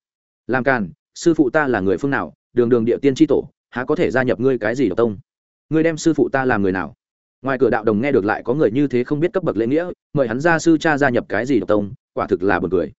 Làm càn, sư phụ ta là người phương nào, đường đường địa tiên tri tổ, há có thể gia nhập ngươi cái gì độc tông? Ngươi đem sư phụ ta làm người nào? Ngoài cửa đạo đồng nghe được lại có người như thế không biết cấp bậc lễ nghĩa, mời hắn ra sư cha gia nhập cái gì độc tông quả thực là buồn cười.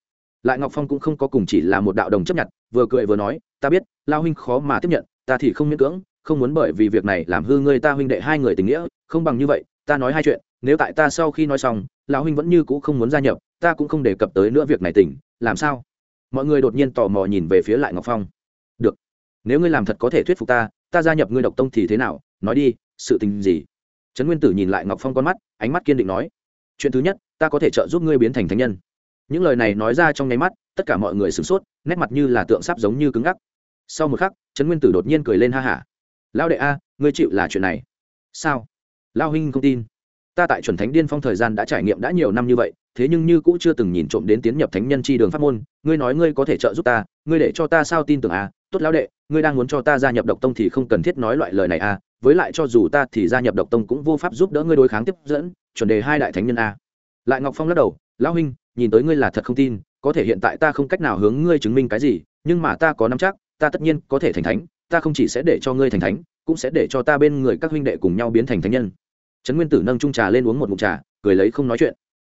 Lại ngọc phong cũng không có cùng chỉ là một đạo đồng chấp nhận, vừa cười vừa nói, ta biết, lao huynh khó mà tiếp nhận, ta thì không miễn cưỡng, không muốn bởi vì việc này làm hư ngươi ta huynh đệ hai người tình nghĩa, không bằng như vậy, ta nói hai chuyện, nếu tại ta sau khi nói xong lão huynh vẫn như cũ không muốn gia nhập, ta cũng không đề cập tới nữa việc này tỉnh làm sao? Mọi người đột nhiên tò mò nhìn về phía lại ngọc phong. Được, nếu ngươi làm thật có thể thuyết phục ta ta gia nhập ngươi độc tông thì thế nào? Nói đi, sự tình gì? Trấn nguyên tử nhìn lại ngọc phong con mắt, ánh mắt kiên định nói, chuyện thứ nhất, ta có thể trợ giúp ngươi biến thành thánh nhân những lời này nói ra trong nháy mắt, tất cả mọi người sửng sốt, nét mặt như là tượng sắp giống như cứng ngắc. Sau một khắc, trấn nguyên tử đột nhiên cười lên ha hả. Lão đệ a, ngươi chịu là chuyện này. Sao? Lao huynh không tin. Ta tại chuẩn thánh điên phong thời gian đã trải nghiệm đã nhiều năm như vậy, thế nhưng như cũng chưa từng nhìn trộm đến tiến nhập thánh nhân chi đường pháp môn. Ngươi nói ngươi có thể trợ giúp ta, ngươi để cho ta sao tin tưởng à tốt lão đệ, ngươi đang muốn cho ta gia nhập độc tông thì không cần thiết nói loại lời này à với lại cho dù ta thì gia nhập độc tông cũng vô pháp giúp đỡ ngươi đối kháng tiếp dẫn, chuẩn đề hai đại thánh nhân a. Lại ngọc phong lắc đầu, lão huynh nhìn tới ngươi là thật không tin, có thể hiện tại ta không cách nào hướng ngươi chứng minh cái gì, nhưng mà ta có nắm chắc, ta tất nhiên có thể thành thánh, ta không chỉ sẽ để cho ngươi thành thánh, cũng sẽ để cho ta bên người các huynh đệ cùng nhau biến thành thánh nhân. Trấn nguyên tử nâng trung trà lên uống một mụn trà, cười lấy không nói chuyện.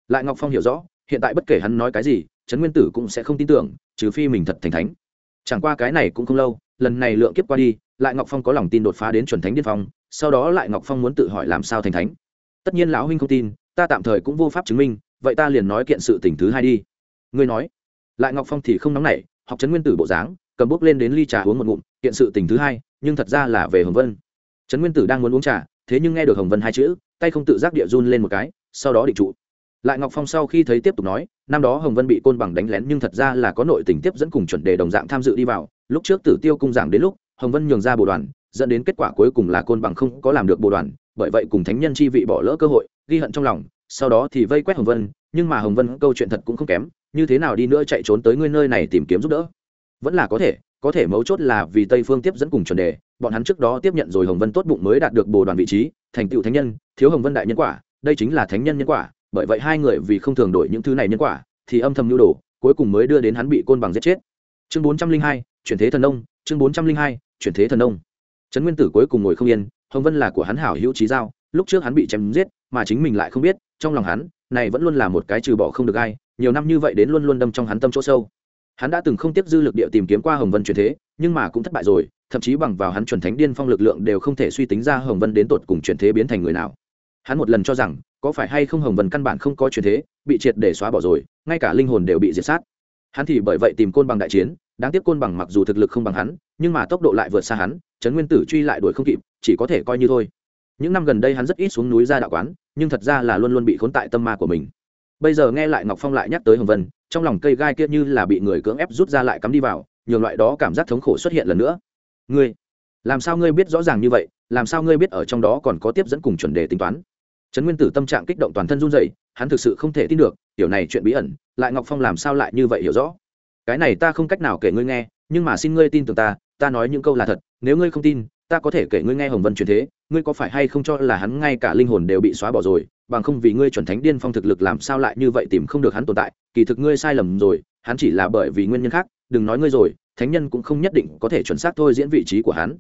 Lại ngọc phong hiểu rõ, hiện tại bất kể hắn nói cái gì, trấn nguyên tử cũng sẽ không tin tưởng, trừ phi mình thật thành thánh. Chẳng qua cái này cũng không lâu, lần này lượng kiếp qua đi, lại ngọc phong có lòng tin đột phá đến chuẩn thánh điên phong, sau đó lại ngọc phong muốn tự hỏi làm sao thành thánh. Tất nhiên lão huynh không tin, ta tạm thời cũng vô pháp chứng minh vậy ta liền nói kiện sự tình thứ hai đi. Ngươi nói. Lại ngọc phong thì không nóng nảy, học trấn nguyên tử bộ dáng, cầm bút lên đến ly trà uống một ngụm, kiện sự tình thứ hai, nhưng thật ra là về hồng vân. Trấn nguyên tử đang muốn uống trà, thế nhưng nghe được hồng vân hai chữ, tay không tự giác địa run lên một cái, sau đó định trụ. Lại ngọc phong sau khi thấy tiếp tục nói, năm đó hồng vân bị côn bằng đánh lén nhưng thật ra là có nội tình tiếp dẫn cùng chuẩn đề đồng dạng tham dự đi vào, lúc trước tử tiêu cung giảng đến lúc, hồng vân nhường ra bộ đoàn, dẫn đến kết quả cuối cùng là côn bằng không có làm được bộ đoàn, bởi vậy cùng thánh nhân chi vị bỏ lỡ cơ hội, ghi hận trong lòng sau đó thì vây quét hồng vân, nhưng mà hồng vân câu chuyện thật cũng không kém, như thế nào đi nữa chạy trốn tới ngươi nơi này tìm kiếm giúp đỡ? Vẫn là có thể có thể mấu chốt là vì tây phương tiếp dẫn cùng chuẩn đề, bọn hắn trước đó tiếp nhận rồi hồng vân tốt bụng mới đạt được bồ đoàn vị trí, thành tựu thánh nhân, thiếu hồng vân đại nhân quả, đây chính là thánh nhân nhân quả, bởi vậy hai người vì không thường đổi những thứ này nhân quả, thì âm thầm nhu đồ, cuối cùng mới đưa đến hắn bị côn bằng giết chết. Chương bốn trăm linh hai, chuyển thế thần nông, chương bốn trăm linh hai, chuyển thế thần nông. Trấn nguyên tử cuối cùng ngồi không yên, hồng vân là của hắn hảo hữu trí giao, lúc trước hắn bị chém giết, mà chính mình lại không biết trong lòng hắn, này vẫn luôn là một cái trừ bỏ không được ai, nhiều năm như vậy đến luôn luôn đâm trong hắn tâm chỗ sâu. Hắn đã từng không tiếp dư lực địa tìm kiếm qua hồng vân chuyển thế, nhưng mà cũng thất bại rồi, thậm chí bằng vào hắn chuẩn thánh điên phong lực lượng đều không thể suy tính ra hồng vân đến tột cùng chuyển thế biến thành người nào. Hắn một lần cho rằng, có phải hay không hồng vân căn bản không có chuyển thế, bị triệt để xóa bỏ rồi, ngay cả linh hồn đều bị diệt sát. Hắn thì bởi vậy tìm côn bằng đại chiến, đáng tiếc côn bằng mặc dù thực lực không bằng hắn, nhưng mà tốc độ lại vượt xa hắn, trấn nguyên tử truy lại đuổi không kịp, chỉ có thể coi như thôi. Những năm gần đây hắn rất ít xuống núi ra đạo quán nhưng thật ra là luôn luôn bị khốn tại tâm ma của mình. Bây giờ nghe lại ngọc phong lại nhắc tới hồng vân, trong lòng cây gai kia như là bị người cưỡng ép rút ra lại cắm đi vào, nhường loại đó cảm giác thống khổ xuất hiện lần nữa. Ngươi, làm sao ngươi biết rõ ràng như vậy, làm sao ngươi biết ở trong đó còn có tiếp dẫn cùng chuẩn đề tính toán? Trấn nguyên tử tâm trạng kích động toàn thân run dậy hắn thực sự không thể tin được kiểu này chuyện bí ẩn, lại ngọc phong làm sao lại như vậy hiểu rõ? Cái này ta không cách nào kể ngươi nghe, nhưng mà xin ngươi tin tưởng ta ta nói những câu là thật, nếu ngươi không tin ta có thể kể ngươi nghe hồng vân truyền thế, ngươi có phải hay không cho là hắn ngay cả linh hồn đều bị xóa bỏ rồi, bằng không vì ngươi chuẩn thánh điên phong thực lực làm sao lại như vậy tìm không được hắn tồn tại, kỳ thực ngươi sai lầm rồi, hắn chỉ là bởi vì nguyên nhân khác, đừng nói ngươi rồi, thánh nhân cũng không nhất định có thể chuẩn xác thôi diễn vị trí của hắn.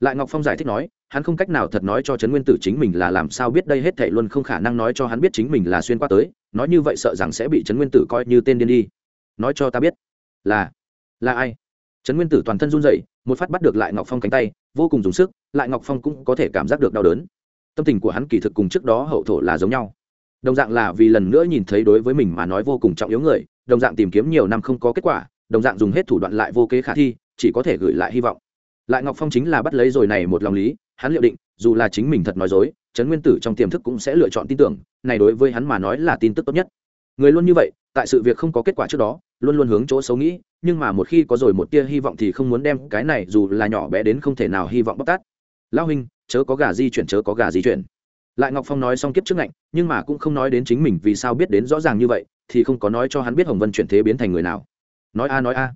Lại ngọc phong giải thích nói, hắn không cách nào thật nói cho trấn nguyên tử chính mình là làm sao biết đây hết thảy luôn không khả năng nói cho hắn biết chính mình là xuyên qua tới, nói như vậy sợ rằng sẽ bị trấn nguyên tử coi như tên điên đi. Nói cho ta biết, là là ai? Trấn nguyên tử toàn thân run rẩy, một phát bắt được lại ngọc phong cánh tay, vô cùng dùng sức, lại ngọc phong cũng có thể cảm giác được đau đớn. Tâm tình của hắn kỳ thực cùng trước đó hậu thổ là giống nhau. Đồng dạng là vì lần nữa nhìn thấy đối với mình mà nói vô cùng trọng yếu người, đồng dạng tìm kiếm nhiều năm không có kết quả, đồng dạng dùng hết thủ đoạn lại vô kế khả thi, chỉ có thể gửi lại hy vọng. Lại ngọc phong chính là bắt lấy rồi này một lòng lý, hắn liệu định, dù là chính mình thật nói dối, trấn nguyên tử trong tiềm thức cũng sẽ lựa chọn tin tưởng, này đối với hắn mà nói là tin tức tốt nhất. Người luôn như vậy, tại sự việc không có kết quả trước đó, luôn luôn hướng chỗ xấu nghĩ nhưng mà một khi có rồi một tia hy vọng thì không muốn đem cái này dù là nhỏ bé đến không thể nào hy vọng bóc tát. Lao huynh, chớ có gà di chuyển, chớ có gà di chuyển. Lại ngọc phong nói xong kiếp trước ngạnh nhưng mà cũng không nói đến chính mình vì sao biết đến rõ ràng như vậy, thì không có nói cho hắn biết hồng vân chuyển thế biến thành người nào. Nói a nói a.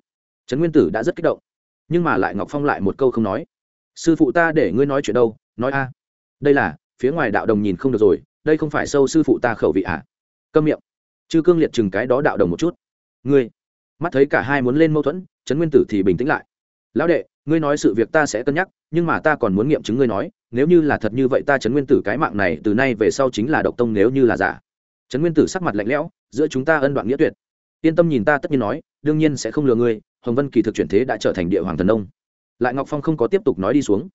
Trấn nguyên tử đã rất kích động. Nhưng mà lại ngọc phong lại một câu không nói. Sư phụ ta để ngươi nói chuyện đâu, nói a. Đây là, phía ngoài đạo đồng nhìn không được rồi, đây không phải sâu sư phụ ta khẩu vị à? Câm miệng. Chư cương liệt chừng cái đó đạo đồng một chút. Ngươi mắt thấy cả hai muốn lên mâu thuẫn, trấn nguyên tử thì bình tĩnh lại. Lão đệ, ngươi nói sự việc ta sẽ cân nhắc, nhưng mà ta còn muốn nghiệm chứng ngươi nói, nếu như là thật như vậy ta trấn nguyên tử cái mạng này từ nay về sau chính là độc tông nếu như là giả. Trấn nguyên tử sắc mặt lạnh lẽo, giữa chúng ta ân đoạn nghĩa tuyệt. Yên tâm nhìn ta tất nhiên nói, đương nhiên sẽ không lừa ngươi, hồng vân kỳ thực chuyển thế đã trở thành địa hoàng thần nông. Lại ngọc phong không có tiếp tục nói đi xuống.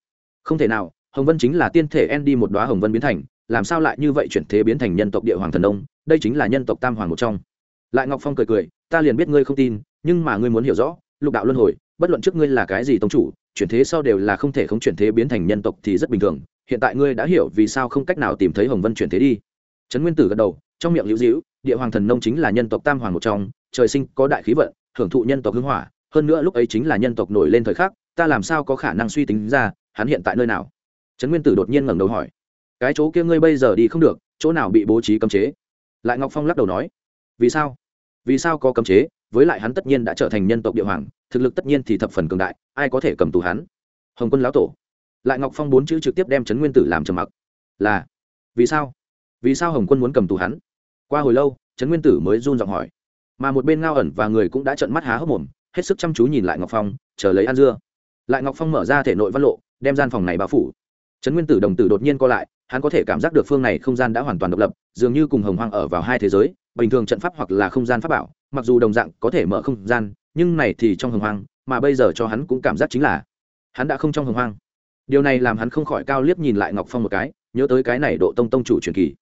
Không thể nào, hồng vân chính là tiên thể en đi một đoá hồng vân biến thành, làm sao lại như vậy chuyển thế biến thành nhân tộc địa hoàng thần ông đây chính là nhân tộc tam hoàng một trong. Lại ngọc phong cười cười ta liền biết ngươi không tin, nhưng mà ngươi muốn hiểu rõ, lục đạo luân hồi, bất luận trước ngươi là cái gì tông chủ, chuyển thế sau đều là không thể không chuyển thế biến thành nhân tộc thì rất bình thường. Hiện tại ngươi đã hiểu vì sao không cách nào tìm thấy hồng vân chuyển thế đi. Trấn nguyên tử gật đầu, trong miệng lưu dĩu, địa hoàng thần nông chính là nhân tộc tam hoàng một trong, trời sinh có đại khí vận, hưởng thụ nhân tộc hưng hỏa, hơn nữa lúc ấy chính là nhân tộc nổi lên thời khắc, ta làm sao có khả năng suy tính ra, hắn hiện tại nơi nào? Trấn nguyên tử đột nhiên ngẩng đầu hỏi, cái chỗ kia ngươi bây giờ đi không được, chỗ nào bị bố trí cấm chế? Lại ngọc phong lắc đầu nói, vì sao? Vì sao có cấm chế, với lại hắn tất nhiên đã trở thành nhân tộc địa hoàng, thực lực tất nhiên thì thập phần cường đại, ai có thể cầm tù hắn? Hồng quân lão tổ. Lại ngọc phong bốn chữ trực tiếp đem trấn nguyên tử làm trầm mặc. Là, vì sao? Vì sao hồng quân muốn cầm tù hắn? Qua hồi lâu, trấn nguyên tử mới run giọng hỏi. Mà một bên ngao ẩn và người cũng đã trợn mắt há hốc mồm, hết sức chăm chú nhìn lại ngọc phong, chờ lấy ăn dưa. Lại ngọc phong mở ra thể nội văn lộ, đem gian phòng này bao phủ. Trấn nguyên tử đồng tử đột nhiên co lại, hắn có thể cảm giác được phương này không gian đã hoàn toàn độc lập, dường như cùng hồng hoang ở vào hai thế giới bình thường trận pháp hoặc là không gian pháp bảo, mặc dù đồng dạng có thể mở không gian, nhưng này thì trong hồng hoang, mà bây giờ cho hắn cũng cảm giác chính là hắn đã không trong hồng hoang. Điều này làm hắn không khỏi cao liếc nhìn lại ngọc phong một cái, nhớ tới cái này độ tông tông chủ truyền kỳ.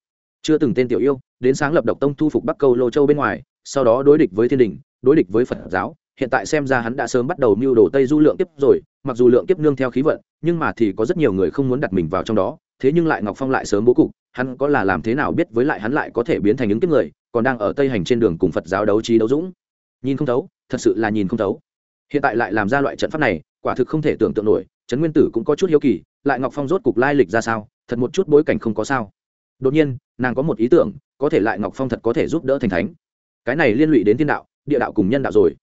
Chưa từng tên tiểu yêu, đến sáng lập độc tông thu phục bắc câu lô châu bên ngoài, sau đó đối địch với thiên đình, đối địch với phật giáo, hiện tại xem ra hắn đã sớm bắt đầu mưu đồ tây du lượng tiếp rồi, mặc dù lượng kiếp nương theo khí vận, nhưng mà thì có rất nhiều người không muốn đặt mình vào trong đó, thế nhưng lại ngọc phong lại sớm bố cục, hắn có là làm thế nào biết với lại hắn lại có thể biến thành những kiếp người còn đang ở tây hành trên đường cùng phật giáo đấu trí đấu dũng nhìn không thấu thật sự là nhìn không thấu hiện tại lại làm ra loại trận pháp này quả thực không thể tưởng tượng nổi trấn nguyên tử cũng có chút hiếu kỳ lại ngọc phong rốt cục lai lịch ra sao thật một chút bối cảnh không có sao đột nhiên nàng có một ý tưởng có thể lại ngọc phong thật có thể giúp đỡ thành thánh cái này liên lụy đến thiên đạo địa đạo cùng nhân đạo rồi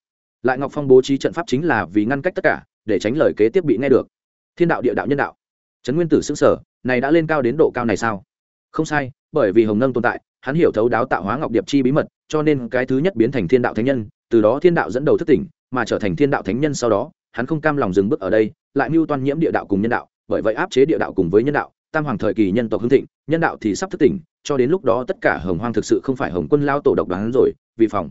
lại ngọc phong bố trí trận pháp chính là vì ngăn cách tất cả để tránh lời kế tiếp bị nghe được thiên đạo địa đạo nhân đạo trấn nguyên tử xứng sở này đã lên cao đến độ cao này sao không sai bởi vì hồng nâng tồn tại hắn hiểu thấu đáo tạo hóa ngọc điệp chi bí mật, cho nên cái thứ nhất biến thành thiên đạo thánh nhân, từ đó thiên đạo dẫn đầu thất tỉnh, mà trở thành thiên đạo thánh nhân sau đó, hắn không cam lòng dừng bước ở đây, lại mưu toan nhiễm địa đạo cùng nhân đạo, bởi vậy áp chế địa đạo cùng với nhân đạo, tam hoàng thời kỳ nhân tộc hưng thịnh, nhân đạo thì sắp thất tỉnh, cho đến lúc đó tất cả hồng hoang thực sự không phải hồng quân lao tổ độc đoán rồi, vì phòng.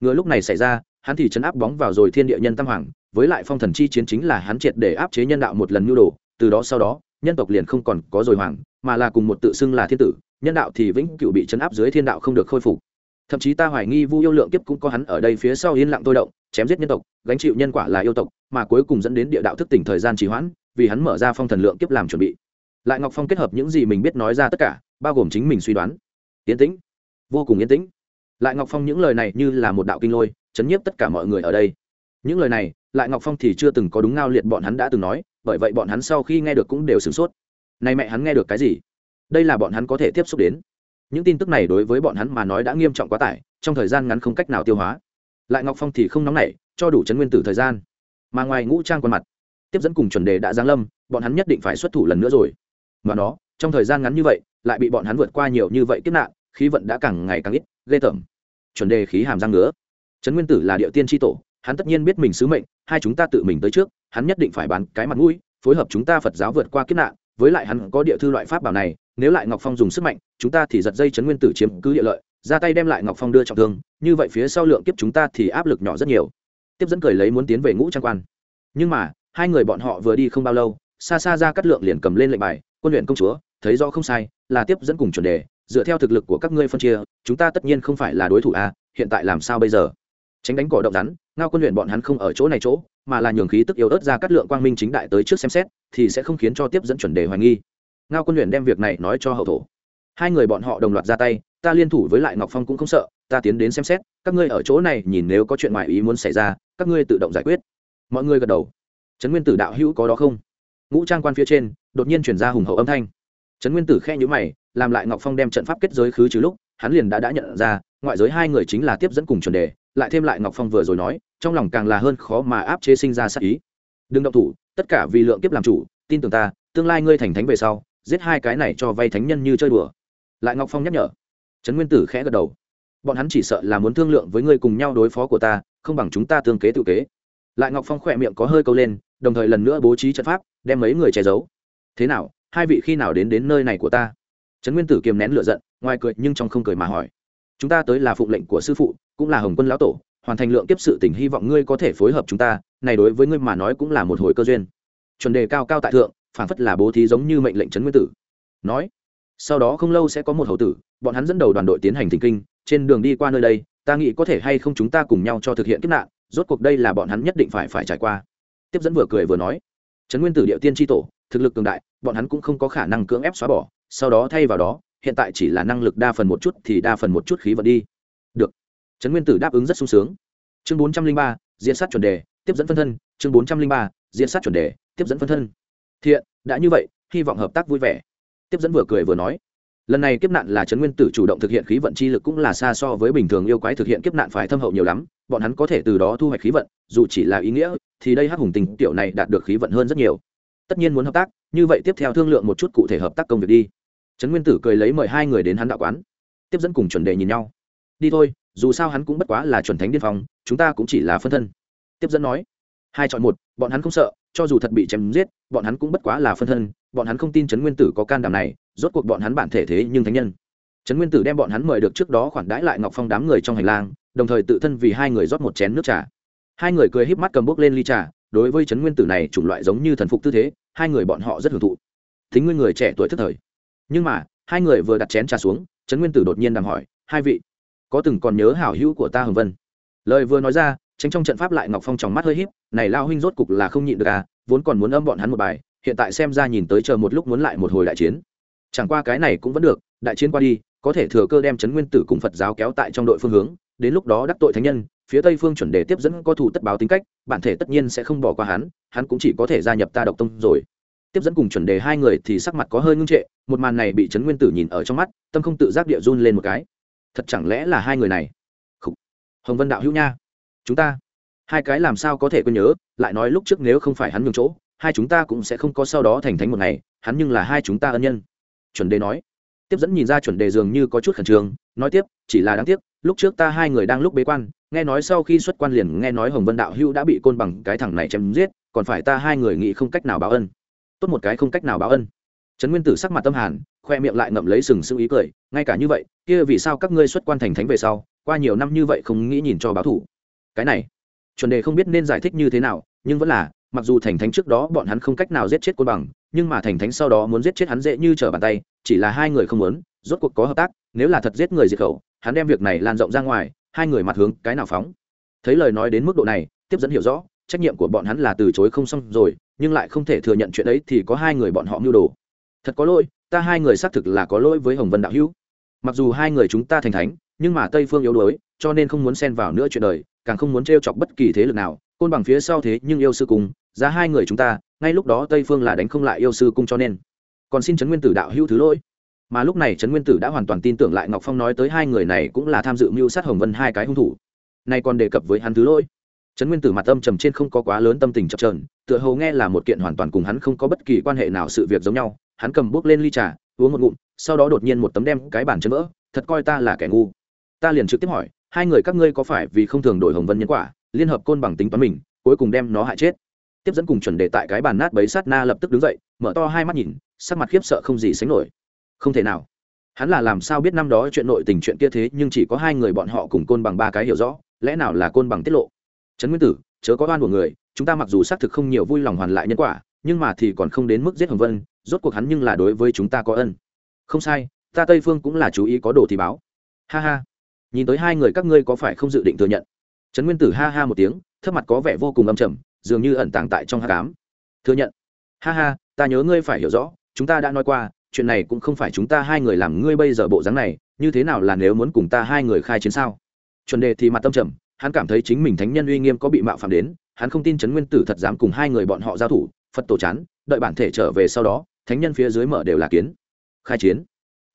Ngừa lúc này xảy ra, hắn thì chấn áp bóng vào rồi thiên địa nhân tam hoàng, với lại phong thần chi chiến chính là hắn triệt để áp chế nhân đạo một lần nhu đồ, từ đó sau đó, nhân tộc liền không còn có rồi hoàng, mà là cùng một tự xưng là thiên tử nhân đạo thì vĩnh cựu bị chấn áp dưới thiên đạo không được khôi phục. Thậm chí ta hoài nghi vu yêu lượng kiếp cũng có hắn ở đây phía sau yên lặng tôi động, chém giết nhân tộc, gánh chịu nhân quả là yêu tộc, mà cuối cùng dẫn đến địa đạo thức tỉnh thời gian trì hoãn, vì hắn mở ra phong thần lượng kiếp làm chuẩn bị. Lại ngọc phong kết hợp những gì mình biết nói ra tất cả, bao gồm chính mình suy đoán. Yên tĩnh. Vô cùng yên tĩnh. Lại ngọc phong những lời này như là một đạo kinh lôi, chấn nhiếp tất cả mọi người ở đây. Những lời này, lại ngọc phong thì chưa từng có đúng ngao liệt bọn hắn đã từng nói, bởi vậy bọn hắn sau khi nghe được cũng đều sửng sốt. Này mẹ hắn nghe được cái gì? Đây là bọn hắn có thể tiếp xúc đến. Những tin tức này đối với bọn hắn mà nói đã nghiêm trọng quá tải, trong thời gian ngắn không cách nào tiêu hóa. Lại ngọc phong thì không nóng nảy, cho đủ chấn nguyên tử thời gian. Mà ngoài ngũ trang quan mặt, tiếp dẫn cùng chuẩn đề đã giáng lâm, bọn hắn nhất định phải xuất thủ lần nữa rồi. Mà nó, trong thời gian ngắn như vậy, lại bị bọn hắn vượt qua nhiều như vậy kiếp nạn, khí vận đã càng ngày càng ít, ghê tởm. Chuẩn đề khí hàm răng nữa trấn nguyên tử là địa tiên tri tổ, hắn tất nhiên biết mình sứ mệnh, hai chúng ta tự mình tới trước, hắn nhất định phải bán cái mặt mũi, phối hợp chúng ta phật giáo vượt qua kiếp nạn, với lại hắn có địa thư loại pháp bảo này nếu lại ngọc phong dùng sức mạnh, chúng ta thì giật dây chấn nguyên tử chiếm cứ địa lợi, ra tay đem lại ngọc phong đưa trọng thương, như vậy phía sau lượng kiếp chúng ta thì áp lực nhỏ rất nhiều. Tiếp dẫn cười lấy muốn tiến về ngũ trang quan. Nhưng mà, hai người bọn họ vừa đi không bao lâu, xa xa ra cắt lượng liền cầm lên lệnh bài, quân luyện công chúa, thấy rõ không sai, là tiếp dẫn cùng chuẩn đề, dựa theo thực lực của các ngươi phân chia, chúng ta tất nhiên không phải là đối thủ a, hiện tại làm sao bây giờ? Tránh đánh cỏ động rắn, ngao quân luyện bọn hắn không ở chỗ này chỗ, mà là nhường khí tức yếu ớt ra cắt lượng quang minh chính đại tới trước xem xét, thì sẽ không khiến cho tiếp dẫn chuẩn đề hoài nghi ngao quân luyện đem việc này nói cho hậu thổ. Hai người bọn họ đồng loạt ra tay, ta liên thủ với lại ngọc phong cũng không sợ, ta tiến đến xem xét, các ngươi ở chỗ này nhìn nếu có chuyện ngoài ý muốn xảy ra, các ngươi tự động giải quyết. Mọi người gật đầu. Trấn nguyên tử đạo hữu có đó không? Ngũ trang quan phía trên, đột nhiên chuyển ra hùng hậu âm thanh. Trấn nguyên tử khe nhữ mày, làm lại ngọc phong đem trận pháp kết giới khứ trừ lúc, hắn liền đã đã nhận ra, ngoại giới hai người chính là tiếp dẫn cùng chuẩn đề, lại thêm lại ngọc phong vừa rồi nói, trong lòng càng là hơn khó mà áp chế sinh ra sát ý. Đừng động thủ, tất cả vì lượng kiếp làm chủ, tin tưởng ta, tương lai ngươi thành thánh về sau giết hai cái này cho vay thánh nhân như chơi đùa. Lại ngọc phong nhắc nhở. Trấn nguyên tử khẽ gật đầu. Bọn hắn chỉ sợ là muốn thương lượng với ngươi cùng nhau đối phó của ta, không bằng chúng ta tương kế tự kế. Lại ngọc phong khỏe miệng có hơi câu lên, đồng thời lần nữa bố trí trận pháp, đem mấy người che giấu. Thế nào, hai vị khi nào đến đến nơi này của ta? Trấn nguyên tử kiềm nén lựa giận, ngoài cười nhưng trong không cười mà hỏi. Chúng ta tới là phụng lệnh của sư phụ, cũng là hồng quân lão tổ, hoàn thành lượng kiếp sự tình, hy vọng ngươi có thể phối hợp chúng ta. Này đối với ngươi mà nói cũng là một hồi cơ duyên. Chuẩn đề cao cao tại thượng phản phất là bố thí giống như mệnh lệnh trấn nguyên tử. Nói, sau đó không lâu sẽ có một hậu tử, bọn hắn dẫn đầu đoàn đội tiến hành thỉnh kinh, trên đường đi qua nơi đây, ta nghĩ có thể hay không chúng ta cùng nhau cho thực hiện kiếp nạn, rốt cuộc đây là bọn hắn nhất định phải phải trải qua. Tiếp dẫn vừa cười vừa nói trấn nguyên tử địa tiên tri tổ, thực lực cường đại, bọn hắn cũng không có khả năng cưỡng ép xóa bỏ, sau đó thay vào đó, hiện tại chỉ là năng lực đa phần một chút thì đa phần một chút khí vật đi. Được. Trấn nguyên tử đáp ứng rất sung sướng. Chương bốn trăm linh ba, diễn sát chuẩn đề, tiếp dẫn phân thân, chương bốn trăm linh ba, diễn sát chuẩn đề, tiếp dẫn phân thân thiện, đã như vậy, hy vọng hợp tác vui vẻ. Tiếp dẫn vừa cười vừa nói, lần này kiếp nạn là trấn nguyên tử chủ động thực hiện khí vận chi lực cũng là xa so với bình thường yêu quái thực hiện kiếp nạn phải thâm hậu nhiều lắm, bọn hắn có thể từ đó thu hoạch khí vận, dù chỉ là ý nghĩa, thì đây hắc hùng tình tiểu này đạt được khí vận hơn rất nhiều. Tất nhiên muốn hợp tác, như vậy tiếp theo thương lượng một chút cụ thể hợp tác công việc đi. Trấn nguyên tử cười lấy mời hai người đến hắn đạo quán. Tiếp dẫn cùng chuẩn đề nhìn nhau. Đi thôi, dù sao hắn cũng bất quá là chuẩn thánh điên phòng chúng ta cũng chỉ là phân thân. Tiếp dẫn nói, hai chọn một, bọn hắn không sợ cho dù thật bị chém giết, bọn hắn cũng bất quá là phân thân, bọn hắn không tin trấn nguyên tử có can đảm này, rốt cuộc bọn hắn bản thể thế nhưng thánh nhân. Trấn nguyên tử đem bọn hắn mời được trước đó khoản đãi lại ngọc phong đám người trong hành lang, đồng thời tự thân vì hai người rót một chén nước trà. Hai người cười híp mắt cầm bốc lên ly trà, đối với trấn nguyên tử này chủng loại giống như thần phục tư thế, hai người bọn họ rất hưởng thụ. Thính nguyên người trẻ tuổi thức thời. Nhưng mà, hai người vừa đặt chén trà xuống, trấn nguyên tử đột nhiên đàm hỏi, hai vị, có từng còn nhớ hảo hữu của ta hồng vân? Lời vừa nói ra tránh trong trận pháp lại ngọc phong tròng mắt hơi híp, này lao huynh rốt cục là không nhịn được à vốn còn muốn âm bọn hắn một bài, hiện tại xem ra nhìn tới chờ một lúc muốn lại một hồi đại chiến. Chẳng qua cái này cũng vẫn được, đại chiến qua đi, có thể thừa cơ đem trấn nguyên tử cùng phật giáo kéo tại trong đội phương hướng, đến lúc đó đắc tội thánh nhân, phía tây phương chuẩn đề tiếp dẫn có thủ tất báo tính cách, bản thể tất nhiên sẽ không bỏ qua hắn hắn cũng chỉ có thể gia nhập ta độc tông rồi. Tiếp dẫn cùng chuẩn đề hai người thì sắc mặt có hơi ngưng trệ, một màn này bị trấn nguyên tử nhìn ở trong mắt, tâm không tự giác địa run lên một cái. Thật chẳng lẽ là hai người này? Khủ. hồng vân đạo hữu nha chúng ta. Hai cái làm sao có thể quên nhớ, lại nói lúc trước nếu không phải hắn nhường chỗ, hai chúng ta cũng sẽ không có sau đó thành thánh một ngày, hắn nhưng là hai chúng ta ân nhân. Chuẩn đề nói. Tiếp dẫn nhìn ra chuẩn đề dường như có chút khẩn trương, nói tiếp, chỉ là đáng tiếc, lúc trước ta hai người đang lúc bế quan, nghe nói sau khi xuất quan liền nghe nói hồng vân đạo hữu đã bị côn bằng cái thằng này chém giết, còn phải ta hai người nghĩ không cách nào báo ân. Tốt một cái không cách nào báo ân. Trấn nguyên tử sắc mặt tâm hàn, khoe miệng lại ngậm lấy sừng sững ý cười, ngay cả như vậy, kia vì sao các ngươi xuất quan thành thánh về sau, qua nhiều năm như vậy không nghĩ nhìn cho báo thủ? Cái này, chuẩn đề không biết nên giải thích như thế nào, nhưng vẫn là, mặc dù thành thánh trước đó bọn hắn không cách nào giết chết côn bằng, nhưng mà thành thánh sau đó muốn giết chết hắn dễ như trở bàn tay, chỉ là hai người không muốn, rốt cuộc có hợp tác, nếu là thật giết người diệt khẩu, hắn đem việc này lan rộng ra ngoài, hai người mặt hướng cái nào phóng. Thấy lời nói đến mức độ này, tiếp dẫn hiểu rõ, trách nhiệm của bọn hắn là từ chối không xong rồi, nhưng lại không thể thừa nhận chuyện ấy thì có hai người bọn họ mưu đồ. Thật có lỗi, ta hai người xác thực là có lỗi với hồng vân đạo hữu. Mặc dù hai người chúng ta thành thánh, nhưng mà tây phương yếu đuối, cho nên không muốn xen vào nữa chuyện đời càng không muốn t chọc bất kỳ thế lực nào, côn bằng phía sau thế nhưng yêu sư cung ra hai người chúng ta, ngay lúc đó tây phương là đánh không lại yêu sư cung cho nên. Còn xin trấn nguyên tử đạo hữu thứ lỗi. Mà lúc này trấn nguyên tử đã hoàn toàn tin tưởng lại ngọc phong nói tới hai người này cũng là tham dự mưu sát hồng vân hai cái hung thủ. Nay còn đề cập với hắn thứ lỗi. Trấn nguyên tử mặt âm trầm trên không có quá lớn tâm tình chập trờn tựa hồ nghe là một kiện hoàn toàn cùng hắn không có bất kỳ quan hệ nào sự việc giống nhau, hắn cầm bút lên ly trà, uống một ngụm, sau đó đột nhiên một tấm đem cái bản chân vỡ, thật coi ta là kẻ ngu. Ta liền trực tiếp hỏi hai người các ngươi có phải vì không thường đổi hồng vân nhân quả, liên hợp côn bằng tính toán mình, cuối cùng đem nó hại chết? Tiếp dẫn cùng chuẩn đề tại cái bàn nát bấy sát na lập tức đứng dậy, mở to hai mắt nhìn, sắc mặt khiếp sợ không gì sánh nổi. Không thể nào. Hắn là làm sao biết năm đó chuyện nội tình chuyện kia thế, nhưng chỉ có hai người bọn họ cùng côn bằng ba cái hiểu rõ, lẽ nào là côn bằng tiết lộ? Trấn nguyên tử, chớ có oan của người, chúng ta mặc dù xác thực không nhiều vui lòng hoàn lại nhân quả, nhưng mà thì còn không đến mức giết hồng vân, rốt cuộc hắn nhưng là đối với chúng ta có ân. Không sai, ta tây phương cũng là chú ý có đồ thì báo. Ha ha nhìn tới hai người các ngươi có phải không dự định thừa nhận? Trấn nguyên tử ha ha một tiếng, thấp mặt có vẻ vô cùng âm trầm, dường như ẩn tàng tại trong h tám thừa nhận. Ha ha, ta nhớ ngươi phải hiểu rõ, chúng ta đã nói qua, chuyện này cũng không phải chúng ta hai người làm ngươi bây giờ bộ dáng này, như thế nào là nếu muốn cùng ta hai người khai chiến sao? Chuẩn đề thì mặt tâm trầm, hắn cảm thấy chính mình thánh nhân uy nghiêm có bị mạo phạm đến, hắn không tin trấn nguyên tử thật dám cùng hai người bọn họ giao thủ, phật tổ chán, đợi bản thể trở về sau đó, thánh nhân phía dưới mở đều là kiến. Khai chiến.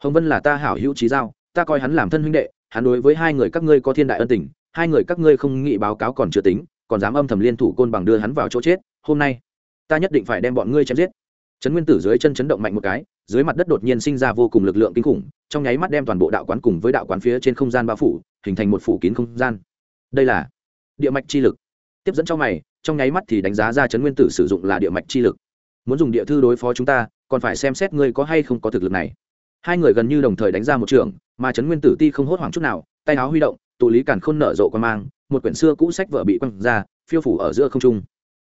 Hồng vân là ta hảo hữu trí giao, ta coi hắn làm thân huynh đệ hắn đối với hai người các ngươi có thiên đại ân tình, hai người các ngươi không nghĩ báo cáo còn chưa tính, còn dám âm thầm liên thủ côn bằng đưa hắn vào chỗ chết, hôm nay, ta nhất định phải đem bọn ngươi chém giết. Trấn nguyên tử dưới chân chấn động mạnh một cái, dưới mặt đất đột nhiên sinh ra vô cùng lực lượng kinh khủng, trong nháy mắt đem toàn bộ đạo quán cùng với đạo quán phía trên không gian bao phủ, hình thành một phủ kín không gian. Đây là địa mạch chi lực. Tiếp dẫn trong mày, trong nháy mắt thì đánh giá ra trấn nguyên tử sử dụng là địa mạch chi lực. Muốn dùng địa thư đối phó chúng ta, còn phải xem xét ngươi có hay không có thực lực này. Hai người gần như đồng thời đánh ra một trường mà trấn nguyên tử ti không hốt hoảng chút nào, tay áo huy động, tụ lý càn khôn nở rộ quan mang, một quyển xưa cũ sách vợ bị quăng ra, phiêu phủ ở giữa không trung.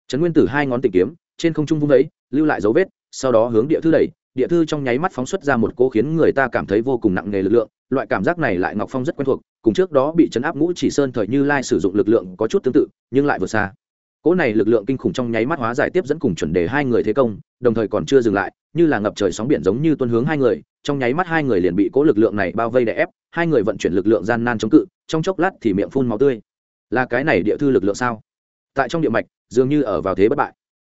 Trấn nguyên tử hai ngón tìm kiếm, trên không trung vung ấy, lưu lại dấu vết, sau đó hướng địa thư đẩy, địa thư trong nháy mắt phóng xuất ra một cô khiến người ta cảm thấy vô cùng nặng nề lực lượng, loại cảm giác này lại ngọc phong rất quen thuộc, cùng trước đó bị chấn áp ngũ chỉ sơn thời như lai sử dụng lực lượng có chút tương tự, nhưng lại vượt xa cỗ này lực lượng kinh khủng trong nháy mắt hóa giải tiếp dẫn cùng chuẩn đề hai người thế công, đồng thời còn chưa dừng lại, như là ngập trời sóng biển giống như tuân hướng hai người, trong nháy mắt hai người liền bị cỗ lực lượng này bao vây đè ép, hai người vận chuyển lực lượng gian nan chống cự, trong chốc lát thì miệng phun máu tươi. Là cái này địa thư lực lượng sao? Tại trong địa mạch, dường như ở vào thế bất bại.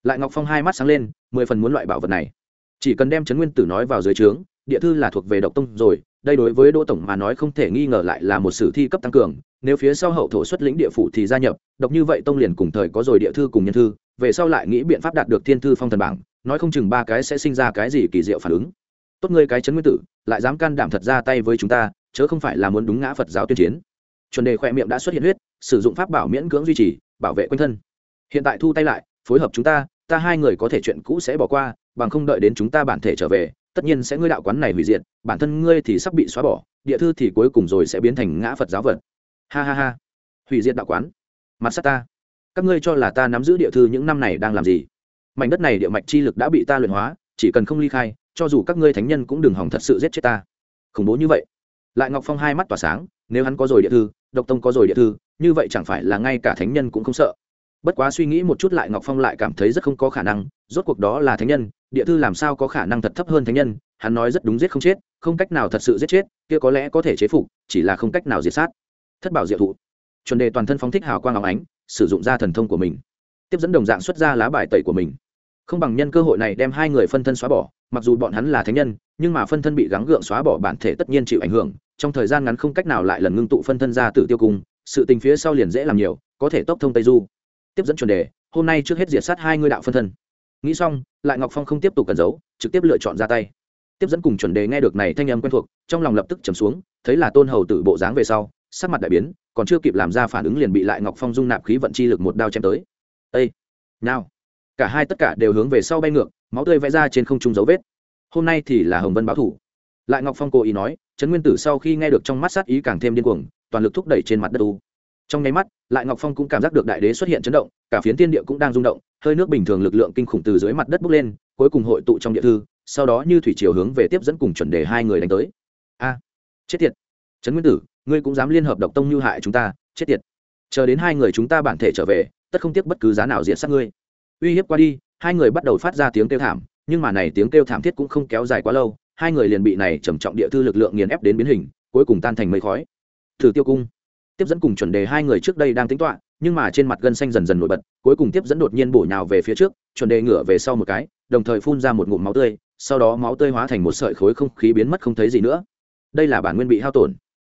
Lại ngọc phong hai mắt sáng lên, mười phần muốn loại bảo vật này. Chỉ cần đem trấn nguyên tử nói vào dưới trướng, địa thư là thuộc về độc tông rồi đây đối với đỗ tổng mà nói không thể nghi ngờ lại là một sử thi cấp tăng cường, nếu phía sau hậu thổ xuất lĩnh địa phủ thì gia nhập, độc như vậy tông liền cùng thời có rồi địa thư cùng nhân thư, về sau lại nghĩ biện pháp đạt được thiên thư phong thần bảng, nói không chừng ba cái sẽ sinh ra cái gì kỳ diệu phản ứng. Tốt ngươi cái chấn nguyên tử, lại dám can đảm thật ra tay với chúng ta, chớ không phải là muốn đúng ngã phật giáo tuyên chiến. Chuẩn đề khoe miệng đã xuất hiện huyết, sử dụng pháp bảo miễn cưỡng duy trì, bảo vệ quanh thân. Hiện tại thu tay lại, phối hợp chúng ta ta hai người có thể chuyện cũ sẽ bỏ qua, bằng không đợi đến chúng ta bản thể trở về tất nhiên sẽ ngươi đạo quán này hủy diệt, bản thân ngươi thì sắp bị xóa bỏ, địa thư thì cuối cùng rồi sẽ biến thành ngã phật giáo vật. Ha ha ha. Hủy diệt đạo quán. Mặt sát ta. Các ngươi cho là ta nắm giữ địa thư những năm này đang làm gì? Mảnh đất này địa mạch chi lực đã bị ta luyện hóa, chỉ cần không ly khai, cho dù các ngươi thánh nhân cũng đừng hỏng thật sự giết chết ta. Khủng bố như vậy. Lại ngọc phong hai mắt tỏa sáng, nếu hắn có rồi địa thư, độc tông có rồi địa thư, như vậy chẳng phải là ngay cả thánh nhân cũng không sợ. Bất quá suy nghĩ một chút lại ngọc phong lại cảm thấy rất không có khả năng, rốt cuộc đó là thánh nhân địa thư làm sao có khả năng thật thấp hơn thánh nhân? Hắn nói rất đúng giết không chết, không cách nào thật sự giết chết, kia có lẽ có thể chế phục, chỉ là không cách nào diệt sát. Thất bảo diệu thụ. Chuẩn đề toàn thân phóng thích hào quang áo ánh, sử dụng ra thần thông của mình. Tiếp dẫn đồng dạng xuất ra lá bài tẩy của mình. Không bằng nhân cơ hội này đem hai người phân thân xóa bỏ, mặc dù bọn hắn là thánh nhân, nhưng mà phân thân bị gắng gượng xóa bỏ bản thể tất nhiên chịu ảnh hưởng, trong thời gian ngắn không cách nào lại lần ngưng tụ phân thân ra tử tiêu cung, sự tình phía sau liền dễ làm nhiều, có thể tốc thông tây du. Tiếp dẫn chuẩn đề, hôm nay trước hết diệt sát hai ngươi đạo phân thân nghĩ xong, lại ngọc phong không tiếp tục cần giấu, trực tiếp lựa chọn ra tay. Tiếp dẫn cùng chuẩn đề nghe được này thanh âm quen thuộc, trong lòng lập tức trầm xuống, thấy là tôn hầu tử bộ dáng về sau, sắc mặt đại biến, còn chưa kịp làm ra phản ứng liền bị lại ngọc phong dung nạp khí vận chi lực một đao chém tới. Ây nào. Cả hai tất cả đều hướng về sau bay ngược, máu tươi vẽ ra trên không trung dấu vết. Hôm nay thì là hồng vân báo thủ. Lại ngọc phong cố ý nói, trấn nguyên tử sau khi nghe được trong mắt sát ý càng thêm điên cuồng, toàn lực thúc đẩy trên mặt đất u trong nháy mắt, lại ngọc phong cũng cảm giác được đại đế xuất hiện chấn động, cả phiến tiên địa cũng đang rung động, hơi nước bình thường lực lượng kinh khủng từ dưới mặt đất bốc lên, cuối cùng hội tụ trong địa thư, sau đó như thủy chiều hướng về tiếp dẫn cùng chuẩn đề hai người đánh tới. A, chết tiệt. Trấn nguyên tử, ngươi cũng dám liên hợp độc tông như hại chúng ta, chết tiệt. Chờ đến hai người chúng ta bản thể trở về, tất không tiếc bất cứ giá nào diện sát ngươi. Uy hiếp qua đi, hai người bắt đầu phát ra tiếng kêu thảm, nhưng mà này tiếng kêu thảm thiết cũng không kéo dài quá lâu, hai người liền bị này trầm trọng địa thư lực lượng nghiền ép đến biến hình, cuối cùng tan thành mây khói. Thử tiêu cung tiếp dẫn cùng chuẩn đề hai người trước đây đang tính toạ nhưng mà trên mặt gân xanh dần dần nổi bật, cuối cùng tiếp dẫn đột nhiên bổ nhào về phía trước, chuẩn đề ngửa về sau một cái, đồng thời phun ra một ngụm máu tươi, sau đó máu tươi hóa thành một sợi khối không khí biến mất không thấy gì nữa. Đây là bản nguyên bị hao tổn.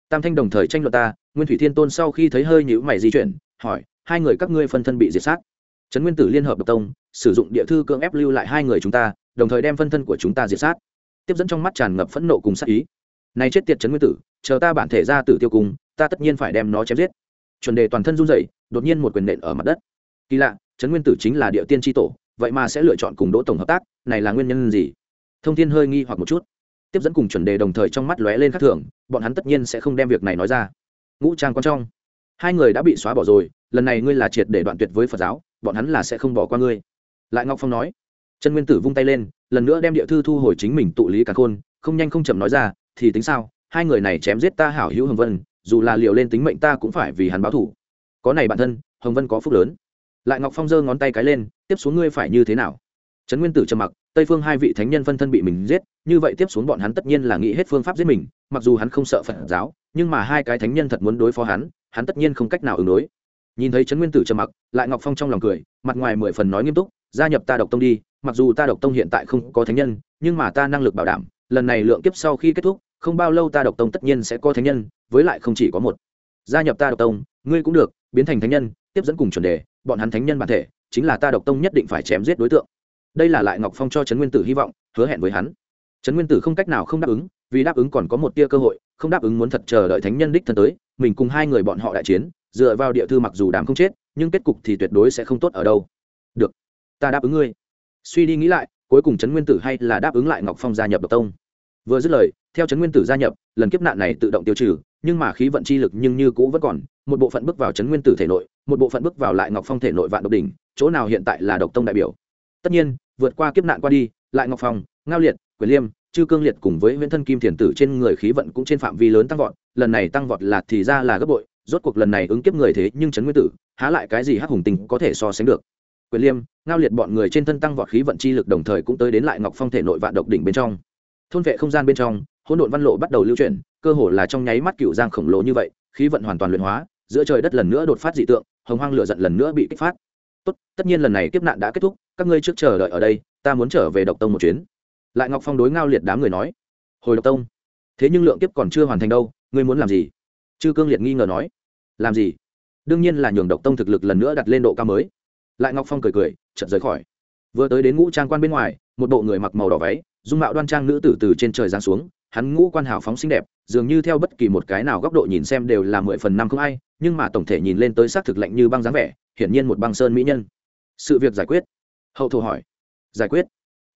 Tam thanh đồng thời tranh luận ta, nguyên thủy thiên tôn sau khi thấy hơi nhữ mày di chuyển, hỏi, hai người các ngươi phân thân bị diệt sát. Trấn nguyên tử liên hợp độc tông, sử dụng địa thư cưỡng ép lưu lại hai người chúng ta, đồng thời đem phân thân của chúng ta diệt sát. Tiếp dẫn trong mắt tràn ngập phẫn nộ cùng sát ý. Này chết tiệt trấn nguyên tử, chờ ta bản thể ra tử tiêu cung ta tất nhiên phải đem nó chém giết. Chuẩn đề toàn thân run rẩy, đột nhiên một quyền nện ở mặt đất. Kỳ lạ, trấn nguyên tử chính là địa tiên tri tổ, vậy mà sẽ lựa chọn cùng đỗ tổng hợp tác, này là nguyên nhân gì? Thông tin hơi nghi hoặc một chút. Tiếp dẫn cùng chuẩn đề đồng thời trong mắt lóe lên khắc thường, bọn hắn tất nhiên sẽ không đem việc này nói ra. Ngũ trang quan trong. Hai người đã bị xóa bỏ rồi, lần này ngươi là triệt để đoạn tuyệt với phật giáo, bọn hắn là sẽ không bỏ qua ngươi. Lại ngọc phong nói. Trần nguyên tử vung tay lên, lần nữa đem địa thư thu hồi chính mình tụ lý cả khôn, không nhanh không chậm nói ra, thì tính sao, hai người này chém giết ta hảo hữu hồng vân dù là liều lên tính mệnh ta cũng phải vì hắn báo thủ. Có này bản thân, hồng vân có phúc lớn. Lại ngọc phong giơ ngón tay cái lên, tiếp xuống ngươi phải như thế nào? Trấn nguyên tử trầm mặc, tây phương hai vị thánh nhân phân thân bị mình giết, như vậy tiếp xuống bọn hắn tất nhiên là nghĩ hết phương pháp giết mình, mặc dù hắn không sợ phật giáo, nhưng mà hai cái thánh nhân thật muốn đối phó hắn hắn tất nhiên không cách nào ứng đối. Nhìn thấy trấn nguyên tử trầm mặc, lại ngọc phong trong lòng cười, mặt ngoài mười phần nói nghiêm túc, gia nhập ta độc tông đi, mặc dù ta độc tông hiện tại không có thánh nhân, nhưng mà ta năng lực bảo đảm, lần này lượng kiếp sau khi kết thúc, không bao lâu ta độc tông tất nhiên sẽ có thánh nhân với lại không chỉ có một. Gia nhập ta độc tông, ngươi cũng được, biến thành thánh nhân, tiếp dẫn cùng chuẩn đề, bọn hắn thánh nhân bản thể, chính là ta độc tông nhất định phải chém giết đối tượng. Đây là lại ngọc phong cho trấn nguyên tử hy vọng, hứa hẹn với hắn. Trấn nguyên tử không cách nào không đáp ứng, vì đáp ứng còn có một tia cơ hội, không đáp ứng muốn thật chờ đợi thánh nhân đích thân tới, mình cùng hai người bọn họ đại chiến, dựa vào địa thư mặc dù đàm không chết, nhưng kết cục thì tuyệt đối sẽ không tốt ở đâu. Được, ta đáp ứng ngươi. Suy đi nghĩ lại, cuối cùng trấn nguyên tử hay là đáp ứng lại ngọc phong gia nhập độc tông. Vừa dứt lời, theo trấn nguyên tử gia nhập, lần kiếp nạn này tự động tiêu trừ nhưng mà khí vận chi lực nhưng như cũ vẫn còn, một bộ phận bước vào trấn nguyên tử thể nội, một bộ phận bước vào lại ngọc phong thể nội vạn độc đỉnh, chỗ nào hiện tại là độc tông đại biểu. Tất nhiên, vượt qua kiếp nạn qua đi, lại ngọc phong, ngao liệt, quyền liêm, chư cương liệt cùng với huyễn thân kim thiền tử trên người khí vận cũng trên phạm vi lớn tăng vọt, lần này tăng vọt là thì ra là gấp bội, rốt cuộc lần này ứng kiếp người thế nhưng trấn nguyên tử, há lại cái gì hắc hùng tình có thể so sánh được. Quyền liêm, ngao liệt bọn người trên thân tăng vọt khí vận chi lực đồng thời cũng tới đến lại ngọc phong thể nội vạn độc đỉnh bên trong. Thôn vệ không gian bên trong, hỗn độn văn lộ bắt đầu lưu chuyển cơ hồ là trong nháy mắt cựu giang khổng lồ như vậy, khí vận hoàn toàn luyện hóa, giữa trời đất lần nữa đột phát dị tượng, hồng hoang lửa giận lần nữa bị kích phát. Tốt, tất nhiên lần này kiếp nạn đã kết thúc, các ngươi trước chờ đợi ở đây, ta muốn trở về độc tông một chuyến. Lại ngọc phong đối ngao liệt đám người nói. Hồi độc tông? Thế nhưng lượng kiếp còn chưa hoàn thành đâu, ngươi muốn làm gì? Chư cương liệt nghi ngờ nói. Làm gì? Đương nhiên là nhường độc tông thực lực lần nữa đặt lên độ cao mới. Lại ngọc phong cười cười, chợt rời khỏi. Vừa tới đến ngũ trang quan bên ngoài, một bộ người mặc màu đỏ váy, dung mạo đoan trang nữ tử từ trên trời giáng xuống hắn ngũ quan hào phóng xinh đẹp, dường như theo bất kỳ một cái nào góc độ nhìn xem đều là mười phần năm không ai, nhưng mà tổng thể nhìn lên tới xác thực lạnh như băng dáng vẻ, hiển nhiên một băng sơn mỹ nhân. Sự việc giải quyết. Hậu thổ hỏi. Giải quyết.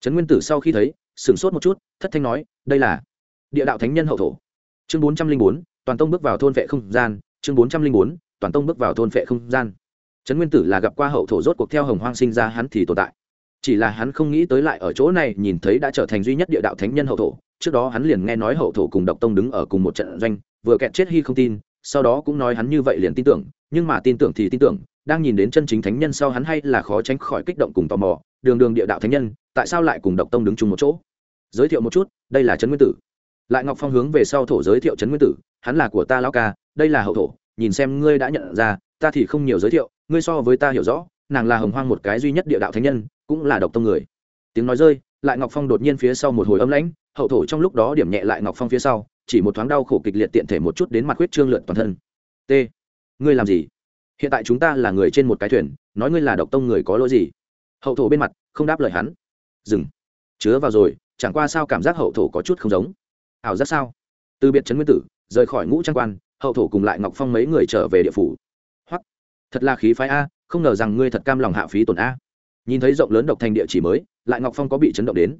Trấn nguyên tử sau khi thấy, sửng sốt một chút, thất thanh nói, đây là địa đạo thánh nhân hậu thổ. Chương bốn trăm linh bốn, toàn tông bước vào thôn vệ không gian. Chương bốn trăm linh bốn, toàn tông bước vào thôn vệ không gian. Trấn nguyên tử là gặp qua hậu thổ rốt cuộc theo hồng hoang sinh ra hắn thì tồn tại. Chỉ là hắn không nghĩ tới lại ở chỗ này, nhìn thấy đã trở thành duy nhất địa đạo thánh nhân hậu thổ trước đó hắn liền nghe nói hậu thổ cùng độc tông đứng ở cùng một trận doanh, vừa kẹt chết hy không tin, sau đó cũng nói hắn như vậy liền tin tưởng, nhưng mà tin tưởng thì tin tưởng, đang nhìn đến chân chính thánh nhân sau hắn hay là khó tránh khỏi kích động cùng tò mò, đường đường địa đạo thánh nhân, tại sao lại cùng độc tông đứng chung một chỗ? Giới thiệu một chút, đây là trấn nguyên tử. Lại ngọc phong hướng về sau thổ giới thiệu trấn nguyên tử, hắn là của ta lão ca, đây là hậu thổ, nhìn xem ngươi đã nhận ra, ta thì không nhiều giới thiệu, ngươi so với ta hiểu rõ, nàng là hồng hoang một cái duy nhất địa đạo thánh nhân, cũng là độc tông người. Tiếng nói rơi lại ngọc phong đột nhiên phía sau một hồi âm lãnh, hậu thổ trong lúc đó điểm nhẹ lại ngọc phong phía sau, chỉ một thoáng đau khổ kịch liệt tiện thể một chút đến mặt huyết trương lượn toàn thân. T, ngươi làm gì? Hiện tại chúng ta là người trên một cái thuyền, nói ngươi là độc tông người có lỗi gì? Hậu thổ bên mặt, không đáp lời hắn. Dừng. Chứa vào rồi, chẳng qua sao cảm giác hậu thổ có chút không giống. Ảo giác sao? Từ biệt trấn nguyên tử, rời khỏi ngũ trang quan, hậu thổ cùng lại ngọc phong mấy người trở về địa phủ. Hoặc thật là khí phái a, không ngờ rằng ngươi thật cam lòng hạ phí tổn a nhìn thấy rộng lớn độc thành địa chỉ mới, lại ngọc phong có bị chấn động đến.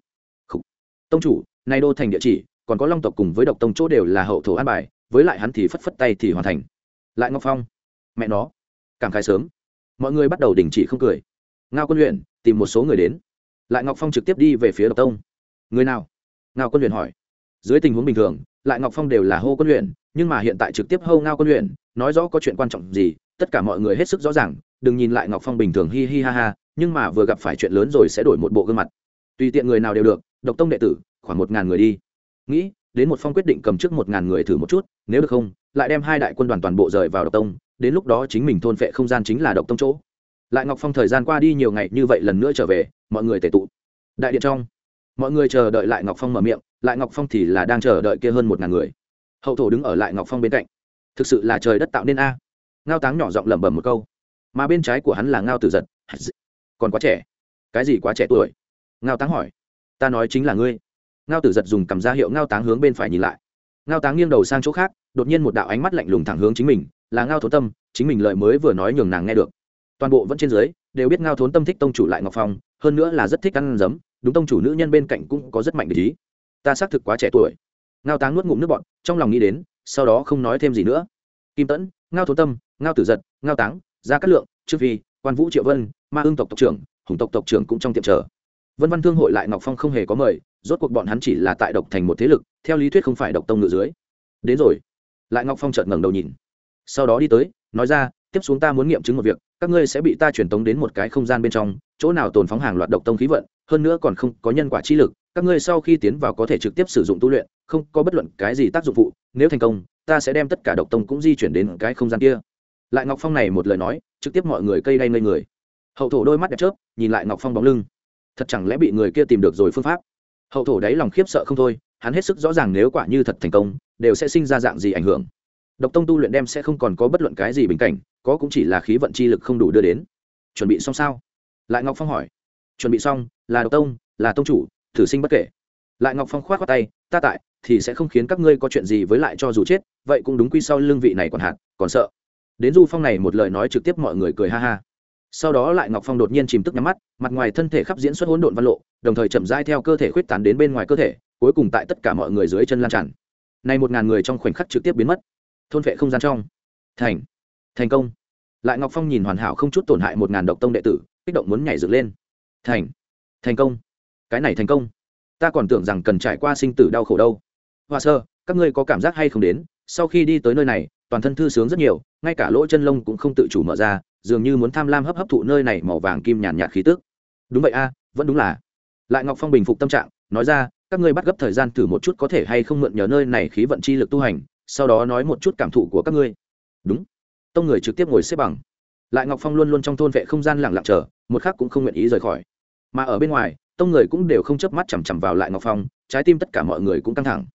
Khủ. tông chủ nay đô thành địa chỉ, còn có long tộc cùng với độc tông chỗ đều là hậu thổ an bài, với lại hắn thì phất phất tay thì hoàn thành. Lại ngọc phong. Mẹ nó. Cảm khai sớm. Mọi người bắt đầu đình chỉ không cười. Ngao quân luyện, tìm một số người đến. Lại ngọc phong trực tiếp đi về phía độc tông. Người nào? Ngao quân luyện hỏi. Dưới tình huống bình thường, lại ngọc phong đều là hô quân luyện, nhưng mà hiện tại trực tiếp hô ngao quân luyện, nói rõ có chuyện quan trọng gì tất cả mọi người hết sức rõ ràng, đừng nhìn lại ngọc phong bình thường hi hi ha ha, nhưng mà vừa gặp phải chuyện lớn rồi sẽ đổi một bộ gương mặt. Tùy tiện người nào đều được, độc tông đệ tử, khoảng một ngàn người đi. Nghĩ, đến một phong quyết định cầm trước một ngàn người thử một chút, nếu được không, lại đem hai đại quân đoàn toàn bộ rời vào độc tông, đến lúc đó chính mình thôn phệ không gian chính là độc tông chỗ. Lại ngọc phong thời gian qua đi nhiều ngày, như vậy lần nữa trở về, mọi người tề tụ. Đại điện trong, mọi người chờ đợi lại ngọc phong mở miệng, lại ngọc phong thì là đang chờ đợi kia hơn một ngàn người. Hậu thổ đứng ở lại ngọc phong bên cạnh. Thực sự là trời đất tạo nên a ngao táng nhỏ giọng lẩm bẩm một câu. Mà bên trái của hắn là ngao tử giật. Còn quá trẻ. Cái gì quá trẻ tuổi? Ngao táng hỏi. Ta nói chính là ngươi. Ngao tử giật dùng cầm ra hiệu ngao táng hướng bên phải nhìn lại. Ngao táng nghiêng đầu sang chỗ khác, đột nhiên một đạo ánh mắt lạnh lùng thẳng hướng chính mình, là ngao thốn tâm, chính mình lợi mới vừa nói nhường nàng nghe được. Toàn bộ vẫn trên dưới, đều biết ngao thốn tâm thích tông chủ lại ngọc phong, hơn nữa là rất thích ăn giấm, đúng tông chủ nữ nhân bên cạnh cũng có rất mạnh ý. Ta xác thực quá trẻ tuổi. Ngao táng nuốt ngụm nước bọn trong lòng nghĩ đến, sau đó không nói thêm gì nữa. Kim tẫn ngao thố tâm, ngao tử giật, ngao táng, gia cát lượng, trương phi, quan vũ triệu vân, ma ương tộc tộc trưởng, hùng tộc tộc trưởng cũng trong tiệm chờ. Vân văn thương hội lại ngọc phong không hề có mời, rốt cuộc bọn hắn chỉ là tại độc thành một thế lực, theo lý thuyết không phải độc tông ngự dưới. Đến rồi. Lại ngọc phong chợt ngẩng đầu nhìn. Sau đó đi tới, nói ra, tiếp xuống ta muốn nghiệm chứng một việc, các ngươi sẽ bị ta truyền tống đến một cái không gian bên trong, chỗ nào tồn phóng hàng loạt độc tông khí vận, hơn nữa còn không có nhân quả chi lực, các ngươi sau khi tiến vào có thể trực tiếp sử dụng tu luyện, không có bất luận cái gì tác dụng phụ, nếu thành công ta sẽ đem tất cả độc tông cũng di chuyển đến cái không gian kia. Lại ngọc phong này một lời nói, trực tiếp mọi người cây đay ngây người. Hậu thổ đôi mắt đẹp chớp, nhìn lại ngọc phong bóng lưng. Thật chẳng lẽ bị người kia tìm được rồi phương pháp? Hậu thổ đáy lòng khiếp sợ không thôi, hắn hết sức rõ ràng nếu quả như thật thành công, đều sẽ sinh ra dạng gì ảnh hưởng. Độc tông tu luyện đem sẽ không còn có bất luận cái gì bình cảnh, có cũng chỉ là khí vận chi lực không đủ đưa đến. Chuẩn bị xong sao? Lại ngọc phong hỏi. Chuẩn bị xong, là độc tông, là tông chủ, thử sinh bất kể lại ngọc phong khoát qua tay, ta tại, thì sẽ không khiến các ngươi có chuyện gì với lại cho dù chết, vậy cũng đúng quy sau lương vị này còn hạn còn sợ. Đến du phong này một lời nói trực tiếp mọi người cười ha ha. Sau đó lại ngọc phong đột nhiên chìm tức nhắm mắt, mặt ngoài thân thể khắp diễn xuất hỗn độn văn lộ, đồng thời chậm dai theo cơ thể khuyết tán đến bên ngoài cơ thể, cuối cùng tại tất cả mọi người dưới chân lan tràn. Này một ngàn người trong khoảnh khắc trực tiếp biến mất. Thôn vệ không gian trong. Thành. Thành công. Lại ngọc phong nhìn hoàn hảo không chút tổn hại một ngàn độc tông đệ tử, kích động muốn nhảy dựng lên. Thành. Thành công. Cái này thành công ta còn tưởng rằng cần trải qua sinh tử đau khổ đâu. Hoa sơ, các ngươi có cảm giác hay không đến? Sau khi đi tới nơi này, toàn thân thư sướng rất nhiều, ngay cả lỗ chân lông cũng không tự chủ mở ra, dường như muốn tham lam hấp hấp thụ nơi này màu vàng kim nhàn nhạt khí tức. Đúng vậy a, vẫn đúng là. Lại ngọc phong bình phục tâm trạng, nói ra, các ngươi bắt gấp thời gian thử một chút có thể hay không mượn nhờ nơi này khí vận chi lực tu hành, sau đó nói một chút cảm thụ của các ngươi. Đúng. Tông người trực tiếp ngồi xếp bằng. Lại ngọc phong luôn luôn trong thôn vệ không gian lặng lặng chờ, một khắc cũng không nguyện ý rời khỏi. Mà ở bên ngoài tông người cũng đều không chớp mắt chằm chằm vào lại ngọc phong, trái tim tất cả mọi người cũng căng thẳng.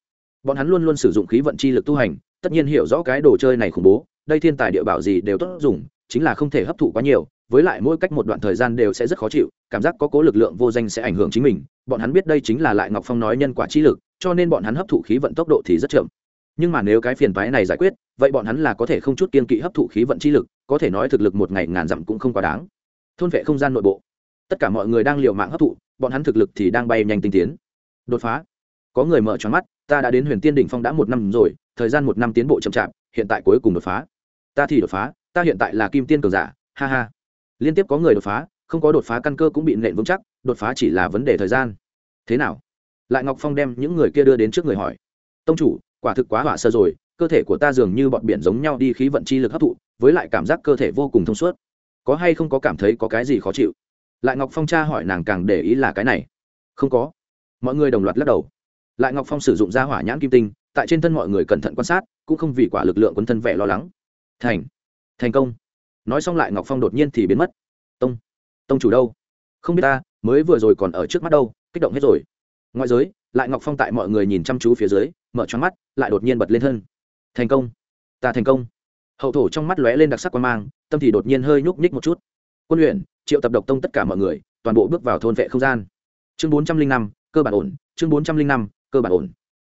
Bọn hắn luôn luôn sử dụng khí vận chi lực tu hành, tất nhiên hiểu rõ cái đồ chơi này khủng bố, đây thiên tài địa bảo gì đều tốt dùng, chính là không thể hấp thụ quá nhiều, với lại mỗi cách một đoạn thời gian đều sẽ rất khó chịu, cảm giác có cố lực lượng vô danh sẽ ảnh hưởng chính mình. Bọn hắn biết đây chính là lại ngọc phong nói nhân quả chi lực, cho nên bọn hắn hấp thụ khí vận tốc độ thì rất chậm. Nhưng mà nếu cái phiền toái này giải quyết, vậy bọn hắn là có thể không chút kiên kỵ hấp thụ khí vận chi lực, có thể nói thực lực một ngày ngàn dặm cũng không quá đáng. Thôn vệ không gian nội bộ, tất cả mọi người đang liều mạng hấp thụ bọn hắn thực lực thì đang bay nhanh tinh tiến. Đột phá. Có người mở choáng mắt, ta đã đến huyền tiên đỉnh phong đã một năm rồi, thời gian một năm tiến bộ chậm chạp, hiện tại cuối cùng đột phá. Ta thì đột phá, ta hiện tại là kim tiên cường giả, ha ha. Liên tiếp có người đột phá, không có đột phá căn cơ cũng bị nện vững chắc, đột phá chỉ là vấn đề thời gian. Thế nào? Lại ngọc phong đem những người kia đưa đến trước người hỏi. Tông chủ, quả thực quá hỏa sơ rồi, cơ thể của ta dường như bọn biển giống nhau đi khí vận chi lực hấp thụ, với lại cảm giác cơ thể vô cùng thông suốt. Có hay không có cảm thấy có cái gì khó chịu? Lại ngọc phong cha hỏi nàng càng để ý là cái này. Không có. Mọi người đồng loạt lắc đầu. Lại ngọc phong sử dụng ra hỏa nhãn kim tinh, tại trên thân mọi người cẩn thận quan sát, cũng không vì quả lực lượng quân thân vẻ lo lắng. Thành. Thành công. Nói xong lại ngọc phong đột nhiên thì biến mất. Tông. Tông chủ đâu? Không biết ta, mới vừa rồi còn ở trước mắt đâu, kích động hết rồi. Ngoại giới, lại ngọc phong tại mọi người nhìn chăm chú phía dưới, mở choáng mắt, lại đột nhiên bật lên thân. Thành công. Ta thành công. Hậu thổ trong mắt lóe lên đặc sắc quan mang, tâm thì đột nhiên hơi nhúc nhích một chút. Quân luyện triệu tập độc tông tất cả mọi người, toàn bộ bước vào thôn vệ không gian. Chương bốn trăm linh năm, cơ bản ổn, chương bốn trăm linh năm, cơ bản ổn.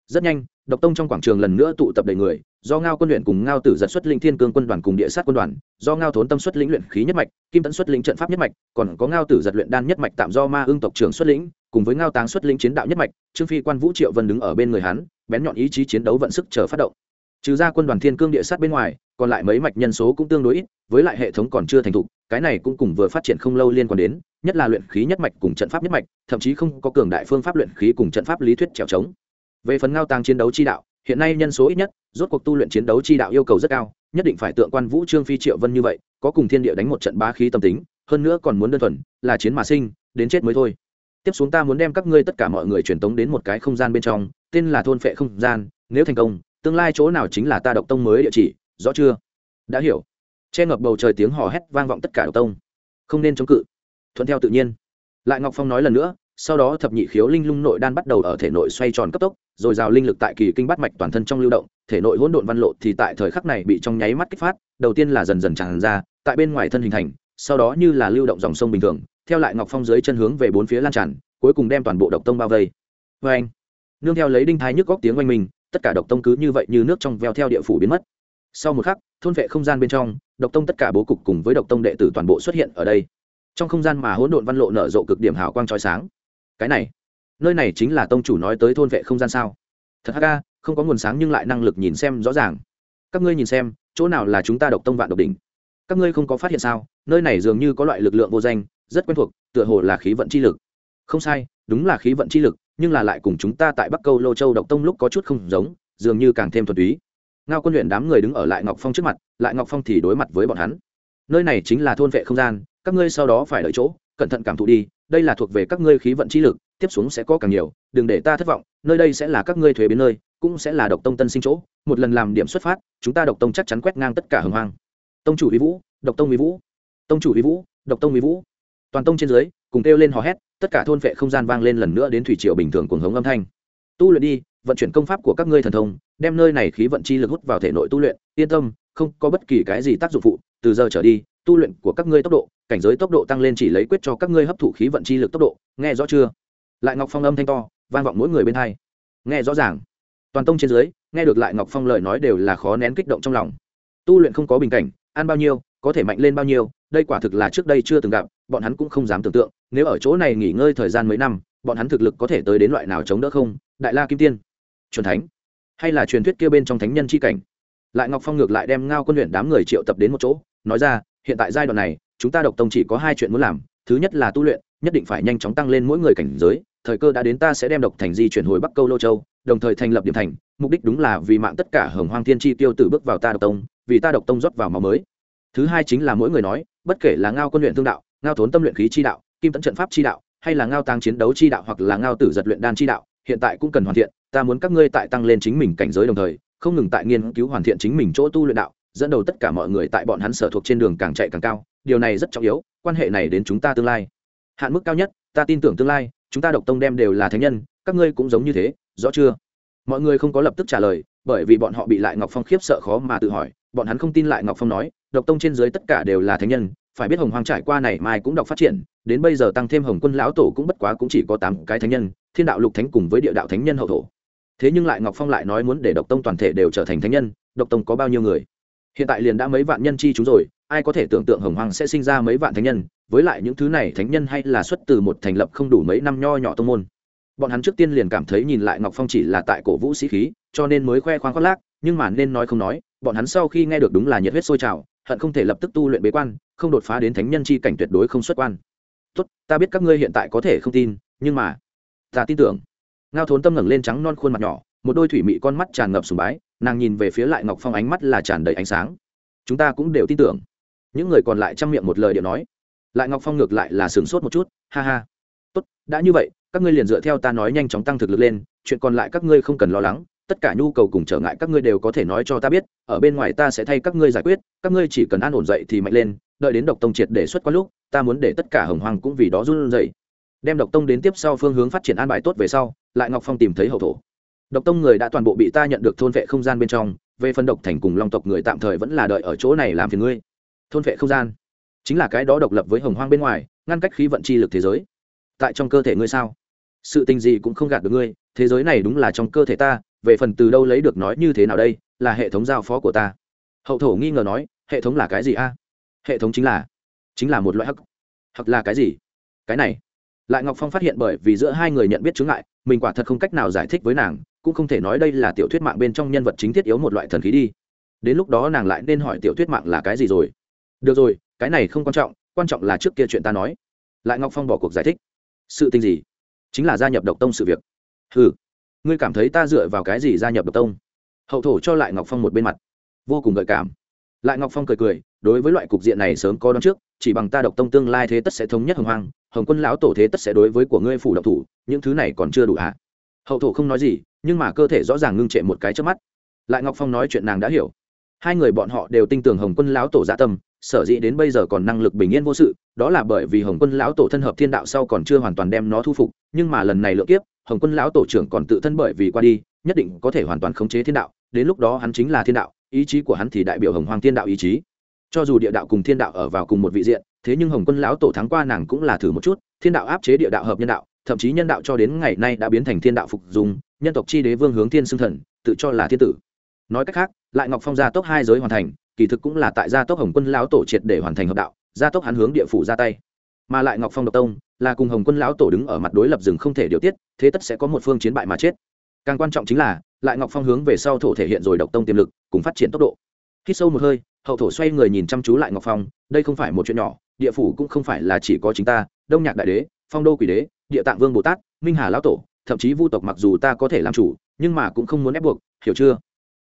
Rất nhanh, độc tông trong quảng trường lần nữa tụ tập đầy người, do ngao quân luyện cùng ngao tử giật xuất lĩnh thiên cương quân đoàn cùng địa sát quân đoàn, do ngao thốn tâm xuất lĩnh luyện khí nhất mạch, kim tấn xuất lĩnh trận pháp nhất mạch, còn có ngao tử giật luyện đan nhất mạch tạm do ma ương tộc trưởng xuất lĩnh, cùng với ngao táng xuất lĩnh chiến đạo nhất mạch, trương phi quan vũ triệu vân đứng ở bên người hắn, bén nhọn ý chí chiến đấu vận sức chờ phát động. Trừ ra quân đoàn thiên cương địa sát bên ngoài, còn lại mấy mạch nhân số cũng tương đối ít, với lại hệ thống còn chưa thành thục cái này cũng cùng vừa phát triển không lâu liên quan đến, nhất là luyện khí nhất mạch cùng trận pháp nhất mạch, thậm chí không có cường đại phương pháp luyện khí cùng trận pháp lý thuyết trèo trống. Về phần ngao tàng chiến đấu chi đạo, hiện nay nhân số ít nhất, rốt cuộc tu luyện chiến đấu chi đạo yêu cầu rất cao, nhất định phải tượng quan vũ trương phi triệu vân như vậy, có cùng thiên địa đánh một trận bá khí tâm tính, hơn nữa còn muốn đơn thuần, là chiến mà sinh, đến chết mới thôi. Tiếp xuống ta muốn đem các ngươi tất cả mọi người truyền tống đến một cái không gian bên trong, tên là thôn phệ không gian, nếu thành công, tương lai chỗ nào chính là ta độc tông mới địa chỉ, rõ chưa? Đã hiểu che ngập bầu trời tiếng hò hét vang vọng tất cả độc tông. Không nên chống cự. Thuận theo tự nhiên. Lại ngọc phong nói lần nữa, sau đó thập nhị khiếu linh lung nội đan bắt đầu ở thể nội xoay tròn cấp tốc, rồi rào linh lực tại kỳ kinh bắt mạch toàn thân trong lưu động, thể nội hỗn độn văn lộ thì tại thời khắc này bị trong nháy mắt kích phát, đầu tiên là dần dần tràn ra, tại bên ngoài thân hình thành, sau đó như là lưu động dòng sông bình thường, theo lại ngọc phong dưới chân hướng về bốn phía lan tràn, cuối cùng đem toàn bộ độc tông bao vây. Vê anh nương theo lấy đinh thái nhức góc tiếng oanh mình tất cả độc tông cứ như vậy như nước trong veo theo địa phủ biến mất sau một khắc, thôn vệ không gian bên trong, độc tông tất cả bố cục cùng với độc tông đệ tử toàn bộ xuất hiện ở đây. Trong không gian mà hỗn độn văn lộ nở rộ cực điểm hào quang trói sáng. Cái này, nơi này chính là tông chủ nói tới thôn vệ không gian sao? Thật ha không có nguồn sáng nhưng lại năng lực nhìn xem rõ ràng. Các ngươi nhìn xem, chỗ nào là chúng ta độc tông vạn độc đỉnh? Các ngươi không có phát hiện sao? Nơi này dường như có loại lực lượng vô danh, rất quen thuộc, tựa hồ là khí vận chi lực. Không sai, đúng là khí vận chi lực, nhưng là lại cùng chúng ta tại bắc câu lô châu độc tông lúc có chút không giống, dường như càng thêm thuần túy ngao quân luyện đám người đứng ở lại ngọc phong trước mặt lại ngọc phong thì đối mặt với bọn hắn nơi này chính là thôn vệ không gian các ngươi sau đó phải đợi chỗ cẩn thận cảm thụ đi đây là thuộc về các ngươi khí vận chi lực tiếp xuống sẽ có càng nhiều đừng để ta thất vọng nơi đây sẽ là các ngươi thuế biến nơi cũng sẽ là độc tông tân sinh chỗ một lần làm điểm xuất phát chúng ta độc tông chắc chắn quét ngang tất cả hồng hoang tông chủ vi vũ, độc tông vi vũ. tông chủ vi vũ, độc tông vi vũ. toàn tông trên dưới cùng kêu lên hò hét tất cả thôn vệ không gian vang lên lần nữa đến thủy triều bình thường cuồng hống âm thanh tu luyện đi vận chuyển công pháp của các ngươi thần thông, đem nơi này khí vận chi lực hút vào thể nội tu luyện, yên tâm, không có bất kỳ cái gì tác dụng phụ, từ giờ trở đi, tu luyện của các ngươi tốc độ, cảnh giới tốc độ tăng lên chỉ lấy quyết cho các ngươi hấp thụ khí vận chi lực tốc độ, nghe rõ chưa? Lại ngọc phong âm thanh to, vang vọng mỗi người bên hai. Nghe rõ ràng. Toàn tông trên dưới, nghe được lại ngọc phong lời nói đều là khó nén kích động trong lòng. Tu luyện không có bình cảnh, ăn bao nhiêu, có thể mạnh lên bao nhiêu, đây quả thực là trước đây chưa từng gặp, bọn hắn cũng không dám tưởng tượng, nếu ở chỗ này nghỉ ngơi thời gian mấy năm, bọn hắn thực lực có thể tới đến loại nào chống đỡ không? Đại la kim tiên truyền thánh? Hay là truyền thuyết kia bên trong thánh nhân c h i cảnh? Lại ngọc phong ngược lại đem ngao quân luyện đám người triệu tập đến một chỗ, nói ra, hiện tại giai đoạn này, chúng ta độc tông chỉ có hai chuyện muốn làm. Thứ nhất là tu luyện, nhất định phải nhanh chóng tăng lên mỗi người cảnh giới. Thời cơ đã đến ta sẽ đem độc thành di chuyển hồi bắc câu lô châu, đồng thời thành lập điểm thành. Mục đích đúng là vì mạng tất cả hồng hoang thiên chi tiêu tử bước vào ta độc tông, vì ta độc tông rót vào máu mới. Thứ hai chính là mỗi người nói, bất kể là ngao quân luyện thương đạo, ngao thốn tâm luyện khí chi đạo, kim tấn trận pháp chi đạo, hay là ngao tăng chiến đấu chi đạo hoặc là ngao tử giật luyện đan chi đạo, hiện tại cũng cần hoàn thiện ta muốn các ngươi tại tăng lên chính mình cảnh giới đồng thời, không ngừng tại nghiên cứu hoàn thiện chính mình chỗ tu luyện đạo, dẫn đầu tất cả mọi người tại bọn hắn sở thuộc trên đường càng chạy càng cao, điều này rất trọng yếu, quan hệ này đến chúng ta tương lai. Hạn mức cao nhất, ta tin tưởng tương lai, chúng ta độc tông đem đều là thánh nhân, các ngươi cũng giống như thế, rõ chưa? Mọi người không có lập tức trả lời, bởi vì bọn họ bị lại ngọc phong khiếp sợ khó mà tự hỏi, bọn hắn không tin lại ngọc phong nói, độc tông trên dưới tất cả đều là thánh nhân, phải biết hồng hoang trải qua này mai cũng đọc phát triển, đến bây giờ tăng thêm hồng quân lão tổ cũng bất quá cũng chỉ có tám cái thánh nhân, thiên đạo lục thánh cùng với địa đạo thánh nhân hậu thổ thế nhưng lại ngọc phong lại nói muốn để độc tông toàn thể đều trở thành thánh nhân, độc tông có bao nhiêu người? Hiện tại liền đã mấy vạn nhân chi chúng rồi, ai có thể tưởng tượng hồng hoàng sẽ sinh ra mấy vạn thánh nhân? Với lại những thứ này thánh nhân hay là xuất từ một thành lập không đủ mấy năm nho nhỏ tông môn? Bọn hắn trước tiên liền cảm thấy nhìn lại ngọc phong chỉ là tại cổ vũ sĩ khí, cho nên mới khoe khoang khoác lác, nhưng mà nên nói không nói, bọn hắn sau khi nghe được đúng là nhiệt huyết sôi trào, hận không thể lập tức tu luyện bế quan, không đột phá đến thánh nhân chi cảnh tuyệt đối không xuất quan. Tốt, ta biết các ngươi hiện tại có thể không tin, nhưng mà ta tin tưởng ngao thốn tâm ngẩng lên trắng non khuôn mặt nhỏ, một đôi thủy mị con mắt tràn ngập sùng bái, nàng nhìn về phía lại ngọc phong ánh mắt là tràn đầy ánh sáng. Chúng ta cũng đều tin tưởng. Những người còn lại chăm miệng một lời điệu nói. Lại ngọc phong ngược lại là sửng sốt một chút, ha ha. Tốt, đã như vậy, các ngươi liền dựa theo ta nói nhanh chóng tăng thực lực lên, chuyện còn lại các ngươi không cần lo lắng, tất cả nhu cầu cùng trở ngại các ngươi đều có thể nói cho ta biết, ở bên ngoài ta sẽ thay các ngươi giải quyết, các ngươi chỉ cần an ổn dậy thì mạnh lên, đợi đến độc tông triệt để xuất qua lúc, ta muốn để tất cả hồng hoàng cũng vì đó run dậy đem độc tông đến tiếp sau phương hướng phát triển an bài tốt về sau, lại ngọc phong tìm thấy hậu thổ. Độc tông người đã toàn bộ bị ta nhận được thôn vệ không gian bên trong, về phần độc thành cùng long tộc người tạm thời vẫn là đợi ở chỗ này làm phiền ngươi. Thôn vệ không gian. Chính là cái đó độc lập với hồng hoang bên ngoài, ngăn cách khí vận chi lực thế giới. Tại trong cơ thể ngươi sao? Sự tình gì cũng không gạt được ngươi, thế giới này đúng là trong cơ thể ta, về phần từ đâu lấy được nói như thế nào đây, là hệ thống giao phó của ta. Hậu thổ nghi ngờ nói, hệ thống là cái gì a? Hệ thống chính là chính là một loại hắc. Hắc là cái gì? Cái này lại ngọc phong phát hiện bởi vì giữa hai người nhận biết chứng lại, mình quả thật không cách nào giải thích với nàng cũng không thể nói đây là tiểu thuyết mạng bên trong nhân vật chính thiết yếu một loại thần khí đi. Đến lúc đó nàng lại nên hỏi tiểu thuyết mạng là cái gì rồi. Được rồi cái này không quan trọng quan trọng là trước kia chuyện ta nói. Lại ngọc phong bỏ cuộc giải thích. Sự tình gì? Chính là gia nhập độc tông sự việc. Ừ ngươi cảm thấy ta dựa vào cái gì gia nhập độc tông? Hậu thổ cho lại ngọc phong một bên mặt. Vô cùng gợi cảm. Lại ngọc phong cười cười đối với loại cục diện này sớm có đón trước, chỉ bằng ta độc tông tương lai thế tất sẽ thống nhất hồng hoang, hồng quân lão tổ thế tất sẽ đối với của ngươi phủ độc thủ, những thứ này còn chưa đủ ạ hậu thổ không nói gì, nhưng mà cơ thể rõ ràng ngưng trệ một cái trước mắt. Lại ngọc phong nói chuyện nàng đã hiểu. Hai người bọn họ đều tin tưởng hồng quân lão tổ dạ tâm, sở dĩ đến bây giờ còn năng lực bình yên vô sự, đó là bởi vì hồng quân lão tổ thân hợp thiên đạo sau còn chưa hoàn toàn đem nó thu phục, nhưng mà lần này lựa kiếp, hồng quân lão tổ trưởng còn tự thân bởi vì qua đi, nhất định có thể hoàn toàn khống chế thiên đạo, đến lúc đó hắn chính là thiên đạo, ý chí của hắn thì đại biểu hồng hoàng thiên đạo ý chí cho dù địa đạo cùng thiên đạo ở vào cùng một vị diện, thế nhưng hồng quân lão tổ thắng qua nàng cũng là thử một chút, thiên đạo áp chế địa đạo hợp nhân đạo, thậm chí nhân đạo cho đến ngày nay đã biến thành thiên đạo phục dùng, nhân tộc chi đế vương hướng thiên xưng thần, tự cho là thiên tử. Nói cách khác, lại ngọc phong gia tốc hai giới hoàn thành, kỳ thực cũng là tại gia tốc hồng quân lão tổ triệt để hoàn thành hợp đạo, gia tốc hắn hướng địa phủ ra tay. Mà lại ngọc phong độc tông, là cùng hồng quân lão tổ đứng ở mặt đối lập rừng không thể điều tiết, thế tất sẽ có một phương chiến bại mà chết. Càng quan trọng chính là, lại ngọc phong hướng về sau thổ thể hiện rồi độc tông tiềm lực, cùng phát triển tốc độ khi sâu một hơi, hậu thổ xoay người nhìn chăm chú lại ngọc phong, đây không phải một chuyện nhỏ, địa phủ cũng không phải là chỉ có chính ta, đông nhạc đại đế, phong đô quỷ đế, địa tạng vương bồ tát, minh hà lão tổ, thậm chí vu tộc mặc dù ta có thể làm chủ, nhưng mà cũng không muốn ép buộc, hiểu chưa?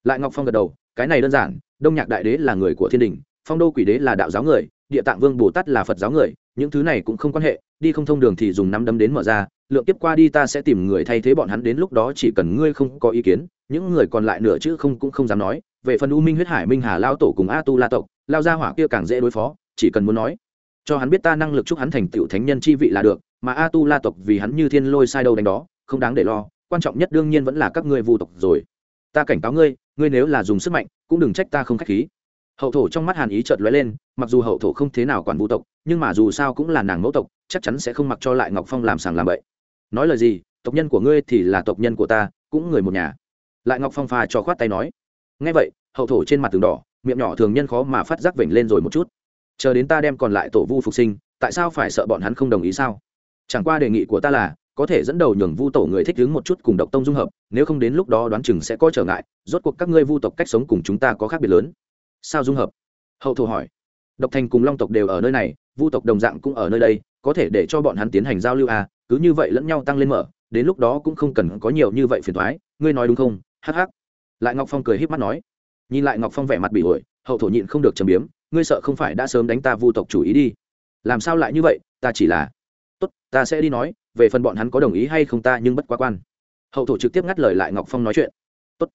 Lại ngọc phong gật đầu, cái này đơn giản, đông nhạc đại đế là người của thiên đình, phong đô quỷ đế là đạo giáo người, địa tạng vương bồ tát là phật giáo người, những thứ này cũng không quan hệ, đi không thông đường thì dùng năm đấm đến mở ra, lượng tiếp qua đi ta sẽ tìm người thay thế bọn hắn đến lúc đó chỉ cần ngươi không có ý kiến, những người còn lại nửa chữ không cũng không dám nói về phần u minh huyết hải minh hà lao tổ cùng a tu la tộc, lao gia hỏa kia càng dễ đối phó, chỉ cần muốn nói. Cho hắn biết ta năng lực chúc hắn thành tựu thánh nhân chi vị là được, mà a tu la tộc vì hắn như thiên lôi sai đâu đánh đó, không đáng để lo, quan trọng nhất đương nhiên vẫn là các ngươi vu tộc rồi. Ta cảnh cáo ngươi ngươi nếu là dùng sức mạnh, cũng đừng trách ta không khách khí. Hậu thổ trong mắt hàn ý chợt lóe lên, mặc dù hậu thổ không thế nào quản vu tộc, nhưng mà dù sao cũng là nàng mẫu tộc, chắc chắn sẽ không mặc cho lại ngọc phong làm sàng làm bậy. Nói lời gì, tộc nhân của ngươi thì là tộc nhân của ta, cũng người một nhà. Lại ngọc phong phà cho khoát tay nói ngay vậy, hậu thổ trên mặt tường đỏ, miệng nhỏ thường nhân khó mà phát giác vểnh lên rồi một chút. Chờ đến ta đem còn lại tổ vu phục sinh, tại sao phải sợ bọn hắn không đồng ý sao? Chẳng qua đề nghị của ta là, có thể dẫn đầu nhường vu tổ người thích đứng một chút cùng độc tông dung hợp, nếu không đến lúc đó đoán chừng sẽ có trở ngại, rốt cuộc các ngươi vu tộc cách sống cùng chúng ta có khác biệt lớn. Sao dung hợp? Hậu thổ hỏi. Độc thành cùng long tộc đều ở nơi này, vu tộc đồng dạng cũng ở nơi đây, có thể để cho bọn hắn tiến hành giao lưu à? Cứ như vậy lẫn nhau tăng lên mở, đến lúc đó cũng không cần có nhiều như vậy phiền thoái ngươi nói đúng không? Hắc hắc lại ngọc phong cười híp mắt nói, nhìn lại ngọc phong vẻ mặt bị ổi, hậu thổ nhịn không được trầm biếm, ngươi sợ không phải đã sớm đánh ta vu tộc chủ ý đi. Làm sao lại như vậy, ta chỉ là tốt, ta sẽ đi nói, về phần bọn hắn có đồng ý hay không ta nhưng bất quá quan. Hậu thổ trực tiếp ngắt lời lại ngọc phong nói chuyện. Tốt.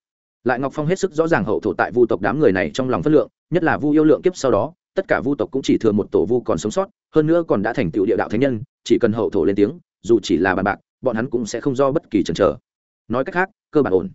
Lại ngọc phong hết sức rõ ràng hậu thổ tại vu tộc đám người này trong lòng phất lượng, nhất là vu yêu lượng kiếp sau đó, tất cả vu tộc cũng chỉ thừa một tổ vu còn sống sót, hơn nữa còn đã thành tựu địa đạo thánh nhân, chỉ cần hậu thổ lên tiếng, dù chỉ là bàn bạc, bọn hắn cũng sẽ không do bất kỳ chần chờ. Nói cách khác, cơ bản ổn.